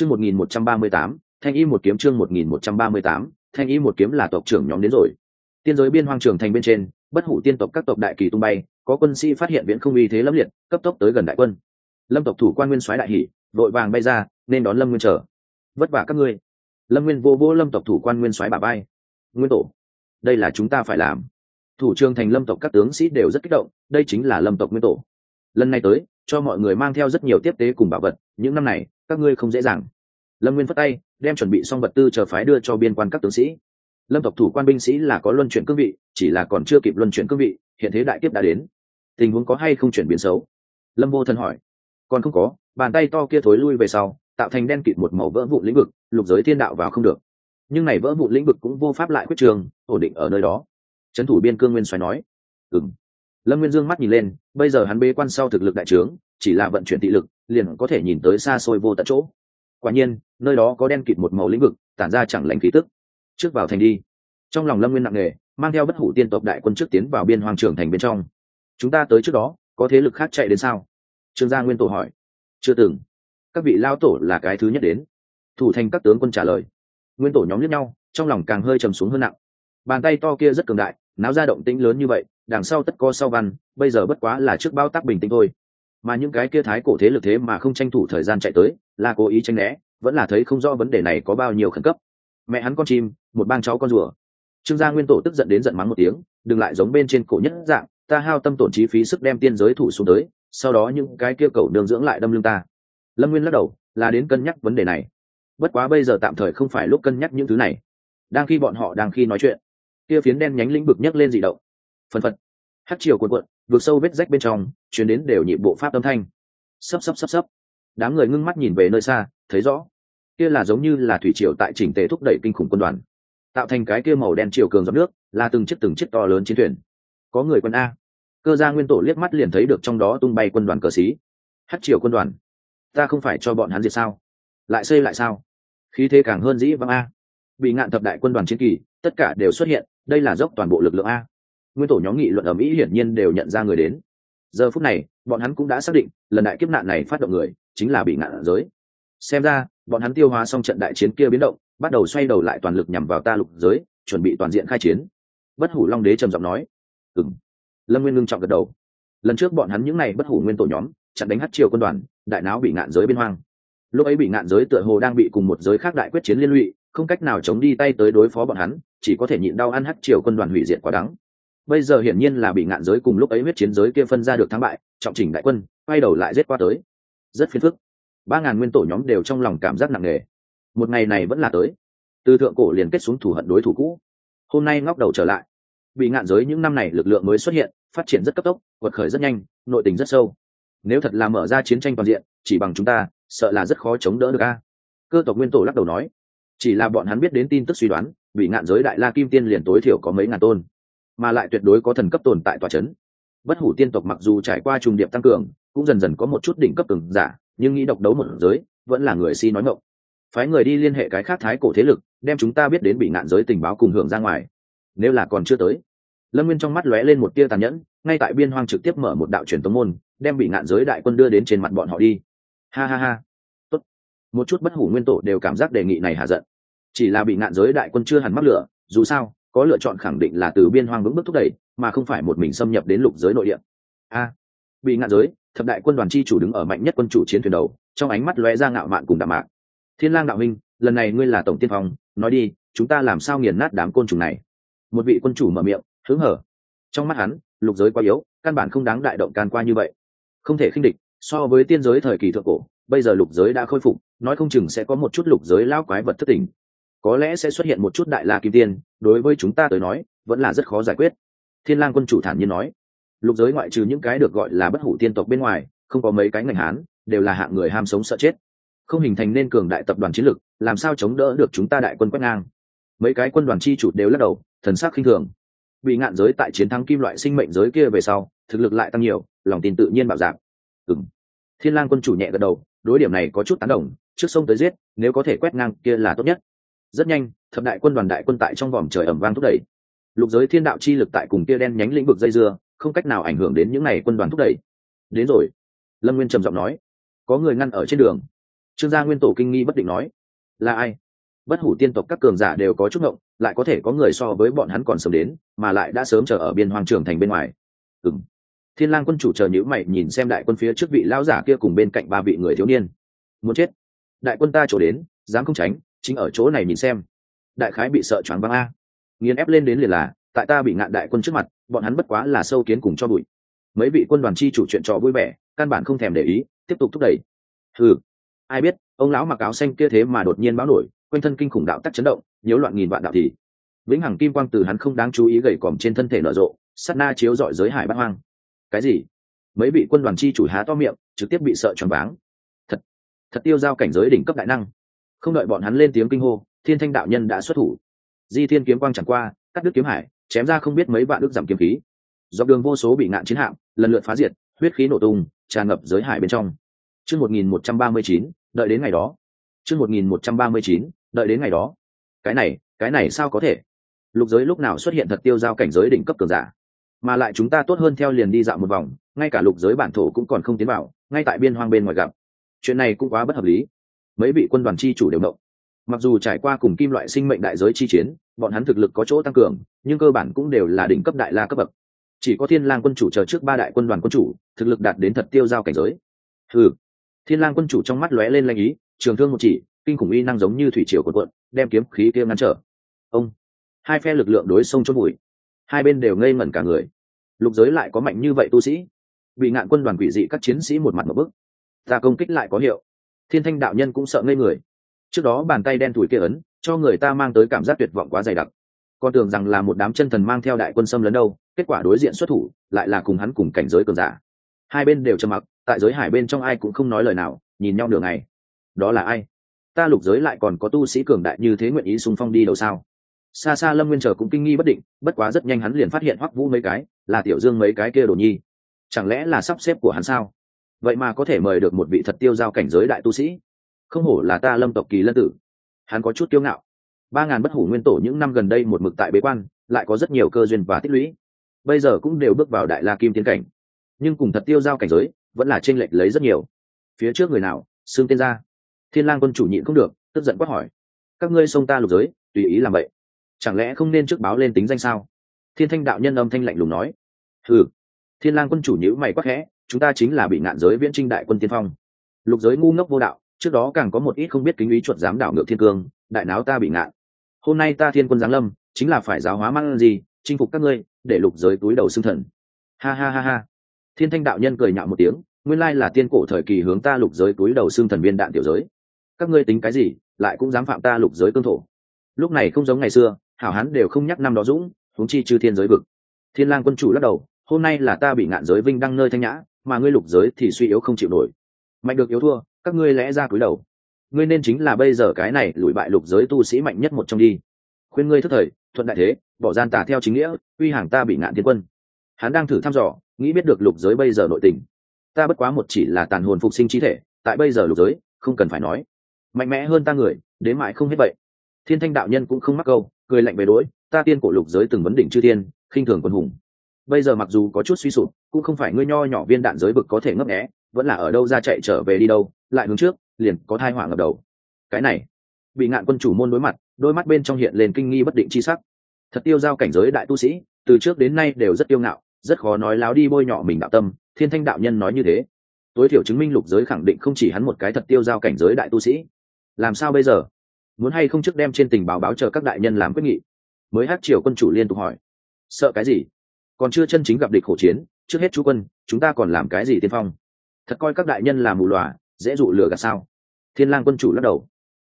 chương một nghìn một trăm ba mươi tám, thanh y một kiếm chương một nghìn một trăm ba mươi tám, thanh y một kiếm là tộc trưởng nhóm đến rồi. Tiên giới biên hoang trường thành bên trên, bất hủ tiên tộc các tộc đại kỳ tung bay, có quân sĩ phát hiện viễn không uy thế lâm liệt, cấp tốc tới gần đại quân. Lâm tộc thủ quan nguyên soái đại hỷ vội vàng bay ra, nên đón lâm nguyên trở vất vả các ngươi. Lâm nguyên vô vô lâm tộc thủ quan nguyên soái bà bay. Nguyên tổ, đây là chúng ta phải làm. Thủ trưởng thành lâm tộc các tướng sĩ đều rất kích động, đây chính là lâm tộc nguyên tổ. Lần này tới, cho mọi người mang theo rất nhiều tiếp tế cùng bảo vật, những năm này các ngươi không dễ dàng. Lâm nguyên phất tay, đem chuẩn bị xong vật tư chờ phái đưa cho biên quan các tướng sĩ. Lâm tộc thủ quan binh sĩ là có luân chuyển cương vị, chỉ là còn chưa kịp luân chuyển cương vị, hiện thế đại kiếp đã đến. Tình huống có hay không chuyển biến xấu? Lâm vô thân hỏi. Còn không có, bàn tay to kia thối lui về sau, tạo thành đen kịt một màu vỡ vụ lĩnh vực, lục giới thiên đạo vào không được. Nhưng này vỡ vụ lĩnh vực cũng vô pháp lại quyết trường, ổn định ở nơi đó. Trấn thủ biên cương nguyên xoáy nói. Ừng lâm nguyên dương mắt nhìn lên, bây giờ hắn bê quan sau thực lực đại trướng, chỉ là vận chuyển thị lực, liền có thể nhìn tới xa xôi vô tận chỗ. Quả nhiên, nơi đó có đen kịt một màu lĩnh vực, tản ra chẳng lành khí tức. Trước vào thành đi. Trong lòng lâm nguyên nặng nề, mang theo bất hủ tiên tộc đại quân trước tiến vào biên hoàng trưởng thành bên trong. Chúng ta tới trước đó, có thế lực khác chạy đến sao? Trương gia nguyên tổ hỏi. Chưa từng. Các vị lao tổ là cái thứ nhất đến. Thủ thành các tướng quân trả lời. Nguyên tổ nhóm lẫn nhau, trong lòng càng hơi trầm xuống hơn nặng. Bàn tay to kia rất cường đại náo ra động tĩnh lớn như vậy, đằng sau tất co sau văn, bây giờ bất quá là trước bao tác bình tĩnh thôi. Mà những cái kia thái cổ thế lực thế mà không tranh thủ thời gian chạy tới, là cố ý tranh né, vẫn là thấy không rõ vấn đề này có bao nhiêu khẩn cấp. Mẹ hắn con chim, một bang cháu con rùa. Trương gia nguyên tổ tức giận đến giận mắng một tiếng, đừng lại giống bên trên cổ nhất dạng, ta hao tâm tổn trí phí sức đem tiên giới thủ xuống tới, sau đó những cái kia cầu đường dưỡng lại đâm lưng ta. Lâm nguyên lắc đầu, là đến cân nhắc vấn đề này. Bất quá bây giờ tạm thời không phải lúc cân nhắc những thứ này. Đang khi bọn họ đang khi nói chuyện kia phiến đen nhánh lĩnh vực nhấc lên dị động. Phần phật. Hát chiều cuộn cuộn, vượt sâu vết rách bên trong, chuyển đến đều nhịp bộ pháp âm thanh. Sấp sấp sấp sấp. Đám người ngưng mắt nhìn về nơi xa, thấy rõ. Kia là giống như là thủy triều tại chỉnh tề thúc đẩy kinh khủng quân đoàn. Tạo thành cái kia màu đen chiều cường dọc nước, là từng chiếc từng chiếc to lớn chiến thuyền. Có người quân a. Cơ gia nguyên tổ liếc mắt liền thấy được trong đó tung bay quân đoàn cờ xí. Hát triều quân đoàn. Ta không phải cho bọn hắn diệt sao? Lại xây lại sao? Khí thế càng hơn dĩ văng a. Bị ngạn thập đại quân đoàn chiến kỳ, tất cả đều xuất hiện đây là dốc toàn bộ lực lượng a. Nguyên tổ nhóm nghị luận ở mỹ hiển nhiên đều nhận ra người đến. Giờ phút này, bọn hắn cũng đã xác định, lần đại kiếp nạn này phát động người, chính là bị ngạn giới. Xem ra, bọn hắn tiêu hóa xong trận đại chiến kia biến động, bắt đầu xoay đầu lại toàn lực nhằm vào ta lục giới, chuẩn bị toàn diện khai chiến. Bất hủ long đế trầm giọng nói. Ừng lâm nguyên ngưng trọng gật đầu. Lần trước bọn hắn những n à y bất hủ nguyên tổ nhóm, chặn đánh hát triều quân đoàn, đại não bị ngạn giới biên hoang. Lúc ấy bị ngạn giới tựa hồ đang bị cùng một giới khác đại quyết chiến liên lụy, không cách nào chống đi tay tới đối phó bọn hắn chỉ có thể nhịn đau ăn hắc triều quân đoàn hủy diệt quá đắng. Bây giờ hiển nhiên là bị ngạn giới cùng lúc ấy huyết chiến giới kia phân ra được thắng bại, trọng trình đại quân, quay đầu lại giết qua tới. Rất phiền phức. Ba ngàn nguyên tổ nhóm đều trong lòng cảm giác nặng nề. Một ngày này vẫn là tới. Từ thượng cổ liền kết xuống thủ hận đối thủ cũ. Hôm nay ngóc đầu trở lại. Bị ngạn giới những năm này lực lượng mới xuất hiện, phát triển rất cấp tốc vượt khởi rất nhanh, nội tình rất sâu. Nếu thật là mở ra chiến tranh toàn diện, chỉ bằng chúng ta, sợ là rất khó chống đỡ được a. Cơ tộc nguyên tổ lắc đầu nói. Chỉ là bọn hắn biết đến tin tức suy đoán bị ngạn giới đại la kim tiên liền tối thiểu có mấy ngàn tôn, mà lại tuyệt đối có thần cấp tồn tại tòa c h ấ n bất hủ tiên tộc mặc dù trải qua trùng điệp tăng cường, cũng dần dần có một chút đỉnh cấp từng giả, nhưng nghĩ độc đấu một giới, vẫn là người si nói ngộng phái người đi liên hệ cái khác thái cổ thế lực, đem chúng ta biết đến bị ngạn giới tình báo cùng hưởng ra ngoài. Nếu là còn chưa tới, lâm nguyên trong mắt lóe lên một tia tàn nhẫn, ngay tại biên hoang trực tiếp mở một đạo truyền tống môn, đem bị ngạn giới đại quân đưa đến trên mặt bọn họ đi. Ha ha ha. Tốt. một chút bất hủ nguyên tổ đều cảm giác đề nghị này hạ giận chỉ là bị ngạn giới đại quân chưa hẳn mắc lửa, dù sao, có lựa chọn khẳng định là từ biên hoang vững bước thúc đẩy, mà không phải một mình xâm nhập đến lục giới nội địa. A, bị ngạn giới, thập đại quân đoàn chi chủ đứng ở mạnh nhất quân chủ chiến thuyền đầu, trong ánh mắt lóe ra ngạo mạn cùng đạm mạc. Thiên lang đạo minh lần này ngươi là tổng tiên phong, nói đi, chúng ta làm sao nghiền nát đám côn trùng này? Một vị quân chủ mở miệng, hứng hở. Trong mắt hắn, lục giới quá yếu, căn bản không đáng đại động can qua như vậy. Không thể khinh địch, so với tiên giới thời kỳ thượng cổ, bây giờ lục giới đã khôi phục, nói không chừng sẽ có một chút lục giới lao quái vật thất tình có lẽ sẽ xuất hiện một chút đại la kim tiên, đối với chúng ta tới nói, vẫn là rất khó giải quyết. Thiên lang quân chủ thản nhiên nói. Lục giới ngoại trừ những cái được gọi là bất hủ tiên tộc bên ngoài, không có mấy cái ngành hán, đều là hạng người ham sống sợ chết. Không hình thành nên cường đại tập đoàn chiến lực làm sao chống đỡ được chúng ta đại quân quét ngang? Mấy cái quân đoàn chi chủ đều lắc đầu, thần sắc khinh thường. Bị ngạn giới tại chiến thắng kim loại sinh mệnh giới kia về sau, thực lực lại tăng nhiều, lòng tin tự nhiên bảo giảm ừng thiên lang quân chủ nhẹ gật đầu, đối điểm này có chút tán đồng, trước sông tới giết, nếu có thể quét ngang kia là tốt nhất rất nhanh, thập đại quân đoàn đại quân tại trong vòm trời ẩm vang thúc đẩy. Lục giới thiên đạo chi lực tại cùng kia đen nhánh lĩnh vực dây dưa, không cách nào ảnh hưởng đến những này quân đoàn thúc đẩy. Đến rồi, lâm nguyên trầm giọng nói. Có người ngăn ở trên đường. Trương gia nguyên tổ kinh nghi bất định nói. Là ai? Bất hủ tiên tộc các cường giả đều có chút ngộng, lại có thể có người so với bọn hắn còn sớm đến, mà lại đã sớm chờ ở biên hoang trường thành bên ngoài. Ừng thiên lang quân chủ chờ nhữ mày nhìn xem đại quân phía trước vị lão giả kia cùng bên cạnh ba vị người thiếu niên. Muốn chết. Đại quân ta chỗ đến, dám không tránh chính ở chỗ này nhìn xem. Đại khái bị sợ choáng váng a. Nghiền ép lên đến liền là, tại ta bị ngạn đại quân trước mặt, bọn hắn bất quá là sâu kiến cùng cho bụi. Mấy vị quân đoàn chi chủ chuyện trò vui vẻ, căn bản không thèm để ý, tiếp tục thúc đẩy. Ừ ai biết, ông lão mặc áo xanh kia thế mà đột nhiên báo nổi, quanh thân kinh khủng đạo tắc chấn động, nhiễu loạn nghìn vạn đạo thì. Vĩnh hằng kim quang từ hắn không đáng chú ý gầy còm trên thân thể nở rộ, sát na chiếu dọi giới hải bát hoang. Cái gì? Mấy vị quân đoàn chi chủ há to miệng, trực tiếp bị sợ choáng váng. Thật thật tiêu giao cảnh giới đỉnh cấp đại năng không đợi bọn hắn lên tiếng kinh hô, thiên thanh đạo nhân đã xuất thủ. Di thiên kiếm quang chẳng qua, cắt đứt kiếm hải, chém ra không biết mấy vạn đức giảm kiếm khí. Dọc đường vô số bị ngạn chiến hạm, lần lượt phá diệt, huyết khí nổ tung, tràn ngập giới hải bên trong. Chương một nghìn một trăm ba mươi chín, đợi đến ngày đó. Chương một nghìn một trăm ba mươi chín, đợi đến ngày đó. Cái này cái này sao có thể? Lục giới lúc nào xuất hiện thật tiêu giao cảnh giới đỉnh cấp cường giả? Mà lại chúng ta tốt hơn theo liền đi dạo một vòng, ngay cả lục giới bản thổ cũng còn không tiến vào, ngay tại biên hoang bên ngoài gặp. Chuyện này cũng quá bất hợp lý mấy vị quân đoàn chi chủ đều động. Mặc dù trải qua cùng kim loại sinh mệnh đại giới chi chiến, bọn hắn thực lực có chỗ tăng cường, nhưng cơ bản cũng đều là đỉnh cấp đại la cấp bậc. Chỉ có thiên lang quân chủ chờ trước ba đại quân đoàn quân chủ, thực lực đạt đến thật tiêu giao cảnh giới. Ừ thiên lang quân chủ trong mắt lóe lên lanh ý, trường thương một chỉ, kinh khủng uy năng giống như thủy triều của quận đem kiếm khí kia ngăn trở. Ông. Hai phe lực lượng đối xông chốt bụi hai bên đều ngây ngẩn cả người. Lục giới lại có mạnh như vậy tu sĩ. Bị ngạn quân đoàn quỷ dị các chiến sĩ một mặt một bức. Ta công kích lại có hiệu thiên thanh đạo nhân cũng sợ ngây người. Trước đó bàn tay đen thủi kia ấn, cho người ta mang tới cảm giác tuyệt vọng quá dày đặc. Con tưởng rằng là một đám chân thần mang theo đại quân xâm lấn đâu, kết quả đối diện xuất thủ, lại là cùng hắn cùng cảnh giới cường giả. Hai bên đều trầm mặc, tại giới hải bên trong ai cũng không nói lời nào, nhìn nhau đường ngày. Đó là ai? Ta lục giới lại còn có tu sĩ cường đại như thế nguyện ý xung phong đi đâu sao? Xa xa lâm nguyên chờ cũng kinh nghi bất định, bất quá rất nhanh hắn liền phát hiện hoắc vũ mấy cái, là tiểu dương mấy cái kia đồ nhi. Chẳng lẽ là sắp xếp của hắn sao? Vậy mà có thể mời được một vị thật tiêu giao cảnh giới đại tu sĩ. Không hổ là ta lâm tộc kỳ lân tử. Hắn có chút kiêu ngạo. Ba ngàn bất hủ nguyên tổ những năm gần đây một mực tại bế quan, lại có rất nhiều cơ duyên và tích lũy. Bây giờ cũng đều bước vào đại la kim tiến cảnh. Nhưng cùng thật tiêu giao cảnh giới vẫn là tranh lệch lấy rất nhiều. Phía trước người nào? Xương tên ra thiên lang quân chủ nhịn không được, tức giận quát hỏi. Các ngươi xông ta lục giới, tùy ý làm vậy. Chẳng lẽ không nên trước báo lên tính danh sao? Thiên thanh đạo nhân âm thanh lạnh lùng nói. Ừ thiên lang quân chủ nhữ mày quát khẽ chúng ta chính là bị ngạn giới viễn trinh đại quân tiên phong. Lục giới ngu ngốc vô đạo, trước đó càng có một ít không biết kính ý chuột dám đảo ngược thiên cương, đại náo ta bị ngạn. Hôm nay ta thiên quân giáng lâm, chính là phải giáo hóa mang gì, chinh phục các ngươi, để lục giới túi đầu xương thần. Ha ha ha ha. Thiên thanh đạo nhân cười nhạo một tiếng, nguyên lai là tiên cổ thời kỳ hướng ta lục giới túi đầu xương thần viên đạn tiểu giới. Các ngươi tính cái gì, lại cũng dám phạm ta lục giới cương thổ. Lúc này không giống ngày xưa, hảo hán đều không nhắc năm đó dũng, huống chi chư thiên giới vực. Thiên lang quân chủ lắc đầu, hôm nay là ta bị ngạn giới vinh đăng nơi thanh nhã mà ngươi lục giới thì suy yếu không chịu nổi. Mạnh được yếu thua, các ngươi lẽ ra cúi đầu. Ngươi nên chính là bây giờ cái này lùi bại lục giới tu sĩ mạnh nhất một trong đi. Khuyên ngươi thức thời, thuận đại thế, bỏ gian tà theo chính nghĩa, uy hàng ta bị ngạn thiên quân. Hắn đang thử thăm dò, nghĩ biết được lục giới bây giờ nội tình. Ta bất quá một chỉ là tàn hồn phục sinh chi thể, tại bây giờ lục giới, không cần phải nói. Mạnh mẽ hơn ta người đến mãi không hết vậy. Thiên thanh đạo nhân cũng không mắc câu, cười lạnh về đối, ta tiên cổ lục giới từng vấn đỉnh chư thiên, khinh thường quân hùng bây giờ mặc dù có chút suy sụp, cũng không phải ngươi nho nhỏ viên đạn giới vực có thể ngấp nghé, vẫn là ở đâu ra chạy trở về đi đâu, lại hướng trước, liền có thai họa ngập đầu. Cái này, bị ngạn quân chủ môn đối mặt, đôi mắt bên trong hiện lên kinh nghi bất định chi sắc. Thật tiêu giao cảnh giới đại tu sĩ, từ trước đến nay đều rất tiêu ngạo, rất khó nói láo đi bôi nhọ mình đạo tâm, thiên thanh đạo nhân nói như thế. Tối thiểu chứng minh lục giới khẳng định không chỉ hắn một cái thật tiêu giao cảnh giới đại tu sĩ. Làm sao bây giờ? Muốn hay không trước đem trên tình báo báo chờ các đại nhân làm quyết nghị? Mới hát triều quân chủ liên tục hỏi. Sợ cái gì? Còn chưa chân chính gặp địch khổ chiến, trước hết chú quân, chúng ta còn làm cái gì tiên phong? Thật coi các đại nhân là mù lòa, dễ dụ lừa gạt sao? Thiên lang quân chủ lắc đầu.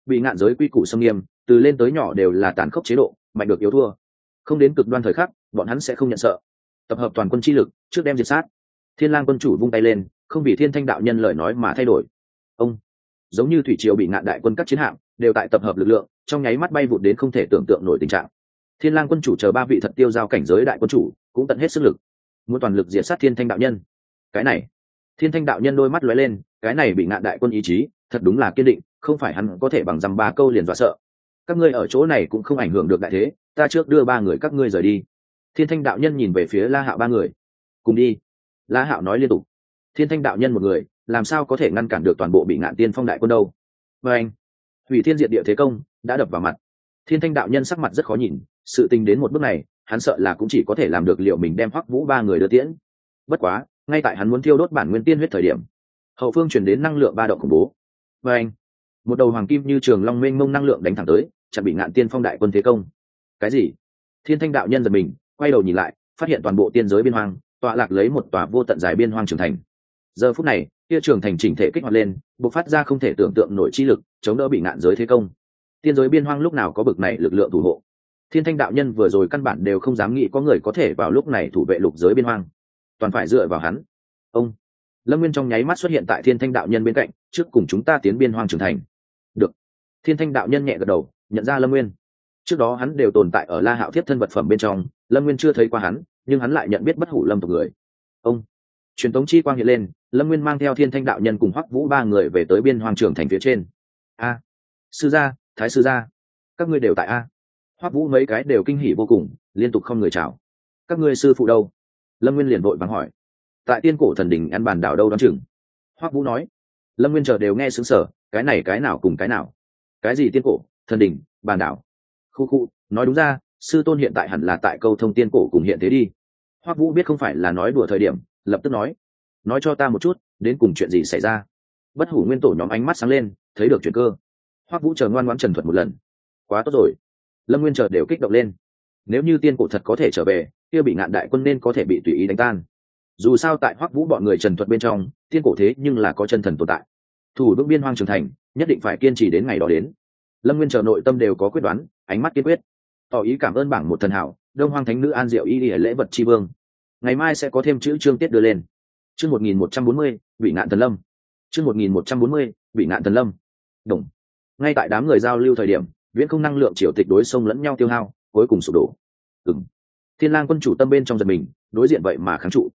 Bị ngạn giới quy củ xâm nghiêm, từ lên tới nhỏ đều là tàn khốc chế độ, mạnh được yếu thua. Không đến cực đoan thời khắc, bọn hắn sẽ không nhận sợ. Tập hợp toàn quân chi lực, trước đem diệt sát. Thiên lang quân chủ vung tay lên, không vì thiên thanh đạo nhân lời nói mà thay đổi. Ông, giống như thủy triều bị ngạn đại quân các chiến hạm, đều tại tập hợp lực lượng, trong nháy mắt bay vụt đến không thể tưởng tượng nổi tình trạng. Thiên lang quân chủ chờ ba vị thật tiêu giao cảnh giới đại quân chủ cũng tận hết sức lực. Muốn toàn lực diệt sát thiên thanh đạo nhân. Cái này. Thiên thanh đạo nhân đôi mắt lóe lên, cái này bị ngạn đại quân ý chí, thật đúng là kiên định, không phải hắn có thể bằng dăm ba câu liền dọa sợ. Các ngươi ở chỗ này cũng không ảnh hưởng được đại thế, ta trước đưa ba người các ngươi rời đi. Thiên thanh đạo nhân nhìn về phía la hạo ba người. Cùng đi. La hạo nói liên tục. Thiên thanh đạo nhân một người, làm sao có thể ngăn cản được toàn bộ bị ngạn tiên phong đại quân đâu? Và anh, hủy thiên diệt địa thế công đã đập vào mặt. Thiên thanh đạo nhân sắc mặt rất khó nhìn, sự tình đến một bước này hắn sợ là cũng chỉ có thể làm được liệu mình đem hoắc vũ ba người đưa tiễn. Bất quá, ngay tại hắn muốn thiêu đốt bản nguyên tiên huyết thời điểm, hậu phương chuyển đến năng lượng ba động khủng bố. Và anh, một đầu hoàng kim như trường long mênh mông năng lượng đánh thẳng tới, chặn bị ngạn tiên phong đại quân thế công. Cái gì? Thiên thanh đạo nhân giật mình, quay đầu nhìn lại, phát hiện toàn bộ tiên giới biên hoang, tọa lạc lấy một tòa vô tận dài biên hoang trưởng thành. Giờ phút này, kia trường thành chỉnh thể kích hoạt lên, bộc phát ra không thể tưởng tượng nổi chi lực, chống đỡ bị ngạn giới thế công. Tiên giới biên hoang lúc nào có bực này lực lượng thủ hộ? Thiên thanh đạo nhân vừa rồi căn bản đều không dám nghĩ có người có thể vào lúc này thủ vệ lục giới biên hoang. Toàn phải dựa vào hắn. Ông. Lâm nguyên trong nháy mắt xuất hiện tại thiên thanh đạo nhân bên cạnh, trước cùng chúng ta tiến biên hoang trưởng thành. Được. Thiên thanh đạo nhân nhẹ gật đầu, nhận ra lâm nguyên. Trước đó hắn đều tồn tại ở la hạo thiết thân vật phẩm bên trong, lâm nguyên chưa thấy qua hắn, nhưng hắn lại nhận biết bất hủ lâm tộc người. Ông. Truyền thống chi quang hiện lên, lâm nguyên mang theo thiên thanh đạo nhân cùng hoắc vũ ba người về tới biên hoang trưởng thành phía trên. A. Sư gia, thái sư gia, các ngươi đều tại a hoắc vũ mấy cái đều kinh hỉ vô cùng, liên tục không người chào. Các ngươi sư phụ đâu? Lâm nguyên liền vội vắng hỏi. Tại tiên cổ thần đình, ăn bàn đảo đâu đón chừng? Hoắc vũ nói. Lâm nguyên chờ đều nghe xứng sở cái này cái nào cùng cái nào? Cái gì tiên cổ, thần đình, bàn đảo? Khu khu, nói đúng ra, sư tôn hiện tại hẳn là tại câu thông tiên cổ cùng hiện thế đi. Hoắc vũ biết không phải là nói đùa thời điểm, lập tức nói. Nói cho ta một chút, đến cùng chuyện gì xảy ra? Bất hủ nguyên tổ nhóm ánh mắt sáng lên, thấy được chuyện cơ. Hoắc vũ chờ ngoan ngoãn trần thuật một lần. Quá tốt rồi lâm nguyên chờ đều kích động lên nếu như tiên cổ thật có thể trở về kia bị ngạn đại quân nên có thể bị tùy ý đánh tan dù sao tại hoắc vũ bọn người trần thuật bên trong tiên cổ thế nhưng là có chân thần tồn tại thủ Đức biên hoang trưởng thành nhất định phải kiên trì đến ngày đó đến lâm nguyên chờ nội tâm đều có quyết đoán ánh mắt kiên quyết tỏ ý cảm ơn bảng một thần hảo đông hoang thánh nữ an diệu y lễ vật tri vương ngày mai sẽ có thêm chữ trương tiết đưa lên chương một nghìn một trăm bốn mươi bị ngạn thần lâm chương một nghìn một trăm bốn mươi bị ngạn thần lâm đồng ngay tại đám người giao lưu thời điểm viễn không năng lượng triều tịch đối sông lẫn nhau tiêu hao, cuối cùng sụp đổ. Ừng thiên lang quân chủ tâm bên trong giật mình, đối diện vậy mà kháng trụ.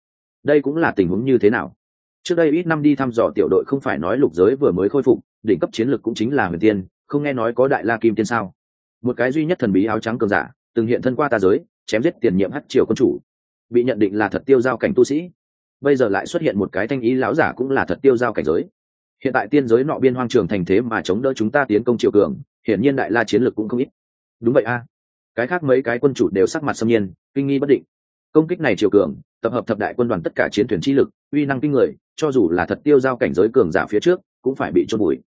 Đây cũng là tình huống như thế nào? Trước đây ít năm đi thăm dò tiểu đội không phải nói lục giới vừa mới khôi phục, đỉnh cấp chiến lược cũng chính là huyền tiên, không nghe nói có đại la kim tiên sao? Một cái duy nhất thần bí áo trắng cường giả, từng hiện thân qua ta giới, chém giết tiền nhiệm hắc triều quân chủ. Bị nhận định là thật tiêu giao cảnh tu sĩ. Bây giờ lại xuất hiện một cái thanh ý lão giả cũng là thật tiêu giao cảnh giới hiện tại tiên giới nọ biên hoang trường thành thế mà chống đỡ chúng ta tiến công triều cường, hiển nhiên đại la chiến lược cũng không ít. Đúng vậy a. Cái khác mấy cái quân chủ đều sắc mặt xâm nhiên, kinh nghi bất định. Công kích này triều cường, tập hợp thập đại quân đoàn tất cả chiến thuyền chi lực, uy năng kinh người, cho dù là thật tiêu giao cảnh giới cường giả phía trước, cũng phải bị trôn bụi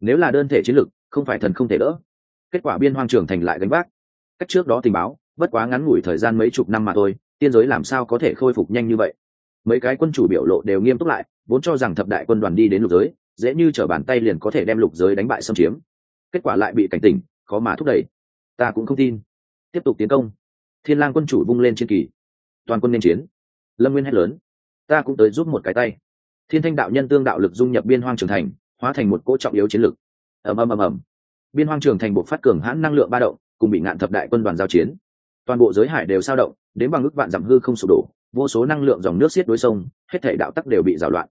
nếu là đơn thể chiến lực, không phải thần không thể đỡ. Kết quả biên hoang trường thành lại gánh vác. Cách trước đó tình báo, bất quá ngắn ngủi thời gian mấy chục năm mà thôi, tiên giới làm sao có thể khôi phục nhanh như vậy? Mấy cái quân chủ biểu lộ đều nghiêm túc lại, vốn cho rằng thập đại quân đoàn đi đến lục giới dễ như t bàn tay liền có thể đem lục giới đánh bại xâm chiếm. Kết quả lại bị cảnh tỉnh, khó mà thúc đẩy. Ta cũng không tin. Tiếp tục tiến công. Thiên lang quân chủ vung lên chiến kỳ. Toàn quân nên chiến. Lâm nguyên hét lớn. Ta cũng tới giúp một cái tay. Thiên thanh đạo nhân tương đạo lực dung nhập biên hoang trường thành, hóa thành một cỗ trọng yếu chiến lực. Ầm ầm ầm ầm. Biên hoang trường thành bộ phát cường hãn năng lượng ba động, cùng bị ngạn thập đại quân đoàn giao chiến. Toàn bộ giới hải đều sao động, đến bằng ước vạn dặm hư không sụp đổ, vô số năng lượng dòng nước xiết đối sông, hết thể đạo tắc đều bị rào loạn.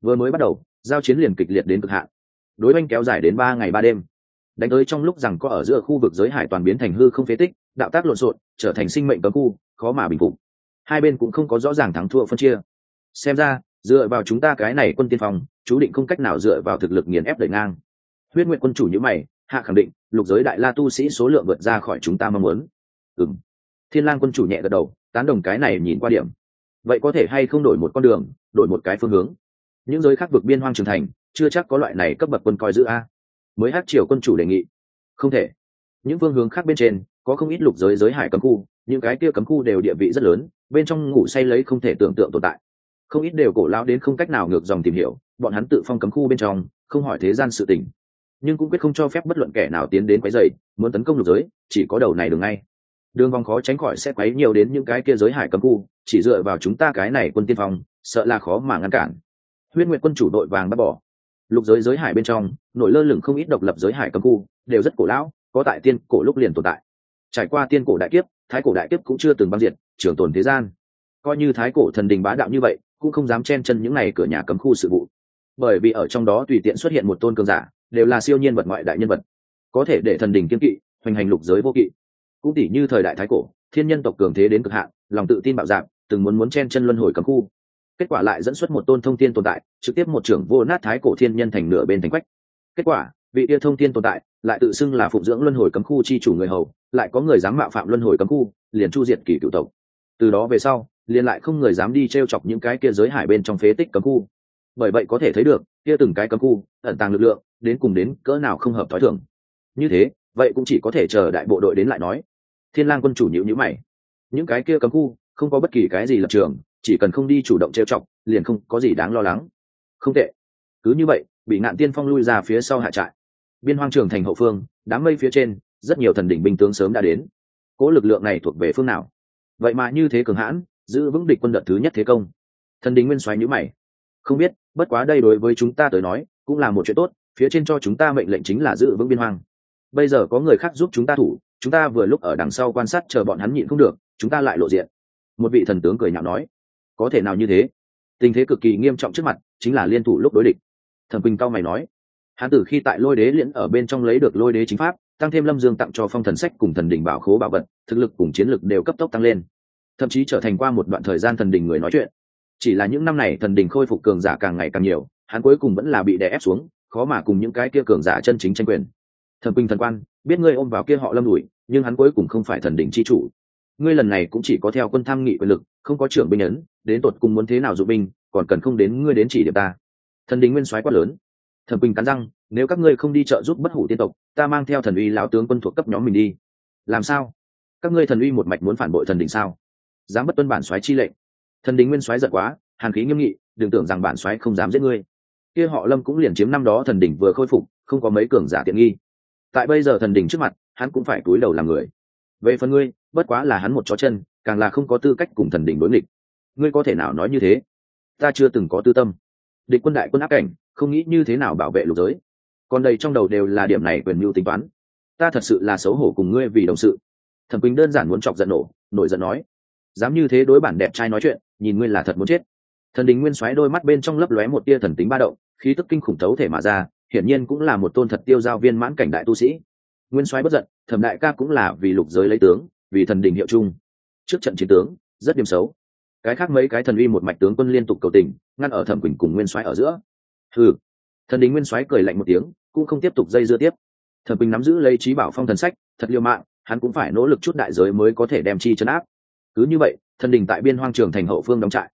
Vừa mới bắt đầu giao chiến liền kịch liệt đến cực hạn. Đối oanh kéo dài đến ba ngày ba đêm. Đánh tới trong lúc rằng có ở giữa khu vực giới hải toàn biến thành hư không phế tích, đạo tác lộn xộn, trở thành sinh mệnh cấm khu, khó mà bình phục. Hai bên cũng không có rõ ràng thắng thua phân chia. Xem ra, dựa vào chúng ta cái này quân tiên phong, chú định không cách nào dựa vào thực lực nghiền ép đẩy ngang. Huyết nguyện quân chủ như mày, hạ khẳng định, lục giới đại la tu sĩ số lượng vượt ra khỏi chúng ta mong muốn. Ừng thiên lang quân chủ nhẹ gật đầu, tán đồng cái này nhìn qua điểm. Vậy có thể hay không đổi một con đường, đổi một cái phương hướng? Những giới khác vực biên hoang trưởng thành, chưa chắc có loại này cấp bậc quân coi giữ a. Mới hát triều quân chủ đề nghị. Không thể. Những phương hướng khác bên trên, có không ít lục giới giới hải cấm khu, những cái kia cấm khu đều địa vị rất lớn, bên trong ngủ say lấy không thể tưởng tượng tồn tại. Không ít đều cổ lão đến không cách nào ngược dòng tìm hiểu, bọn hắn tự phong cấm khu bên trong, không hỏi thế gian sự tình. Nhưng cũng quyết không cho phép bất luận kẻ nào tiến đến quấy rầy, muốn tấn công lục giới, chỉ có đầu này đường ngay. Đường vòng khó tránh khỏi sẽ quấy nhiều đến những cái kia giới hải cấm khu, chỉ dựa vào chúng ta cái này quân tiên phong, sợ là khó mà ngăn cản huyết nguyện quân chủ đội vàng bắt bỏ. Lục giới giới hải bên trong, nổi lơ lửng không ít độc lập giới hải cấm khu, đều rất cổ lão, có tại tiên cổ lúc liền tồn tại. Trải qua tiên cổ đại kiếp, thái cổ đại kiếp cũng chưa từng băng diệt, trường tồn thế gian. Coi như thái cổ thần đình bá đạo như vậy, cũng không dám chen chân những này cửa nhà cấm khu sự vụ. Bởi vì ở trong đó tùy tiện xuất hiện một tôn cường giả, đều là siêu nhiên vật ngoại đại nhân vật. Có thể để thần đình kiên kỵ, hoành hành lục giới vô kỵ. Cũng tỷ như thời đại thái cổ, thiên nhân tộc cường thế đến cực hạn, lòng tự tin bạo dạng từng muốn muốn chen chân luân hồi cấm khu kết quả lại dẫn xuất một tôn thông thiên tồn tại, trực tiếp một trưởng vô nát thái cổ thiên nhân thành nửa bên thành quách. Kết quả, vị yêu thông thiên tồn tại lại tự xưng là phụng dưỡng luân hồi cấm khu chi chủ người hầu, lại có người dám mạo phạm luân hồi cấm khu, liền chu diệt kỷ cựu tộc. Từ đó về sau, liền lại không người dám đi t r e o chọc những cái kia giới hải bên trong phế tích cấm khu. Bởi vậy có thể thấy được, kia từng cái cấm khu, ẩn tàng lực lượng, đến cùng đến cỡ nào không hợp t h ó i thường. Như thế, vậy cũng chỉ có thể chờ đại bộ đội đến lại nói. Thiên lang quân chủ nhữ nhữ mày. Những cái kia cấm khu, không có bất kỳ cái gì lập trường chỉ cần không đi chủ động trêu chọc, liền không có gì đáng lo lắng. Không tệ. Cứ như vậy, bị ngạn tiên phong lui ra phía sau hạ trại. Biên hoang trường thành hậu phương, đám mây phía trên, rất nhiều thần đỉnh binh tướng sớm đã đến. Cỗ lực lượng này thuộc về phương nào? Vậy mà như thế cường hãn, giữ vững địch quân đợt thứ nhất thế công. Thần đỉnh nguyên xoáy nhữ mày. Không biết, bất quá đây đối với chúng ta tới nói, cũng là một chuyện tốt, phía trên cho chúng ta mệnh lệnh chính là giữ vững biên hoang. Bây giờ có người khác giúp chúng ta thủ, chúng ta vừa lúc ở đằng sau quan sát chờ bọn hắn nhịn không được, chúng ta lại lộ diện. Một vị thần tướng cười nhạo nói có thể nào như thế? Tình thế cực kỳ nghiêm trọng trước mặt, chính là liên thủ lúc đối địch. Thần quỳnh cao mày nói, hắn tử khi tại lôi đế liễn ở bên trong lấy được lôi đế chính pháp, tăng thêm lâm dương tặng cho phong thần sách cùng thần đình bảo khố bảo vật, thực lực cùng chiến lực đều cấp tốc tăng lên. Thậm chí trở thành qua một đoạn thời gian thần đình người nói chuyện. Chỉ là những năm này thần đình khôi phục cường giả càng ngày càng nhiều, hắn cuối cùng vẫn là bị đè ép xuống, khó mà cùng những cái kia cường giả chân chính tranh quyền. Thần quỳnh thần quan, biết ngươi ôm vào kia họ lâm đùi nhưng hắn cuối cùng không phải thần đình chi chủ ngươi lần này cũng chỉ có theo quân tham nghị quyền lực, không có trưởng binh ấn, đến tột cùng muốn thế nào dụ binh, còn cần không đến ngươi đến chỉ điểm ta. Thần đình nguyên soái quá lớn. Thần quỳnh cắn răng, nếu các ngươi không đi trợ giúp bất hủ tiên tộc, ta mang theo thần uy lão tướng quân thuộc cấp nhóm mình đi. Làm sao? Các ngươi thần uy một mạch muốn phản bội thần đình sao? Dám bất tuân bản soái chi lệnh. Thần đình nguyên soái giận quá, hàn khí nghiêm nghị, đừng tưởng rằng bản soái không dám giết ngươi. Kia họ lâm cũng liền chiếm năm đó thần đình vừa khôi phục, không có mấy cường giả tiện nghi. Tại bây giờ thần đình trước mặt, hắn cũng phải cúi đầu làm người. Về phần ngươi bất quá là hắn một chó chân, càng là không có tư cách cùng thần đình đối nghịch. Ngươi có thể nào nói như thế? Ta chưa từng có tư tâm. Địch quân đại quân áp cảnh, không nghĩ như thế nào bảo vệ lục giới. Còn đây trong đầu đều là điểm này quyền mưu tính toán. Ta thật sự là xấu hổ cùng ngươi vì đồng sự. Thẩm quỳnh đơn giản muốn chọc giận nổ, nổi giận nói, dám như thế đối bản đẹp trai nói chuyện, nhìn ngươi là thật muốn chết. Thần đình nguyên xoáy đôi mắt bên trong lấp lóe một tia thần tính ba động, khí tức kinh khủng thấu thể mà ra, hiển nhiên cũng là một tôn thật tiêu giao viên mãn cảnh đại tu sĩ. Nguyên soái bất giận, thẩm đại ca cũng là vì lục giới lấy tướng vì thần đình hiệu chung. Trước trận chiến tướng, rất điểm xấu. Cái khác mấy cái thần uy một mạch tướng quân liên tục cầu tình, ngăn ở thẩm quỳnh cùng nguyên soái ở giữa. Ừ thần đình nguyên soái cười lạnh một tiếng, cũng không tiếp tục dây dưa tiếp. Thẩm quỳnh nắm giữ lấy trí bảo phong thần sách, thật liêu mạng, hắn cũng phải nỗ lực chút đại giới mới có thể đem chi chấn áp. Cứ như vậy, thần đình tại biên hoang trường thành hậu phương đóng trại.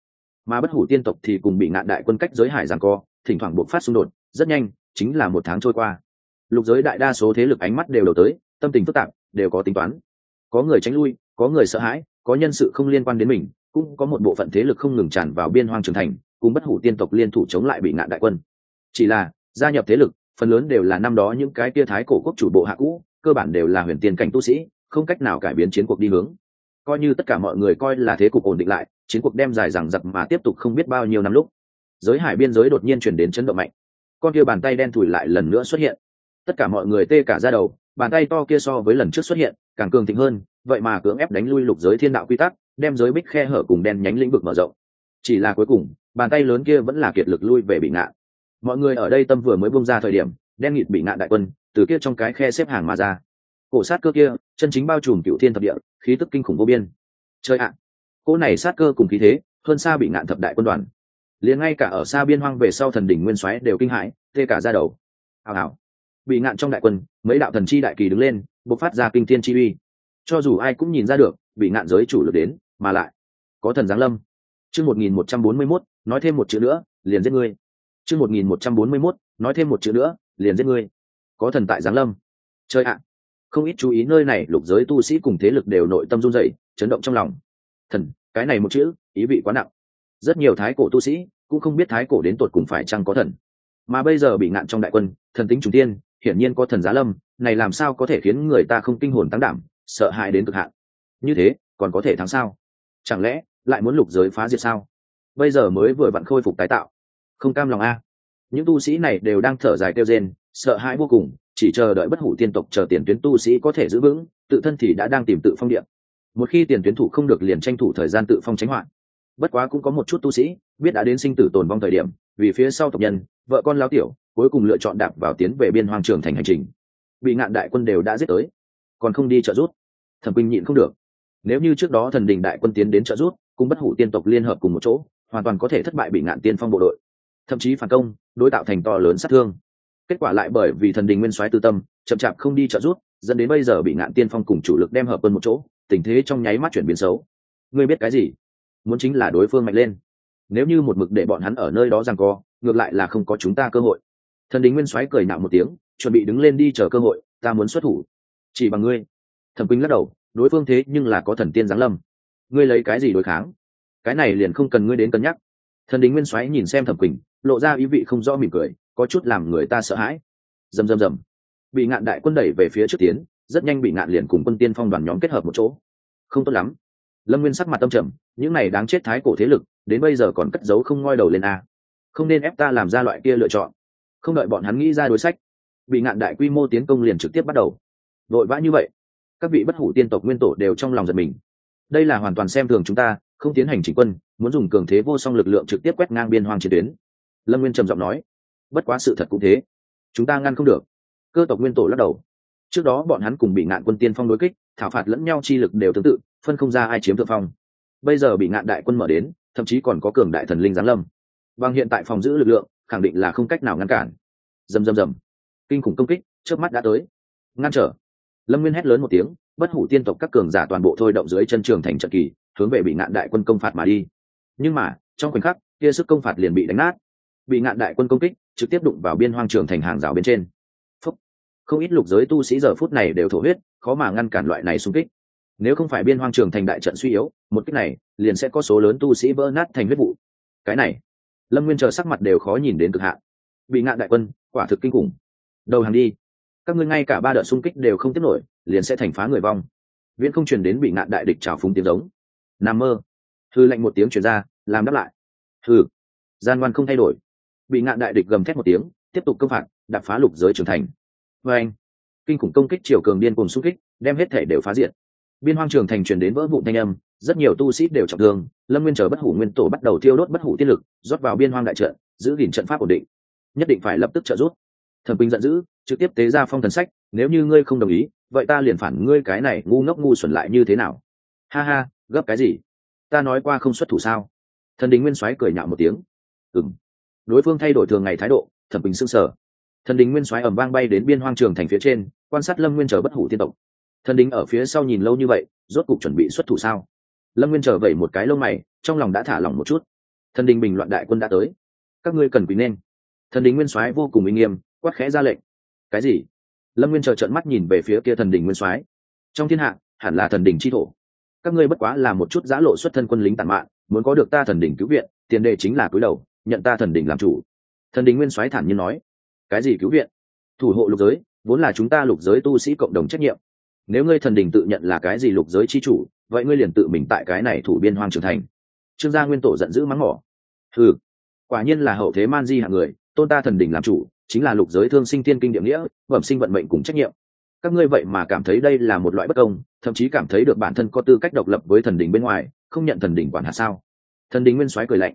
Mà bất hủ tiên tộc thì cùng bị ngạn đại quân cách giới hải giảng co, thỉnh thoảng buộc phát xung đột, rất nhanh, chính là một tháng trôi qua. Lục giới đại đa số thế lực ánh mắt đều đầu tới, tâm tình phức tạp, đều có tính toán có người tránh lui, có người sợ hãi, có nhân sự không liên quan đến mình, cũng có một bộ phận thế lực không ngừng tràn vào biên hoang trường thành, cùng bất hủ tiên tộc liên thủ chống lại bị ngạn đại quân. Chỉ là, gia nhập thế lực, phần lớn đều là năm đó những cái tia thái cổ quốc chủ bộ hạ cũ, cơ bản đều là huyền tiên cảnh tu sĩ, không cách nào cải biến chiến cuộc đi hướng. Coi như tất cả mọi người coi là thế cục ổn định lại, chiến cuộc đem dài dằng dặc mà tiếp tục không biết bao nhiêu năm lúc. Giới hải biên giới đột nhiên chuyển đến chấn động mạnh. Con kia bàn tay đen thủi lại lần nữa xuất hiện. Tất cả mọi người tê cả ra đầu bàn tay to kia so với lần trước xuất hiện càng cường thịnh hơn vậy mà cưỡng ép đánh lui lục giới thiên đạo quy tắc đem giới bích khe hở cùng đen nhánh lĩnh vực mở rộng. Chỉ là cuối cùng bàn tay lớn kia vẫn là kiệt lực lui về bị ngạn mọi người ở đây tâm vừa mới bung ra thời điểm đen nghịt bị ngạn đại quân từ kia trong cái khe xếp hàng mà ra. Cổ sát cơ kia chân chính bao trùm cựu thiên thập địa khí tức kinh khủng vô biên. Chơi ạ! À, cỗ này sát cơ cùng khí thế hơn xa bị ngạn thập đại quân đoàn. Liền ngay cả ở xa biên hoang về sau thần đỉnh nguyên soái đều kinh hãi tê cả ra đầu. Hào hào bị ngạn trong đại quân, mấy đạo thần chi đại kỳ đứng lên, bộc phát ra kinh thiên chi uy. Cho dù ai cũng nhìn ra được, bị ngạn giới chủ lực đến, mà lại có thần giáng lâm. Chương một nghìn một trăm bốn mươi mốt, nói thêm một chữ nữa, liền giết ngươi. Chương một nghìn một trăm bốn mươi mốt, nói thêm một chữ nữa, liền giết ngươi. Có thần tại giáng lâm. Chơi ạ! Không ít chú ý nơi này, lục giới tu sĩ cùng thế lực đều nội tâm run dậy chấn động trong lòng. Thần, cái này một chữ, ý vị quá nặng. Rất nhiều thái cổ tu sĩ cũng không biết thái cổ đến tột cùng phải chăng có thần. Mà bây giờ bị ngạn trong đại quân, thần tính trùng tiên hiển nhiên có thần giá lâm, này làm sao có thể khiến người ta không kinh hồn tăng đảm, sợ hãi đến cực hạn. Như thế, còn có thể thắng sao? Chẳng lẽ, lại muốn lục giới phá diệt sao? Bây giờ mới vừa vặn khôi phục tái tạo. Không cam lòng a. Những tu sĩ này đều đang thở dài kêu rên, sợ hãi vô cùng, chỉ chờ đợi bất hủ tiên tộc chờ tiền tuyến tu sĩ có thể giữ vững, tự thân thì đã đang tìm tự phong điện một khi tiền tuyến thủ không được liền tranh thủ thời gian tự phong tránh hoạn. Bất quá cũng có một chút tu sĩ, biết đã đến sinh tử tồn vong thời điểm, vì phía sau tộc nhân vợ con lao tiểu, cuối cùng lựa chọn đạp vào tiến về biên hoàng trường thành hành trình. Bị ngạn đại quân đều đã giết tới, còn không đi trợ rút thẩm quỳnh nhịn không được. Nếu như trước đó thần đình đại quân tiến đến trợ rút cùng bất hủ tiên tộc liên hợp cùng một chỗ, hoàn toàn có thể thất bại bị ngạn tiên phong bộ đội. Thậm chí phản công, đối tạo thành to lớn sát thương. Kết quả lại bởi vì thần đình nguyên soái tư tâm, chậm chạp không đi trợ rút dẫn đến bây giờ bị ngạn tiên phong cùng chủ lực đem hợp quân một chỗ, tình thế trong nháy mắt chuyển biến xấu. Ngươi biết cái gì? Muốn chính là đối phương mạnh lên nếu như một mực để bọn hắn ở nơi đó rằng co, ngược lại là không có chúng ta cơ hội. Thần đính nguyên soái cười nạo một tiếng, chuẩn bị đứng lên đi chờ cơ hội, ta muốn xuất thủ. Chỉ bằng ngươi. Thẩm quỳnh lắc đầu, đối phương thế nhưng là có thần tiên giáng lâm. Ngươi lấy cái gì đối kháng? Cái này liền không cần ngươi đến cân nhắc. Thần đính nguyên soái nhìn xem thẩm quỳnh, lộ ra ý vị không rõ mỉm cười, có chút làm người ta sợ hãi. Rầm rầm rầm. Bị ngạn đại quân đẩy về phía trước tiến, rất nhanh bị ngạn liền cùng quân tiên phong đoàn nhóm kết hợp một chỗ. Không tốt lắm. Lâm nguyên sắc mặt tâm trầm, những này đáng chết thái cổ thế lực đến bây giờ còn cất giấu không ngoi đầu lên a. Không nên ép ta làm ra loại kia lựa chọn. Không đợi bọn hắn nghĩ ra đối sách bị ngạn đại quy mô tiến công liền trực tiếp bắt đầu. Vội vã như vậy, các vị bất hủ tiên tộc nguyên tổ đều trong lòng giật mình. Đây là hoàn toàn xem thường chúng ta, không tiến hành chỉnh quân, muốn dùng cường thế vô song lực lượng trực tiếp quét ngang biên hoang chiến tuyến. Lâm nguyên trầm giọng nói, bất quá sự thật cũng thế. Chúng ta ngăn không được. Cơ tộc nguyên tổ lắc đầu. Trước đó bọn hắn cùng bị ngạn quân tiên phong đối kích, thảo phạt lẫn nhau chi lực đều tương tự, phân không ra ai chiếm thượng phong. Bây giờ bị ngạn đại quân mở đến thậm chí còn có cường đại thần linh giáng lâm. Bằng hiện tại phòng giữ lực lượng, khẳng định là không cách nào ngăn cản. Dầm dầm dầm kinh khủng công kích trước mắt đã tới. Ngăn trở. Lâm nguyên hét lớn một tiếng, bất hủ tiên tộc các cường giả toàn bộ thôi động dưới chân trường thành trận kỳ, hướng về bị ngạn đại quân công phạt mà đi. Nhưng mà, trong khoảnh khắc, kia sức công phạt liền bị đánh nát. Bị ngạn đại quân công kích, trực tiếp đụng vào biên hoang trường thành hàng rào bên trên. Phúc. không ít lục giới tu sĩ giờ phút này đều thổ huyết, khó mà ngăn cản loại này xung kích nếu không phải biên hoang trường thành đại trận suy yếu, một kích này liền sẽ có số lớn tu sĩ vỡ nát thành huyết vụ. Cái này, lâm nguyên chờ sắc mặt đều khó nhìn đến cực hạn. Bị ngạn đại quân, quả thực kinh khủng. Đầu hàng đi. Các ngươi ngay cả ba đợt xung kích đều không tiếp nổi, liền sẽ thành phá người vong. Viễn không truyền đến bị ngạn đại địch trào phúng tiếng giống. N mơ. Thư lệnh một tiếng truyền ra, làm đáp lại. Thư gian ngoan không thay đổi. Bị ngạn đại địch gầm thét một tiếng, tiếp tục công phạt đập phá lục giới trưởng thành. Vê anh, kinh khủng công kích chiều cường điên cùng xung kích, đem hết thể đều phá diện biên hoang trường thành truyền đến vỡ vụ thanh âm, rất nhiều tu sĩ đều trọng thương, lâm nguyên chờ bất hủ nguyên tổ bắt đầu thiêu đốt bất hủ tiết lực, rót vào biên hoang đại trận, giữ gìn trận pháp ổn định. Nhất định phải lập tức trợ giúp. Thẩm quỳnh giận dữ, trực tiếp tế ra phong thần sách, nếu như ngươi không đồng ý, vậy ta liền phản ngươi cái này ngu ngốc ngu xuẩn lại như thế nào? Ha ha, gấp cái gì? Ta nói qua không xuất thủ sao? Thần đình nguyên soái cười nhạo một tiếng. Ừng đối phương thay đổi thường ngày thái độ, thẩm bình sưng sở thần đình nguyên soái ẩm vang bay đến biên hoang trường thành phía trên, quan sát lâm nguyên chờ bất hủ tiên tộc thần đình ở phía sau nhìn lâu như vậy, rốt cục chuẩn bị xuất thủ sao? Lâm nguyên trở vẩy một cái lông mày, trong lòng đã thả lỏng một chút. Thần đình bình loạn đại quân đã tới. Các ngươi cần quý nên. Thần đình nguyên soái vô cùng uy nghiêm, quát khẽ ra lệnh. Cái gì? Lâm nguyên chờ trợn mắt nhìn về phía kia thần đình nguyên soái. Trong thiên hạ, hẳn là thần đình chi thổ. Các ngươi bất quá là một chút giã lộ xuất thân quân lính tàn mạn, muốn có được ta thần đình cứu viện, tiền đề chính là cúi đầu, nhận ta thần đình làm chủ. Thần đình nguyên soái thản nhiên nói. Cái gì cứu viện? Thủ hộ lục giới, vốn là chúng ta lục giới tu sĩ cộng đồng trách nhiệm nếu ngươi thần đình tự nhận là cái gì lục giới chi chủ, vậy ngươi liền tự mình tại cái này thủ biên hoang trưởng thành. Trương gia nguyên tổ giận dữ mắng mỏ. Ừ quả nhiên là hậu thế man di hạng người, tôn ta thần đình làm chủ, chính là lục giới thương sinh thiên kinh địa nghĩa, bẩm sinh vận mệnh cùng trách nhiệm. Các ngươi vậy mà cảm thấy đây là một loại bất công, thậm chí cảm thấy được bản thân có tư cách độc lập với thần đình bên ngoài, không nhận thần đình quản hạt sao? Thần đình nguyên soái cười lạnh.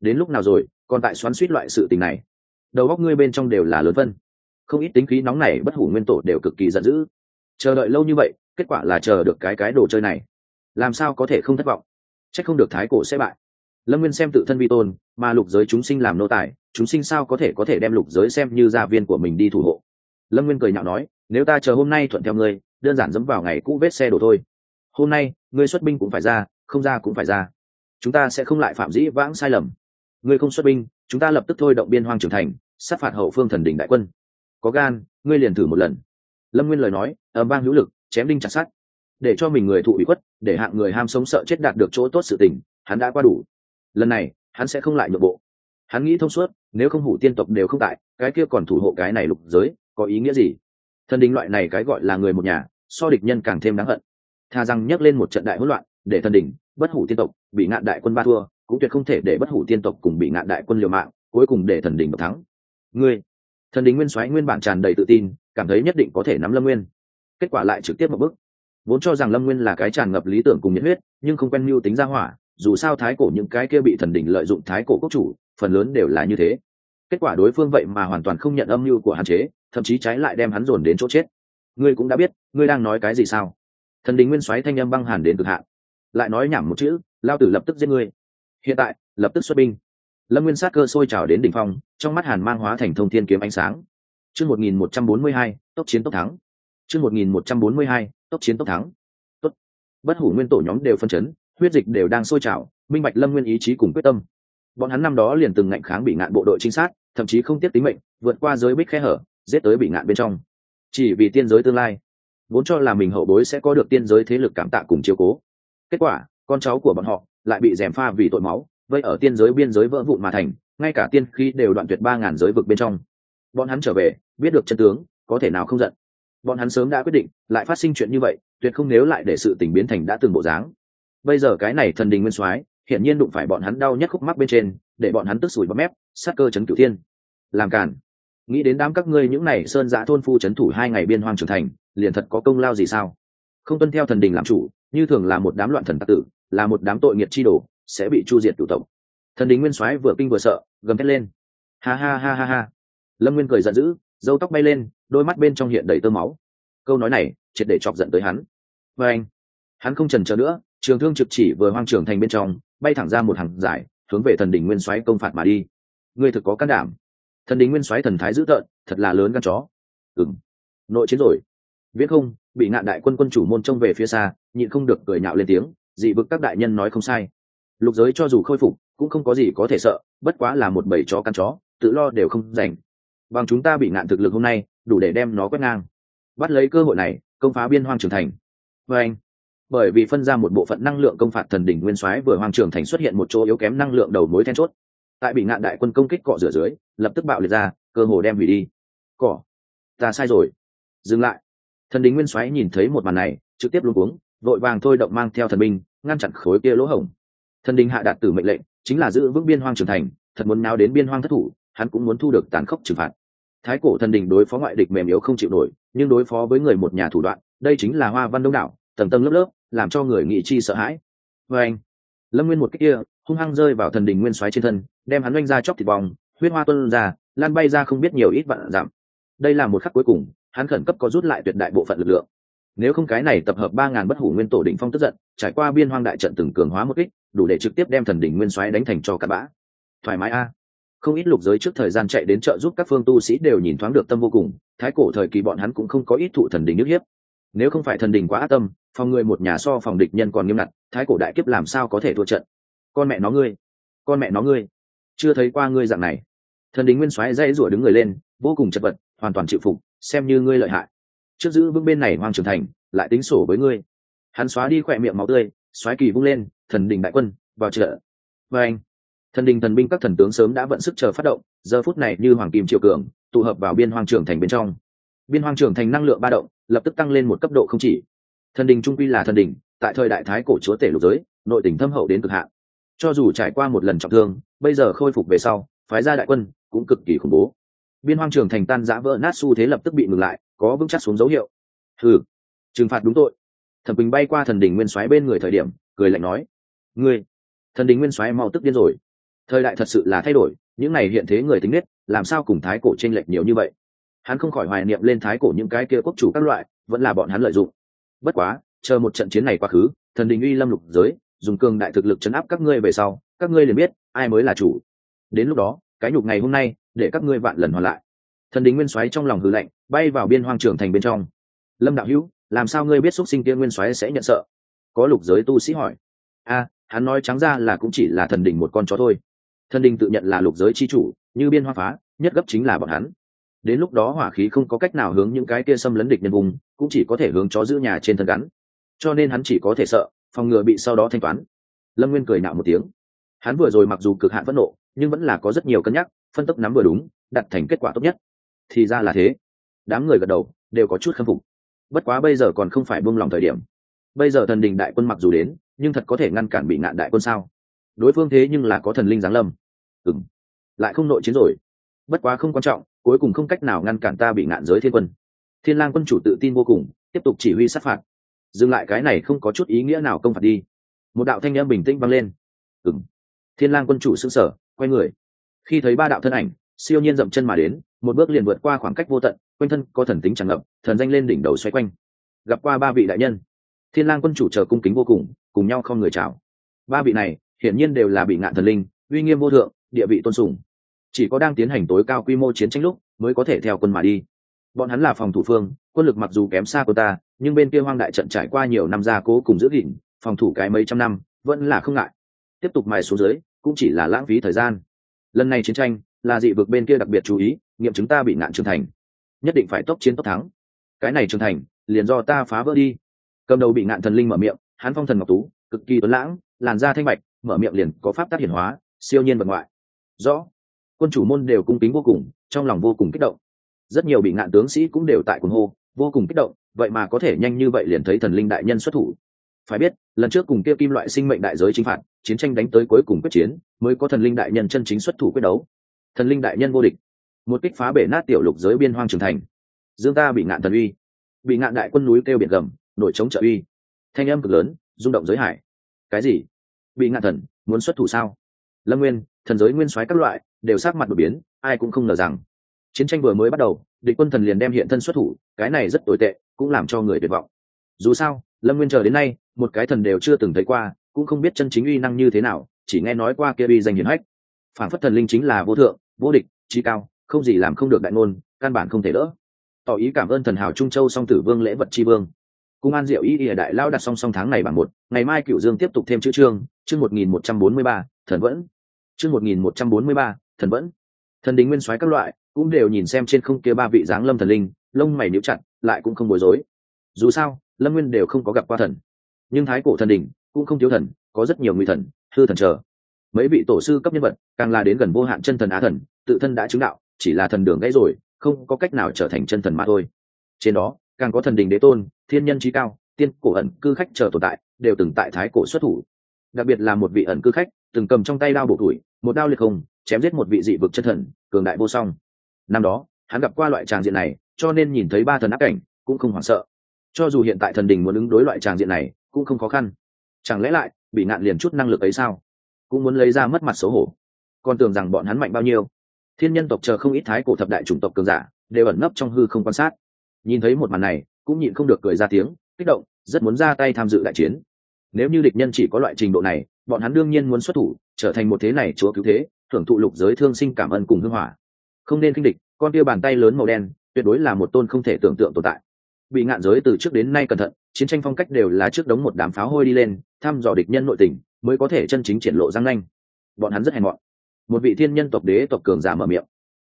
Đến lúc nào rồi, còn tại xoắn suýt loại sự tình này? Đầu góc ngươi bên trong đều là lớn vân không ít tính khí nóng này bất hủ nguyên tổ đều cực kỳ giận dữ chờ đợi lâu như vậy, kết quả là chờ được cái cái đồ chơi này. Làm sao có thể không thất vọng? C h ắ c không được thái cổ sẽ bại. Lâm nguyên xem tự thân vi tôn, mà lục giới chúng sinh làm nô tài, chúng sinh sao có thể có thể đem lục giới xem như gia viên của mình đi thủ hộ? Lâm nguyên cười nhạo nói, nếu ta chờ hôm nay thuận theo ngươi, đơn giản dẫm vào ngày cũ vết xe đổ thôi. Hôm nay, ngươi xuất binh cũng phải ra, không ra cũng phải ra. Chúng ta sẽ không lại phạm dĩ vãng sai lầm. Ngươi không xuất binh, chúng ta lập tức thôi động biên hoang trưởng thành, sát phạt hậu phương thần đỉnh đại quân. Có gan, ngươi liền thử một lần lâm nguyên lời nói ầm vang hữu lực, chém đinh chặt sát để cho mình người thụ bị khuất, để hạng người ham sống sợ chết đạt được chỗ tốt sự tình, hắn đã qua đủ. Lần này, hắn sẽ không lại nhượng bộ. Hắn nghĩ thông suốt, nếu không hủ tiên tộc đều không tại, cái kia còn thủ hộ cái này lục giới, có ý nghĩa gì? Thần đình loại này cái gọi là người một nhà, so địch nhân càng thêm đáng hận. Thà rằng nhấc lên một trận đại hỗn loạn, để thần đình bất hủ tiên tộc, bị ngạn đại quân ba thua, cũng tuyệt không thể để bất hủ tiên tộc cùng bị ngạn đại quân liều mạng, cuối cùng để thần đình độc thắng. Ngươi thần đình nguyên soái nguyên bản tràn đầy tự tin cảm thấy nhất định có thể nắm lâm nguyên. Kết quả lại trực tiếp một bước. Vốn cho rằng lâm nguyên là cái tràn ngập lý tưởng cùng nhiệt huyết, nhưng không quen mưu tính ra hỏa, dù sao thái cổ những cái kia bị thần đình lợi dụng thái cổ quốc chủ, phần lớn đều là như thế. Kết quả đối phương vậy mà hoàn toàn không nhận âm mưu của hạn chế, thậm chí trái lại đem hắn dồn đến chỗ chết. Ngươi cũng đã biết, ngươi đang nói cái gì sao? Thần đình nguyên soái thanh âm băng hàn đến cực hạn. Lại nói nhảm một chữ, lao tử lập tức giết ngươi. Hiện tại, lập tức xuất binh. Lâm nguyên sát cơ sôi trào đến đỉnh phong, trong mắt hàn mang hóa thành thông thiên kiếm ánh sáng chương một nghìn một trăm bốn mươi hai, tốc chiến tốc thắng. Chương một nghìn một trăm bốn mươi hai, tốc chiến tốc thắng. Tốt. bất hủ nguyên tổ nhóm đều phân chấn, huyết dịch đều đang sôi trào, minh bạch lâm nguyên ý chí cùng quyết tâm. Bọn hắn năm đó liền từng ngạnh kháng bị ngạn bộ đội trinh sát, thậm chí không tiếc tính mệnh, vượt qua giới bích khe hở, giết tới bị ngạn bên trong. Chỉ vì tiên giới tương lai, vốn cho là mình hậu bối sẽ có được tiên giới thế lực cảm tạ cùng chiếu cố. Kết quả, con cháu của bọn họ lại bị rèm pha vì tội máu, vây ở tiên giới biên giới vỡ vụn mà thành, ngay cả tiên khí đều đoạn tuyệt ba ngàn giới vực bên trong bọn hắn trở về, biết được chân tướng, có thể nào không giận. Bọn hắn sớm đã quyết định, lại phát sinh chuyện như vậy, tuyệt không nếu lại để sự tình biến thành đã từng bộ dáng. Bây giờ cái này thần đình nguyên soái, hiển nhiên đụng phải bọn hắn đau nhất khúc mắc bên trên, để bọn hắn tức sủi bắp mép, sát cơ chấn cửu thiên. Làm cản nghĩ đến đám các ngươi những này sơn giã thôn phu chấn thủ hai ngày biên hoang trưởng thành, liền thật có công lao gì sao? Không tuân theo thần đình làm chủ, như thường là một đám loạn thần tạc tử, là một đám tội nghiệt chi đồ, sẽ bị chu diệt cửu tộc. Thần đình nguyên soái vừa kinh vừa sợ, gầm thét lên. Ha ha ha ha ha lâm nguyên cười giận dữ dâu tóc bay lên, đôi mắt bên trong hiện đầy tơ máu. Câu nói này, triệt để chọc giận tới hắn. Và anh, hắn không trần chờ nữa, trường thương trực chỉ vừa hoang trưởng thành bên trong, bay thẳng ra một hàng giải, hướng về thần đỉnh nguyên soái công phạt mà đi. Ngươi thực có can đảm. Thần đỉnh nguyên soái thần thái dữ tợn, thật là lớn gan chó. Ừng nội chiến rồi. Viễn không, bị ngạn đại quân quân chủ môn trông về phía xa, nhịn không được cười nhạo lên tiếng, dị vực các đại nhân nói không sai. Lục giới cho dù khôi phục, cũng không có gì có thể sợ, bất quá là một bầy chó căn chó, tự lo đều không rảnh bằng chúng ta bị ngạn thực lực hôm nay, đủ để đem nó quét ngang. Bắt lấy cơ hội này, công phá biên hoang trưởng thành. Và anh, bởi vì phân ra một bộ phận năng lượng công phạt thần đỉnh nguyên soái vừa hoang trưởng thành xuất hiện một chỗ yếu kém năng lượng đầu mối then chốt. Tại bị ngạn đại quân công kích cọ rửa dưới, lập tức bạo liệt ra, cơ hồ đem hủy đi. Cỏ ta sai rồi. Dừng lại. Thần đỉnh nguyên soái nhìn thấy một màn này, trực tiếp luôn uống vội vàng thôi động mang theo thần binh, ngăn chặn khối kia lỗ hổng. Thần đình hạ đạt tử mệnh lệnh, chính là giữ vững biên hoang trưởng thành, thật muốn nào đến biên hoang thất thủ, hắn cũng muốn thu được tàn khốc trừng phạt thái cổ thần đình đối phó ngoại địch mềm yếu không chịu nổi, nhưng đối phó với người một nhà thủ đoạn, đây chính là hoa văn đông đảo, tầng tầng lớp lớp, làm cho người nghị chi sợ hãi. Vê anh, lâm nguyên một cách kia, hung hăng rơi vào thần đình nguyên soái trên thân, đem hắn oanh ra chóc thịt vòng huyết hoa tuân ra, lan bay ra không biết nhiều ít vạn giảm đây là một khắc cuối cùng, hắn khẩn cấp có rút lại tuyệt đại bộ phận lực lượng. Nếu không cái này tập hợp ba ngàn bất hủ nguyên tổ đỉnh phong tức giận, trải qua biên hoang đại trận từng cường hóa một kích, đủ để trực tiếp đem thần đỉnh nguyên soái đánh thành cho cặn bã. Thoải mái a không ít lục giới trước thời gian chạy đến trợ giúp các phương tu sĩ đều nhìn thoáng được tâm vô cùng, thái cổ thời kỳ bọn hắn cũng không có ít thụ thần đình nhức hiếp. Nếu không phải thần đình quá ác tâm, phòng người một nhà so phòng địch nhân còn nghiêm ngặt, thái cổ đại kiếp làm sao có thể thua trận? Con mẹ nó ngươi, con mẹ nó ngươi, chưa thấy qua ngươi dạng này. Thần đình nguyên soái dây rủa đứng người lên, vô cùng chật vật, hoàn toàn chịu phục, xem như ngươi lợi hại. Trước giữ vững bên này hoang trưởng thành, lại tính sổ với ngươi. Hắn xóa đi khỏe miệng máu tươi xoáy kỳ vung lên, thần đình đại quân, vào chợ. Và anh thần đình thần binh các thần tướng sớm đã vận sức chờ phát động, giờ phút này như hoàng kim triều cường, tụ hợp vào biên hoang trưởng thành bên trong. Biên hoang trưởng thành năng lượng ba động, lập tức tăng lên một cấp độ không chỉ. Thần đình trung quy là thần đình tại thời đại thái cổ chúa tể lục giới, nội tỉnh thâm hậu đến cực hạn. Cho dù trải qua một lần trọng thương, bây giờ khôi phục về sau, phái ra đại quân cũng cực kỳ khủng bố. Biên hoang trưởng thành tan giã vỡ nát xu thế lập tức bị ngừng lại, có vững chắc xuống dấu hiệu. Ừ trừng phạt đúng tội. Thẩm bình bay qua thần đình nguyên soái bên người thời điểm, cười lạnh nói, ngươi, thần đình nguyên soái mau tức điên rồi thời đại thật sự là thay đổi, những này hiện thế người tính nết, làm sao cùng thái cổ tranh lệch nhiều như vậy? Hắn không khỏi hoài niệm lên thái cổ những cái kia quốc chủ các loại, vẫn là bọn hắn lợi dụng. Bất quá, chờ một trận chiến này quá khứ, thần đình uy lâm lục giới, dùng cường đại thực lực chấn áp các ngươi về sau, các ngươi liền biết ai mới là chủ. Đến lúc đó, cái nhục ngày hôm nay, để các ngươi vạn lần hoàn lại. Thần đình nguyên soái trong lòng hư lạnh, bay vào biên hoang trưởng thành bên trong. Lâm đạo hữu, làm sao ngươi biết xúc sinh tiên nguyên soái sẽ nhận sợ? Có lục giới tu sĩ hỏi. A hắn nói trắng ra là cũng chỉ là thần đình một con chó thôi thần đình tự nhận là lục giới chi chủ, như biên hoa phá, nhất gấp chính là bọn hắn. Đến lúc đó hỏa khí không có cách nào hướng những cái kia xâm lấn địch nhân vùng, cũng chỉ có thể hướng chó giữ nhà trên thân gắn. Cho nên hắn chỉ có thể sợ, phòng ngừa bị sau đó thanh toán. Lâm nguyên cười nạo một tiếng. Hắn vừa rồi mặc dù cực hạn phẫn nộ, nhưng vẫn là có rất nhiều cân nhắc, phân tích nắm vừa đúng, đặt thành kết quả tốt nhất. Thì ra là thế. Đám người gật đầu, đều có chút khâm phục. Bất quá bây giờ còn không phải buông lòng thời điểm. Bây giờ thần đình đại quân mặc dù đến, nhưng thật có thể ngăn cản bị ngạn đại quân sao? Đối phương thế nhưng là có thần linh giáng lâm ừng lại không nội chiến rồi. Bất quá không quan trọng, cuối cùng không cách nào ngăn cản ta bị ngạn giới thiên quân. Thiên lang quân chủ tự tin vô cùng, tiếp tục chỉ huy sát phạt. Dừng lại cái này không có chút ý nghĩa nào công phạt đi. Một đạo thanh âm bình tĩnh vang lên. Ừng thiên lang quân chủ sững sờ, quay người. Khi thấy ba đạo thân ảnh, siêu nhiên dậm chân mà đến, một bước liền vượt qua khoảng cách vô tận, quanh thân có thần tính tràn ngập, thần danh lên đỉnh đầu xoay quanh. Gặp qua ba vị đại nhân. Thiên lang quân chủ chờ cung kính vô cùng cùng nhau không người chào. Ba vị này, hiển nhiên đều là bị ngạn thần linh, uy nghiêm vô thượng địa vị tôn sùng. Chỉ có đang tiến hành tối cao quy mô chiến tranh lúc mới có thể theo quân mà đi. Bọn hắn là phòng thủ phương, quân lực mặc dù kém xa cô ta, nhưng bên kia hoang đại trận trải qua nhiều năm gia cố cùng giữ gìn, phòng thủ cái mấy trăm năm, vẫn là không ngại. Tiếp tục mài xuống dưới, cũng chỉ là lãng phí thời gian. Lần này chiến tranh là dị vực bên kia đặc biệt chú ý, nghiệm chúng ta bị nạn trưởng thành. Nhất định phải tốc chiến tốc thắng. Cái này trưởng thành, liền do ta phá vỡ đi. Cầm đầu bị nạn thần linh mở miệng, hắn phong thần ngọc tú, cực kỳ tuấn lãng, làn da thanh bạch, mở miệng liền có pháp tác hiển hóa, siêu nhiên vật ngoại rõ. Quân chủ môn đều cung kính vô cùng, trong lòng vô cùng kích động. Rất nhiều bị ngạn tướng sĩ cũng đều tại cuồng hô, vô cùng kích động, vậy mà có thể nhanh như vậy liền thấy thần linh đại nhân xuất thủ. Phải biết, lần trước cùng kia kim loại sinh mệnh đại giới chính phạt, chiến tranh đánh tới cuối cùng quyết chiến, mới có thần linh đại nhân chân chính xuất thủ quyết đấu. Thần linh đại nhân vô địch. Một kích phá bể nát tiểu lục giới biên hoang trưởng thành. Dương ta bị ngạn thần uy. Bị ngạn đại quân núi kêu biển gầm nổi chống trợ uy. Thanh âm cực lớn, rung động giới hải. Cái gì? Bị ngạn thần, muốn xuất thủ sao? Lâm nguyên thần giới nguyên soái các loại đều sát mặt đột biến, ai cũng không ngờ rằng chiến tranh vừa mới bắt đầu, địch quân thần liền đem hiện thân xuất thủ, cái này rất tồi tệ, cũng làm cho người tuyệt vọng. Dù sao, lâm nguyên chờ đến nay, một cái thần đều chưa từng thấy qua, cũng không biết chân chính uy năng như thế nào, chỉ nghe nói qua kia uy danh hiển hách. Phản phất thần linh chính là vô thượng, vô địch, trí cao, không gì làm không được đại ngôn, căn bản không thể đỡ. Tỏ ý cảm ơn thần hảo trung châu song tử vương lễ vật tri vương. Cung an diệu ý ỉa đại lao đặt song song tháng này bằng một, ngày mai cựu dương tiếp tục thêm chữ chương chương một nghìn một trăm bốn mươi ba, thần vẫn chương một nghìn một trăm bốn mươi ba, thần vẫn. Thần đính nguyên soái các loại cũng đều nhìn xem trên không kia ba vị dáng lâm thần linh, lông mày níu chặt, lại cũng không bối rối. Dù sao, lâm nguyên đều không có gặp qua thần. Nhưng thái cổ thần đình cũng không thiếu thần, có rất nhiều nguy thần, hư thần chờ. Mấy vị tổ sư cấp nhân vật, càng là đến gần vô hạn chân thần á thần, tự thân đã chứng đạo, chỉ là thần đường gãy rồi, không có cách nào trở thành chân thần mà thôi. Trên đó, càng có thần đình đế tôn, thiên nhân trí cao, tiên cổ ẩn cư khách chờ tồn tại, đều từng tại thái cổ xuất thủ. Đặc biệt là một vị ẩn cư khách từng cầm trong tay đao bổ tuổi, một đao liệt không, chém giết một vị dị vực chân thần, cường đại vô song. Năm đó, hắn gặp qua loại tràng diện này, cho nên nhìn thấy ba thần ác cảnh, cũng không hoảng sợ. Cho dù hiện tại thần đình muốn ứng đối loại tràng diện này, cũng không khó khăn. Chẳng lẽ lại, bị ngạn liền chút năng lực ấy sao? Cũng muốn lấy ra mất mặt xấu hổ. Còn tưởng rằng bọn hắn mạnh bao nhiêu. Thiên nhân tộc chờ không ít thái cổ thập đại chủng tộc cường giả, đều ẩn nấp trong hư không quan sát. Nhìn thấy một màn này, cũng nhịn không được cười ra tiếng, kích động, rất muốn ra tay tham dự đại chiến. Nếu như địch nhân chỉ có loại trình độ này bọn hắn đương nhiên muốn xuất thủ, trở thành một thế này chúa cứu thế, thưởng thụ lục giới thương sinh cảm ơn cùng hưng hỏa. Không nên kinh địch, con kia bàn tay lớn màu đen, tuyệt đối là một tôn không thể tưởng tượng tồn tại. Bị ngạn giới từ trước đến nay cẩn thận, chiến tranh phong cách đều là trước đống một đám pháo hôi đi lên, thăm dò địch nhân nội tình, mới có thể chân chính triển lộ răng nanh. Bọn hắn rất hèn mọn. Một vị thiên nhân tộc đế tộc cường giả mở miệng.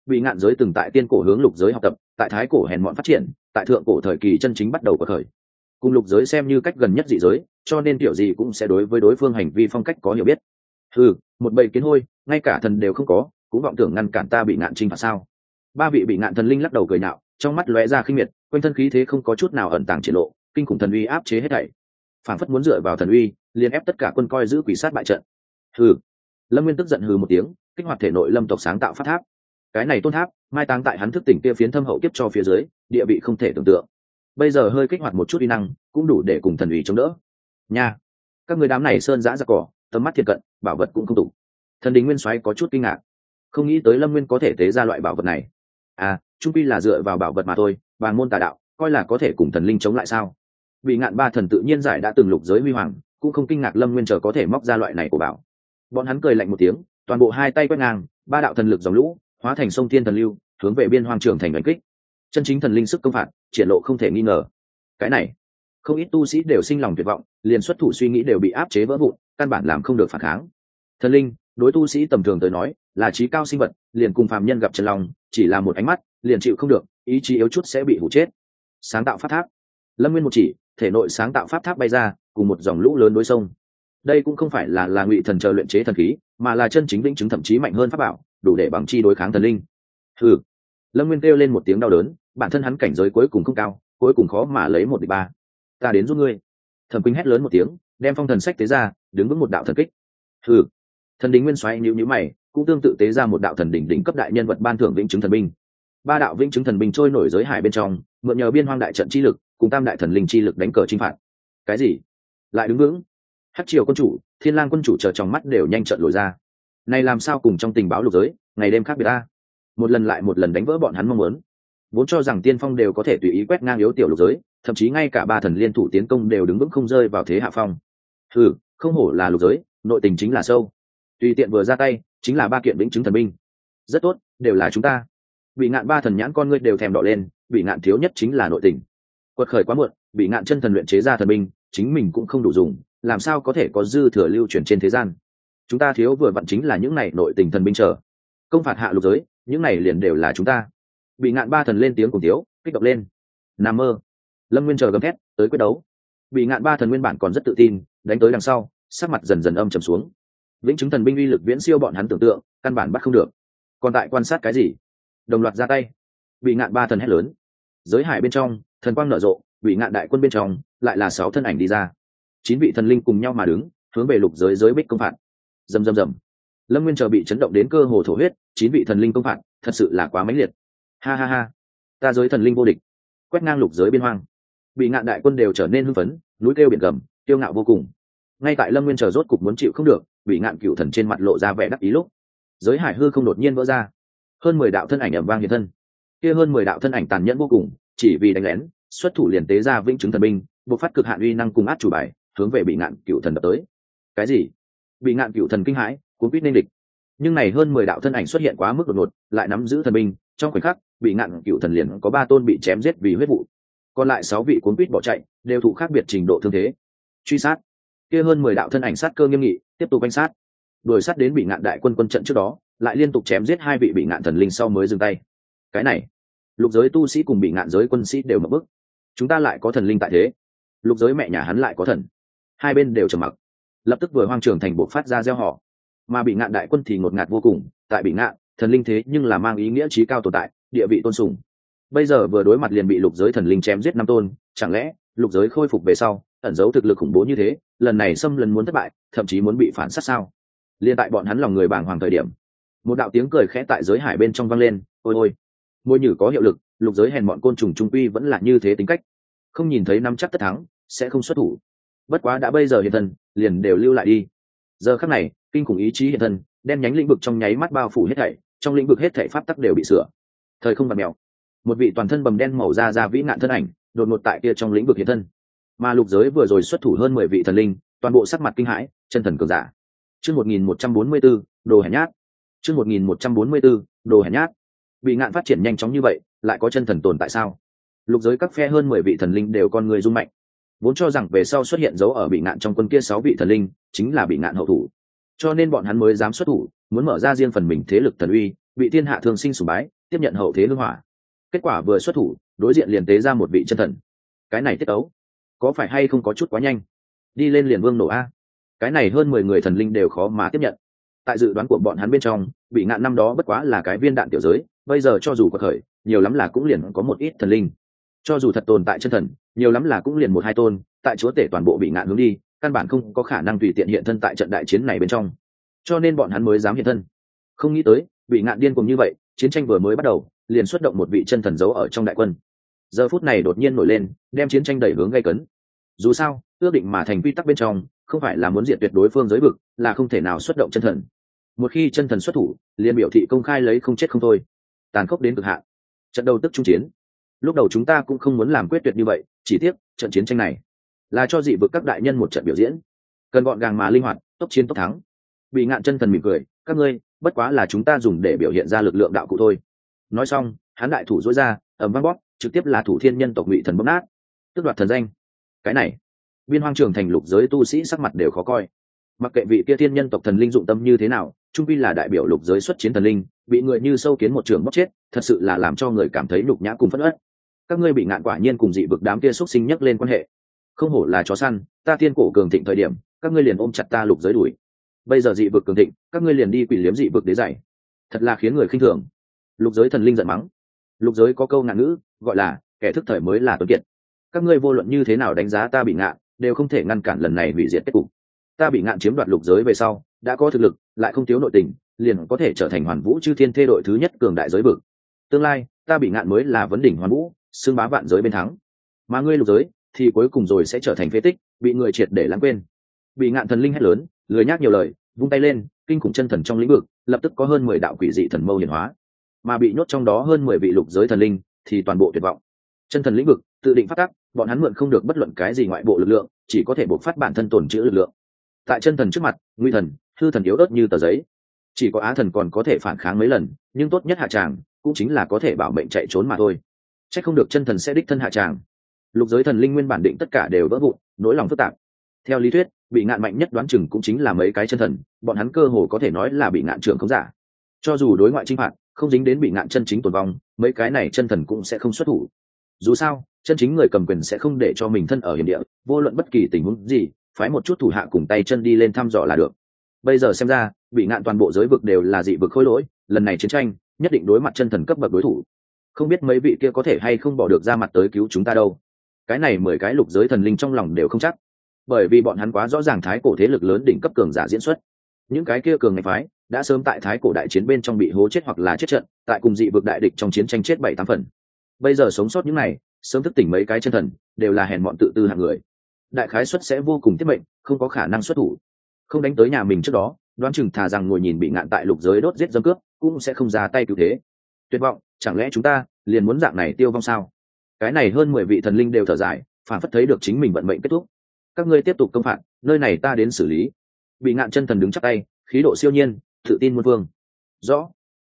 Bị ngạn giới từng tại tiên cổ hướng lục giới học tập, tại thái cổ hèn mọn phát triển, tại thượng cổ thời kỳ chân chính bắt đầu có khởi cùng lục giới xem như cách gần nhất dị giới, cho nên kiểu gì cũng sẽ đối với đối phương hành vi phong cách có hiểu biết. Ừ một bầy kiến hôi, ngay cả thần đều không có, cũng vọng tưởng ngăn cản ta bị ngạn trinh phạt sao? Ba vị bị ngạn thần linh lắc đầu cười nạo trong mắt lóe ra khinh miệt, quanh thân khí thế không có chút nào ẩn tàng triển lộ, kinh khủng thần uy áp chế hết thảy. Phản phất muốn dựa vào thần uy, liền ép tất cả quân coi giữ quỷ sát bại trận. Hừ. Lâm nguyên tức giận hừ một tiếng, kích hoạt thể nội lâm tộc sáng tạo phát tháp. Cái này tôn tháp, mai táng tại hắn thức tỉnh kia phiến thâm hậu tiếp cho phía dưới, địa vị không thể tưởng tượng bây giờ hơi kích hoạt một chút uy năng, cũng đủ để cùng thần ủy chống đỡ. Nha. Các người đám này sơn giã ra cỏ, tầm mắt thiệt cận, bảo vật cũng không đủ thần đình nguyên soái có chút kinh ngạc. Không nghĩ tới lâm nguyên có thể tế ra loại bảo vật này. À trung pi là dựa vào bảo vật mà thôi và môn tà đạo, coi là có thể cùng thần linh chống lại sao? Bị ngạn ba thần tự nhiên giải đã từng lục giới huy hoàng, cũng không kinh ngạc lâm nguyên chờ có thể móc ra loại này của bảo. Bọn hắn cười lạnh một tiếng, toàn bộ hai tay quét ngang, ba đạo thần lực dòng lũ, hóa thành sông thiên thần lưu, hướng về biên hoang trường thành đánh kích chân chính thần linh sức công phạt, triển lộ không thể nghi ngờ. Cái này, không ít tu sĩ đều sinh lòng tuyệt vọng, liền xuất thủ suy nghĩ đều bị áp chế vỡ vụn, căn bản làm không được phản kháng. Thần linh, đối tu sĩ tầm thường tới nói, là trí cao sinh vật, liền cùng phàm nhân gặp trần lòng chỉ là một ánh mắt, liền chịu không được, ý chí yếu chút sẽ bị hủ chết. Sáng tạo pháp tháp. Lâm nguyên một chỉ, thể nội sáng tạo pháp tháp bay ra, cùng một dòng lũ lớn đối sông. Đây cũng không phải là là ngụy thần chờ luyện chế thần khí, mà là chân chính vĩnh chứng thậm chí mạnh hơn pháp bảo, đủ để bằng chi đối kháng thần linh. Ừ lâm nguyên kêu lên một tiếng đau đớn, bản thân hắn cảnh giới cuối cùng không cao, cuối cùng khó mà lấy một đ ba. Ta đến giúp ngươi. Thẩm quỳnh hét lớn một tiếng, đem phong thần sách tế ra, đứng vững một đạo thần kích. Thử thần đính nguyên xoáy nhữ nhữ mày, cũng tương tự tế ra một đạo thần đỉnh đỉnh cấp đại nhân vật ban thưởng vĩnh chứng thần binh. Ba đạo vĩnh chứng thần binh trôi nổi giới hải bên trong, mượn nhờ biên hoang đại trận chi lực, cùng tam đại thần linh chi lực đánh cờ chinh phạt. Cái gì? Lại đứng vững. Hát triều quân chủ, thiên lang quân chủ chờ trong mắt đều nhanh trận lồi ra. Này làm sao cùng trong tình báo lục giới, ngày đêm khác biệt ta? Một lần lại một lần đánh vỡ bọn hắn mong muốn. Vốn cho rằng tiên phong đều có thể tùy ý quét ngang yếu tiểu lục giới, thậm chí ngay cả ba thần liên thủ tiến công đều đứng vững không rơi vào thế hạ phong. Ừ không hổ là lục giới, nội tình chính là sâu. Tùy tiện vừa ra tay, chính là ba kiện vĩnh chứng thần binh. Rất tốt, đều là chúng ta. Bị ngạn ba thần nhãn con ngươi đều thèm đỏ lên, bị ngạn thiếu nhất chính là nội tình. Quật khởi quá muộn, bị ngạn chân thần luyện chế ra thần binh, chính mình cũng không đủ dùng, làm sao có thể có dư thừa lưu chuyển trên thế gian? Chúng ta thiếu vừa vặn chính là những này nội tình thần binh chờ. Công phạt hạ lục giới những này liền đều là chúng ta. Bị ngạn ba thần lên tiếng cùng thiếu, kích động lên. Nằm mơ. Lâm nguyên chờ gầm thét, tới quyết đấu. Bị ngạn ba thần nguyên bản còn rất tự tin, đánh tới đằng sau, sắc mặt dần dần âm trầm xuống. Vĩnh chứng thần binh uy lực viễn siêu bọn hắn tưởng tượng, căn bản bắt không được. Còn tại quan sát cái gì? Đồng loạt ra tay. Bị ngạn ba thần hét lớn. Giới hải bên trong, thần quang nở rộ, bị ngạn đại quân bên trong, lại là sáu thân ảnh đi ra. Chín vị thần linh cùng nhau mà đứng, hướng về lục giới giới bích công phạt. Dầm dầm dầm lâm nguyên chờ bị chấn động đến cơ hồ thổ huyết, chín vị thần linh công phạt, thật sự là quá mãnh liệt. Ha ha ha. Ta giới thần linh vô địch. Quét ngang lục giới biên hoang. Bị ngạn đại quân đều trở nên hưng phấn, núi kêu biển gầm tiêu ngạo vô cùng. Ngay tại lâm nguyên chờ rốt cục muốn chịu không được, bị ngạn cựu thần trên mặt lộ ra vẻ đắc ý lúc, giới hải hư không đột nhiên vỡ ra. Hơn mười đạo thân ảnh ẩm vang hiện thân. Kia hơn mười đạo thân ảnh tàn nhẫn vô cùng, chỉ vì đánh lén, xuất thủ liền tế ra vĩnh chứng thần binh buộc phát cực hạn uy năng cùng át chủ bài, hướng về bị ngạn cựu thần đập tới. Cái gì? Bị ngạn cựu thần kinh hãi cuốn quýt nên địch. Nhưng này hơn mười đạo thân ảnh xuất hiện quá mức đột ngột, lại nắm giữ thần binh, trong khoảnh khắc, bị ngạn cựu thần liền có ba tôn bị chém giết vì huyết vụ. Còn lại sáu vị cuốn quýt bỏ chạy, đều thụ khác biệt trình độ thương thế. Truy sát. Kia hơn mười đạo thân ảnh sát cơ nghiêm nghị, tiếp tục quanh sát. Đuổi sát đến bị ngạn đại quân quân trận trước đó, lại liên tục chém giết hai vị bị ngạn thần linh sau mới dừng tay. Cái này, lục giới tu sĩ cùng bị ngạn giới quân sĩ đều mập bức chúng ta lại có thần linh tại thế. Lục giới mẹ nhà hắn lại có thần. Hai bên đều trầm mặc. Lập tức vừa hoang trường thành bộ phát ra gieo họ mà bị ngạn đại quân thì ngột ngạt vô cùng. Tại bị ngạn, thần linh thế nhưng là mang ý nghĩa trí cao tồn tại, địa vị tôn sùng. Bây giờ vừa đối mặt liền bị lục giới thần linh chém giết năm tôn, chẳng lẽ lục giới khôi phục về sau, ẩn giấu thực lực khủng bố như thế, lần này xâm lần muốn thất bại, thậm chí muốn bị phản sát sao? Liên tại bọn hắn lòng người bàng hoàng thời điểm, một đạo tiếng cười khẽ tại giới hải bên trong vang lên, ôi ôi, môi nhử có hiệu lực, lục giới hèn bọn côn trùng trung quy vẫn là như thế tính cách. Không nhìn thấy năm chắc tất thắng, sẽ không xuất thủ. Bất quá đã bây giờ hiện thân, liền đều lưu lại đi. Giờ khắc này kinh khủng ý chí hiện thân, đen nhánh lĩnh vực trong nháy mắt bao phủ hết thảy, trong lĩnh vực hết thảy pháp tắc đều bị sửa. Thời không bật mèo. Một vị toàn thân bầm đen màu da ra vĩ nạn thân ảnh, đột ngột tại kia trong lĩnh vực hiện thân. Mà lục giới vừa rồi xuất thủ hơn mười vị thần linh, toàn bộ sắc mặt kinh hãi, chân thần cường giả. Chương một nghìn một trăm bốn mươi b ố đồ hèn nhát. Chương một nghìn một trăm bốn mươi b ố đồ hèn nhát. Bị ngạn phát triển nhanh chóng như vậy, lại có chân thần tồn tại sao? Lục giới các phe hơn mười vị thần linh đều con người rung mạnh. Vốn cho rằng về sau xuất hiện dấu ở bị ngạn trong quân kia sáu vị thần linh, chính là bị ngạn hậu thủ cho nên bọn hắn mới dám xuất thủ, muốn mở ra riêng phần mình thế lực thần uy, bị thiên hạ thường sinh sùng bái, tiếp nhận hậu thế hưng hỏa. Kết quả vừa xuất thủ, đối diện liền tế ra một vị chân thần. Cái này tiết ấu có phải hay không có chút quá nhanh? Đi lên liền vương nổ a. Cái này hơn mười người thần linh đều khó mà tiếp nhận. Tại dự đoán của bọn hắn bên trong, bị ngạn năm đó bất quá là cái viên đạn tiểu giới, bây giờ cho dù có khởi nhiều lắm là cũng liền có một ít thần linh. Cho dù thật tồn tại chân thần, nhiều lắm là cũng liền một hai tôn, tại chúa tể toàn bộ bị ngạn hướng đi căn bản không có khả năng tùy tiện hiện thân tại trận đại chiến này bên trong. Cho nên bọn hắn mới dám hiện thân. Không nghĩ tới, bị ngạn điên cùng như vậy, chiến tranh vừa mới bắt đầu, liền xuất động một vị chân thần giấu ở trong đại quân. Giờ phút này đột nhiên nổi lên, đem chiến tranh đẩy hướng gây cấn. Dù sao, ước định mà thành quy tắc bên trong, không phải là muốn diệt tuyệt đối phương giới vực, là không thể nào xuất động chân thần. Một khi chân thần xuất thủ, liền biểu thị công khai lấy không chết không thôi. Tàn khốc đến cực hạn. Trận đầu tức trung chiến. Lúc đầu chúng ta cũng không muốn làm quyết tuyệt như vậy, chỉ tiếc trận chiến tranh này là cho dị vực các đại nhân một trận biểu diễn. Cần gọn gàng mà linh hoạt, tốc chiến tốc thắng. Bị ngạn chân thần mỉm cười, các ngươi, bất quá là chúng ta dùng để biểu hiện ra lực lượng đạo cụ thôi. Nói xong, hắn đại thủ dối ra ẩm vang bóp, trực tiếp là thủ thiên nhân tộc ngụy thần bóp nát. Tước đoạt thần danh. Cái này, biên hoang trường thành lục giới tu sĩ sắc mặt đều khó coi. Mặc kệ vị kia thiên nhân tộc thần linh dụng tâm như thế nào, trung pi là đại biểu lục giới xuất chiến thần linh, bị người như sâu kiến một trường bóc chết, thật sự là làm cho người cảm thấy nhục nhã cùng phất ớt các ngươi bị ngạn quả nhiên cùng dị vực đám kia xúc sinh nhắc lên quan hệ không hổ là chó săn, ta tiên cổ cường thịnh thời điểm, các ngươi liền ôm chặt ta lục giới đuổi. Bây giờ dị vực cường thịnh, các ngươi liền đi quỷ liếm dị vực đế dày thật là khiến người khinh thường. Lục giới thần linh giận mắng. Lục giới có câu ngạn ngữ, gọi là, kẻ thức thời mới là tuấn kiệt. Các ngươi vô luận như thế nào đánh giá ta bị ngạn, đều không thể ngăn cản lần này hủy diệt kết cục. Ta bị ngạn chiếm đoạt lục giới về sau, đã có thực lực, lại không thiếu nội tình, liền có thể trở thành hoàn vũ chư thiên thê đội thứ nhất cường đại giới vực. Tương lai, ta bị ngạn mới là vấn đỉnh hoàn vũ, xưng bá vạn giới bên thắng. Mà ngươi lục giới thì cuối cùng rồi sẽ trở thành phế tích bị người triệt để lãng quên. Bị ngạn thần linh hét lớn lười nhác nhiều lời vung tay lên kinh khủng chân thần trong lĩnh vực lập tức có hơn mười đạo quỷ dị thần mâu hiển hóa. Mà bị nhốt trong đó hơn mười vị lục giới thần linh thì toàn bộ tuyệt vọng. Chân thần lĩnh vực tự định phát tắc, bọn hắn mượn không được bất luận cái gì ngoại bộ lực lượng chỉ có thể buộc phát bản thân tồn chữ lực lượng. Tại chân thần trước mặt nguy thần hư thần yếu ớt như tờ giấy. Chỉ có á thần còn có thể phản kháng mấy lần nhưng tốt nhất hạ tràng cũng chính là có thể bảo mệnh chạy trốn mà thôi. C h ắ c không được chân thần sẽ đích thân hạ tràng lục giới thần linh nguyên bản định tất cả đều vỡ vụn, nỗi lòng phức tạp. Theo lý thuyết, bị ngạn mạnh nhất đoán chừng cũng chính là mấy cái chân thần, bọn hắn cơ hồ có thể nói là bị ngạn trưởng không giả. Cho dù đối ngoại chinh phạt, không dính đến bị ngạn chân chính tồn vong, mấy cái này chân thần cũng sẽ không xuất thủ. Dù sao, chân chính người cầm quyền sẽ không để cho mình thân ở hiểm địa, vô luận bất kỳ tình huống gì, phái một chút thủ hạ cùng tay chân đi lên thăm dò là được. Bây giờ xem ra, bị ngạn toàn bộ giới vực đều là dị vực khôi lỗi, lần này chiến tranh, nhất định đối mặt chân thần cấp bậc đối thủ. Không biết mấy vị kia có thể hay không bỏ được ra mặt tới cứu chúng ta đâu cái này mười cái lục giới thần linh trong lòng đều không chắc. Bởi vì bọn hắn quá rõ ràng thái cổ thế lực lớn đỉnh cấp cường giả diễn xuất. Những cái kia cường ngạch phái đã sớm tại thái cổ đại chiến bên trong bị hố chết hoặc là chết trận, tại cùng dị vực đại địch trong chiến tranh chết bảy tám phần. Bây giờ sống sót những này, sớm thức tỉnh mấy cái chân thần, đều là hèn bọn tự tư hạng người. Đại khái xuất sẽ vô cùng tiết mệnh, không có khả năng xuất thủ. Không đánh tới nhà mình trước đó, đoán chừng thà rằng ngồi nhìn bị ngạn tại lục giới đốt giết dâm cướp, cũng sẽ không ra tay cứu thế. Tuyệt vọng, chẳng lẽ chúng ta liền muốn dạng này tiêu vong sao? Cái này hơn mười vị thần linh đều thở dài, phản phất thấy được chính mình vận mệnh kết thúc. Các ngươi tiếp tục công phạt, nơi này ta đến xử lý. Bị ngạn chân thần đứng chắc tay, khí độ siêu nhiên, tự tin muôn vương rõ.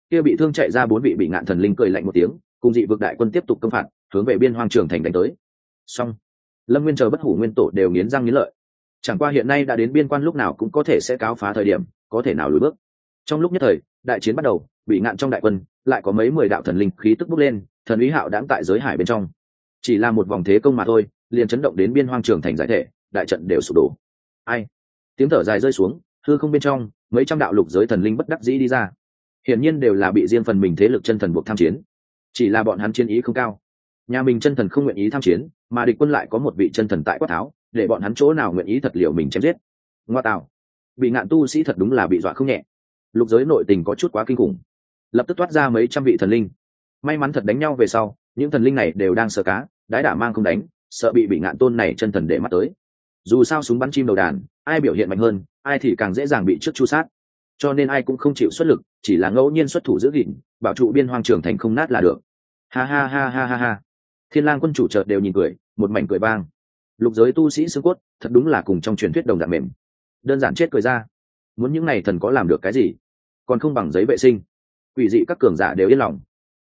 Kia bị thương chạy ra bốn vị bị ngạn thần linh cười lạnh một tiếng, cùng dị vực đại quân tiếp tục công phạt, hướng về biên hoang trường thành đánh tới. Xong. Lâm nguyên chờ bất hủ nguyên tổ đều nghiến răng nghiến lợi. Chẳng qua hiện nay đã đến biên quan lúc nào cũng có thể sẽ cáo phá thời điểm, có thể nào lùi bước. Trong lúc nhất thời, đại chiến bắt đầu, bị ngạn trong đại quân, lại có mấy mười đạo thần linh khí tức bốc lên, thần ý hạo đáng tại giới hải bên trong chỉ là một vòng thế công mà thôi, liền chấn động đến biên hoang trường thành giải thể, đại trận đều sụp đổ. Ai? Tiếng thở dài rơi xuống, hư không bên trong, mấy trăm đạo lục giới thần linh bất đắc dĩ đi ra. Hiển nhiên đều là bị riêng phần mình thế lực chân thần buộc tham chiến. Chỉ là bọn hắn chiến ý không cao. Nhà mình chân thần không nguyện ý tham chiến, mà địch quân lại có một vị chân thần tại quát tháo, để bọn hắn chỗ nào nguyện ý thật liệu mình chém giết. Ngoa tạo. Bị ngạn tu sĩ thật đúng là bị dọa không nhẹ. Lục giới nội tình có chút quá kinh khủng. Lập tức toát ra mấy trăm vị thần linh. May mắn thật đánh nhau về sau những thần linh này đều đang sợ cá, đái đả mang không đánh, sợ bị bị ngạn tôn này chân thần để mắt tới. Dù sao súng bắn chim đầu đàn, ai biểu hiện mạnh hơn, ai thì càng dễ dàng bị trước chu sát. Cho nên ai cũng không chịu xuất lực, chỉ là ngẫu nhiên xuất thủ giữ gìn, bảo trụ biên hoang trường thành không nát là được. Ha ha ha ha ha ha. Thiên lang quân chủ chợt đều nhìn cười, một mảnh cười vang. Lục giới tu sĩ xương cốt, thật đúng là cùng trong truyền thuyết đồng dạng mềm. Đơn giản chết cười ra. Muốn những này thần có làm được cái gì? Còn không bằng giấy vệ sinh. Quỷ dị các cường giả đều yên lòng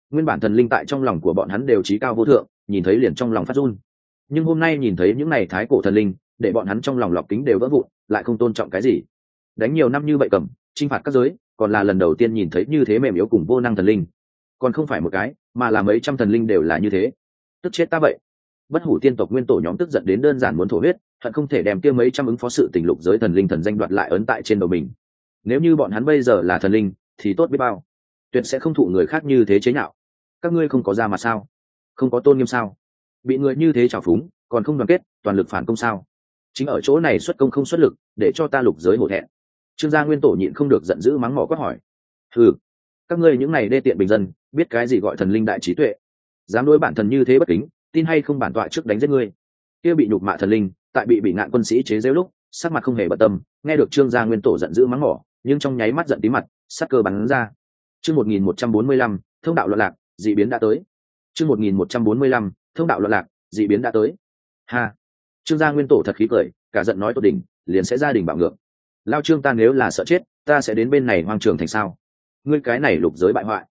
nguyên bản thần linh tại trong lòng của bọn hắn đều trí cao vô thượng, nhìn thấy liền trong lòng phát run. Nhưng hôm nay nhìn thấy những này thái cổ thần linh, để bọn hắn trong lòng lọc kính đều vỡ vụn, lại không tôn trọng cái gì. Đánh nhiều năm như vậy cầm, chinh phạt các giới, còn là lần đầu tiên nhìn thấy như thế mềm yếu cùng vô năng thần linh. Còn không phải một cái, mà là mấy trăm thần linh đều là như thế. Tức chết ta vậy. Bất hủ tiên tộc nguyên tổ nhóm tức giận đến đơn giản muốn thổ huyết, hận không thể đem kia mấy trăm ứng phó sự tình lục giới thần linh thần danh đoạt lại ấn tại trên đầu mình. Nếu như bọn hắn bây giờ là thần linh, thì tốt biết bao. Tuyệt sẽ không thụ người khác như thế chế nhạo các ngươi không có ra mà sao? Không có tôn nghiêm sao? Bị người như thế trào phúng, còn không đoàn kết, toàn lực phản công sao? Chính ở chỗ này xuất công không xuất lực, để cho ta lục giới hổ thẹn. Trương gia nguyên tổ nhịn không được giận dữ mắng mỏ quát hỏi. Ừ các ngươi những này đê tiện bình dân, biết cái gì gọi thần linh đại trí tuệ? Dám đối bản thần như thế bất kính, tin hay không bản tọa trước đánh giết ngươi? Kia bị nhục mạ thần linh, tại bị bị ngạn quân sĩ chế giễu lúc, sắc mặt không hề bận tâm, nghe được trương gia nguyên tổ giận dữ mắng mỏ, nhưng trong nháy mắt giận tí mặt, sắc cơ bắn ra. Chương một nghìn một trăm bốn mươi lăm, thông đạo loạn lạc dị biến đã tới. Chương một nghìn một trăm bốn mươi lăm, thông đạo loạn lạc dị biến đã tới. Ha! Trương gia nguyên tổ thật khí cười, cả giận nói tột đỉnh, liền sẽ gia đình bạo ngược. Lao trương ta nếu là sợ chết, ta sẽ đến bên này hoang trường thành sao? Ngươi cái này lục giới bại hoại.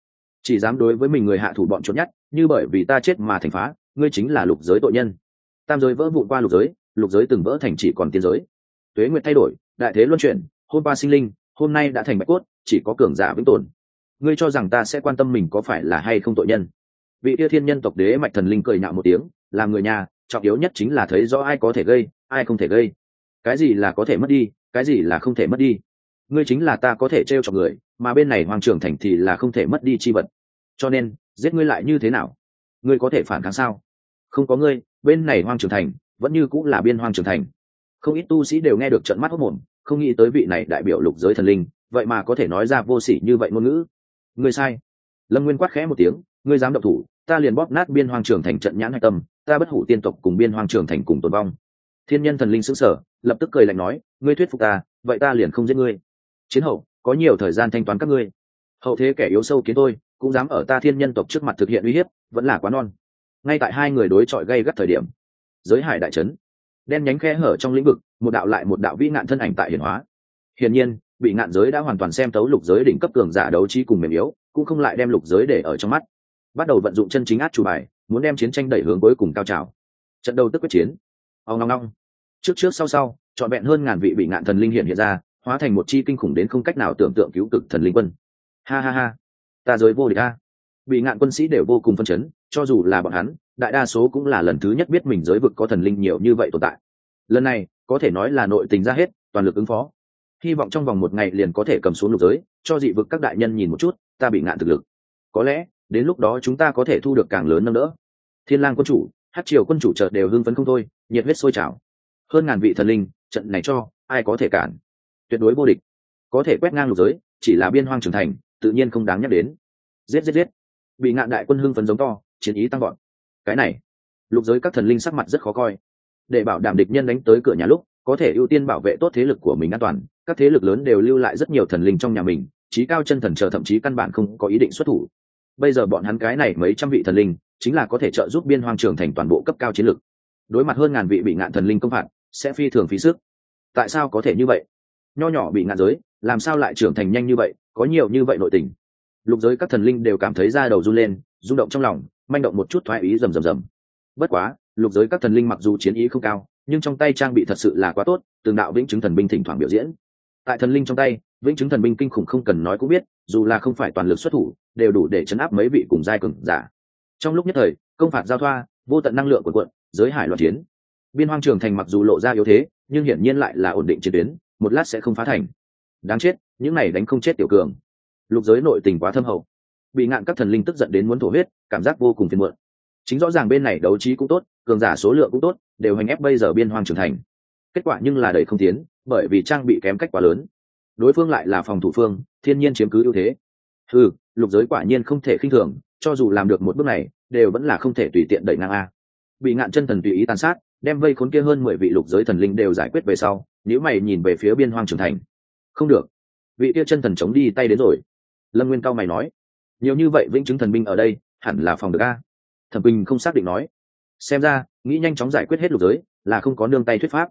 Chỉ dám đối với mình người hạ thủ bọn trốn nhất, như bởi vì ta chết mà thành phá, ngươi chính là lục giới tội nhân. Tam giới vỡ vụn qua lục giới lục giới từng vỡ thành chỉ còn tiên giới. Tuế nguyện thay đổi, đại thế luân chuyển, hôm qua sinh linh, hôm nay đã thành bạch cốt, chỉ có cường giả vĩnh tồn ngươi cho rằng ta sẽ quan tâm mình có phải là hay không tội nhân? Vị yêu thiên nhân tộc đế mạch thần linh cười nhạo một tiếng làm người nhà, trọng yếu nhất chính là thấy rõ ai có thể gây, ai không thể gây. Cái gì là có thể mất đi, cái gì là không thể mất đi? Ngươi chính là ta có thể t r e o chọc người, mà bên này hoàng trưởng thành thì là không thể mất đi chi vật. Cho nên, giết ngươi lại như thế nào? Ngươi có thể phản kháng sao? Không có ngươi, bên này hoàng trưởng thành, vẫn như cũng là biên hoàng trưởng thành. Không ít tu sĩ đều nghe được trận mắt hốc mồm, không nghĩ tới vị này đại biểu lục giới thần linh, vậy mà có thể nói ra vô sỉ như vậy ngôn ngữ ngươi sai. Lâm nguyên quát khẽ một tiếng, ngươi dám động thủ, ta liền bóp nát biên hoàng Trường thành trận nhãn hạch tâm, ta bất hủ tiên tộc cùng biên hoàng Trường thành cùng tồn vong. Thiên nhân thần linh xứng sở lập tức cười lạnh nói, ngươi thuyết phục ta, vậy ta liền không giết ngươi. Chiến hậu, có nhiều thời gian thanh toán các ngươi. Hậu thế kẻ yếu sâu kiến tôi, cũng dám ở ta thiên nhân tộc trước mặt thực hiện uy hiếp, vẫn là quá non. Ngay tại hai người đối chọi gây gắt thời điểm, giới hải đại trấn, đen nhánh khe hở trong lĩnh vực, một đạo lại một đạo vĩ nạn thân ảnh tại hiển hóa. Hiển nhiên bị ngạn giới đã hoàn toàn xem tấu lục giới đỉnh cấp cường giả đấu trí cùng mềm yếu cũng không lại đem lục giới để ở trong mắt. Bắt đầu vận dụng chân chính át chủ bài muốn đem chiến tranh đẩy hướng cuối cùng cao trào. Trận đầu tức quyết chiến. Ông long long, trước trước sau sau trọn vẹn hơn ngàn vị bị ngạn thần linh hiện hiện ra hóa thành một chi kinh khủng đến không cách nào tưởng tượng cứu cực thần linh quân. Ha ha ha. Ta giới vô địch a. Bị ngạn quân sĩ đều vô cùng phân chấn cho dù là bọn hắn đại đa số cũng là lần thứ nhất biết mình giới vực có thần linh nhiều như vậy tồn tại. Lần này có thể nói là nội tình ra hết toàn lực ứng phó hy vọng trong vòng một ngày liền có thể cầm xuống lục giới, cho dị vực các đại nhân nhìn một chút, ta bị ngạn thực lực. Có lẽ, đến lúc đó chúng ta có thể thu được càng lớn nâng đỡ. Thiên lang quân chủ hát triều quân chủ chợt đều hưng phấn không thôi, nhiệt huyết sôi trào. Hơn ngàn vị thần linh, trận này cho, ai có thể cản? Tuyệt đối vô địch. Có thể quét ngang lục giới, chỉ là biên hoang trưởng thành, tự nhiên không đáng nhắc đến. Giết giết giết. Bị ngạn đại quân hưng phấn giống to, chiến ý tăng gọn cái này, lục giới các thần linh sắc mặt rất khó coi. Để bảo đảm địch nhân đánh tới cửa nhà lúc, có thể ưu tiên bảo vệ tốt thế lực của mình an toàn các thế lực lớn đều lưu lại rất nhiều thần linh trong nhà mình, trí cao chân thần chờ thậm chí căn bản không có ý định xuất thủ. Bây giờ bọn hắn cái này mấy trăm vị thần linh, chính là có thể trợ giúp biên hoang trường thành toàn bộ cấp cao chiến lược. Đối mặt hơn ngàn vị bị ngạn thần linh công phạt, sẽ phi thường phí sức. Tại sao có thể như vậy? Nho nhỏ bị ngạn giới, làm sao lại trưởng thành nhanh như vậy, có nhiều như vậy nội tình. Lục giới các thần linh đều cảm thấy da đầu run lên, rung động trong lòng, manh động một chút thoái ý rầm rầm rầm. Bất quá, lục giới các thần linh mặc dù chiến ý không cao, nhưng trong tay trang bị thật sự là quá tốt, từng đạo vĩnh chứng thần binh thỉnh thoảng biểu diễn tại thần linh trong tay, vĩnh chứng thần binh kinh khủng không cần nói cũng biết, dù là không phải toàn lực xuất thủ, đều đủ để chấn áp mấy vị cùng giai cường giả. Trong lúc nhất thời, công phạt giao thoa, vô tận năng lượng của quận giới hải loạn chiến. Biên hoang trường thành mặc dù lộ ra yếu thế, nhưng hiển nhiên lại là ổn định chiến tuyến, một lát sẽ không phá thành. Đáng chết, những này đánh không chết tiểu cường. Lục giới nội tình quá thâm hậu. Bị ngạn các thần linh tức giận đến muốn thổ huyết, cảm giác vô cùng phiền muộn. Chính rõ ràng bên này đấu trí cũng tốt, cường giả số lượng cũng tốt, đều hành ép bây giờ biên hoang trưởng thành. Kết quả nhưng là đầy không tiến bởi vì trang bị kém cách quá lớn. Đối phương lại là phòng thủ phương, thiên nhiên chiếm cứ ưu thế. Ừ lục giới quả nhiên không thể khinh thường, cho dù làm được một bước này, đều vẫn là không thể tùy tiện đẩy ngang a. Bị ngạn chân thần tùy ý tàn sát, đem vây khốn kia hơn mười vị lục giới thần linh đều giải quyết về sau, nếu mày nhìn về phía biên hoang trưởng thành. Không được. Vị kia chân thần chống đi tay đến rồi. Lâm nguyên cao mày nói. Nhiều như vậy vĩnh chứng thần binh ở đây, hẳn là phòng được a. Thẩm bình không xác định nói. Xem ra, nghĩ nhanh chóng giải quyết hết lục giới, là không có nương tay thuyết pháp.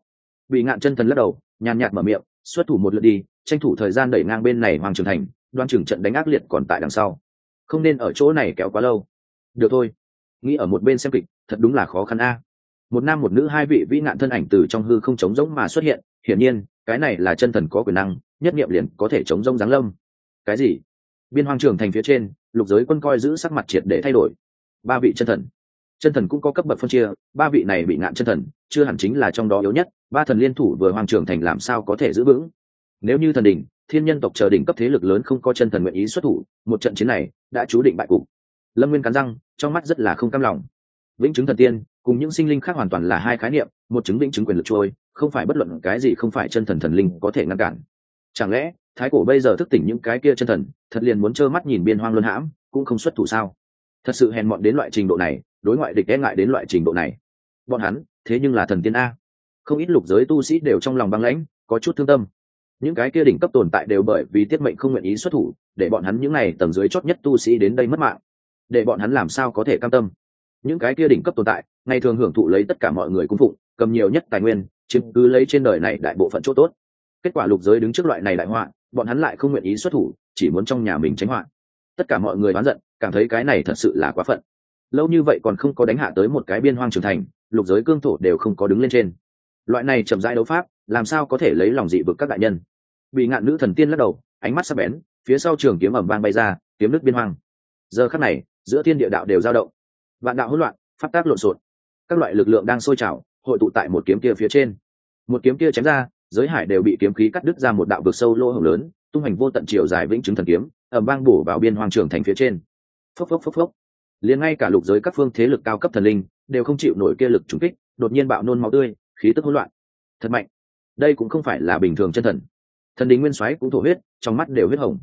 Bị ngạn chân thần lắc đầu nhàn nhạt mở miệng, xuất thủ một lượt đi, tranh thủ thời gian đẩy ngang bên này hoàng trường thành, đoan trường trận đánh ác liệt còn tại đằng sau. Không nên ở chỗ này kéo quá lâu. Được thôi. Nghĩ ở một bên xem kịch, thật đúng là khó khăn a. Một nam một nữ hai vị vĩ nạn thân ảnh từ trong hư không chống rỗng mà xuất hiện, hiển nhiên, cái này là chân thần có quyền năng, nhất nghiệm liền có thể chống rông giáng lâm. Cái gì? Biên hoàng trường thành phía trên, lục giới quân coi giữ sắc mặt triệt để thay đổi. Ba vị chân thần. Chân thần cũng có cấp bậc phân chia, ba vị này bị ngạn chân thần, chưa hẳn chính là trong đó yếu nhất ba thần liên thủ vừa hoàng trường thành làm sao có thể giữ vững? Nếu như thần đỉnh, thiên nhân tộc chờ đỉnh cấp thế lực lớn không có chân thần nguyện ý xuất thủ, một trận chiến này đã chú định bại cục. Lâm nguyên cắn răng, trong mắt rất là không cam lòng. Vĩnh chứng thần tiên, cùng những sinh linh khác hoàn toàn là hai khái niệm, một chứng vĩnh chứng quyền lực trôi, không phải bất luận cái gì không phải chân thần thần linh có thể ngăn cản. Chẳng lẽ, thái cổ bây giờ thức tỉnh những cái kia chân thần, thật liền muốn trơ mắt nhìn biên hoang luân hãm, cũng không xuất thủ sao? Thật sự hèn mọn đến loại trình độ này, đối ngoại địch e ngại đến loại trình độ này. Bọn hắn, thế nhưng là thần tiên a không ít lục giới tu sĩ đều trong lòng băng lãnh, có chút thương tâm. Những cái kia đỉnh cấp tồn tại đều bởi vì tiết mệnh không nguyện ý xuất thủ, để bọn hắn những n à y tầng dưới chót nhất tu sĩ đến đây mất mạng. Để bọn hắn làm sao có thể cam tâm? Những cái kia đỉnh cấp tồn tại, ngày thường hưởng thụ lấy tất cả mọi người cung phụng, cầm nhiều nhất tài nguyên, chiếm cứ lấy trên đời này đại bộ phận chỗ tốt. Kết quả lục giới đứng trước loại này đại họa, bọn hắn lại không nguyện ý xuất thủ, chỉ muốn trong nhà mình tránh họa. Tất cả mọi người đoán giận, cảm thấy cái này thật sự là quá phận. Lâu như vậy còn không có đánh hạ tới một cái biên hoang trưởng thành, lục giới cương thổ đều không có đứng lên trên loại này chậm rãi đấu pháp, làm sao có thể lấy lòng dị vực các đại nhân? Bị ngạn nữ thần tiên lắc đầu, ánh mắt sắc bén, phía sau trường kiếm ẩm vang bay ra, kiếm nước biên hoang. Giờ khắc này, giữa thiên địa đạo đều dao động. Vạn đạo hỗn loạn phát tác lộn xộn. Các loại lực lượng đang sôi trào, hội tụ tại một kiếm kia phía trên. Một kiếm kia chém ra, giới hải đều bị kiếm khí cắt đứt ra một đạo vực sâu lỗ hổng lớn, tung hành vô tận chiều dài vĩnh chứng thần kiếm ẩm vang bổ vào biên hoang trường thành phía trên. Phốc phốc phốc phốc. Liền ngay cả lục giới các phương thế lực cao cấp thần linh, đều không chịu nổi kia lực trúng kích, đột nhiên bạo nôn máu tươi khí tức hỗn loạn. Thật mạnh. Đây cũng không phải là bình thường chân thần. Thần đình nguyên soái cũng thổ huyết, trong mắt đều huyết hồng.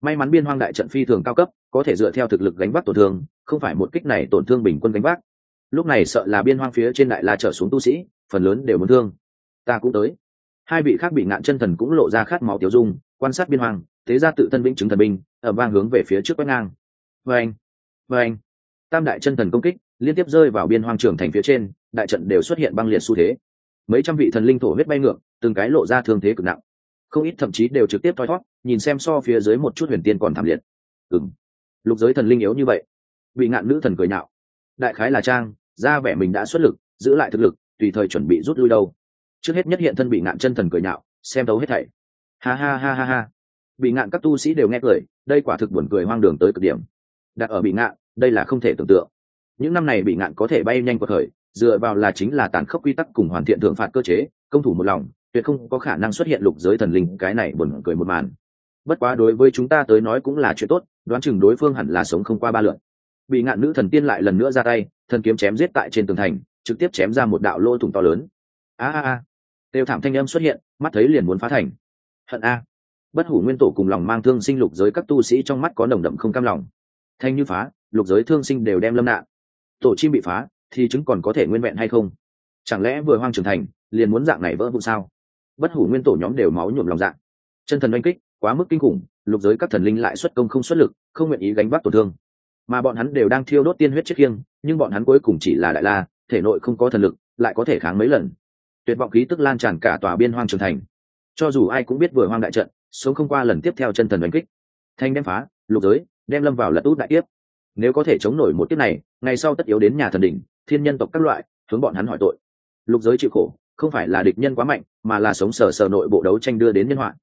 May mắn biên hoang đại trận phi thường cao cấp, có thể dựa theo thực lực gánh vác tổn thương, không phải một kích này tổn thương bình quân gánh vác. Lúc này sợ là biên hoang phía trên đại la trở xuống tu sĩ, phần lớn đều muốn thương. Ta cũng tới. Hai vị khác bị ngạn chân thần cũng lộ ra khát máu tiểu dung, quan sát biên hoang, thế ra tự thân vĩnh chứng thần binh ở vang hướng về phía trước quét ngang. Vê anh vê anh tam đại chân thần công kích, liên tiếp rơi vào biên hoang trường thành phía trên, đại trận đều xuất hiện băng liệt xu thế mấy trăm vị thần linh thổ huyết bay ngược, từng cái lộ ra thương thế cực nặng. Không ít thậm chí đều trực tiếp thoi thót nhìn xem so phía dưới một chút huyền tiên còn thảm liệt. Ừng lục giới thần linh yếu như vậy. Bị ngạn nữ thần cười nhạo. Đại khái là trang, ra vẻ mình đã xuất lực, giữ lại thực lực, tùy thời chuẩn bị rút lui đâu. Trước hết nhất hiện thân bị ngạn chân thần cười nhạo, xem tấu hết thảy. Ha ha ha ha ha. Bị ngạn các tu sĩ đều nghe cười, đây quả thực buồn cười hoang đường tới cực điểm. Đặt ở bị ngạn, đây là không thể tưởng tượng. Những năm này bị ngạn có thể bay nhanh cuộc khởi dựa vào là chính là tàn khốc quy tắc cùng hoàn thiện thượng phạt cơ chế, công thủ một lòng, tuyệt không có khả năng xuất hiện lục giới thần linh, cái này buồn cười một màn. Bất quá đối với chúng ta tới nói cũng là chuyện tốt, đoán chừng đối phương hẳn là sống không qua ba lượn bị ngạn nữ thần tiên lại lần nữa ra tay, thần kiếm chém giết tại trên tường thành, trực tiếp chém ra một đạo lỗ thủng to lớn. A a a. Đều thảm thanh âm xuất hiện, mắt thấy liền muốn phá thành. Hận a. Bất hủ nguyên tổ cùng lòng mang thương sinh lục giới các tu sĩ trong mắt có nồng đậm không cam lòng. Thanh như phá, lục giới thương sinh đều đem lâm nạn. Tổ chim bị phá thì chứng còn có thể nguyên vẹn hay không? Chẳng lẽ vừa hoang trưởng thành, liền muốn dạng này vỡ vụ sao? Bất hủ nguyên tổ nhóm đều máu nhuộm lòng dạng chân thần oanh kích, quá mức kinh khủng, lục giới các thần linh lại xuất công không xuất lực, không nguyện ý gánh vác tổn thương. Mà bọn hắn đều đang thiêu đốt tiên huyết chết khiêng, nhưng bọn hắn cuối cùng chỉ là đại la, thể nội không có thần lực, lại có thể kháng mấy lần. Tuyệt vọng khí tức lan tràn cả tòa biên hoang trưởng thành. Cho dù ai cũng biết vừa hoang đại trận, sống không qua lần tiếp theo chân thần đánh kích. Thanh đem phá, lục giới, đem lâm vào lật út đại tiếp nếu có thể chống nổi một kiếp này, ngày sau tất yếu đến nhà thần đỉnh thiên nhân tộc các loại, hướng bọn hắn hỏi tội. Lục giới chịu khổ, không phải là địch nhân quá mạnh, mà là sống sờ sờ nội bộ đấu tranh đưa đến nhân họa.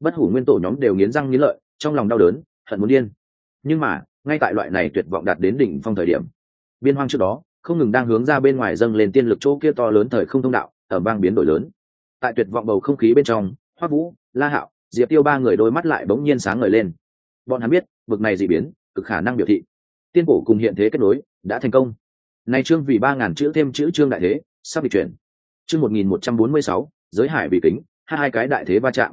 Bất hủ nguyên tổ nhóm đều nghiến răng nghiến lợi, trong lòng đau đớn, hận muốn điên. Nhưng mà, ngay tại loại này tuyệt vọng đạt đến đỉnh phong thời điểm, biên hoang trước đó, không ngừng đang hướng ra bên ngoài dâng lên tiên lực chỗ kia to lớn thời không thông đạo, ở bang biến đổi lớn. Tại tuyệt vọng bầu không khí bên trong hoa vũ, la hạo, diệp tiêu ba người đôi mắt lại bỗng nhiên sáng ngời lên. Bọn hắn biết, vực này dị biến, cực khả năng biểu thị. Tiên cổ cùng hiện thế kết nối, đã thành công này chương vì ba ngàn chữ thêm chữ chương đại thế, sắp bị chuyển. Chương một nghìn một trăm bốn mươi sáu, giới hải bị kính hai hai cái đại thế va chạm.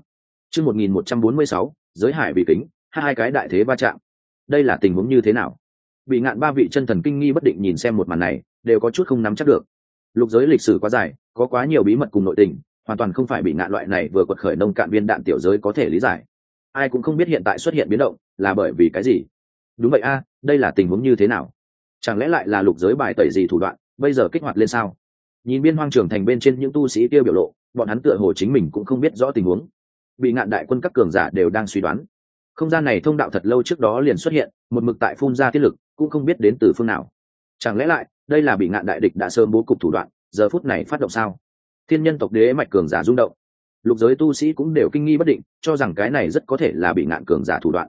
Chương một nghìn một trăm bốn mươi sáu, giới hải bị kính hai hai cái đại thế va chạm. Đây là tình huống như thế nào? Bị ngạn ba vị chân thần kinh nghi bất định nhìn xem một màn này, đều có chút không nắm chắc được. Lục giới lịch sử quá dài, có quá nhiều bí mật cùng nội tình, hoàn toàn không phải bị ngạn loại này vừa quật khởi nông cạn viên đạn tiểu giới có thể lý giải. Ai cũng không biết hiện tại xuất hiện biến động, là bởi vì cái gì? Đúng vậy a, đây là tình huống như thế nào? Chẳng lẽ lại là lục giới bài tẩy gì thủ đoạn, bây giờ kích hoạt lên sao? Nhìn biên hoang trường thành bên trên những tu sĩ tiêu biểu lộ, bọn hắn tựa hồ chính mình cũng không biết rõ tình huống. Bị ngạn đại quân các cường giả đều đang suy đoán. Không gian này thông đạo thật lâu trước đó liền xuất hiện, một mực tại phun ra tiết lực, cũng không biết đến từ phương nào. Chẳng lẽ lại, đây là bị ngạn đại địch đã sớm bố cục thủ đoạn, giờ phút này phát động sao? Thiên nhân tộc đế mạch cường giả rung động. Lục giới tu sĩ cũng đều kinh nghi bất định, cho rằng cái này rất có thể là bị ngạn cường giả thủ đoạn.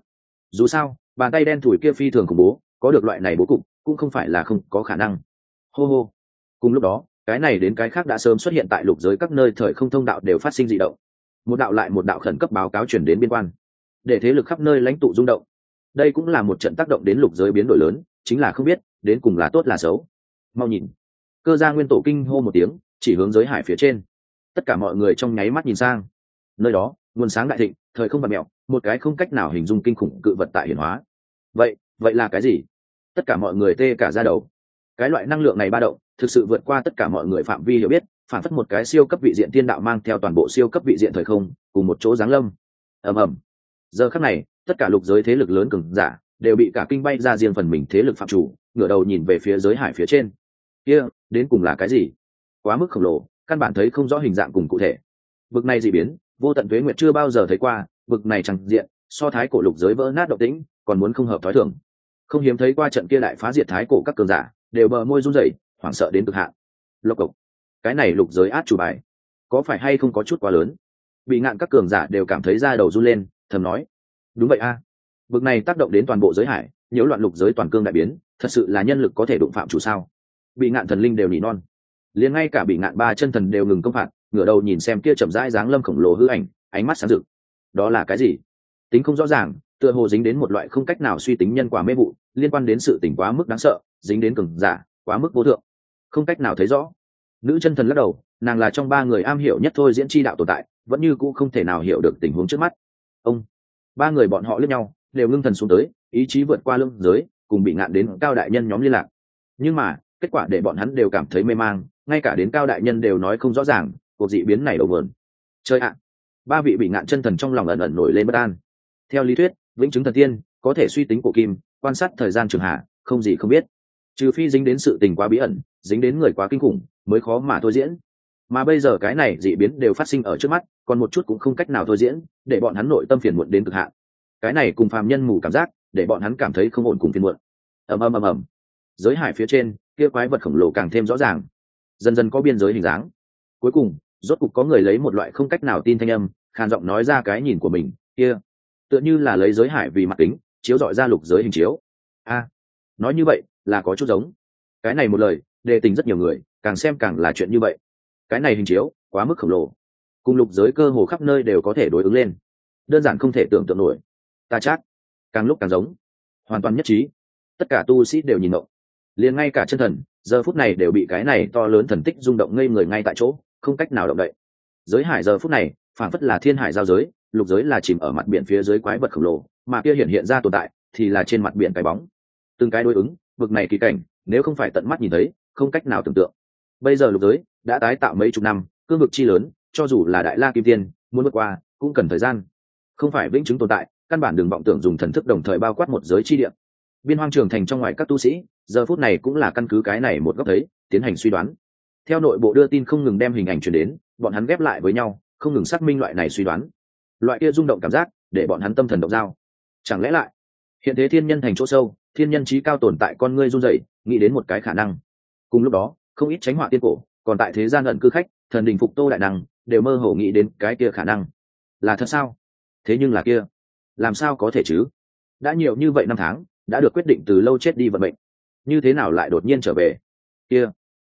Dù sao, bàn tay đen thủi kia phi thường khủng bố, có được loại này bố cục cũng không phải là không có khả năng. Hô hô. Cùng lúc đó, cái này đến cái khác đã sớm xuất hiện tại lục giới các nơi thời không thông đạo đều phát sinh dị động. Một đạo lại một đạo khẩn cấp báo cáo chuyển đến biên quan. Để thế lực khắp nơi lãnh tụ rung động. Đây cũng là một trận tác động đến lục giới biến đổi lớn, chính là không biết, đến cùng là tốt là xấu. Mau nhìn. Cơ gia nguyên tổ kinh hô một tiếng, chỉ hướng giới hải phía trên. Tất cả mọi người trong nháy mắt nhìn sang. Nơi đó, nguồn sáng đại thịnh, thời không vật mẹo một cái không cách nào hình dung kinh khủng cự vật tại hiển hóa. Vậy vậy là cái gì? Tất cả mọi người tê cả ra đầu. Cái loại năng lượng này ba động, thực sự vượt qua tất cả mọi người phạm vi hiểu biết, phản phất một cái siêu cấp vị diện tiên đạo mang theo toàn bộ siêu cấp vị diện thời không, cùng một chỗ giáng lâm. Ầm ầm. Giờ khắc này, tất cả lục giới thế lực lớn cường giả đều bị cả kinh bay ra riêng phần mình thế lực phạm chủ, ngửa đầu nhìn về phía giới hải phía trên. Kia, đến cùng là cái gì? Quá mức khổng lồ, căn bản thấy không rõ hình dạng cùng cụ thể. Vực này dị biến, vô tận thuế nguyệt chưa bao giờ thấy qua, vực này chẳng diện, so thái cổ lục giới vỡ nát độc tĩnh còn muốn không hợp thói thường không hiếm thấy qua trận kia lại phá diệt thái cổ các cường giả, đều bờ môi run rẩy, hoảng sợ đến cực hạn. Lộc cộc, cái này lục giới át chủ bài, có phải hay không có chút quá lớn? Bị ngạn các cường giả đều cảm thấy da đầu run lên, thầm nói. Đúng vậy a. À. vực này tác động đến toàn bộ giới hải, nhiễu loạn lục giới toàn cương đại biến, thật sự là nhân lực có thể đụng phạm chủ sao? Bị ngạn thần linh đều nỉ non. Liền ngay cả bị ngạn ba chân thần đều ngừng công phạt, ngửa đầu nhìn xem kia chậm rãi dáng lâm khổng lồ hư ảnh, ánh mắt sáng rực. Đó là cái gì? Tính không rõ ràng tựa hồ dính đến một loại không cách nào suy tính nhân quả mê vụ, liên quan đến sự tỉnh quá mức đáng sợ, dính đến cường giả, quá mức vô thượng. Không cách nào thấy rõ. Nữ chân thần lắc đầu, nàng là trong ba người am hiểu nhất thôi diễn chi đạo tồn tại, vẫn như cũng không thể nào hiểu được tình huống trước mắt. Ông, ba người bọn họ lướt nhau, đều ngưng thần xuống tới, ý chí vượt qua lưng giới, cùng bị ngạn đến cao đại nhân nhóm liên lạc. Nhưng mà, kết quả để bọn hắn đều cảm thấy mê mang, ngay cả đến cao đại nhân đều nói không rõ ràng, cuộc dị biến này đầu vườn chơi ạ! Ba vị bị ngạn chân thần trong lòng ẩn ẩn nổi lên bất an. Theo lý thuyết vĩnh chứng thần tiên, có thể suy tính của kim, quan sát thời gian trường hạ, không gì không biết. Trừ phi dính đến sự tình quá bí ẩn, dính đến người quá kinh khủng, mới khó mà thôi diễn. Mà bây giờ cái này dị biến đều phát sinh ở trước mắt, còn một chút cũng không cách nào thôi diễn, để bọn hắn nội tâm phiền muộn đến cực hạn. Cái này cùng phàm nhân mù cảm giác, để bọn hắn cảm thấy không ổn cùng phiền muộn. Ầm ầm ầm ầm. Giới hải phía trên, kia quái vật khổng lồ càng thêm rõ ràng. Dần dần có biên giới hình dáng. Cuối cùng, rốt cục có người lấy một loại không cách nào tin thanh âm, khàn giọng nói ra cái nhìn của mình, kia tựa như là lấy giới hải vì mặt kính, chiếu dọi ra lục giới hình chiếu. A, nói như vậy là có chút giống. Cái này một lời, đề tình rất nhiều người, càng xem càng là chuyện như vậy. Cái này hình chiếu, quá mức khổng lồ. Cùng lục giới cơ hồ khắp nơi đều có thể đối ứng lên. Đơn giản không thể tưởng tượng nổi. Ta chắc, càng lúc càng giống. Hoàn toàn nhất trí. Tất cả tu sĩ đều nhìn động liền ngay cả chân thần, giờ phút này đều bị cái này to lớn thần tích rung động ngây người ngay tại chỗ, không cách nào động đậy. Giới hải giờ phút này phản phất là thiên hải giao giới, lục giới là chìm ở mặt biển phía dưới quái vật khổng lồ, mà kia hiện hiện ra tồn tại thì là trên mặt biển cái bóng. Từng cái đối ứng, vực này kỳ cảnh, nếu không phải tận mắt nhìn thấy, không cách nào tưởng tượng. Bây giờ lục giới đã tái tạo mấy chục năm, cương vực chi lớn, cho dù là đại la kim tiên, muốn vượt qua, cũng cần thời gian. Không phải vĩnh chứng tồn tại, căn bản đừng vọng tưởng dùng thần thức đồng thời bao quát một giới chi địa. Biên hoang trường thành trong ngoài các tu sĩ, giờ phút này cũng là căn cứ cái này một góc thấy, tiến hành suy đoán. Theo nội bộ đưa tin không ngừng đem hình ảnh truyền đến, bọn hắn ghép lại với nhau không ngừng xác minh loại này suy đoán. Loại kia rung động cảm giác, để bọn hắn tâm thần động dao. Chẳng lẽ lại, hiện thế thiên nhân thành chỗ sâu, thiên nhân trí cao tồn tại con ngươi run rẩy, nghĩ đến một cái khả năng. Cùng lúc đó, không ít tránh họa tiên cổ, còn tại thế gian ẩn cư khách, thần đình phục tô đại năng, đều mơ hồ nghĩ đến cái kia khả năng. Là thật sao? Thế nhưng là kia, làm sao có thể chứ? Đã nhiều như vậy năm tháng, đã được quyết định từ lâu chết đi vận mệnh, như thế nào lại đột nhiên trở về? Kia,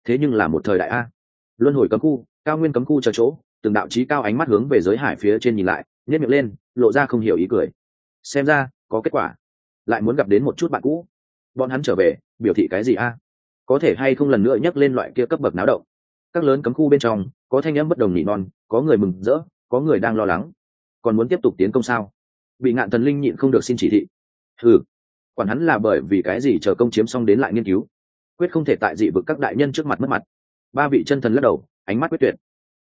thế nhưng là một thời đại a. Luân hồi cấm khu, cao nguyên cấm khu chờ chỗ từng đạo trí cao ánh mắt hướng về giới hải phía trên nhìn lại nhét miệng lên, lộ ra không hiểu ý cười. Xem ra, có kết quả. Lại muốn gặp đến một chút bạn cũ. Bọn hắn trở về, biểu thị cái gì a? Có thể hay không lần nữa nhắc lên loại kia cấp bậc náo động? Các lớn cấm khu bên trong, có thanh âm bất đồng nỉ non, có người mừng rỡ, có người đang lo lắng. Còn muốn tiếp tục tiến công sao? Bị ngạn thần linh nhịn không được xin chỉ thị. Ừ quản hắn là bởi vì cái gì chờ công chiếm xong đến lại nghiên cứu? Quyết không thể tại dị vực các đại nhân trước mặt mất mặt. Ba vị chân thần lắc đầu, ánh mắt quyết tuyệt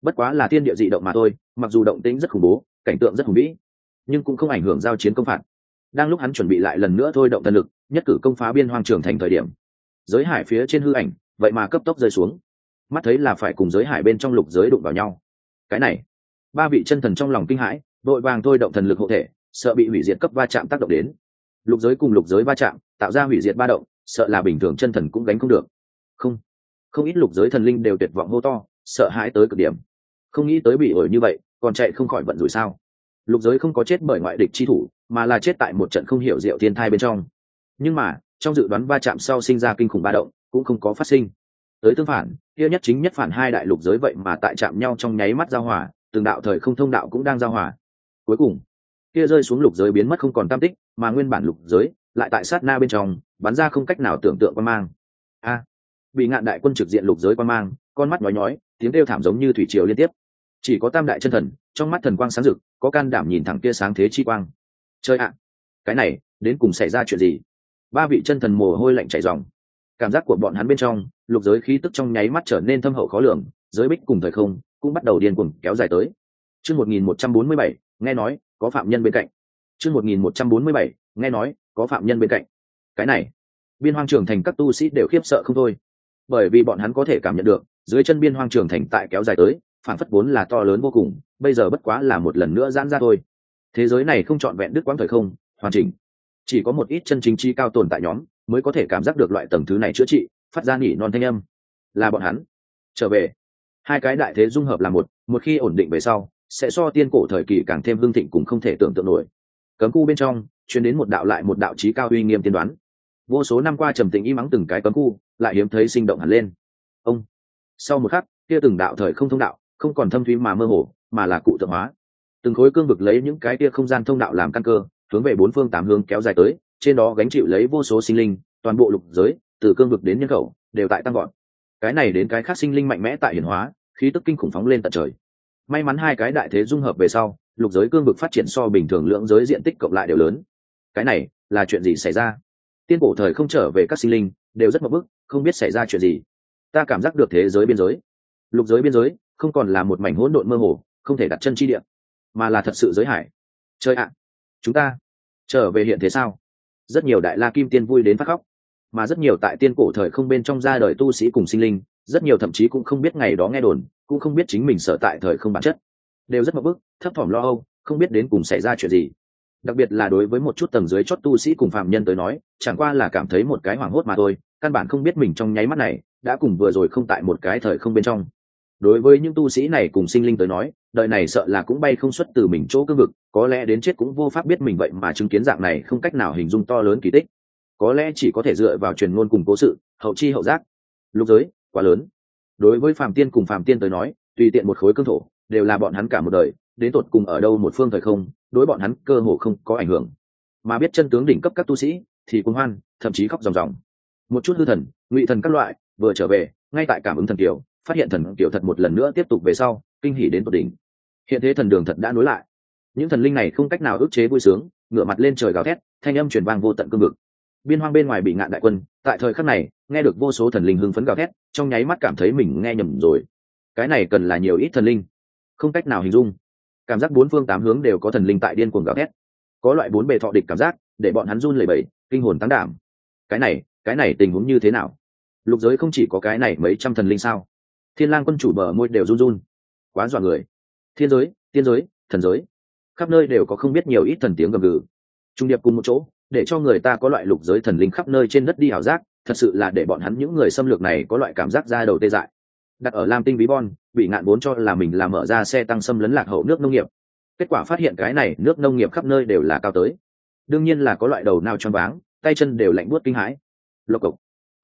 bất quá là thiên địa dị động mà thôi, mặc dù động tĩnh rất khủng bố, cảnh tượng rất hùng vĩ, nhưng cũng không ảnh hưởng giao chiến công phạt. Đang lúc hắn chuẩn bị lại lần nữa thôi động thần lực, nhất cử công phá biên hoang trường thành thời điểm, giới hải phía trên hư ảnh, vậy mà cấp tốc rơi xuống. Mắt thấy là phải cùng giới hải bên trong lục giới đụng vào nhau. Cái này, ba vị chân thần trong lòng kinh hãi vội vàng thôi động thần lực hộ thể, sợ bị hủy diệt cấp va chạm tác động đến. Lục giới cùng lục giới va chạm, tạo ra hủy diệt ba động, sợ là bình thường chân thần cũng gánh không được. Không không ít lục giới thần linh đều tuyệt vọng hô to, sợ hãi tới cực điểm không nghĩ tới bị ổi như vậy, còn chạy không khỏi vận rủi sao? Lục giới không có chết bởi ngoại địch chi thủ, mà là chết tại một trận không hiểu diệu thiên thai bên trong. Nhưng mà, trong dự đoán va chạm sau sinh ra kinh khủng ba động, cũng không có phát sinh. Tới tương phản, kia nhất chính nhất phản hai đại lục giới vậy mà tại chạm nhau trong nháy mắt giao hòa, từng đạo thời không thông đạo cũng đang giao hòa. Cuối cùng, kia rơi xuống lục giới biến mất không còn tam tích, mà nguyên bản lục giới lại tại sát na bên trong, bắn ra không cách nào tưởng tượng quan mang. A, bị ngạn đại quân trực diện lục giới quan mang, con mắt nhói nhói, tiếng kêu thảm giống như thủy triều liên tiếp chỉ có tam đại chân thần, trong mắt thần quang sáng rực, có can đảm nhìn thẳng kia sáng thế chi quang. Chơi ạ, cái này, đến cùng xảy ra chuyện gì? Ba vị chân thần mồ hôi lạnh chảy dòng cảm giác của bọn hắn bên trong, lục giới khí tức trong nháy mắt trở nên thâm hậu khó lường, giới bích cùng thời không cũng bắt đầu điên cuồng kéo dài tới. Chương một nghìn một trăm bốn mươi bảy, nghe nói, có phạm nhân bên cạnh. Chương một nghìn một trăm bốn mươi bảy, nghe nói, có phạm nhân bên cạnh. Cái này, biên hoang trường thành các tu sĩ đều khiếp sợ không thôi. Bởi vì bọn hắn có thể cảm nhận được, dưới chân biên hoang trường thành tại kéo dài tới phản phất vốn là to lớn vô cùng, bây giờ bất quá là một lần nữa giãn ra thôi. Thế giới này không trọn vẹn đứt quãng thời không, hoàn chỉnh. Chỉ có một ít chân chính chi cao tồn tại nhóm mới có thể cảm giác được loại tầng thứ này chữa trị, phát ra nỉ non thanh âm. Là bọn hắn. Trở về. Hai cái đại thế dung hợp là một một khi ổn định về sau, sẽ so tiên cổ thời kỳ càng thêm hương thịnh cũng không thể tưởng tượng nổi. Cấm khu bên trong chuyến đến một đạo lại một đạo trí cao uy nghiêm tiên đoán. Vô số năm qua trầm tĩnh im mắng từng cái cấm khu, lại hiếm thấy sinh động hẳn lên. Ông. Sau một khắc, kia từng đạo thời không thông đạo không còn thâm thúy mà mơ hồ, mà là cụ tượng hóa. Từng khối cương vực lấy những cái tia không gian thông đạo làm căn cơ, hướng về bốn phương tám hướng kéo dài tới, trên đó gánh chịu lấy vô số sinh linh, toàn bộ lục giới, từ cương vực đến nhân khẩu, đều tại tăng gọn cái này đến cái khác sinh linh mạnh mẽ tại hiển hóa, khí tức kinh khủng phóng lên tận trời. May mắn hai cái đại thế dung hợp về sau, lục giới cương vực phát triển so bình thường lượng giới diện tích cộng lại đều lớn. Cái này là chuyện gì xảy ra? Tiên cổ thời không trở về các sinh linh, đều rất mập bức không biết xảy ra chuyện gì. Ta cảm giác được thế giới biên giới. Lục giới biên giới không còn là một mảnh hỗn độn mơ hồ, không thể đặt chân chi địa, mà là thật sự giới hải. Chơi ạ, chúng ta trở về hiện thế sao? Rất nhiều đại la kim tiên vui đến phát khóc, mà rất nhiều tại tiên cổ thời không bên trong ra đời tu sĩ cùng sinh linh, rất nhiều thậm chí cũng không biết ngày đó nghe đồn, cũng không biết chính mình sở tại thời không bản chất. Đều rất mập bức, thấp thỏm lo âu, không biết đến cùng xảy ra chuyện gì. Đặc biệt là đối với một chút tầng dưới chót tu sĩ cùng phạm nhân tới nói, chẳng qua là cảm thấy một cái hoảng hốt mà thôi, căn bản không biết mình trong nháy mắt này đã cùng vừa rồi không tại một cái thời không bên trong đối với những tu sĩ này cùng sinh linh tới nói, đời này sợ là cũng bay không xuất từ mình chỗ cương vực, có lẽ đến chết cũng vô pháp biết mình vậy mà chứng kiến dạng này không cách nào hình dung to lớn kỳ tích. Có lẽ chỉ có thể dựa vào truyền ngôn cùng cố sự, hậu chi hậu giác. Lục giới, quá lớn. Đối với phàm tiên cùng phàm tiên tới nói, tùy tiện một khối cương thổ, đều là bọn hắn cả một đời, đến tột cùng ở đâu một phương thời không, đối bọn hắn cơ hồ không có ảnh hưởng. Mà biết chân tướng đỉnh cấp các tu sĩ, thì cũng hoan, thậm chí khóc ròng ròng. Một chút hư thần, ngụy thần các loại, vừa trở về, ngay tại cảm ứng thần kiều phát hiện thần kiểu thật một lần nữa tiếp tục về sau, kinh hỉ đến tột đỉnh. Hiện thế thần đường thật đã nối lại. Những thần linh này không cách nào ức chế vui sướng, ngửa mặt lên trời gào thét, thanh âm truyền vang vô tận cương vực. Biên hoang bên ngoài bị ngạn đại quân, tại thời khắc này, nghe được vô số thần linh hưng phấn gào thét, trong nháy mắt cảm thấy mình nghe nhầm rồi. Cái này cần là nhiều ít thần linh. Không cách nào hình dung. Cảm giác bốn phương tám hướng đều có thần linh tại điên cuồng gào thét. Có loại bốn bề thọ địch cảm giác, để bọn hắn run lẩy bẩy, kinh hồn tăng đảm. Cái này cái này tình huống như thế nào? Lục giới không chỉ có cái này mấy trăm thần linh sao? Thiên lang quân chủ bờ môi đều run run. Quá dọa người. Thiên giới, tiên giới, thần giới. Khắp nơi đều có không biết nhiều ít thần tiếng gầm gừ. Trung điệp cùng một chỗ, để cho người ta có loại lục giới thần linh khắp nơi trên đất đi ảo giác, thật sự là để bọn hắn những người xâm lược này có loại cảm giác ra đầu tê dại. Đặt ở lam tinh bí bon, bị ngạn vốn cho là mình làm mở ra xe tăng xâm lấn lạc hậu nước nông nghiệp. Kết quả phát hiện cái này nước nông nghiệp khắp nơi đều là cao tới. Đương nhiên là có loại đầu nào choáng váng, tay chân đều lạnh buốt kinh hãi. Lộc cộc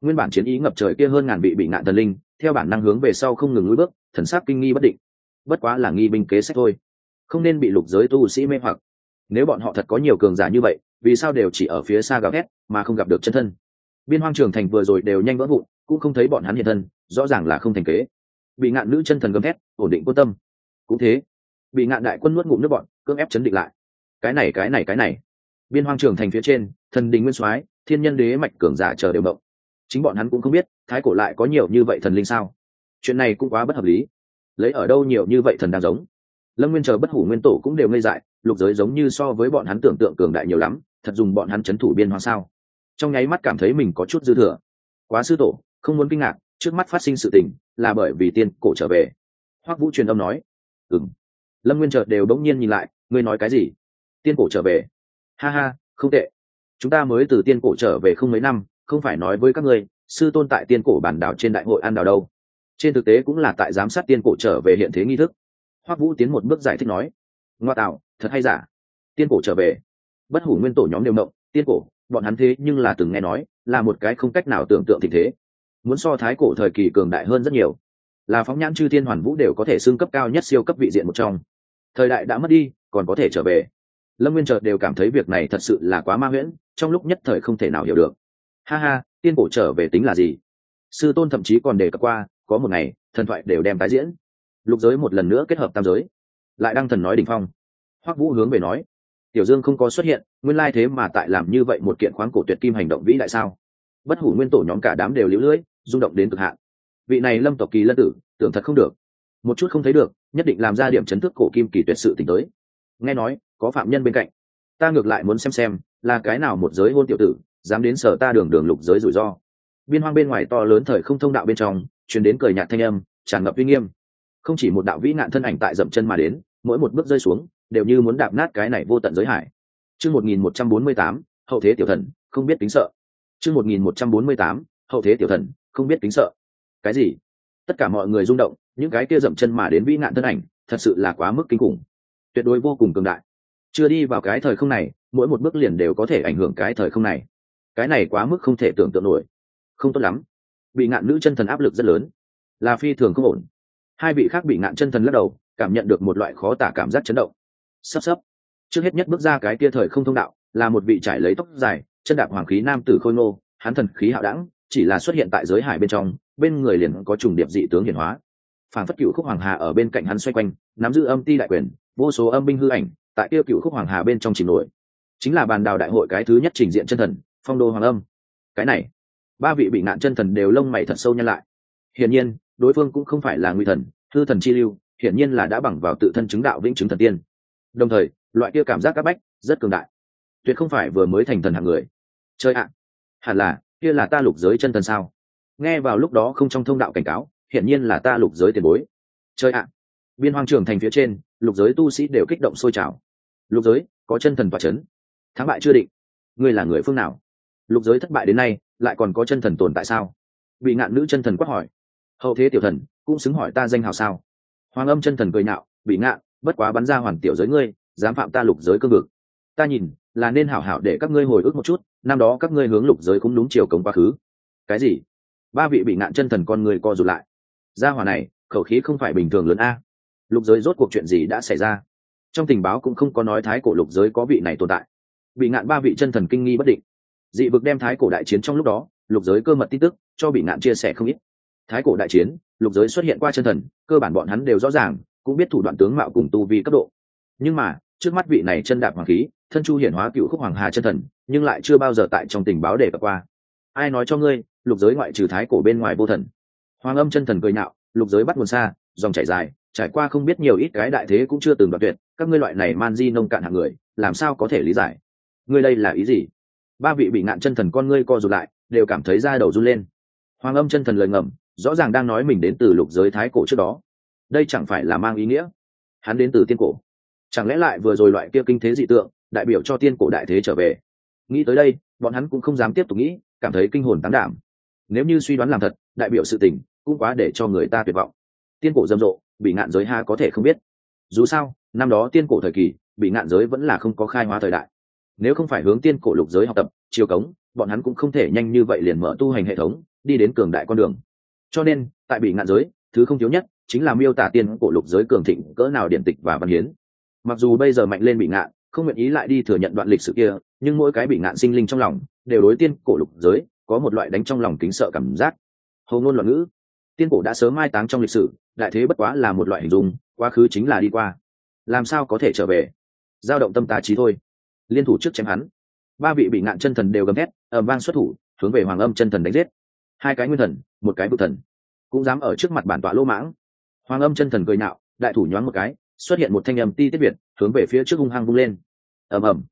nguyên bản chiến ý ngập trời kia hơn ngàn vị bị ngạn thần linh, theo bản năng hướng về sau không ngừng lùi bước, thần sắc kinh nghi bất định. Bất quá là nghi binh kế sách thôi. Không nên bị lục giới tu sĩ mê hoặc. Nếu bọn họ thật có nhiều cường giả như vậy, vì sao đều chỉ ở phía xa gào thét, mà không gặp được chân thân? Biên hoang trường thành vừa rồi đều nhanh vỡ vụn, cũng không thấy bọn hắn hiện thân, rõ ràng là không thành kế. Bị ngạn nữ chân thần gầm thét, ổn định quân tâm. Cũng thế, bị ngạn đại quân nuốt ngụm nước bọn, cưỡng ép chấn định lại. Cái này cái này cái này. Biên hoang trường thành phía trên, thần đình nguyên soái, thiên nhân đế mạch cường giả chờ đều động chính bọn hắn cũng không biết thái cổ lại có nhiều như vậy thần linh sao? Chuyện này cũng quá bất hợp lý. Lấy ở đâu nhiều như vậy thần đang giống? Lâm nguyên chờ bất hủ nguyên tổ cũng đều ngây dại, lục giới giống như so với bọn hắn tưởng tượng cường đại nhiều lắm, thật dùng bọn hắn c h ấ n thủ biên hoang sao? Trong nháy mắt cảm thấy mình có chút dư thừa. Quá sư tổ, không muốn kinh ngạc, trước mắt phát sinh sự tình, là bởi vì tiên cổ trở về. Hoắc vũ truyền âm nói. Ừng lâm nguyên chợt đều bỗng nhiên nhìn lại, ngươi nói cái gì? Tiên cổ trở về. Ha ha, không tệ. Chúng ta mới từ tiên cổ trở về không mấy năm không phải nói với các ngươi, sư tôn tại tiên cổ bản đảo trên đại hội an đảo đâu. Trên thực tế cũng là tại giám sát tiên cổ trở về hiện thế nghi thức. Hoắc vũ tiến một bước giải thích nói, ngoa tạo, thật hay giả? Tiên cổ trở về? Bất hủ nguyên tổ nhóm đều động, tiên cổ, bọn hắn thế nhưng là từng nghe nói, là một cái không cách nào tưởng tượng tình thế. Muốn so thái cổ thời kỳ cường đại hơn rất nhiều. Là phóng nhãn chư thiên hoàn vũ đều có thể xưng cấp cao nhất siêu cấp vị diện một trong. Thời đại đã mất đi, còn có thể trở về. Lâm nguyên chợt đều cảm thấy việc này thật sự là quá ma huyễn, trong lúc nhất thời không thể nào hiểu được ha ha, tiên cổ trở về tính là gì? Sư tôn thậm chí còn đề cập qua, có một ngày, thần thoại đều đem tái diễn. Lục giới một lần nữa kết hợp tam giới. Lại đăng thần nói đ ỉ n h phong. Hoắc vũ hướng về nói, tiểu dương không có xuất hiện, nguyên lai thế mà tại làm như vậy một kiện khoáng cổ tuyệt kim hành động vĩ đại sao? Bất hủ nguyên tổ nhóm cả đám đều lũ lưỡi rung động đến cực hạn. Vị này lâm tộc kỳ lân tử, tưởng thật không được. Một chút không thấy được, nhất định làm ra điểm chấn thức cổ kim kỳ tuyệt sự t tới. Nghe nói, có phạm nhân bên cạnh. Ta ngược lại muốn xem xem, là cái nào một giới hôn tiểu tử dám đến sở ta đường đường lục giới rủi ro. Biên hoang bên ngoài to lớn thời không thông đạo bên trong chuyển đến cười nhạt thanh âm, tràn ngập uy nghiêm. Không chỉ một đạo vĩ nạn thân ảnh tại dậm chân mà đến, mỗi một bước rơi xuống, đều như muốn đạp nát cái này vô tận giới hải. Chương một nghìn một trăm bốn mươi tám, hậu thế tiểu thần, không biết kính sợ. Chương một nghìn một trăm bốn mươi tám, hậu thế tiểu thần, không biết kính sợ. Cái gì? Tất cả mọi người rung động, những cái kia dậm chân mà đến vĩ nạn thân ảnh, thật sự là quá mức kinh khủng. Tuyệt đối vô cùng cường đại. Chưa đi vào cái thời không này, mỗi một bước liền đều có thể ảnh hưởng cái thời không này cái này quá mức không thể tưởng tượng nổi. Không tốt lắm. Bị ngạn nữ chân thần áp lực rất lớn. Là phi thường không ổn. Hai vị khác bị ngạn chân thần lắc đầu, cảm nhận được một loại khó tả cảm giác chấn động. Sắp sắp. Trước hết nhất bước ra cái tia thời không thông đạo, là một vị trải lấy tóc dài, chân đạp hoàng khí nam tử khôi ngô, hắn thần khí hạo đẳng, chỉ là xuất hiện tại giới hải bên trong, bên người liền có trùng điệp dị tướng hiển hóa. Phản phất cựu khúc hoàng hà ở bên cạnh hắn xoay quanh, nắm giữ âm ti đại quyền, vô số âm binh hư ảnh, tại kia cựu khúc hoàng hà bên trong chìm nổi. Chính là bàn đào đại hội cái thứ nhất trình diện chân thần phong đô hoàng âm. Cái này, ba vị bị nạn chân thần đều lông mày thật sâu nhân lại. Hiển nhiên, đối phương cũng không phải là nguy thần, hư thần chi lưu, hiển nhiên là đã bằng vào tự thân chứng đạo vĩnh chứng thần tiên. Đồng thời, loại kia cảm giác áp bách rất cường đại. Tuyệt không phải vừa mới thành thần hạng người. Chơi ạ, hẳn là, kia là ta lục giới chân thần sao? Nghe vào lúc đó không trong thông đạo cảnh cáo, hiển nhiên là ta lục giới tiền bối. Chơi ạ, biên hoang trường thành phía trên, lục giới tu sĩ đều kích động sôi trào. Lục giới, có chân thần và c h ấ n thắng bại chưa định. Ngươi là người phương nào? Lục giới thất bại đến nay lại còn có chân thần tồn tại sao? Bị ngạn nữ chân thần quát hỏi. Hậu thế tiểu thần cũng xứng hỏi ta danh hào sao? Hoàng âm chân thần cười nạo, bị ngạn bất quá bắn ra hoàn tiểu giới ngươi dám phạm ta lục giới cương vực. Ta nhìn là nên hảo hảo để các ngươi hồi ức một chút năm đó các ngươi hướng lục giới cũng đúng chiều cống quá khứ. Cái gì? Ba vị bị ngạn chân thần con người co rụt lại. Gia hỏa này khẩu khí không phải bình thường lớn a. Lục giới rốt cuộc chuyện gì đã xảy ra? Trong tình báo cũng không có nói thái cổ lục giới có vị này tồn tại. Bị ngạn ba vị chân thần kinh nghi bất định dị vực đem thái cổ đại chiến trong lúc đó, lục giới cơ mật tin tức cho bị ngạn chia sẻ không ít. Thái cổ đại chiến, lục giới xuất hiện qua chân thần, cơ bản bọn hắn đều rõ ràng, cũng biết thủ đoạn tướng mạo cùng tu vi cấp độ. Nhưng mà, trước mắt vị này chân đạp hoàng khí, thân chu hiển hóa cựu khúc hoàng hà chân thần, nhưng lại chưa bao giờ tại trong tình báo để cập qua. Ai nói cho ngươi, lục giới ngoại trừ thái cổ bên ngoài vô thần? Hoàng âm chân thần cười nhạo, lục giới bắt nguồn xa, dòng chảy dài, trải qua không biết nhiều ít cái đại thế cũng chưa từng đoạt tuyệt, các ngươi loại này man di nông cạn hạng người, làm sao có thể lý giải? Ngươi đây là ý gì? Ba vị bị ngạn chân thần con ngươi co rụt lại, đều cảm thấy da đầu run lên. Hoàng âm chân thần lời ngầm, rõ ràng đang nói mình đến từ lục giới thái cổ trước đó. Đây chẳng phải là mang ý nghĩa? Hắn đến từ tiên cổ. Chẳng lẽ lại vừa rồi loại kia kinh thế dị tượng, đại biểu cho tiên cổ đại thế trở về? Nghĩ tới đây, bọn hắn cũng không dám tiếp tục nghĩ, cảm thấy kinh hồn tán đảm. Nếu như suy đoán làm thật, đại biểu sự tình cũng quá để cho người ta tuyệt vọng. Tiên cổ rầm rộ, bị ngạn giới ha có thể không biết. Dù sao, năm đó tiên cổ thời kỳ, bị ngạn giới vẫn là không có khai hóa thời đại nếu không phải hướng tiên cổ lục giới học tập chiều cống, bọn hắn cũng không thể nhanh như vậy liền mở tu hành hệ thống, đi đến cường đại con đường. Cho nên, tại bị ngạn giới, thứ không thiếu nhất chính là miêu tả tiên cổ lục giới cường thịnh cỡ nào điện tịch và văn hiến. Mặc dù bây giờ mạnh lên bị ngạn, không nguyện ý lại đi thừa nhận đoạn lịch sử kia, nhưng mỗi cái bị ngạn sinh linh trong lòng, đều đối tiên cổ lục giới có một loại đánh trong lòng kính sợ cảm giác. Hầu ngôn loạn ngữ. Tiên cổ đã sớm mai táng trong lịch sử, đại thế bất quá là một loại hình dung, quá khứ chính là đi qua. Làm sao có thể trở về? Giao động tâm tà trí thôi liên thủ trước chém hắn. Ba vị bị ngạn chân thần đều gầm thét ẩm vang xuất thủ, hướng về hoàng âm chân thần đánh giết. Hai cái nguyên thần, một cái vực thần, cũng dám ở trước mặt bản tọa lỗ mãng. Hoàng âm chân thần cười nạo đại thủ nhoáng một cái, xuất hiện một thanh âm ti tiết việt hướng về phía trước hung hăng vung lên. Ầm ầm.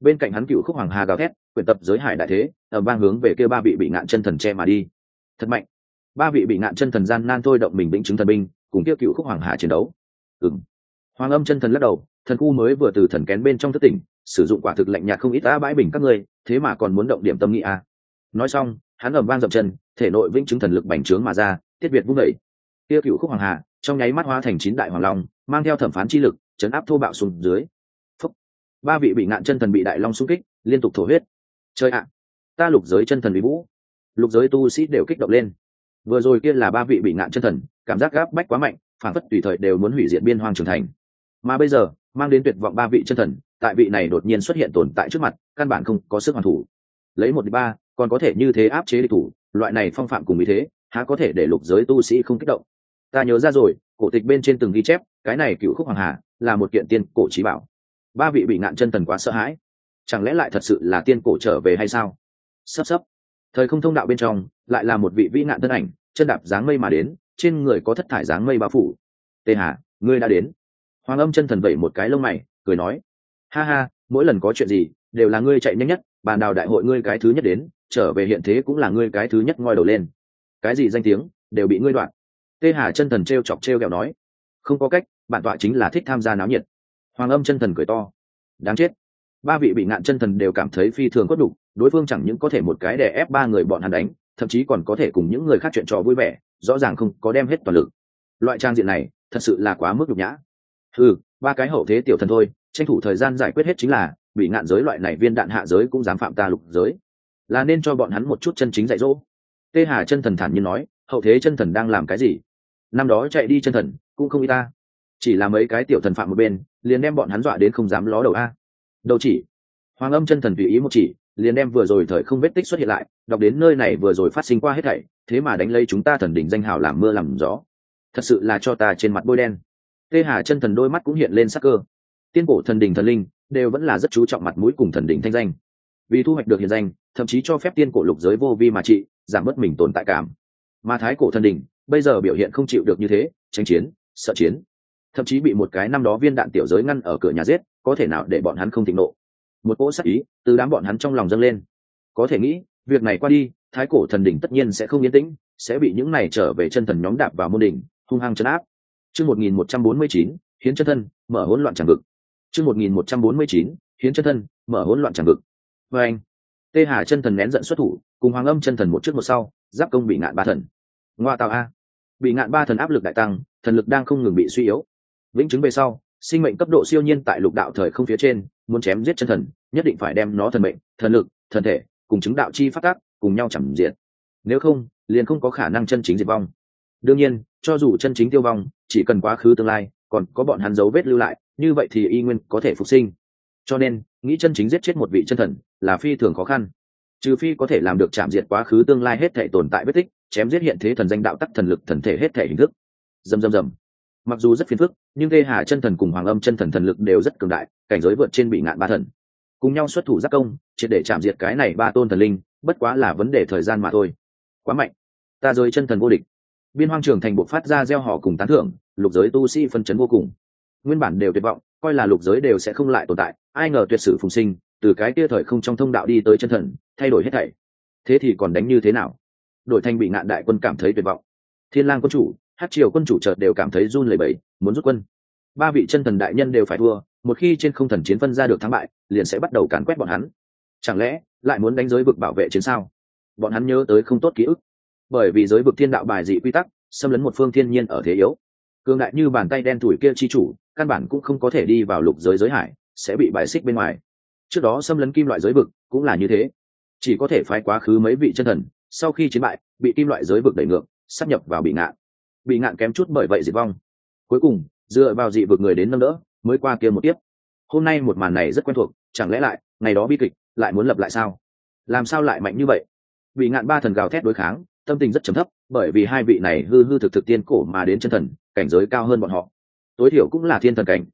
Bên cạnh hắn cựu khúc hoàng hà gào thét quyển tập giới hải đại thế ẩm vang hướng về kia ba vị bị ngạn chân thần che mà đi. Thật mạnh. Ba vị bị ngạn chân thần gian nan thôi động mình vĩnh chứng thần binh, cùng kia cựu khúc hoàng hà chiến đấu. Ừng hoàng âm chân thần lắc đầu, thần khu mới vừa từ thần kén bên trong thất tỉnh sử dụng quả thực lạnh nhạt không ít đã bãi bình các ngươi, thế mà còn muốn động điểm tâm nghĩ à. nói xong, hắn ẩm vang dậm chân, thể nội vĩnh chứng thần lực bành trướng mà ra, tiết việt vung đẩy Tiêu cựu khúc hoàng hà, trong nháy mắt hóa thành chín đại hoàng long, mang theo thẩm phán chi lực, chấn áp thô bạo xuống dưới. Phúc. ba vị bị ngạn chân thần bị đại long xung kích, liên tục thổ huyết. Chơi ạ. Ta lục giới chân thần bị vũ. Lục giới tu sĩ đều kích động lên. Vừa rồi kia là ba vị bị ngạn chân thần, cảm giác gáp bách quá mạnh, phản phất tùy thời đều muốn hủy diệt biên hoang trưởng thành. Mà bây giờ, mang đến tuyệt vọng ba vị chân thần tại vị này đột nhiên xuất hiện tồn tại trước mặt, căn bản không có sức hoàn thủ. Lấy một đi ba, còn có thể như thế áp chế địch thủ, loại này phong phạm cùng ý thế, há có thể để lục giới tu sĩ không kích động. Ta nhớ ra rồi, cổ tịch bên trên từng ghi chép, cái này cựu khúc hoàng hà, là một kiện tiên cổ trí bảo. Ba vị bị ngạn chân thần quá sợ hãi. Chẳng lẽ lại thật sự là tiên cổ trở về hay sao? Sắp sắp. Thời không thông đạo bên trong, lại là một vị vĩ nạn thân ảnh, chân đạp dáng mây mà đến, trên người có thất thải dáng mây bao phủ. Tề hà, ngươi đã đến. Hoàng âm chân thần vẩy một cái lông mày, cười nói ha ha, mỗi lần có chuyện gì, đều là ngươi chạy nhanh nhất, bàn đào đại hội ngươi cái thứ nhất đến, trở về hiện thế cũng là ngươi cái thứ nhất ngoi đầu lên. Cái gì danh tiếng, đều bị ngươi đoạn. Tê hà chân thần t r e o chọc t r e o kẹo nói. Không có cách, bản tọa chính là thích tham gia náo nhiệt. Hoàng âm chân thần cười to. Đáng chết. Ba vị bị ngạn chân thần đều cảm thấy phi thường có đủ, đối phương chẳng những có thể một cái để ép ba người bọn hắn đánh, thậm chí còn có thể cùng những người khác chuyện trò vui vẻ, rõ ràng không có đem hết toàn lực. Loại trang diện này, thật sự là quá mức nhục nhã. Ừ ba cái hậu thế tiểu thần thôi tranh thủ thời gian giải quyết hết chính là, bị ngạn giới loại này viên đạn hạ giới cũng dám phạm ta lục giới. Là nên cho bọn hắn một chút chân chính dạy dỗ. Tê hà chân thần thản nhiên nói, hậu thế chân thần đang làm cái gì? Năm đó chạy đi chân thần, cũng không y ta. Chỉ là mấy cái tiểu thần phạm một bên, liền đem bọn hắn dọa đến không dám ló đầu a. Đầu chỉ. Hoàng âm chân thần tùy ý một chỉ, liền đem vừa rồi thời không vết tích xuất hiện lại, đọc đến nơi này vừa rồi phát sinh qua hết thảy, thế mà đánh lây chúng ta thần đỉnh danh hào làm mưa làm gió. Thật sự là cho ta trên mặt bôi đen. Tê hà chân thần đôi mắt cũng hiện lên sắc cơ tiên cổ thần đình thần linh đều vẫn là rất chú trọng mặt mũi cùng thần đình thanh danh. Vì thu hoạch được hiện danh, thậm chí cho phép tiên cổ lục giới vô vi mà trị, giảm bớt mình tồn tại cảm. Mà thái cổ thần đình bây giờ biểu hiện không chịu được như thế, tranh chiến, sợ chiến. Thậm chí bị một cái năm đó viên đạn tiểu giới ngăn ở cửa nhà giết, có thể nào để bọn hắn không thịnh nộ? Một cỗ sắc ý từ đám bọn hắn trong lòng dâng lên. Có thể nghĩ, việc này qua đi, thái cổ thần đỉnh tất nhiên sẽ không yên tĩnh, sẽ bị những này trở về chân thần nhóm đạp vào môn đỉnh, hung hăng chấn áp. Chương một nghìn một trăm bốn mươi chín, hiến chân thân, mở hỗn loạn tràng vực chương một nghìn một trăm bốn mươi chín, hiến chân thân, mở hỗn loạn tràng vực. Và anh tê hà chân thần nén giận xuất thủ, cùng hoàng âm chân thần một trước một sau, giáp công bị ngạn ba thần. Ngoa tạo a. Bị ngạn ba thần áp lực đại tăng, thần lực đang không ngừng bị suy yếu. Vĩnh chứng về sau, sinh mệnh cấp độ siêu nhiên tại lục đạo thời không phía trên, muốn chém giết chân thần, nhất định phải đem nó thần mệnh, thần lực, thần thể, cùng chứng đạo chi phát tác, cùng nhau chẳng diệt nếu không, liền không có khả năng chân chính diệt vong. Đương nhiên, cho dù chân chính tiêu vong, chỉ cần quá khứ tương lai, còn có bọn hắn dấu vết lưu lại như vậy thì y nguyên có thể phục sinh. Cho nên, nghĩ chân chính giết chết một vị chân thần là phi thường khó khăn. Trừ phi có thể làm được chạm diệt quá khứ tương lai hết thể tồn tại vết tích, chém giết hiện thế thần danh đạo tắc thần lực thần thể hết thể hình thức. Dầm dầm dầm. Mặc dù rất phiền phức, nhưng tê hà chân thần cùng hoàng âm chân thần thần lực đều rất cường đại, cảnh giới vượt trên bị ngạn ba thần. Cùng nhau xuất thủ giác công, triệt để chạm diệt cái này ba tôn thần linh, bất quá là vấn đề thời gian mà thôi. Quá mạnh. Ta rơi chân thần vô địch. Biên hoang trường thành bộ phát ra gieo họ cùng tán thưởng, lục giới tu sĩ phân chấn vô cùng nguyên bản đều tuyệt vọng, coi là lục giới đều sẽ không lại tồn tại, ai ngờ tuyệt sử phùng sinh, từ cái tia thời không trong thông đạo đi tới chân thần, thay đổi hết thảy. Thế thì còn đánh như thế nào? Đội thanh bị ngạn đại quân cảm thấy tuyệt vọng. Thiên lang quân chủ hát triều quân chủ chợt đều cảm thấy run lẩy bẩy, muốn rút quân. Ba vị chân thần đại nhân đều phải thua, một khi trên không thần chiến phân ra được thắng bại, liền sẽ bắt đầu càn quét bọn hắn. Chẳng lẽ lại muốn đánh giới vực bảo vệ chiến sao? Bọn hắn nhớ tới không tốt ký ức. Bởi vì giới vực thiên đạo bài dị quy tắc, xâm lấn một phương thiên nhiên ở thế yếu. Cường đại như bàn tay đen tuổi kia chi chủ căn bản cũng không có thể đi vào lục giới giới hải, sẽ bị bài xích bên ngoài. Trước đó xâm lấn kim loại giới vực cũng là như thế. Chỉ có thể phái quá khứ mấy vị chân thần, sau khi chiến bại, bị kim loại giới vực đẩy ngược sắp nhập vào bị ngạn. Bị ngạn kém chút bởi vậy diệt vong. Cuối cùng, dựa vào dị vực người đến nâng đỡ, mới qua kia một tiếp hôm nay một màn này rất quen thuộc, chẳng lẽ lại, ngày đó bi kịch, lại muốn lập lại sao? Làm sao lại mạnh như vậy? Bị ngạn ba thần gào thét đối kháng, tâm tình rất trầm thấp, bởi vì hai vị này hư hư thực thực tiên cổ mà đến chân thần, cảnh giới cao hơn bọn họ tối thiểu cũng là thiên thần cảnh.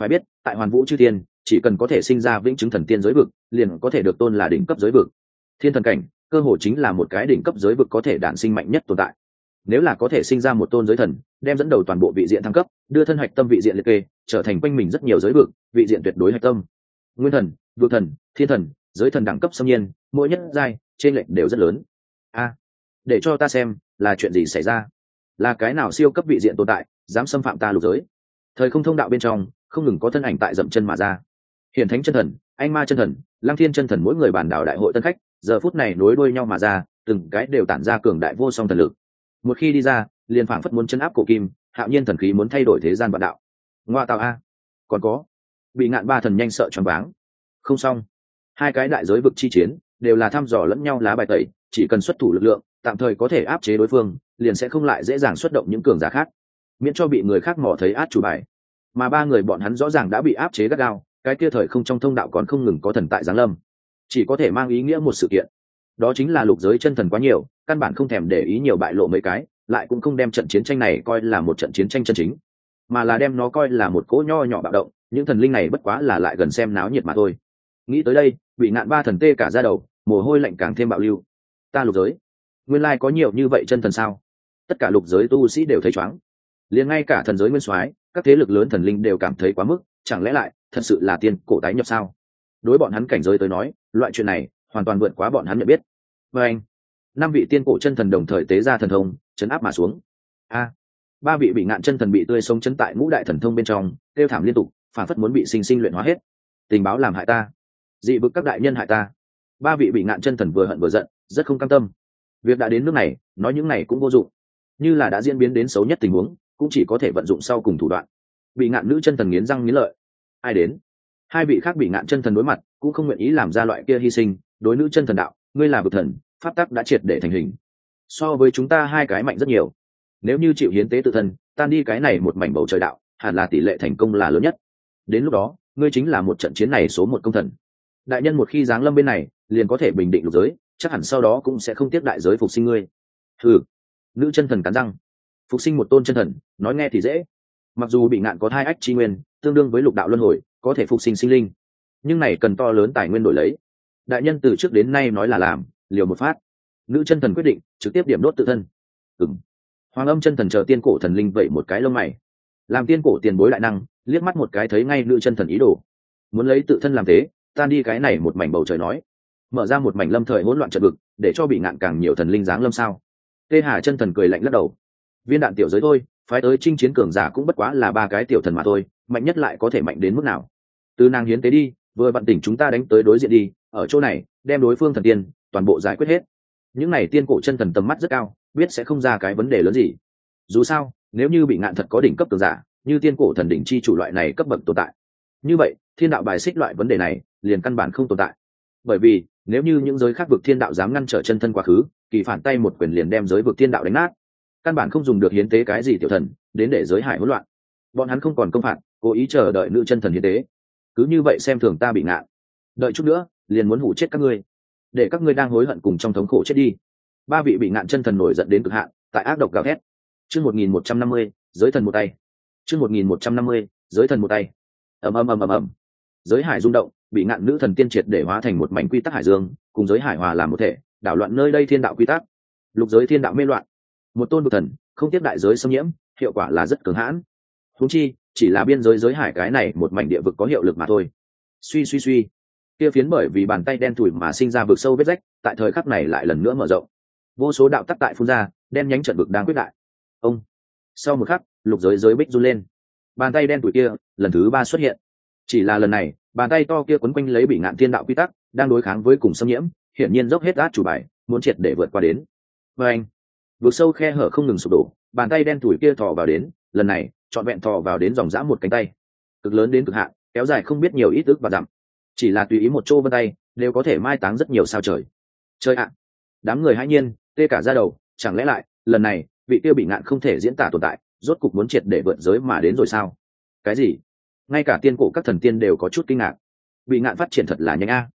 Phải biết tại hoàn vũ chư thiên, chỉ cần có thể sinh ra vĩnh chứng thần tiên giới vực liền có thể được tôn là đỉnh cấp giới vực. Thiên thần cảnh cơ hồ chính là một cái đỉnh cấp giới vực có thể đản sinh mạnh nhất tồn tại. Nếu là có thể sinh ra một tôn giới thần đem dẫn đầu toàn bộ vị diện thăng cấp đưa thân hạch tâm vị diện liệt kê trở thành quanh mình rất nhiều giới vực vị diện tuyệt đối hạch tâm. Nguyên thần vượt thần thiên thần giới thần đẳng cấp xâm nhiên mỗi nhất giai trên lệnh đều rất lớn. A để cho ta xem là chuyện gì xảy ra. Là cái nào siêu cấp vị diện tồn tại dám xâm phạm ta lục giới? Thời không thông đạo bên trong, không ngừng có thân ảnh tại dậm chân mà ra. Hiển thánh chân thần, anh ma chân thần, lăng thiên chân thần mỗi người bản đảo đại hội tân khách, giờ phút này nối đuôi nhau mà ra, từng cái đều tản ra cường đại vô song thần lực. Một khi đi ra, liền phảng phất muốn chân áp cổ kim, hạo nhiên thần khí muốn thay đổi thế gian vạn đạo. Ngoa tạo a. Còn có, bị ngạn ba thần nhanh sợ choáng váng. Không xong. Hai cái đại giới vực chi chiến, đều là thăm dò lẫn nhau lá bài tẩy, chỉ cần xuất thủ lực lượng, tạm thời có thể áp chế đối phương, liền sẽ không lại dễ dàng xuất động những cường giả khác miễn cho bị người khác mò thấy át chủ bài. Mà ba người bọn hắn rõ ràng đã bị áp chế gắt gao, cái kia thời không trong thông đạo còn không ngừng có thần tại giáng lâm. Chỉ có thể mang ý nghĩa một sự kiện. Đó chính là lục giới chân thần quá nhiều, căn bản không thèm để ý nhiều bại lộ mấy cái, lại cũng không đem trận chiến tranh này coi là một trận chiến tranh chân chính. Mà là đem nó coi là một cỗ nho nhỏ bạo động, những thần linh này bất quá là lại gần xem náo nhiệt mà thôi. Nghĩ tới đây, bị nạn ba thần tê cả ra đầu, mồ hôi lạnh càng thêm bạo lưu. Ta lục giới, nguyên lai có nhiều như vậy chân thần sao? Tất cả lục giới tu sĩ đều thấy chóng liền ngay cả thần giới nguyên soái, các thế lực lớn thần linh đều cảm thấy quá mức, chẳng lẽ lại thật sự là tiên cổ tái nhập sao? Đối bọn hắn cảnh giới tới nói, loại chuyện này hoàn toàn vượt quá bọn hắn nhận biết. Và anh, năm vị tiên cổ chân thần đồng thời tế ra thần thông, chấn áp mà xuống. A, ba vị bị ngạn chân thần bị tươi sống chấn tại ngũ đại thần thông bên trong kêu thảm liên tục, phản phất muốn bị sinh sinh luyện hóa hết. Tình báo làm hại ta. Dị vực các đại nhân hại ta. Ba vị bị ngạn chân thần vừa hận vừa giận, rất không cam tâm. Việc đã đến nước này, nói những này cũng vô dụng. Như là đã diễn biến đến xấu nhất tình huống cũng chỉ có thể vận dụng sau cùng thủ đoạn. Bị ngạn nữ chân thần nghiến răng nghiến lợi. Ai đến? Hai vị khác bị ngạn chân thần đối mặt, cũng không nguyện ý làm ra loại kia hy sinh. Đối nữ chân thần đạo, ngươi là vực thần, pháp tắc đã triệt để thành hình. So với chúng ta hai cái mạnh rất nhiều. Nếu như chịu hiến tế tự thân, tan đi cái này một mảnh bầu trời đạo, hẳn là tỷ lệ thành công là lớn nhất. Đến lúc đó, ngươi chính là một trận chiến này số một công thần. Đại nhân một khi giáng lâm bên này, liền có thể bình định lục giới, chắc hẳn sau đó cũng sẽ không tiếc đại giới phục sinh ngươi. Thử nữ chân thần cắn răng phục sinh một tôn chân thần, nói nghe thì dễ. Mặc dù bị ngạn có thai ách tri nguyên, tương đương với lục đạo luân hồi, có thể phục sinh sinh linh. Nhưng này cần to lớn tài nguyên đổi lấy. Đại nhân từ trước đến nay nói là làm, liều một phát. Nữ chân thần quyết định, trực tiếp điểm đốt tự thân. Ừng hoàng âm chân thần chờ tiên cổ thần linh vậy một cái lông mày. Làm tiên cổ tiền bối đại năng, liếc mắt một cái thấy ngay nữ chân thần ý đồ. Muốn lấy tự thân làm thế, tan đi cái này một mảnh bầu trời nói. Mở ra một mảnh lâm thời hỗn loạn trật vực, để cho bị ngạn càng nhiều thần linh giáng lâm sao? Tê hà chân thần cười lạnh lắc đầu viên đạn tiểu giới thôi, phái tới chinh chiến cường giả cũng bất quá là ba cái tiểu thần mà thôi, mạnh nhất lại có thể mạnh đến mức nào. Từ nàng hiến tế đi, vừa vặn tỉnh chúng ta đánh tới đối diện đi, ở chỗ này, đem đối phương thần tiên, toàn bộ giải quyết hết. Những này tiên cổ chân thần tầm mắt rất cao, biết sẽ không ra cái vấn đề lớn gì. Dù sao, nếu như bị ngạn thật có đỉnh cấp cường giả, như tiên cổ thần đỉnh chi chủ loại này cấp bậc tồn tại. Như vậy, thiên đạo bài xích loại vấn đề này, liền căn bản không tồn tại. Bởi vì, nếu như những giới khác vực thiên đạo dám ngăn trở chân thân quá khứ, kỳ phản tay một quyền liền đem giới vực thiên đạo đánh nát căn bản không dùng được hiến tế cái gì tiểu thần, đến để giới hải hỗn loạn. Bọn hắn không còn công phạt, cố ý chờ đợi nữ chân thần hiến tế. Cứ như vậy xem thường ta bị ngạn đợi chút nữa, liền muốn hủ chết các ngươi. Để các ngươi đang hối hận cùng trong thống khổ chết đi. Ba vị bị ngạn chân thần nổi giận đến cực hạn, tại ác độc gào thét. Chương một nghìn một trăm năm mươi, giới thần một tay. Chương một nghìn một trăm năm mươi, giới thần một tay. Ầm ầm ầm ầm ầm. Giới hải rung động, bị ngạn nữ thần tiên triệt để hóa thành một mảnh quy tắc hải dương, cùng giới hải hòa làm một thể, đảo loạn nơi đây thiên đạo quy tắc. Lục giới thiên đạo mê loạn một tôn bực thần, không tiếp đại giới xâm nhiễm, hiệu quả là rất cứng hãn. Húng chi, chỉ là biên giới giới hải cái này một mảnh địa vực có hiệu lực mà thôi. Suy suy suy. Kia phiến bởi vì bàn tay đen thủi mà sinh ra vực sâu vết rách, tại thời khắc này lại lần nữa mở rộng. Vô số đạo tắc tại phun ra, đen nhánh trận vực đang quyết đại. Ông. Sau một khắc, lục giới giới bích run lên. Bàn tay đen tuổi kia, lần thứ ba xuất hiện. Chỉ là lần này, bàn tay to kia quấn quanh lấy bị ngạn thiên đạo quy tắc, đang đối kháng với cùng xâm nhiễm, hiển nhiên dốc hết át chủ bài, muốn triệt để vượt qua đến. Và anh vượt sâu khe hở không ngừng sụp đổ, bàn tay đen tuổi kia thò vào đến, lần này, trọn vẹn thò vào đến dòng dã một cánh tay. Cực lớn đến cực hạn, kéo dài không biết nhiều ít ức và dặm. Chỉ là tùy ý một chỗ vân tay, đều có thể mai táng rất nhiều sao trời. Chơi ạ! Đám người hãy nhiên, tê cả ra đầu, chẳng lẽ lại, lần này, vị tiêu bị ngạn không thể diễn tả tồn tại, rốt cục muốn triệt để vượt giới mà đến rồi sao? Cái gì? Ngay cả tiên cổ các thần tiên đều có chút kinh ngạc. Bị ngạn phát triển thật là nhanh a.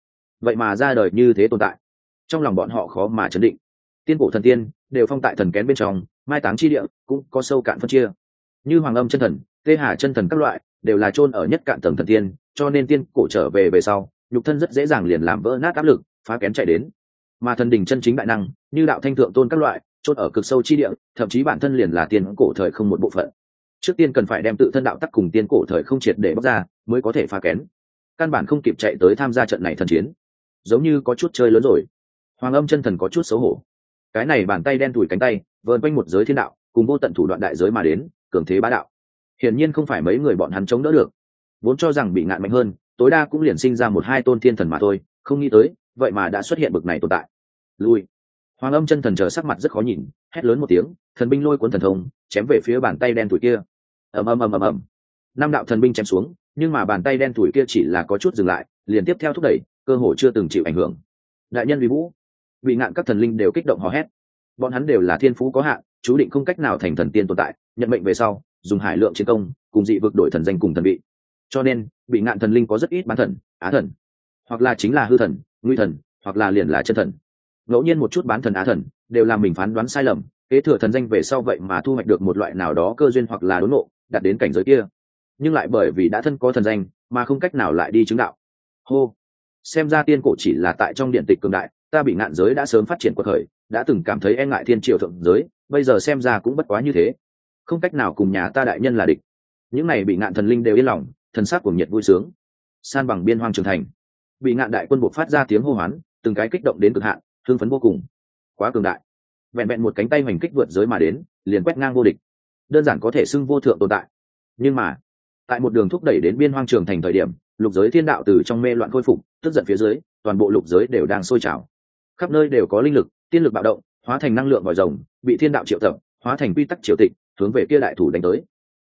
Vậy mà ra đời như thế tồn tại. Trong lòng bọn họ khó mà chấn định. Tiên cổ thần tiên đều phong tại thần kén bên trong, mai táng chi địa, cũng có sâu cạn phân chia. Như hoàng âm chân thần, tê hà chân thần các loại, đều là chôn ở nhất cạn tầng thần tiên, cho nên tiên cổ trở về về sau, nhục thân rất dễ dàng liền làm vỡ nát áp lực, phá kén chạy đến. Mà thần đình chân chính đại năng, như đạo thanh thượng tôn các loại, chôn ở cực sâu chi địa, thậm chí bản thân liền là tiên cổ thời không một bộ phận. Trước tiên cần phải đem tự thân đạo tắc cùng tiên cổ thời không triệt để bóc ra, mới có thể phá kén. Căn bản không kịp chạy tới tham gia trận này thần chiến. Giống như có chút chơi lớn rồi. Hoàng âm chân thần có chút xấu hổ cái này bàn tay đen tủi cánh tay, vờn quanh một giới thiên đạo, cùng vô tận thủ đoạn đại giới mà đến, cường thế bá đạo. Hiển nhiên không phải mấy người bọn hắn chống đỡ được. Vốn cho rằng bị ngạn mạnh hơn, tối đa cũng liền sinh ra một hai tôn thiên thần mà thôi, không nghĩ tới, vậy mà đã xuất hiện bực này tồn tại. Lui. Hoàng âm chân thần chờ sắc mặt rất khó nhìn, hét lớn một tiếng, thần binh lôi cuốn thần thông, chém về phía bàn tay đen tuổi kia. Ầm ầm ầm ầm ầm. Năm đạo thần binh chém xuống, nhưng mà bàn tay đen tuổi kia chỉ là có chút dừng lại, liền tiếp theo thúc đẩy, cơ hội chưa từng chịu ảnh hưởng. Đại nhân vì vũ bị ngạn các thần linh đều kích động hò hét. Bọn hắn đều là thiên phú có hạn, chú định không cách nào thành thần tiên tồn tại, nhận mệnh về sau, dùng hải lượng chiến công, cùng dị vực đổi thần danh cùng thần vị. Cho nên, bị ngạn thần linh có rất ít bán thần, á thần. Hoặc là chính là hư thần, nguy thần, hoặc là liền là chân thần. Ngẫu nhiên một chút bán thần á thần, đều làm mình phán đoán sai lầm, kế thừa thần danh về sau vậy mà thu hoạch được một loại nào đó cơ duyên hoặc là đốn nộ đạt đến cảnh giới kia. Nhưng lại bởi vì đã thân có thần danh, mà không cách nào lại đi chứng đạo. Hô. Xem ra tiên cổ chỉ là tại trong điện tịch cường đại ta bị ngạn giới đã sớm phát triển cuộc khởi, đã từng cảm thấy e ngại thiên triều thượng giới, bây giờ xem ra cũng bất quá như thế. Không cách nào cùng nhà ta đại nhân là địch. Những này bị ngạn thần linh đều yên lòng, thần sắc của nhiệt vui sướng. San bằng biên hoang trường thành. Bị ngạn đại quân buộc phát ra tiếng hô hoán, từng cái kích động đến cực hạn thương phấn vô cùng. Quá cường đại. Vẹn vẹn một cánh tay hoành kích vượt giới mà đến, liền quét ngang vô địch. Đơn giản có thể xưng vô thượng tồn tại. Nhưng mà, tại một đường thúc đẩy đến biên hoang trường thành thời điểm, lục giới thiên đạo từ trong mê loạn khôi phục, tức giận phía dưới, toàn bộ lục giới đều đang sôi trào khắp nơi đều có linh lực, tiên lực bạo động, hóa thành năng lượng vòi rồng, bị thiên đạo triệu tập, hóa thành quy tắc triều tịch, hướng về kia đại thủ đánh tới.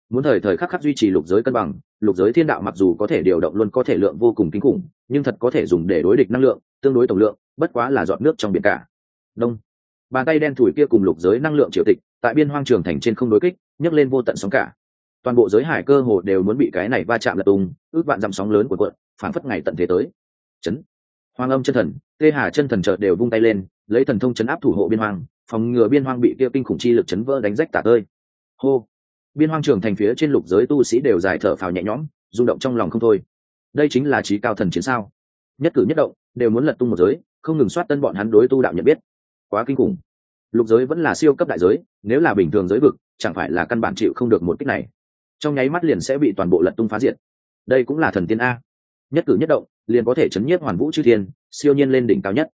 Muốn thời thời khắc khắc duy trì lục giới cân bằng, lục giới thiên đạo mặc dù có thể điều động luôn có thể lượng vô cùng kinh khủng, nhưng thật có thể dùng để đối địch năng lượng, tương đối tổng lượng, bất quá là dọn nước trong biển cả. Đông. Bàn tay đen thủi kia cùng lục giới năng lượng triệu tịch, tại biên hoang trường thành trên không đối kích, nhấc lên vô tận sóng cả. Toàn bộ giới hải cơ hồ đều muốn bị cái này va chạm lật tung, ước vạn dặm sóng lớn của quận phản phất ngày tận thế tới. Chấn. Hoang âm chân thần tê hà chân thần chợt đều vung tay lên, lấy thần thông chấn áp thủ hộ biên hoang, phòng ngừa biên hoang bị kia kinh khủng chi lực chấn vỡ đánh rách tả tơi. Hô! Biên hoang trưởng thành phía trên lục giới tu sĩ đều giải thở phào nhẹ nhõm, rung động trong lòng không thôi. Đây chính là trí cao thần chiến sao? Nhất cử nhất động, đều muốn lật tung một giới, không ngừng soát tân bọn hắn đối tu đạo nhận biết. Quá kinh khủng. Lục giới vẫn là siêu cấp đại giới, nếu là bình thường giới vực, chẳng phải là căn bản chịu không được một cách này. Trong nháy mắt liền sẽ bị toàn bộ lật tung phá diệt. Đây cũng là thần tiên a. Nhất cử nhất động liền có thể chấn nhiếp hoàn vũ chư thiên, siêu nhiên lên đỉnh cao nhất.